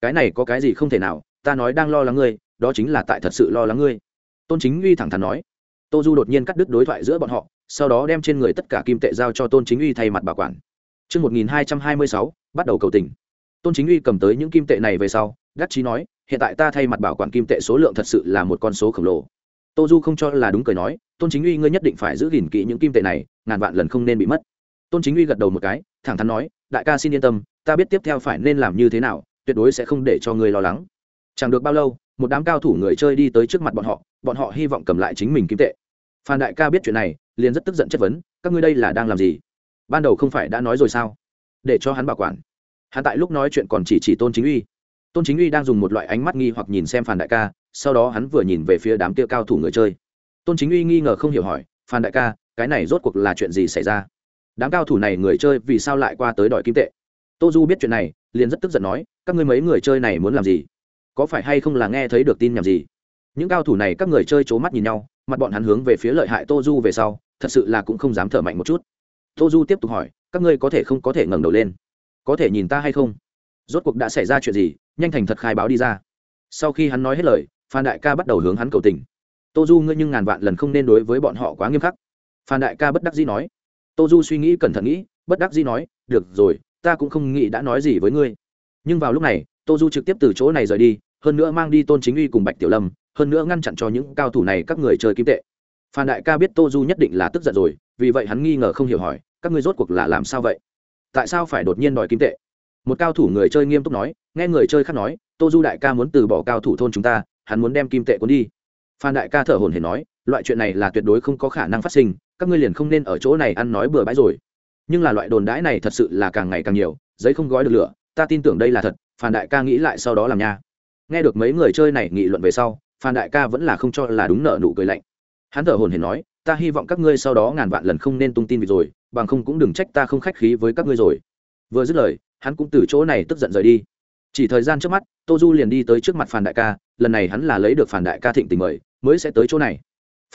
Cái này có cái gì không thể nào ta nói đang lo lắng ngươi đó chính là tại thật sự lo lắng ngươi. Tôn chính uy thẳng thắn nói. Tô du đột nhiên cắt đứt đối thoại giữa bọn họ sau đó đem trên người tất cả kim tệ giao cho tôn chính uy thay mặt bảo quản. Trước 1226, bắt đầu cầu tình. tôn chính uy cầm tới những kim tệ này về sau gắt trí nói hiện tại ta thay mặt bảo quản kim tệ số lượng thật sự là một con số khổng lồ tô du không cho là đúng cười nói, tôn chính uy, ngươi nhất định phải giữ gìn kỹ những kim tệ này, ngàn vạn lần không nên bị mất. Tôn chính uy gật đầu một cái, thẳng thắn nói, đại ca xin yên tâm, ta biết tiếp theo phải nên làm như thế nào, tuyệt đối sẽ không để cho ngươi lo lắng. Chẳng được bao lâu, một đám cao thủ người chơi đi tới trước mặt bọn họ bọn họ hy vọng cầm lại chính mình kim tệ. Phan đại ca biết chuyện này, liền rất tức giận chất vấn, các ngươi đây là đang làm gì? Ban đầu không phải đã nói rồi sao? Để cho hắn bảo quản. Hắn tại lúc nói chuyện còn chỉ chỉ tôn chính uy. Tôn chính uy đang dùng một loại ánh mắt nghi hoặc nhìn xem phan đại ca sau đó hắn vừa nhìn về phía đám kia cao thủ người chơi. Tôn chính uy nghi ngờ không hiểu hỏi, phan đại ca, cái này rốt cuộc là chuyện gì xảy ra? Đám cao thủ này người chơi vì sao lại qua tới đòi kim tệ? Tô du biết chuyện này, liền rất tức giận nói, các ngươi mấy người chơi này muốn làm gì? Có phải hay không là nghe thấy được tin nhầm gì? Những cao thủ này các người chơi c h ố mắt nhìn nhau, mặt bọn hắn hướng về phía lợi hại tô du về sau, thật sự là cũng không dám thở mạnh một chút. Tô du tiếp tục hỏi, các ngươi có thể không có thể ngẩng đầu lên? Có thể nhìn ta hay không? Rốt cuộc đã xảy ra chuyện gì? Nhanh thành thật khai báo đi ra. Sau khi hắn nói hết lời phan đại ca bắt đầu hướng hắn cầu tình. Tô du, ngươi nhưng ngàn vạn lần không nên đối với bọn họ quá nghiêm khắc. Phan đại ca bất đắc dĩ nói. Tô du suy nghĩ cẩn thận nghĩ, bất đắc dĩ nói, được rồi, ta cũng không nghĩ đã nói gì với ngươi. Nhưng vào lúc này, tô du trực tiếp từ chỗ này rời đi, hơn nữa mang đi tôn chính uy cùng bạch tiểu lâm, hơn nữa ngăn chặn cho những cao thủ này các người chơi kim tệ. Phan đại ca biết tô du nhất định là tức giận rồi, vì vậy hắn nghi ngờ không hiểu hỏi, các ngươi rốt cuộc là làm sao vậy? Tại sao phải đột nhiên đòi kim tệ? Một cao thủ người chơi nghiêm túc nói, nghe người chơi khác nói, tô du đại ca muốn từ bỏ cao thủ thôn chúng ta hắn muốn đem kim tệ cuốn đi. Phan đại ca thở hồn hển nói, loại chuyện này là tuyệt đối không có khả năng phát sinh, các ngươi liền không nên ở chỗ này ăn nói bừa bãi rồi. Nhưng là loại đồn đãi này thật sự là càng ngày càng nhiều, giấy không gói được lửa, ta tin tưởng đây là thật, phan đại ca nghĩ lại sau đó làm nha. Nghe được mấy người chơi này nghị luận về sau, phan đại ca vẫn là không cho là đúng nợ nụ cười lạnh. Hắn thở hồn hển nói, ta hy vọng các ngươi sau đó ngàn vạn lần không nên tung tin việc rồi, bằng không cũng đừng trách ta không khách khí với các ngươi rồi. Vừa dứt lời, hắn cũng từ chỗ này tức giận rời đi. Chỉ thời gian trước mắt, tô du liền đi tới trước mặt Phan đại ca lần này hắn là lấy được phản đại ca thịnh tình mời, mới sẽ tới chỗ này.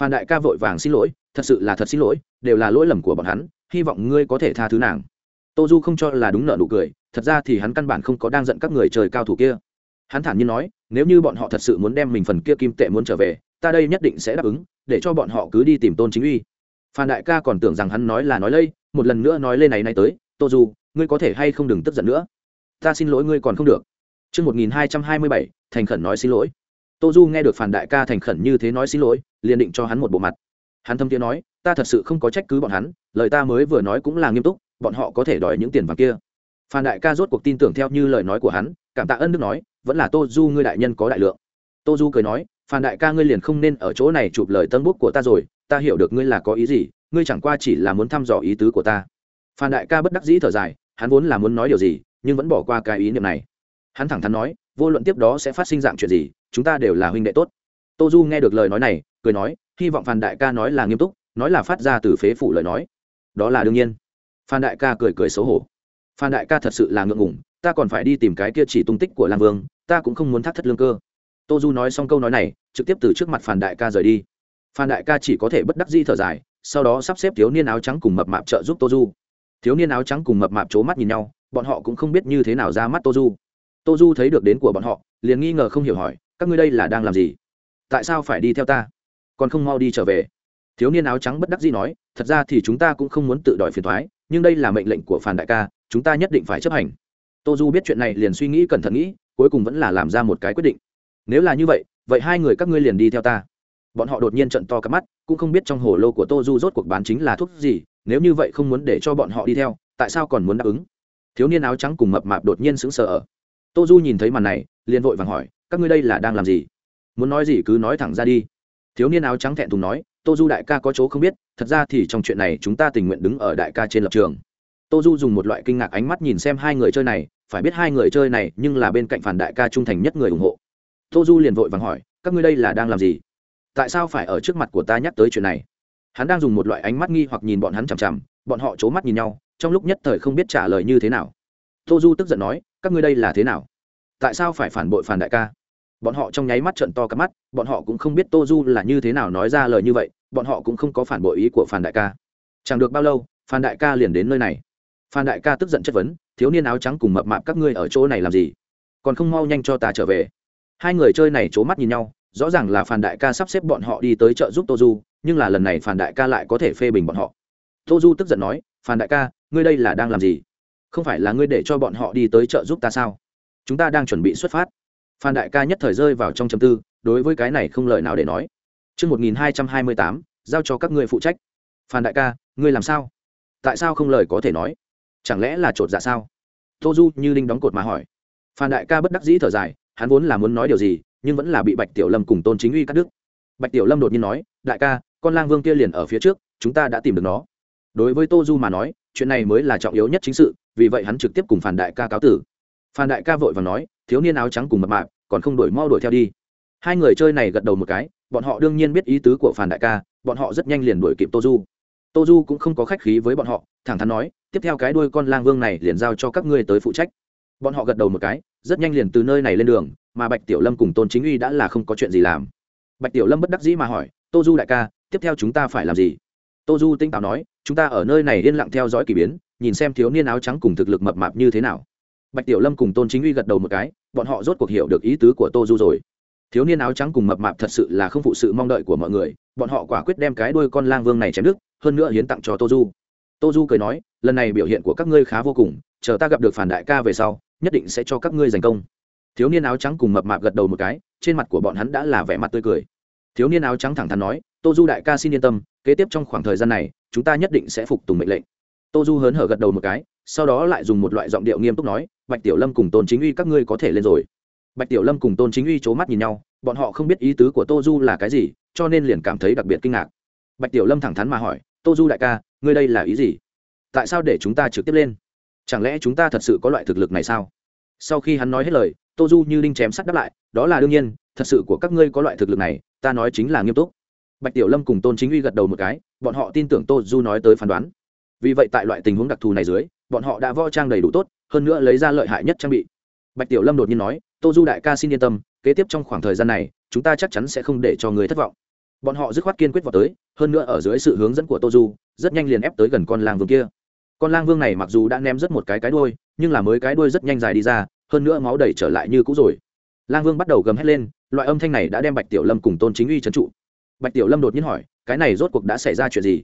Phản đại ca vội vàng xin lỗi, thật sự là thật xin lỗi, đều là lỗi lầm của bọn hắn, hy vọng ngươi có thể tha thứ nàng. Tô du không cho là đúng nợ nụ cười, thật ra thì hắn căn bản không có đang giận các người trời cao thủ kia. Hắn thản nhiên nói, nếu như bọn họ thật sự muốn đem mình phần kia kim tệ muốn trở về, ta đây nhất định sẽ đáp ứng, để cho bọn họ cứ đi tìm tôn chính uy. Phan đại ca còn tưởng rằng hắn nói là nói lây, một lần nữa nói lên này này tới, tô du, ngươi có thể hay không đừng tức giận nữa? Ta xin lỗi ngươi còn không được. Trước 1227, thành khẩn nói xin lỗi. Tô Du nghe được Phản Đại ca thành khẩn như thế nói xin lỗi, liền định cho hắn một bộ mặt. Hắn thâm tiếng nói, ta thật sự không có trách cứ bọn hắn, lời ta mới vừa nói cũng là nghiêm túc, bọn họ có thể đòi những tiền vàng kia. Phan Đại ca rốt cuộc tin tưởng theo như lời nói của hắn, cảm tạ ân đức nói, vẫn là Tô Du ngươi đại nhân có đại lượng. Tô Du cười nói, Phan Đại ca ngươi liền không nên ở chỗ này chụp lời tân bút của ta rồi, ta hiểu được ngươi là có ý gì, ngươi chẳng qua chỉ là muốn thăm dò ý tứ của ta. Phan Đại ca bất đắc dĩ thở dài, hắn vốn là muốn nói điều gì, nhưng vẫn bỏ qua cái ý niệm này hắn thẳng thắn nói, vô luận tiếp đó sẽ phát sinh dạng chuyện gì, chúng ta đều là huynh đệ tốt. Tô du nghe được lời nói này, cười nói, hy vọng phan đại ca nói là nghiêm túc, nói là phát ra từ phế phủ lời nói. Đó là đương nhiên. Phan đại ca cười cười xấu hổ. Phan đại ca thật sự là ngượng ngủng ta còn phải đi tìm cái kia chỉ tung tích của lang vương, ta cũng không muốn thắt thất lương cơ. Tô du nói xong câu nói này, trực tiếp từ trước mặt phan đại ca rời đi. Phan đại ca chỉ có thể bất đắc di thở dài, sau đó sắp xếp thiếu niên áo trắng cùng mập mạp trợ giúp tô du. Thiếu niên áo trắng cùng mập mạp c mắt nhìn nhau, bọn họ cũng không biết như thế nào ra mắt tô du tô du thấy được đến của bọn họ, liền nghi ngờ không hiểu hỏi, các ngươi đây là đang làm gì? Tại sao phải đi theo ta? Còn không mau đi trở về? Thiếu niên áo trắng bất đắc dĩ nói, thật ra thì chúng ta cũng không muốn tự đòi phiền thoái nhưng đây là mệnh lệnh của phản đại ca, chúng ta nhất định phải chấp hành. Tô du biết chuyện này liền suy nghĩ cẩn thận nghĩ, cuối cùng vẫn là làm ra một cái quyết định. Nếu là như vậy vậy hai người các ngươi liền đi theo ta. Bọn họ đột nhiên trận to cắp mắt, cũng không biết trong hồ lô của tô du rốt cuộc bán chính là thuốc gì, nếu như vậy không muốn để cho bọn họ đi theo, tại sao còn muốn đáp ứng? Thiếu niên áo trắng cùng mập mạp đột nhiên sững sờ ở tô du nhìn thấy màn này, liền vội vàng hỏi, các ngươi đây là đang làm gì? Muốn nói gì cứ nói thẳng ra đi. Thiếu niên áo trắng thẹn thùng nói, tô du đại ca có chỗ không biết, thật ra thì trong chuyện này chúng ta tình nguyện đứng ở đại ca trên lập trường. Tô du dùng một loại kinh ngạc ánh mắt nhìn xem hai người chơi này, phải biết hai người chơi này nhưng là bên cạnh phản đại ca trung thành nhất người ủng hộ. Tô du liền vội vàng hỏi, các ngươi đây là đang làm gì? Tại sao phải ở trước mặt của ta nhắc tới chuyện này? Hắn đang dùng một loại ánh mắt nghi hoặc nhìn bọn hắn chằm chằm, bọn họ c h ố mắt nhìn nhau, trong lúc nhất thời không biết trả lời như thế nào tô du tức giận nói, các ngươi đây là thế nào? Tại sao phải phản bội phản đại ca? Bọn họ trong nháy mắt trận to cắp mắt, bọn họ cũng không biết tô du là như thế nào nói ra lời như vậy, bọn họ cũng không có phản bội ý của phản đại ca. Chẳng được bao lâu phan đại ca liền đến nơi này. Phan đại ca tức giận chất vấn, thiếu niên áo trắng cùng mập mạp các ngươi ở chỗ này làm gì? Còn không mau nhanh cho ta trở về. Hai người chơi này c h ố mắt nhìn nhau, rõ ràng là phan đại ca sắp xếp bọn họ đi tới chợ giúp tô du, nhưng là lần này phan đại ca lại có thể phê bình bọn họ. Tô du tức giận nói phan đại ca, ngươi đây là đang làm gì? Không phải là ngươi để cho bọn họ đi tới chợ giúp ta sao chúng ta đang chuẩn bị xuất phát phan đại ca nhất thời rơi vào trong châm tư đối với cái này không lời nào để nói Trước 1228, giao cho các ngươi phụ trách. Phan đại ca, ngươi làm sao? Tại sao không lời có thể nói? Chẳng lẽ là trột dạ sao? Tô Du như đinh đóng cột mà hỏi. Phan đại ca bất đắc dĩ thở dài, hắn vốn là muốn nói điều gì, nhưng vẫn là bị Bạch Tiểu Lâm cùng Tôn Chính Uy cắt đứt. Bạch Tiểu Lâm đột nhiên nói, đại ca, con lang vương kia liền ở phía trước, chúng ta đã tìm được nó. Đối với Tô Du mà nói, chuyện này mới là trọng yếu nhất chính sự, vì vậy hắn trực tiếp cùng phản đại ca cáo tử. Phan đại ca vội và nói, thiếu niên áo trắng cùng mập mạp, còn không đổi mau đuổi theo đi. Hai người chơi này gật đầu một cái, bọn họ đương nhiên biết ý tứ của phản đại ca, bọn họ rất nhanh liền đuổi kịp tô du. Tô du cũng không có khách khí với bọn họ, thẳng thắn nói, tiếp theo cái đuôi con lang vương này liền giao cho các ngươi tới phụ trách. Bọn họ gật đầu một cái, rất nhanh liền từ nơi này lên đường, mà bạch tiểu lâm cùng tôn chính uy đã là không có chuyện gì làm. Bạch tiểu lâm bất đắc dĩ mà hỏi, tô du đại ca, tiếp theo chúng ta phải làm gì? Tô du tinh táo nói, chúng ta ở nơi này yên lặng theo dõi k ỳ biến nhìn xem thiếu niên áo trắng cùng thực lực mập mạp như thế nào. Bạch tiểu lâm cùng tôn chính uy gật đầu một cái, bọn họ rốt cuộc hiểu được ý tứ của tô du rồi. Thiếu niên áo trắng cùng mập mạp thật sự là không phụ sự mong đợi của mọi người, bọn họ quả quyết đem cái đuôi con lang vương này chém đứt, hơn nữa hiến tặng cho tô du. Tô du cười nói, lần này biểu hiện của các ngươi khá vô cùng, chờ ta gặp được phản đại ca về sau, nhất định sẽ cho các ngươi giành công. Thiếu niên áo trắng cùng mập mạp gật đầu một cái, trên mặt của bọn hắn đã là vẻ mặt tươi cười. Thiếu niên áo trắng thẳng thắn nói, tô du đại ca xin yên tâm, kế tiếp trong khoảng thời gian này, chúng ta nhất định sẽ phục tùng mệnh lệnh tô du hớn hở gật đầu một cái, sau đó lại dùng một loại giọng điệu nghiêm túc nói, bạch tiểu lâm cùng tôn chính uy các ngươi có thể lên rồi. Bạch tiểu lâm cùng tôn chính uy c h ố mắt nhìn nhau, bọn họ không biết ý tứ của tô du là cái gì, cho nên liền cảm thấy đặc biệt kinh ngạc. Bạch tiểu lâm thẳng thắn mà hỏi, tô du đại ca, ngươi đây là ý gì? Tại sao để chúng ta trực tiếp lên? Chẳng lẽ chúng ta thật sự có loại thực lực này sao? Sau khi hắn nói hết lời, tô du như đinh chém sắt đáp lại, đó là đương nhiên, thật sự của các ngươi có loại thực lực này, ta nói chính là nghiêm túc. Bạch tiểu lâm cùng tôn chính uy gật đầu một cái, bọn họ tin tưởng tô du nói tới phán đoán vì vậy tại loại tình huống đặc thù này dưới, bọn họ đã vo trang đầy đủ tốt, hơn nữa lấy ra lợi hại nhất trang bị. Bạch tiểu lâm đột nhiên nói, tô du đại ca xin yên tâm, kế tiếp trong khoảng thời gian này, chúng ta chắc chắn sẽ không để cho người thất vọng. Bọn họ dứt khoát kiên quyết vào tới, hơn nữa ở dưới sự hướng dẫn của tô du, rất nhanh liền ép tới gần con lang vương kia. Con lang vương này mặc dù đã ném rất một cái cái đuôi, nhưng là mới cái đuôi rất nhanh dài đi ra, hơn nữa máu đầy trở lại như cũ rồi. Lang vương bắt đầu gầm hét lên, loại âm thanh này đã đem bạch tiểu lâm cùng tôn chính uy trấn trụ. Bạch tiểu lâm đột nhiên hỏi, cái này rốt cuộc đã xảy ra chuyện gì?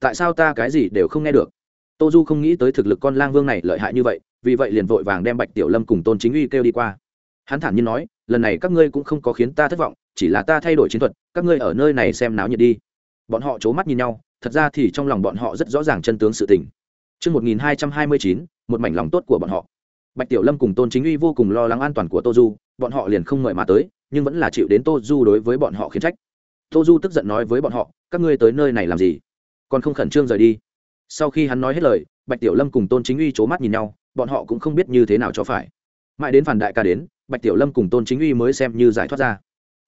Tại sao ta cái gì đều không nghe được tô du không nghĩ tới thực lực con lang vương này lợi hại như vậy vì vậy liền vội vàng đem bạch tiểu lâm cùng tôn chính uy kêu đi qua hắn thản nhiên nói lần này các ngươi cũng không có khiến ta thất vọng chỉ là ta thay đổi chiến thuật các ngươi ở nơi này xem náo nhiệt đi bọn họ c h ố mắt nhìn nhau thật ra thì trong lòng bọn họ rất rõ ràng chân tướng sự tình Trước 1229, một mảnh lòng tốt của bọn họ. Bạch Tiểu Lâm cùng Tôn Chính Uy vô cùng lo lắng an toàn của Tô Du, bọn họ liền không mời mà tới, nhưng vẫn là chịu đến Tô Du đối với bọn họ khiến trách. Tô Du tức giận nói với bọn họ, các ngươi tới nơi này làm gì? Còn không khẩn trương rời đi. Sau khi hắn nói hết lời, Bạch Tiểu Lâm cùng Tôn Chính Uy c mắt nhìn nhau, bọn họ cũng không biết như thế nào cho phải. Mãi đến phản đại ca đến bạch tiểu lâm cùng tôn chính uy mới xem như giải thoát ra.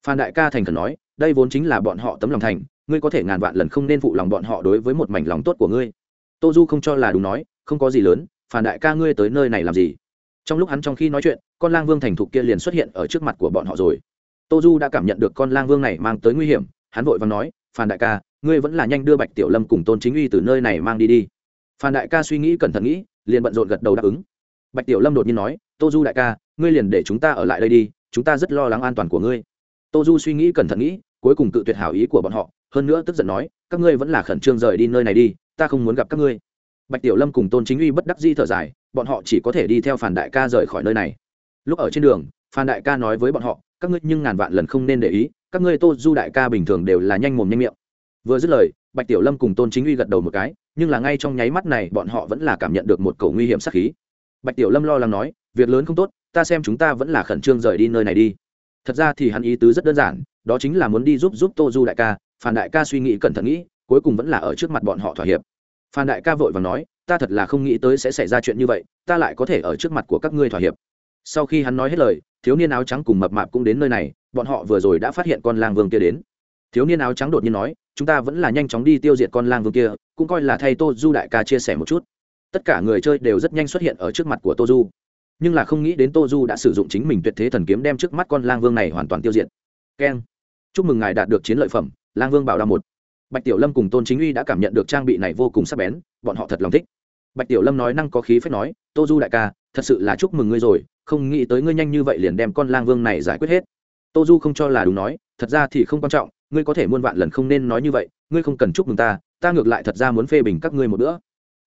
Phan đại ca thành khẩn nói đây vốn chính là bọn họ tấm lòng thành ngươi có thể ngàn vạn lần không nên phụ lòng bọn họ đối với một mảnh lòng tốt của ngươi. Tô du không cho là đúng nói không có gì lớn phản đại ca ngươi tới nơi này làm gì? Trong lúc hắn trong khi nói chuyện con lang vương thành thục kia liền xuất hiện ở trước mặt của bọn họ rồi. Tô du đã cảm nhận được con lang vương này mang tới nguy hiểm hắn vội và nói phản đại ca ngươi vẫn là nhanh đưa bạch tiểu lâm cùng tôn chính uy từ nơi này mang đi đi. Phan đại ca suy nghĩ cẩn thận nghĩ, liền bận rộn gật đầu đáp ứng. Bạch tiểu lâm đột nhiên nói, tô du đại ca, ngươi liền để chúng ta ở lại đây đi, chúng ta rất lo lắng an toàn của ngươi. Tô du suy nghĩ cẩn thận nghĩ, cuối cùng tự tuyệt hảo ý của bọn họ, hơn nữa tức giận nói, các ngươi vẫn là khẩn trương rời đi nơi này đi, ta không muốn gặp các ngươi. Bạch tiểu lâm cùng tôn chính uy bất đắc di thở dài, bọn họ chỉ có thể đi theo phản đại ca rời khỏi nơi này. Lúc ở trên đường, phan đại ca nói với bọn họ, các ngươi nhưng ngàn vạn lần không nên để ý, các ngươi tô du đại ca bình thường đều là nhanh mồm nhanh miệng vừa dứt lời, bạch tiểu lâm cùng tôn chính uy gật đầu một cái, nhưng là ngay trong nháy mắt này, bọn họ vẫn là cảm nhận được một cầu nguy hiểm sắc khí. Bạch tiểu lâm lo lắng nói, việc lớn không tốt, ta xem chúng ta vẫn là khẩn trương rời đi nơi này đi. Thật ra thì hắn ý tứ rất đơn giản, đó chính là muốn đi giúp giúp tô du đại ca phan đại ca suy nghĩ cẩn thận nghĩ, cuối cùng vẫn là ở trước mặt bọn họ thỏa hiệp. Phan đại ca vội và nói, ta thật là không nghĩ tới sẽ xảy ra chuyện như vậy, ta lại có thể ở trước mặt của các ngươi thỏa hiệp. Sau khi hắn nói hết lời, thiếu niên áo trắng cùng mập mạp cũng đến nơi này, bọn họ vừa rồi đã phát hiện con lang vương kia đến. Thiếu niên áo trắng đột nhiên nói chúng ta vẫn là nhanh chóng đi tiêu diệt con lang vương kia, cũng coi là thay tô du đại ca chia sẻ một chút. Tất cả người chơi đều rất nhanh xuất hiện ở trước mặt của tô du. Nhưng là không nghĩ đến tô du đã sử dụng chính mình tuyệt thế thần kiếm đem trước mắt con lang vương này hoàn toàn tiêu diệt. Keng chúc mừng ngài đạt được chiến lợi phẩm, lang vương bảo đa một. Bạch tiểu lâm cùng tôn chính uy đã cảm nhận được trang bị này vô cùng sắc bén, bọn họ thật lòng thích. Bạch tiểu lâm nói năng có khí phép nói, tô du đại ca, thật sự là chúc mừng ngươi rồi, không nghĩ tới ngươi nhanh như vậy liền đem con lang vương này giải quyết hết. Tô du không cho là đúng nói, thật ra thì không quan trọng ngươi có thể muôn vạn lần không nên nói như vậy ngươi không cần chúc mừng ta ta ngược lại thật ra muốn phê bình các ngươi một bữa.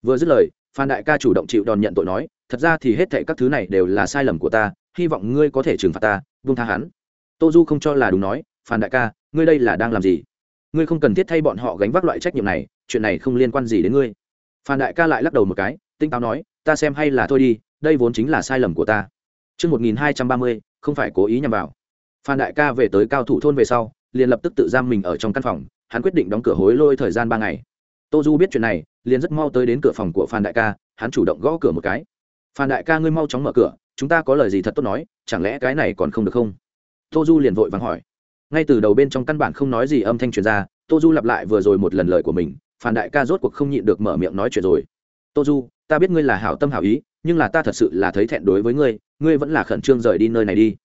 Vừa dứt lời phan đại ca chủ động chịu đòn nhận tội nói thật ra thì hết thệ các thứ này đều là sai lầm của ta hy vọng ngươi có thể trừng phạt ta vung tha hắn. Tô du không cho là đúng nói phan đại ca ngươi đây là đang làm gì? Ngươi không cần thiết thay bọn họ gánh vác loại trách nhiệm này chuyện này không liên quan gì đến ngươi. Phan đại ca lại lắc đầu một cái tinh táo nói ta xem hay là thôi đi đây vốn chính là sai lầm của ta. Trước 1230, không phải cố ý nhằm vào. Phan đại ca về tới cao thủ thôn về sau, liền lập tức tự giam mình ở trong căn phòng, hắn quyết định đóng cửa hối lôi thời gian ba ngày. Tô Du biết chuyện này, liền rất mau tới đến cửa phòng của Phan đại ca, hắn chủ động gõ cửa một cái. Phan đại ca ngươi mau chóng mở cửa chúng ta có lời gì thật tốt nói chẳng lẽ cái này còn không được không? Tô du liền vội vàng hỏi. Ngay từ đầu bên trong căn bản không nói gì âm thanh truyền ra tô du lặp lại vừa rồi một lần lời của mình phan đại ca rốt cuộc không nhịn được mở miệng nói chuyện rồi. Tô du ta biết ngươi là hảo tâm hảo ý nhưng là ta thật sự là thấy thẹn đối với ngươi ngươi vẫn là khẩn trương rời đi nơi này đi.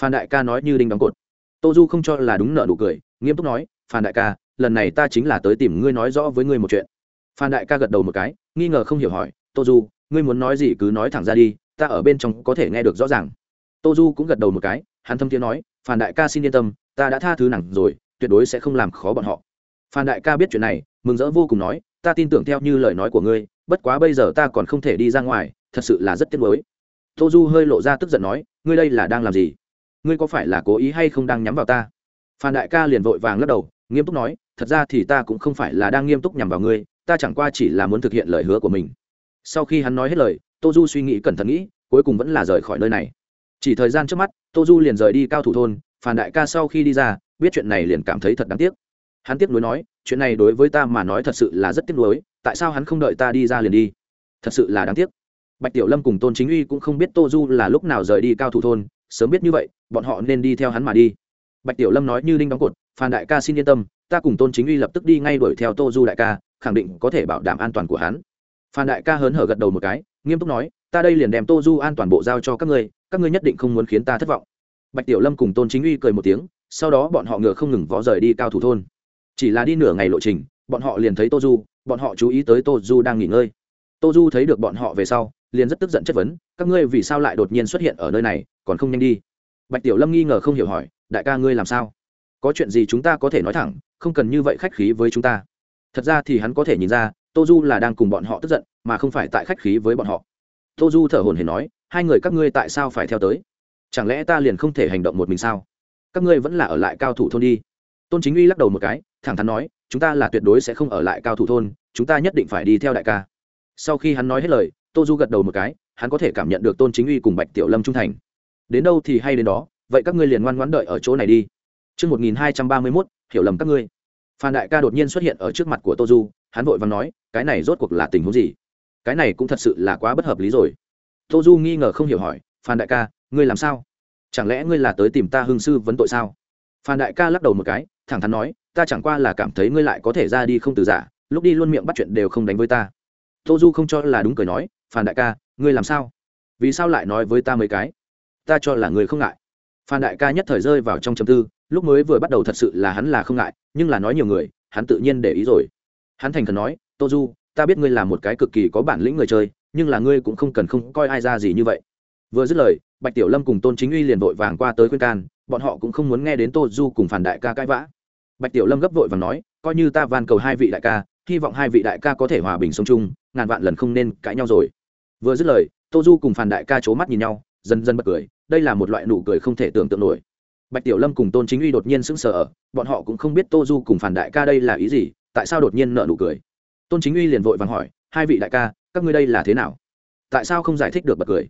Phan đại ca nói như đinh đóng cột tô du không cho là đúng nợ nụ cười, nghiêm túc nói, phan đại ca, lần này ta chính là tới tìm ngươi nói rõ với ngươi một chuyện. Phan đại ca gật đầu một cái, nghi ngờ không hiểu hỏi, tô du, ngươi muốn nói gì cứ nói thẳng ra đi, ta ở bên trong có thể nghe được rõ ràng. Tô du cũng gật đầu một cái, hắn thâm tiếng nói, phan đại ca xin yên tâm, ta đã tha thứ nặng rồi, tuyệt đối sẽ không làm khó bọn họ. Phan đại ca biết chuyện này, mừng rỡ vô cùng nói, ta tin tưởng theo như lời nói của ngươi, bất quá bây giờ ta còn không thể đi ra ngoài, thật sự là rất tiếc nuối. Tô du hơi lộ ra tức giận nói, ngươi đây là đang làm gì? Ngươi có phải là cố ý hay không đang nhắm vào ta? Phan đại ca liền vội vàng lắc đầu, nghiêm túc nói, thật ra thì ta cũng không phải là đang nghiêm túc nhằm vào ngươi, ta chẳng qua chỉ là muốn thực hiện lời hứa của mình. Sau khi hắn nói hết lời, tô du suy nghĩ cẩn thận nghĩ, cuối cùng vẫn là rời khỏi nơi này. Chỉ thời gian trước mắt, tô du liền rời đi cao thủ thôn, phan đại ca sau khi đi ra, biết chuyện này liền cảm thấy thật đáng tiếc. Hắn tiếc nuối nói, chuyện này đối với ta mà nói thật sự là rất tiếc nuối, tại sao hắn không đợi ta đi ra liền đi? Thật sự là đáng tiếc. Bạch tiểu lâm cùng tôn chính uy cũng không biết tô du là lúc nào rời đi cao thủ thôn sớm biết như vậy, bọn họ nên đi theo hắn mà đi. Bạch tiểu lâm nói như đinh đóng cột, phan đại ca xin yên tâm, ta cùng tôn chính uy lập tức đi ngay đuổi theo tô du đại ca, khẳng định có thể bảo đảm an toàn của hắn. Phan đại ca hớn hở gật đầu một cái, nghiêm túc nói, ta đây liền đem tô du an toàn bộ giao cho các ngươi các ngươi nhất định không muốn khiến ta thất vọng. Bạch tiểu lâm cùng tôn chính uy cười một tiếng, sau đó bọn họ ngựa không ngừng vó rời đi cao thủ thôn. Chỉ là đi nửa ngày lộ trình, bọn họ liền thấy tô du, bọn họ chú ý tới tô du đang nghỉ ngơi. Tô du thấy được bọn họ về sau, liền rất tức giận chất vấn, các ngươi vì sao lại đột nhiên xuất hiện ở nơi này? Còn không nhanh đi. Bạch tiểu lâm nghi ngờ không hiểu hỏi, đại ca ngươi làm sao? Có chuyện gì chúng ta có thể nói thẳng, không cần như vậy khách khí với chúng ta. Thật ra thì hắn có thể nhìn ra, tô du là đang cùng bọn họ tức giận, mà không phải tại khách khí với bọn họ. Tô du thở hồn hển nói, hai người các ngươi tại sao phải theo tới? Chẳng lẽ ta liền không thể hành động một mình sao? Các ngươi vẫn là ở lại cao thủ thôn đi. Tôn chính uy lắc đầu một cái, thẳng thắn nói, chúng ta là tuyệt đối sẽ không ở lại cao thủ thôn, chúng ta nhất định phải đi theo đại ca. Sau khi hắn nói hết lời, tô du gật đầu một cái, hắn có thể cảm nhận được tôn chính uy cùng bạch tiểu lâm trung thành đến đâu thì hay đến đó vậy các ngươi liền ngoan ngoãn đợi ở chỗ này đi Trước 1231, hiểu lầm các ngươi. Phan đại ca đột nhiên xuất hiện ở trước mặt của Tô Du, hắn vội vàng nói, cái này rốt cuộc là tình huống gì? Cái này cũng thật sự là quá bất hợp lý rồi. Tô Du nghi ngờ không hiểu hỏi, Phan đại ca, ngươi làm sao? Chẳng lẽ ngươi là tới tìm ta hương sư vấn tội sao? Phan đại ca lắc đầu một cái, thẳng thắn nói, ta chẳng qua là cảm thấy ngươi lại có thể ra đi không từ giả, lúc đi luôn miệng bắt chuyện đều không đánh với ta. Tô Du không cho là đúng cười nói, Phan đại ca, ngươi làm sao? Vì sao lại nói với ta mấy cái? Ta cho là người không ngại. Phan đại ca nhất thời rơi vào trong chầm tư, lúc mới vừa bắt đầu thật sự là hắn là không ngại, nhưng là nói nhiều người, hắn tự nhiên để ý rồi. Hắn thành khẩn nói, tô du, ta biết ngươi là một cái cực kỳ có bản lĩnh người chơi, nhưng là ngươi cũng không cần không coi ai ra gì như vậy. Vừa dứt lời, bạch tiểu lâm cùng tôn chính uy liền vội vàng qua tới khuyên can, bọn họ cũng không muốn nghe đến tô du cùng phản đại ca cãi vã. Bạch tiểu lâm gấp vội và nói, coi như ta van cầu hai vị đại ca, hy vọng hai vị đại ca có thể hòa bình sống chung, ngàn vạn lần không nên cãi nhau rồi. Vừa dứt lời, tô du cùng phản đại ca c h ố mắt nhìn nhau dần dần bật cười, đây là một loại nụ cười không thể tưởng tượng nổi. Bạch tiểu lâm cùng tôn chính uy đột nhiên sững sờ bọn họ cũng không biết tô du cùng phản đại ca đây là ý gì, tại sao đột nhiên nợ nụ cười. Tôn chính uy liền vội vàng hỏi, hai vị đại ca, các ngươi đây là thế nào? Tại sao không giải thích được bật cười?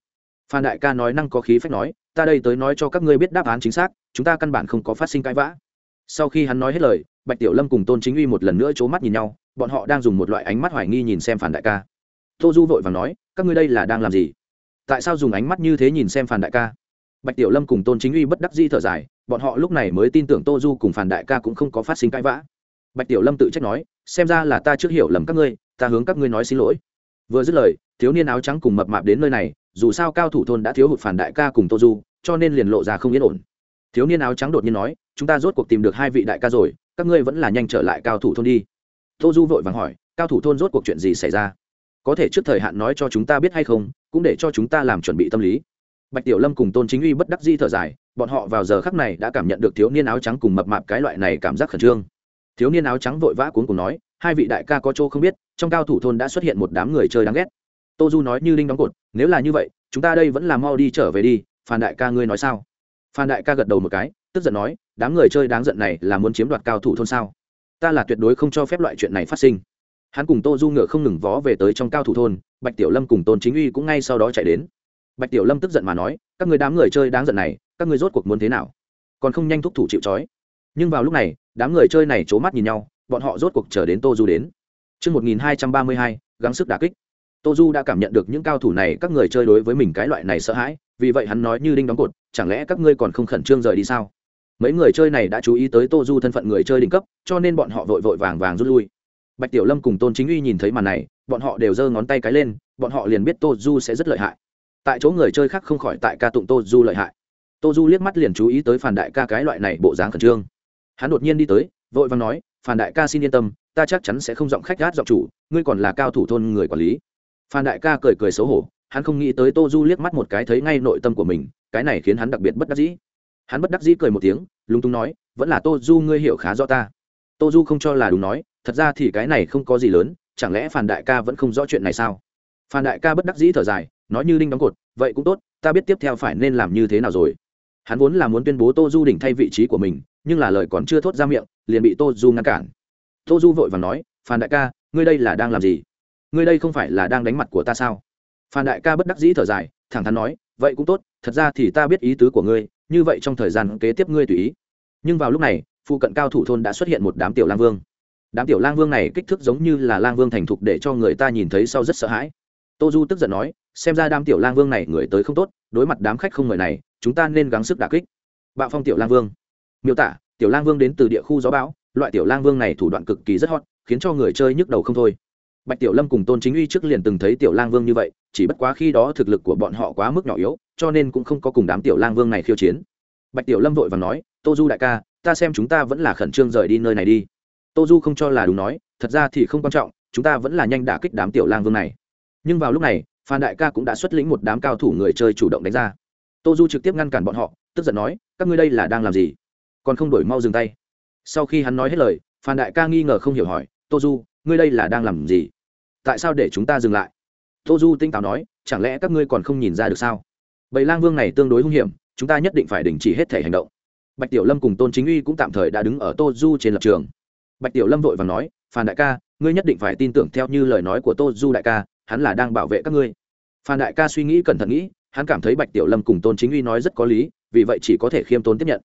Phan đại ca nói năng có khí phách nói, ta đây tới nói cho các ngươi biết đáp án chính xác, chúng ta căn bản không có phát sinh cãi vã. Sau khi hắn nói hết lời, bạch tiểu lâm cùng tôn chính uy một lần nữa c h ố mắt nhìn nhau, bọn họ đang dùng một loại ánh mắt hoài nghi nhìn xem phản đại ca. Tô du vội và nói, các ngươi đây là đang làm gì? Tại sao dùng ánh mắt như thế nhìn xem phản đại ca? Bạch tiểu lâm cùng tôn chính uy bất đắc di thở dài, bọn họ lúc này mới tin tưởng tô du cùng phản đại ca cũng không có phát sinh cãi vã. Bạch tiểu lâm tự trách nói, xem ra là ta trước hiểu lầm các ngươi, ta hướng các ngươi nói xin lỗi. Vừa dứt lời, thiếu niên áo trắng cùng mập mạp đến nơi này, dù sao cao thủ thôn đã thiếu hụt phản đại ca cùng tô du, cho nên liền lộ ra không yên ổn. Thiếu niên áo trắng đột nhiên nói, chúng ta rốt cuộc tìm được hai vị đại ca rồi, các ngươi vẫn là nhanh trở lại cao thủ thôn đi. Tô du vội vàng hỏi, cao thủ thôn rốt cuộc chuyện gì xảy ra? Có thể trước thời hạn nói cho chúng ta biết hay không? Cũng để cho chúng ta làm chuẩn bị tâm lý. Bạch tiểu lâm cùng tôn chính uy bất đắc di thở dài, bọn họ vào giờ khắc này đã cảm nhận được thiếu niên áo trắng cùng mập mạp cái loại này cảm giác khẩn trương. Thiếu niên áo trắng vội vã cuốn cùng nói, hai vị đại ca có chỗ không biết, trong cao thủ thôn đã xuất hiện một đám người chơi đáng ghét. Tô du nói như linh đóng cột, nếu là như vậy, chúng ta đây vẫn là mau đi trở về đi, phan đại ca ngươi nói sao? Phan đại ca gật đầu một cái, tức giận nói, đám người chơi đáng giận này là muốn chiếm đoạt cao thủ thôn sao? Ta là tuyệt đối không cho phép loại chuyện này phát sinh hắn cùng tô du ngựa không ngừng vó về tới trong cao thủ thôn bạch tiểu lâm cùng tôn chính uy cũng ngay sau đó chạy đến bạch tiểu lâm tức giận mà nói các người đám người chơi đáng giận này các người rốt cuộc muốn thế nào còn không nhanh thúc thủ chịu trói nhưng vào lúc này đám người chơi này c h ố mắt nhìn nhau bọn họ rốt cuộc chờ đến tô du đến Trước 1232, gắng sức đả kích. Tô Du đã cảm nhận được những cao thủ này các người chơi đối với mình cái loại này sợ hãi, vì vậy hắn nói như đinh đóng cột, chẳng lẽ các ngươi còn không khẩn trương rời đi sao? Mấy người chơi này đã chú ý tới Tô Du thân phận người chơi đỉnh cấp, cho nên bọn họ vội vội vàng vàng rút lui. Bạch Tiểu Lâm cùng Tôn Chính Uy nhìn thấy màn này, bọn họ đều giơ ngón tay cái lên, bọn họ liền biết Tô Du sẽ rất lợi hại. Tại chỗ người chơi khác không khỏi tại ca tụng tô du lợi hại. Tô du liếc mắt liền chú ý tới phản đại ca cái loại này bộ dáng khẩn trương. Hắn đột nhiên đi tới vội vàng nói phản đại ca xin yên tâm ta chắc chắn sẽ không giọng khách gát giọng chủ ngươi còn là cao thủ thôn người quản lý. Phan đại ca cười cười xấu hổ hắn không nghĩ tới tô du liếc mắt một cái thấy ngay nội tâm của mình cái này khiến hắn đặc biệt bất đắc dĩ. Hắn bất đắc dĩ cười một tiếng lúng túng nói vẫn là tô du ngươi hiểu khá rõ ta. Tô du không cho là đúng nói thật ra thì cái này không có gì lớn, chẳng lẽ phản đại ca vẫn không rõ chuyện này sao? Phan đại ca bất đắc dĩ thở dài, nói như đinh đóng cột, vậy cũng tốt, ta biết tiếp theo phải nên làm như thế nào rồi. Hắn vốn là muốn tuyên bố tô du đỉnh thay vị trí của mình, nhưng là lời còn chưa thốt ra miệng, liền bị tô du ngăn cản. Tô du vội và nói, phan đại ca, ngươi đây là đang làm gì? Ngươi đây không phải là đang đánh mặt của ta sao? Phan đại ca bất đắc dĩ thở dài, thẳng thắn nói, vậy cũng tốt, thật ra thì ta biết ý tứ của ngươi, như vậy trong thời gian kế tiếp ngươi tùy ý. Nhưng vào lúc này, phụ cận cao thủ thôn đã xuất hiện một đám tiểu lang vương đám tiểu lang vương này kích thước giống như là lang vương thành thục để cho người ta nhìn thấy sau rất sợ hãi. Tô du tức giận nói, xem ra đám tiểu lang vương này người tới không tốt, đối mặt đám khách không mời này, chúng ta nên gắng sức đà kích. Bạo phong tiểu lang vương. Miêu tả, tiểu lang vương đến từ địa khu gió bão, loại tiểu lang vương này thủ đoạn cực kỳ rất hot, khiến cho người chơi nhức đầu không thôi. Bạch tiểu lâm cùng tôn chính uy trước liền từng thấy tiểu lang vương như vậy, chỉ bất quá khi đó thực lực của bọn họ quá mức nhỏ yếu, cho nên cũng không có cùng đám tiểu lang vương này khiêu chiến. Bạch tiểu lâm vội và nói, tô du đại ca, ta xem chúng ta vẫn là khẩn trương rời đi nơi này đi tô du không cho là đúng nói, thật ra thì không quan trọng, chúng ta vẫn là nhanh đả kích đám tiểu lang vương này. Nhưng vào lúc này, phan đại ca cũng đã xuất lĩnh một đám cao thủ người chơi chủ động đánh ra. Tô du trực tiếp ngăn cản bọn họ, tức giận nói, các ngươi đây là đang làm gì? Còn không đổi mau dừng tay. Sau khi hắn nói hết lời, phan đại ca nghi ngờ không hiểu hỏi tô du ngươi đây là đang làm gì? Tại sao để chúng ta dừng lại? Tô du tinh táo nói, chẳng lẽ các ngươi còn không nhìn ra được sao? Bầy lang vương này tương đối hung hiểm, chúng ta nhất định phải đình chỉ hết thể hành động. Bạch tiểu lâm cùng tôn chính uy cũng tạm thời đã đứng ở tô du trên lập trường bạch tiểu lâm vội và nói phan đại ca ngươi nhất định phải tin tưởng theo như lời nói của tô du đại ca hắn là đang bảo vệ các ngươi phan đại ca suy nghĩ cẩn thận nghĩ hắn cảm thấy bạch tiểu lâm cùng tôn chính uy nói rất có lý vì vậy chỉ có thể khiêm tốn tiếp nhận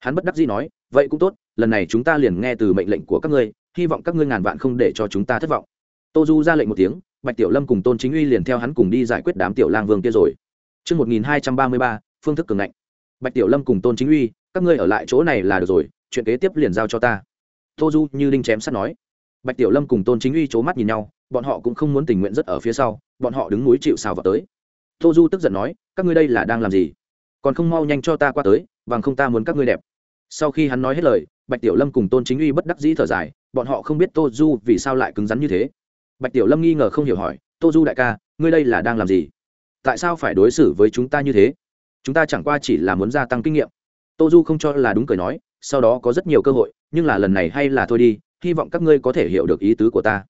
hắn bất đắc dĩ nói vậy cũng tốt lần này chúng ta liền nghe từ mệnh lệnh của các ngươi hy vọng các ngươi ngàn vạn không để cho chúng ta thất vọng tô du ra lệnh một tiếng bạch tiểu lâm cùng tôn chính uy liền theo hắn cùng đi giải quyết đám tiểu lang vương kia rồi Trước 1233, phương thức cường ngạnh. Bạch Tiểu Lâm cùng Tôn Chính Uy, các ngươi ở lại chỗ này là được rồi, chuyện kế tiếp liền giao cho ta. Tô Du như đinh chém sắt nói. Bạch Tiểu Lâm cùng Tôn Chính Uy chố mắt nhìn nhau, bọn họ cũng không muốn tình nguyện rất ở phía sau, bọn họ đứng núi chịu sào vào tới. Tô Du tức giận nói, các ngươi đây là đang làm gì? Còn không mau nhanh cho ta qua tới, bằng không ta muốn các ngươi đẹp. Sau khi hắn nói hết lời, Bạch Tiểu Lâm cùng Tôn Chính Uy bất đắc dĩ thở dài, bọn họ không biết Tô Du vì sao lại cứng rắn như thế. Bạch Tiểu Lâm nghi ngờ không hiểu hỏi, Tô Du đại ca, ngươi đây là đang làm gì? tại sao phải đối xử với chúng ta như thế chúng ta chẳng qua chỉ là muốn gia tăng kinh nghiệm tô du không cho là đúng cười nói sau đó có rất nhiều cơ hội, nhưng là lần này hay là thôi đi, hy vọng các ngươi có thể hiểu được ý tứ của ta.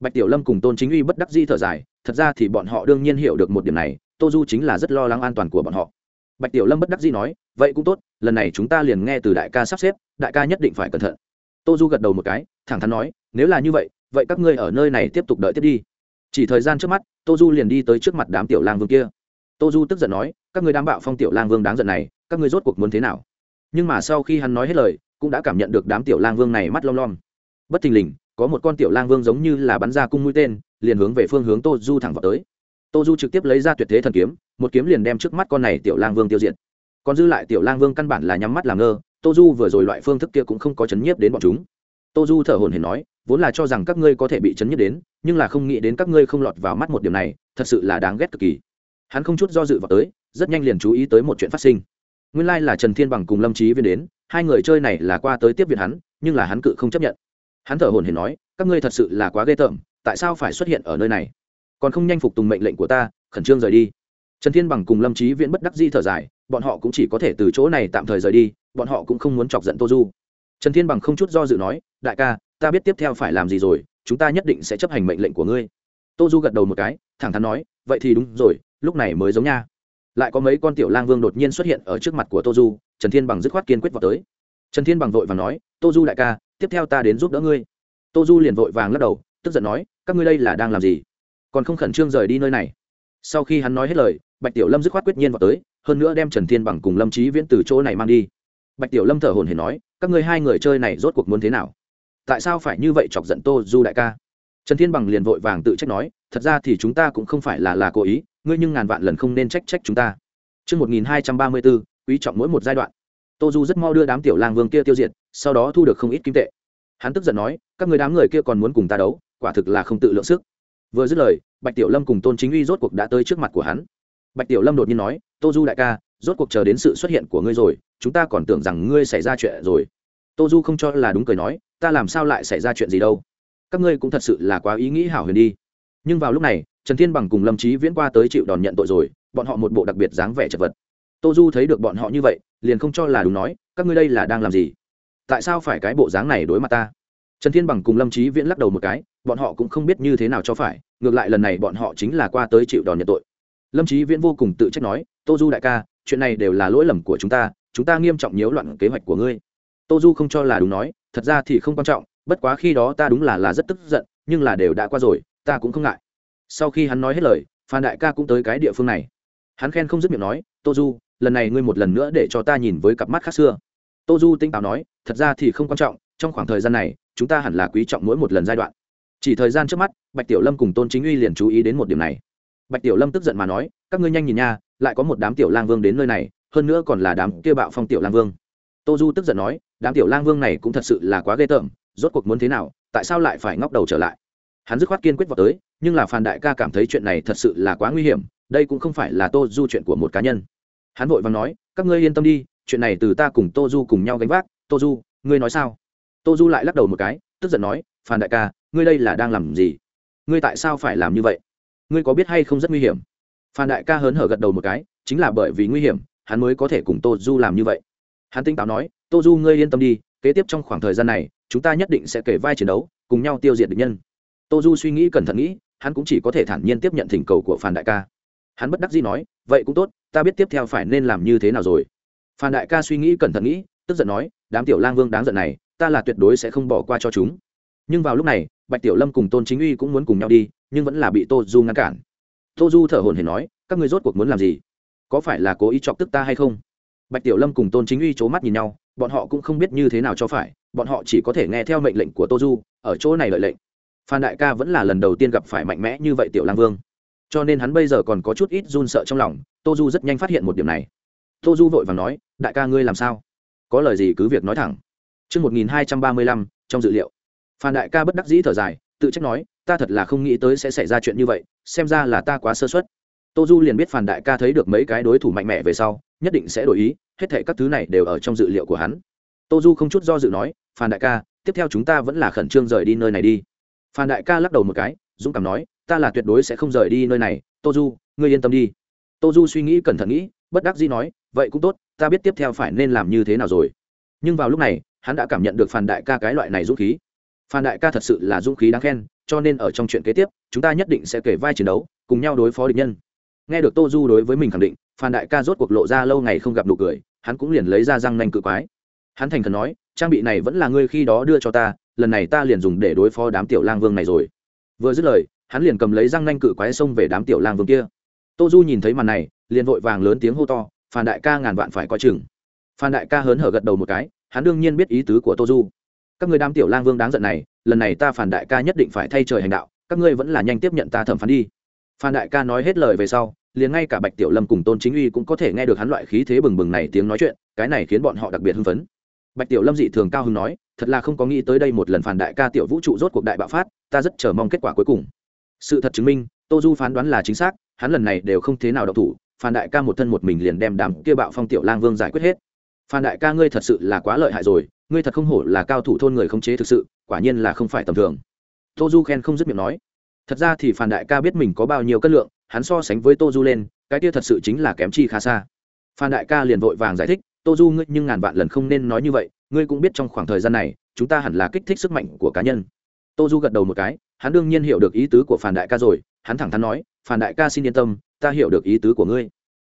Bạch tiểu lâm cùng tôn chính uy bất đắc di thở dài, thật ra thì bọn họ đương nhiên hiểu được một điểm này, tô du chính là rất lo lắng an toàn của bọn họ. Bạch tiểu lâm bất đắc di nói, vậy cũng tốt, lần này chúng ta liền nghe từ đại ca sắp xếp, đại ca nhất định phải cẩn thận. Tô du gật đầu một cái, thẳng thắn nói, nếu là như vậy vậy các ngươi ở nơi này tiếp tục đợi tiếp đi. Chỉ thời gian trước mắt, tô du liền đi tới trước mặt đám tiểu lang vương kia. Tô du tức giận nói, các người đám bạo phong tiểu lang vương đáng giận này, các ngươi rốt cuộc muốn thế nào? Nhưng mà sau khi hắn nói hết lời, cũng đã cảm nhận được đám tiểu lang vương này mắt lom lom. Bất thình lình, có một con tiểu lang vương giống như là bắn ra cung mũi tên, liền hướng về phương hướng tô du thẳng vào tới. Tô du trực tiếp lấy ra tuyệt thế thần kiếm, một kiếm liền đem trước mắt con này tiểu lang vương tiêu diệt. Còn dư lại tiểu lang vương căn bản là nhắm mắt làm ngơ, tô du vừa rồi loại phương thức kia cũng không có chấn nhiếp đến bọn chúng. Tô du thở hồn hển nói, vốn là cho rằng các ngươi có thể bị chấn nhiếp đến, nhưng là không nghĩ đến các ngươi không lọt vào mắt một điểm này, thật sự là đáng ghét cực kỳ. Hắn không chút do dự vào tới, rất nhanh liền chú ý tới một chuyện phát sinh nguyên lai là trần thiên bằng cùng lâm trí viên đến, hai người chơi này là qua tới tiếp viện hắn, nhưng là hắn cự không chấp nhận. Hắn thở hồn hển nói, các ngươi thật sự là quá ghê tởm, tại sao phải xuất hiện ở nơi này? Còn không nhanh phục tùng mệnh lệnh của ta, khẩn trương rời đi. Trần thiên bằng cùng lâm trí viễn bất đắc di thở dài, bọn họ cũng chỉ có thể từ chỗ này tạm thời rời đi, bọn họ cũng không muốn chọc giận tô du. Trần thiên bằng không chút do dự nói, đại ca, ta biết tiếp theo phải làm gì rồi, chúng ta nhất định sẽ chấp hành mệnh lệnh của ngươi. Tô du gật đầu một cái, thẳng thắn nói, vậy thì đúng rồi, lúc này mới giống nha lại có mấy con tiểu lang vương đột nhiên xuất hiện ở trước mặt của tô du, trần thiên bằng dứt khoát kiên quyết vào tới. Trần thiên bằng vội và nói, tô du đại ca, tiếp theo ta đến giúp đỡ ngươi. Tô du liền vội vàng lắc đầu, tức giận nói, các ngươi đây là đang làm gì? Còn không khẩn trương rời đi nơi này. Sau khi hắn nói hết lời, bạch tiểu lâm dứt khoát quyết nhiên vào tới, hơn nữa đem trần thiên bằng cùng lâm trí viễn từ chỗ này mang đi. Bạch tiểu lâm thở hồn hển nói, các ngươi hai người chơi này rốt cuộc muốn thế nào? Tại sao phải như vậy chọc giận tô du đại ca? Trần thiên bằng liền vội vàng tự trách nói, thật ra thì chúng ta cũng không phải là là cố ý ngươi nhưng ngàn vạn lần không nên trách trách chúng ta Trước 1234, quý trọng mỗi một giai đoạn. Tô Du rất mau đưa đám tiểu lang vương kia tiêu diệt, sau đó thu được không ít kim tệ. Hắn tức giận nói, các người đám người kia còn muốn cùng ta đấu, quả thực là không tự lượng sức. Vừa dứt lời, Bạch Tiểu Lâm cùng Tôn Chính Uy rốt cuộc đã tới trước mặt của hắn. Bạch Tiểu Lâm đột nhiên nói, Tô Du đại ca, rốt cuộc chờ đến sự xuất hiện của ngươi rồi, chúng ta còn tưởng rằng ngươi xảy ra chuyện rồi. Tô Du không cho là đúng cười nói, ta làm sao lại xảy ra chuyện gì đâu? Các ngươi cũng thật sự là quá ý nghĩ hảo huyền đi. Nhưng vào lúc này, trần thiên bằng cùng lâm trí viễn qua tới chịu đòn nhận tội rồi, bọn họ một bộ đặc biệt dáng vẻ chật vật. Tô du thấy được bọn họ như vậy, liền không cho là đúng nói, các ngươi đây là đang làm gì? Tại sao phải cái bộ dáng này đối mặt ta? Trần thiên bằng cùng lâm trí viễn lắc đầu một cái, bọn họ cũng không biết như thế nào cho phải, ngược lại lần này bọn họ chính là qua tới chịu đòn nhận tội. Lâm trí viễn vô cùng tự trách nói, tô du đại ca, chuyện này đều là lỗi lầm của chúng ta chúng ta nghiêm trọng nhiễu loạn kế hoạch của ngươi. Tô du không cho là đúng nói, thật ra thì không quan trọng, bất quá khi đó ta đúng là là rất tức giận, nhưng là đều đã qua rồi, ta cũng không ngại sau khi hắn nói hết lời, phan đại ca cũng tới cái địa phương này. Hắn khen không dứt miệng nói, tô du, lần này ngươi một lần nữa để cho ta nhìn với cặp mắt khác xưa. Tô du tinh táo nói, thật ra thì không quan trọng, trong khoảng thời gian này, chúng ta hẳn là quý trọng mỗi một lần giai đoạn. Chỉ thời gian trước mắt, bạch tiểu lâm cùng tôn chính uy liền chú ý đến một điểm này. Bạch tiểu lâm tức giận mà nói, các ngươi nhanh nhìn nha, lại có một đám tiểu lang vương đến nơi này, hơn nữa còn là đám kia bạo phong tiểu lang vương. Tô du tức giận nói, đám tiểu lang vương này cũng thật sự là quá ghê tởm, rốt cuộc muốn thế nào, tại sao lại phải ngóc đầu trở lại? Hắn dứt khoát kiên quyết vào tới nhưng là phan đại ca cảm thấy chuyện này thật sự là quá nguy hiểm, đây cũng không phải là tô du chuyện của một cá nhân. Hắn vội và nói, các ngươi yên tâm đi, chuyện này từ ta cùng tô du cùng nhau gánh vác. Tô du, ngươi nói sao? Tô du lại lắc đầu một cái, tức giận nói, phan đại ca, ngươi đây là đang làm gì? Ngươi tại sao phải làm như vậy? Ngươi có biết hay không rất nguy hiểm? Phan đại ca hớn hở gật đầu một cái, chính là bởi vì nguy hiểm, hắn mới có thể cùng tô du làm như vậy. Hắn tinh táo nói, tô du, ngươi yên tâm đi, kế tiếp trong khoảng thời gian này, chúng ta nhất định sẽ kể vai chiến đấu, cùng nhau tiêu diệt địch nhân. Tô du suy nghĩ cẩn thận nghĩ hắn cũng chỉ có thể thản nhiên tiếp nhận thỉnh cầu của phan đại ca. Hắn bất đắc dĩ nói, vậy cũng tốt, ta biết tiếp theo phải nên làm như thế nào rồi. Phan đại ca suy nghĩ cẩn thận nghĩ, tức giận nói, đám tiểu lang vương đáng giận này, ta là tuyệt đối sẽ không bỏ qua cho chúng. Nhưng vào lúc này, bạch tiểu lâm cùng tôn chính uy cũng muốn cùng nhau đi, nhưng vẫn là bị tô du ngăn cản. Tô du thở hồn hển nói, các người rốt cuộc muốn làm gì? Có phải là cố ý chọc tức ta hay không? Bạch tiểu lâm cùng tôn chính uy c h ố mắt nhìn nhau, bọn họ cũng không biết như thế nào cho phải, bọn họ chỉ có thể nghe theo mệnh lệnh của tô du, ở chỗ này lợi lệnh phan đại ca vẫn là lần đầu tiên gặp phải mạnh mẽ như vậy tiểu lang vương. Cho nên hắn bây giờ còn có chút ít run sợ trong lòng tô du rất nhanh phát hiện một điểm này. Tô du vội vàng nói đại ca ngươi làm sao? Có lời gì cứ việc nói thẳng. Trước 1235, trong dự liệu, phan đại ca bất đắc dĩ thở dài tự trách nói ta thật là không nghĩ tới sẽ xảy ra chuyện như vậy xem ra là ta quá sơ suất. Tô du liền biết phan đại ca thấy được mấy cái đối thủ mạnh mẽ về sau nhất định sẽ đổi ý hết thể các thứ này đều ở trong dự liệu của hắn. Tô du không chút do dự nói phan đại ca tiếp theo chúng ta vẫn là khẩn trương rời đi nơi này đi phan đại ca lắc đầu một cái, dũng cảm nói, ta là tuyệt đối sẽ không rời đi nơi này, tô du, ngươi yên tâm đi. Tô du suy nghĩ cẩn thận nghĩ, bất đắc dĩ nói, vậy cũng tốt, ta biết tiếp theo phải nên làm như thế nào rồi. Nhưng vào lúc này, hắn đã cảm nhận được phan đại ca cái loại này dũng khí. Phan đại ca thật sự là dũng khí đáng khen, cho nên ở trong chuyện kế tiếp, chúng ta nhất định sẽ kể vai chiến đấu, cùng nhau đối phó địch nhân. Nghe được tô du đối với mình khẳng định, phan đại ca rốt cuộc lộ ra lâu ngày không gặp nụ cười, hắn cũng liền lấy ra răng nanh cự quái. Hắn thành khẩn nói, trang bị này vẫn là ngươi khi đó đưa cho ta lần này ta liền dùng để đối phó đám tiểu lang vương này rồi. Vừa dứt lời, hắn liền cầm lấy răng nanh cự quái xông về đám tiểu lang vương kia. Tô du nhìn thấy màn này, liền vội vàng lớn tiếng hô to phan đại ca ngàn vạn phải coi chừng. Phan đại ca hớn hở gật đầu một cái, hắn đương nhiên biết ý tứ của tô du. Các người đám tiểu lang vương đáng giận này, lần này ta phản đại ca nhất định phải thay trời hành đạo, các ngươi vẫn là nhanh tiếp nhận ta thẩm phán đi. Phan đại ca nói hết lời về sau, liền ngay cả bạch tiểu lâm cùng tôn chính uy cũng có thể nghe được hắn loại khí thế bừng bừng này tiếng nói chuyện, cái này khiến bọn họ đặc biệt hưng phấn bạch tiểu lâm dị thường cao hứng nói, thật là không có nghĩ tới đây một lần phản đại ca tiểu vũ trụ rốt cuộc đại bạo phát, ta rất chờ mong kết quả cuối cùng. Sự thật chứng minh, tô du phán đoán là chính xác, hắn lần này đều không thế nào độc thủ phan đại ca một thân một mình liền đem đám kia bạo phong tiểu lang vương giải quyết hết. Phan đại ca ngươi thật sự là quá lợi hại rồi, ngươi thật không hổ là cao thủ thôn người khống chế thực sự, quả nhiên là không phải tầm thường. Tô du khen không dứt miệng nói. Thật ra thì phan đại ca biết mình có bao nhiêu cân lượng, hắn so sánh với tô du lên, cái kia thật sự chính là kém chi khá xa. Phan đại ca liền vội vàng giải thích tô du, ngươi nhưng ngàn vạn lần không nên nói như vậy, ngươi cũng biết trong khoảng thời gian này, chúng ta hẳn là kích thích sức mạnh của cá nhân. Tô du gật đầu một cái, hắn đương nhiên hiểu được ý tứ của phản đại ca rồi, hắn thẳng thắn nói phản đại ca xin yên tâm, ta hiểu được ý tứ của ngươi.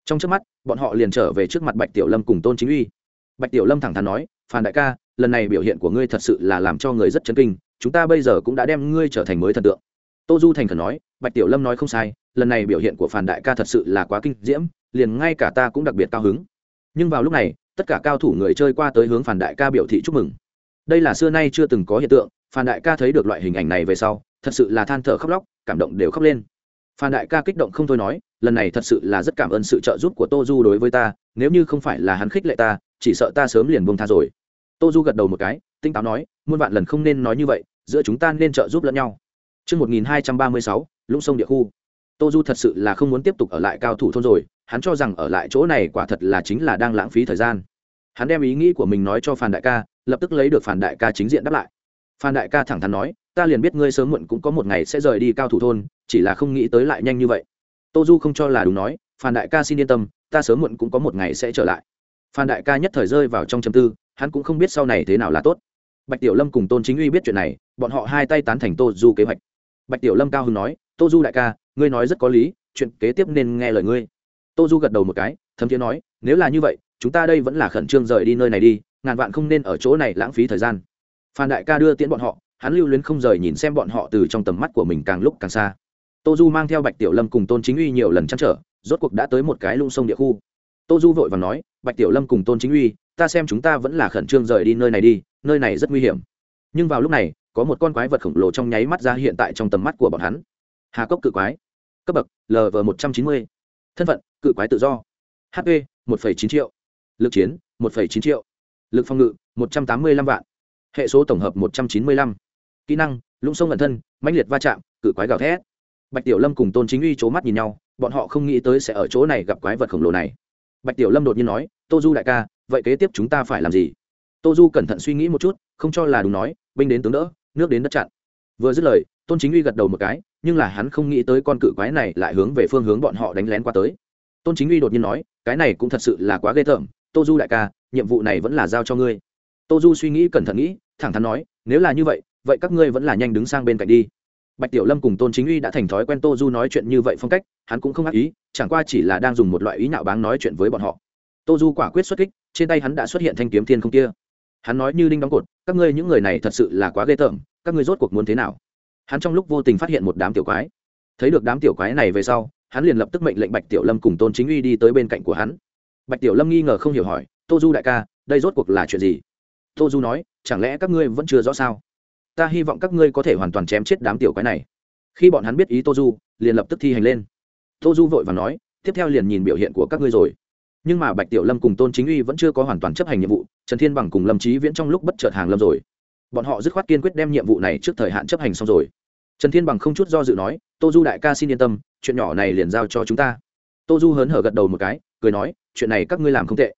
Trong trước mắt, bọn họ liền trở về trước mặt bạch tiểu lâm cùng tôn chính uy. Bạch tiểu lâm thẳng thắn nói phản đại ca, lần này biểu hiện của ngươi thật sự là làm cho người rất chấn kinh, chúng ta bây giờ cũng đã đem ngươi trở thành mới thần tượng. Tô du thành khẩn nói, bạch tiểu lâm nói không sai, lần này biểu hiện của phản đại ca thật sự là quá kinh diễm, liền ngay cả ta cũng đặc biệt cao hứng. Nhưng vào lúc này tất cả cao thủ người chơi qua tới hướng phản đại ca biểu thị chúc mừng. Đây là xưa nay chưa từng có hiện tượng phản đại ca thấy được loại hình ảnh này về sau thật sự là than thở khóc lóc cảm động đều khóc lên. Phan đại ca kích động không thôi nói lần này thật sự là rất cảm ơn sự trợ giúp của tô du đối với ta nếu như không phải là hắn khích lệ ta chỉ sợ ta sớm liền buông tha rồi. Tô du gật đầu một cái tinh táo nói muôn vạn lần không nên nói như vậy giữa chúng ta nên trợ giúp lẫn nhau. Trước 1236, lũng sông địa khu. Tô Du thật sự là không muốn tiếp tục ở lại cao thủ thôn rồi, hắn cho rằng ở lại chỗ này quả thật là chính là đang lãng phí thời gian. Hắn đem ý nghĩ của mình nói cho Phan Đại ca, lập tức lấy được Phan Đại ca chính diện đáp lại. Phan Đại ca thẳng thắn nói, ta liền biết ngươi sớm muộn cũng có một ngày sẽ rời đi cao thủ thôn chỉ là không nghĩ tới lại nhanh như vậy. Tô du không cho là đúng nói phan đại ca xin yên tâm ta sớm muộn cũng có một ngày sẽ trở lại. Phan đại ca nhất thời rơi vào trong châm tư hắn cũng không biết sau này thế nào là tốt. Bạch tiểu lâm cùng tôn chính uy biết chuyện này bọn họ hai tay tán thành tô du kế hoạch. Bạch tiểu lâm cao hưng nói tô du đại ca ngươi nói rất có lý chuyện kế tiếp nên nghe lời ngươi tô du gật đầu một cái, thấm thiế nói, nếu là như vậy, chúng ta đây vẫn là khẩn trương rời đi nơi này đi, ngàn vạn không nên ở chỗ này lãng phí thời gian. Phan đại ca đưa tiễn bọn họ, hắn lưu luyến không rời nhìn xem bọn họ từ trong tầm mắt của mình càng lúc càng xa. Tô du mang theo bạch tiểu lâm cùng tôn chính uy nhiều lần chăn trở, rốt cuộc đã tới một cái lung sông địa khu. Tô du vội và nói, bạch tiểu lâm cùng tôn chính uy, ta xem chúng ta vẫn là khẩn trương rời đi nơi này đi, nơi này rất nguy hiểm. Nhưng vào lúc này, có một con quái vật khổng lồ trong nháy mắt ra hiện tại trong tầm mắt của bọn hắn. Hà cốc cự quái, cấp bậc lv một trăm chín mươi. Thân phận cự quái tự do. Hp một chín triệu. Lực chiến, một chín triệu. Lực phòng ngự, một trăm tám mươi lăm vạn. Hệ số tổng hợp, một trăm chín mươi lăm. Kỹ năng, lũng sông ẩn thân, mãnh liệt va chạm, cự quái gào thét. Bạch tiểu lâm cùng tôn chính uy c h ố mắt nhìn nhau, bọn họ không nghĩ tới sẽ ở chỗ này gặp quái vật khổng lồ này. Bạch tiểu lâm đột nhiên nói, tô du đại ca, vậy kế tiếp chúng ta phải làm gì? Tô du cẩn thận suy nghĩ một chút, không cho là đúng nói, binh đến tướng đỡ, nước đến đất chặn. Vừa dứt lời, tôn chính uy gật đầu một cái, nhưng là hắn không nghĩ tới con cự quái này lại hướng về phương hướng bọn họ đánh lén qua tới tôn chính uy đột nhiên nói, cái này cũng thật sự là quá ghê tởm, tô du đại ca, nhiệm vụ này vẫn là giao cho ngươi. Tô du suy nghĩ cẩn thận nghĩ, thẳng thắn nói, nếu là như vậy vậy các ngươi vẫn là nhanh đứng sang bên cạnh đi. Bạch tiểu lâm cùng tôn chính uy đã thành thói quen tô du nói chuyện như vậy phong cách, hắn cũng không ác ý, chẳng qua chỉ là đang dùng một loại ý nhạo báng nói chuyện với bọn họ. Tô du quả quyết xuất kích, trên tay hắn đã xuất hiện thanh kiếm thiên không kia. Hắn nói như đinh đóng cột, các ngươi những người này thật sự là quá ghê tởm, các ngươi rốt cuộc muốn thế nào? Hắn trong lúc vô tình phát hiện một đám tiểu quái. Thấy được đám tiểu quái này về sau hắn liền lập tức mệnh lệnh bạch tiểu lâm cùng tôn chính uy đi tới bên cạnh của hắn. Bạch tiểu lâm nghi ngờ không hiểu hỏi, tô du đại ca, đây rốt cuộc là chuyện gì? Tô du nói, chẳng lẽ các ngươi vẫn chưa rõ sao? Ta hy vọng các ngươi có thể hoàn toàn chém chết đám tiểu quái này. Khi bọn hắn biết ý tô du, liền lập tức thi hành lên. Tô du vội và nói, tiếp theo liền nhìn biểu hiện của các ngươi rồi. Nhưng mà bạch tiểu lâm cùng tôn chính uy vẫn chưa có hoàn toàn chấp hành nhiệm vụ, trần thiên bằng cùng lâm trí viễn trong lúc bất chợt hàng lâm rồi. Bọn họ dứt khoát kiên quyết đem nhiệm vụ này trước thời hạn chấp hành xong rồi trần thiên bằng không chút do dự nói, tô du đại ca xin yên tâm, chuyện nhỏ này liền giao cho chúng ta. Tô du hớn hở gật đầu một cái, cười nói, chuyện này các ngươi làm không tệ.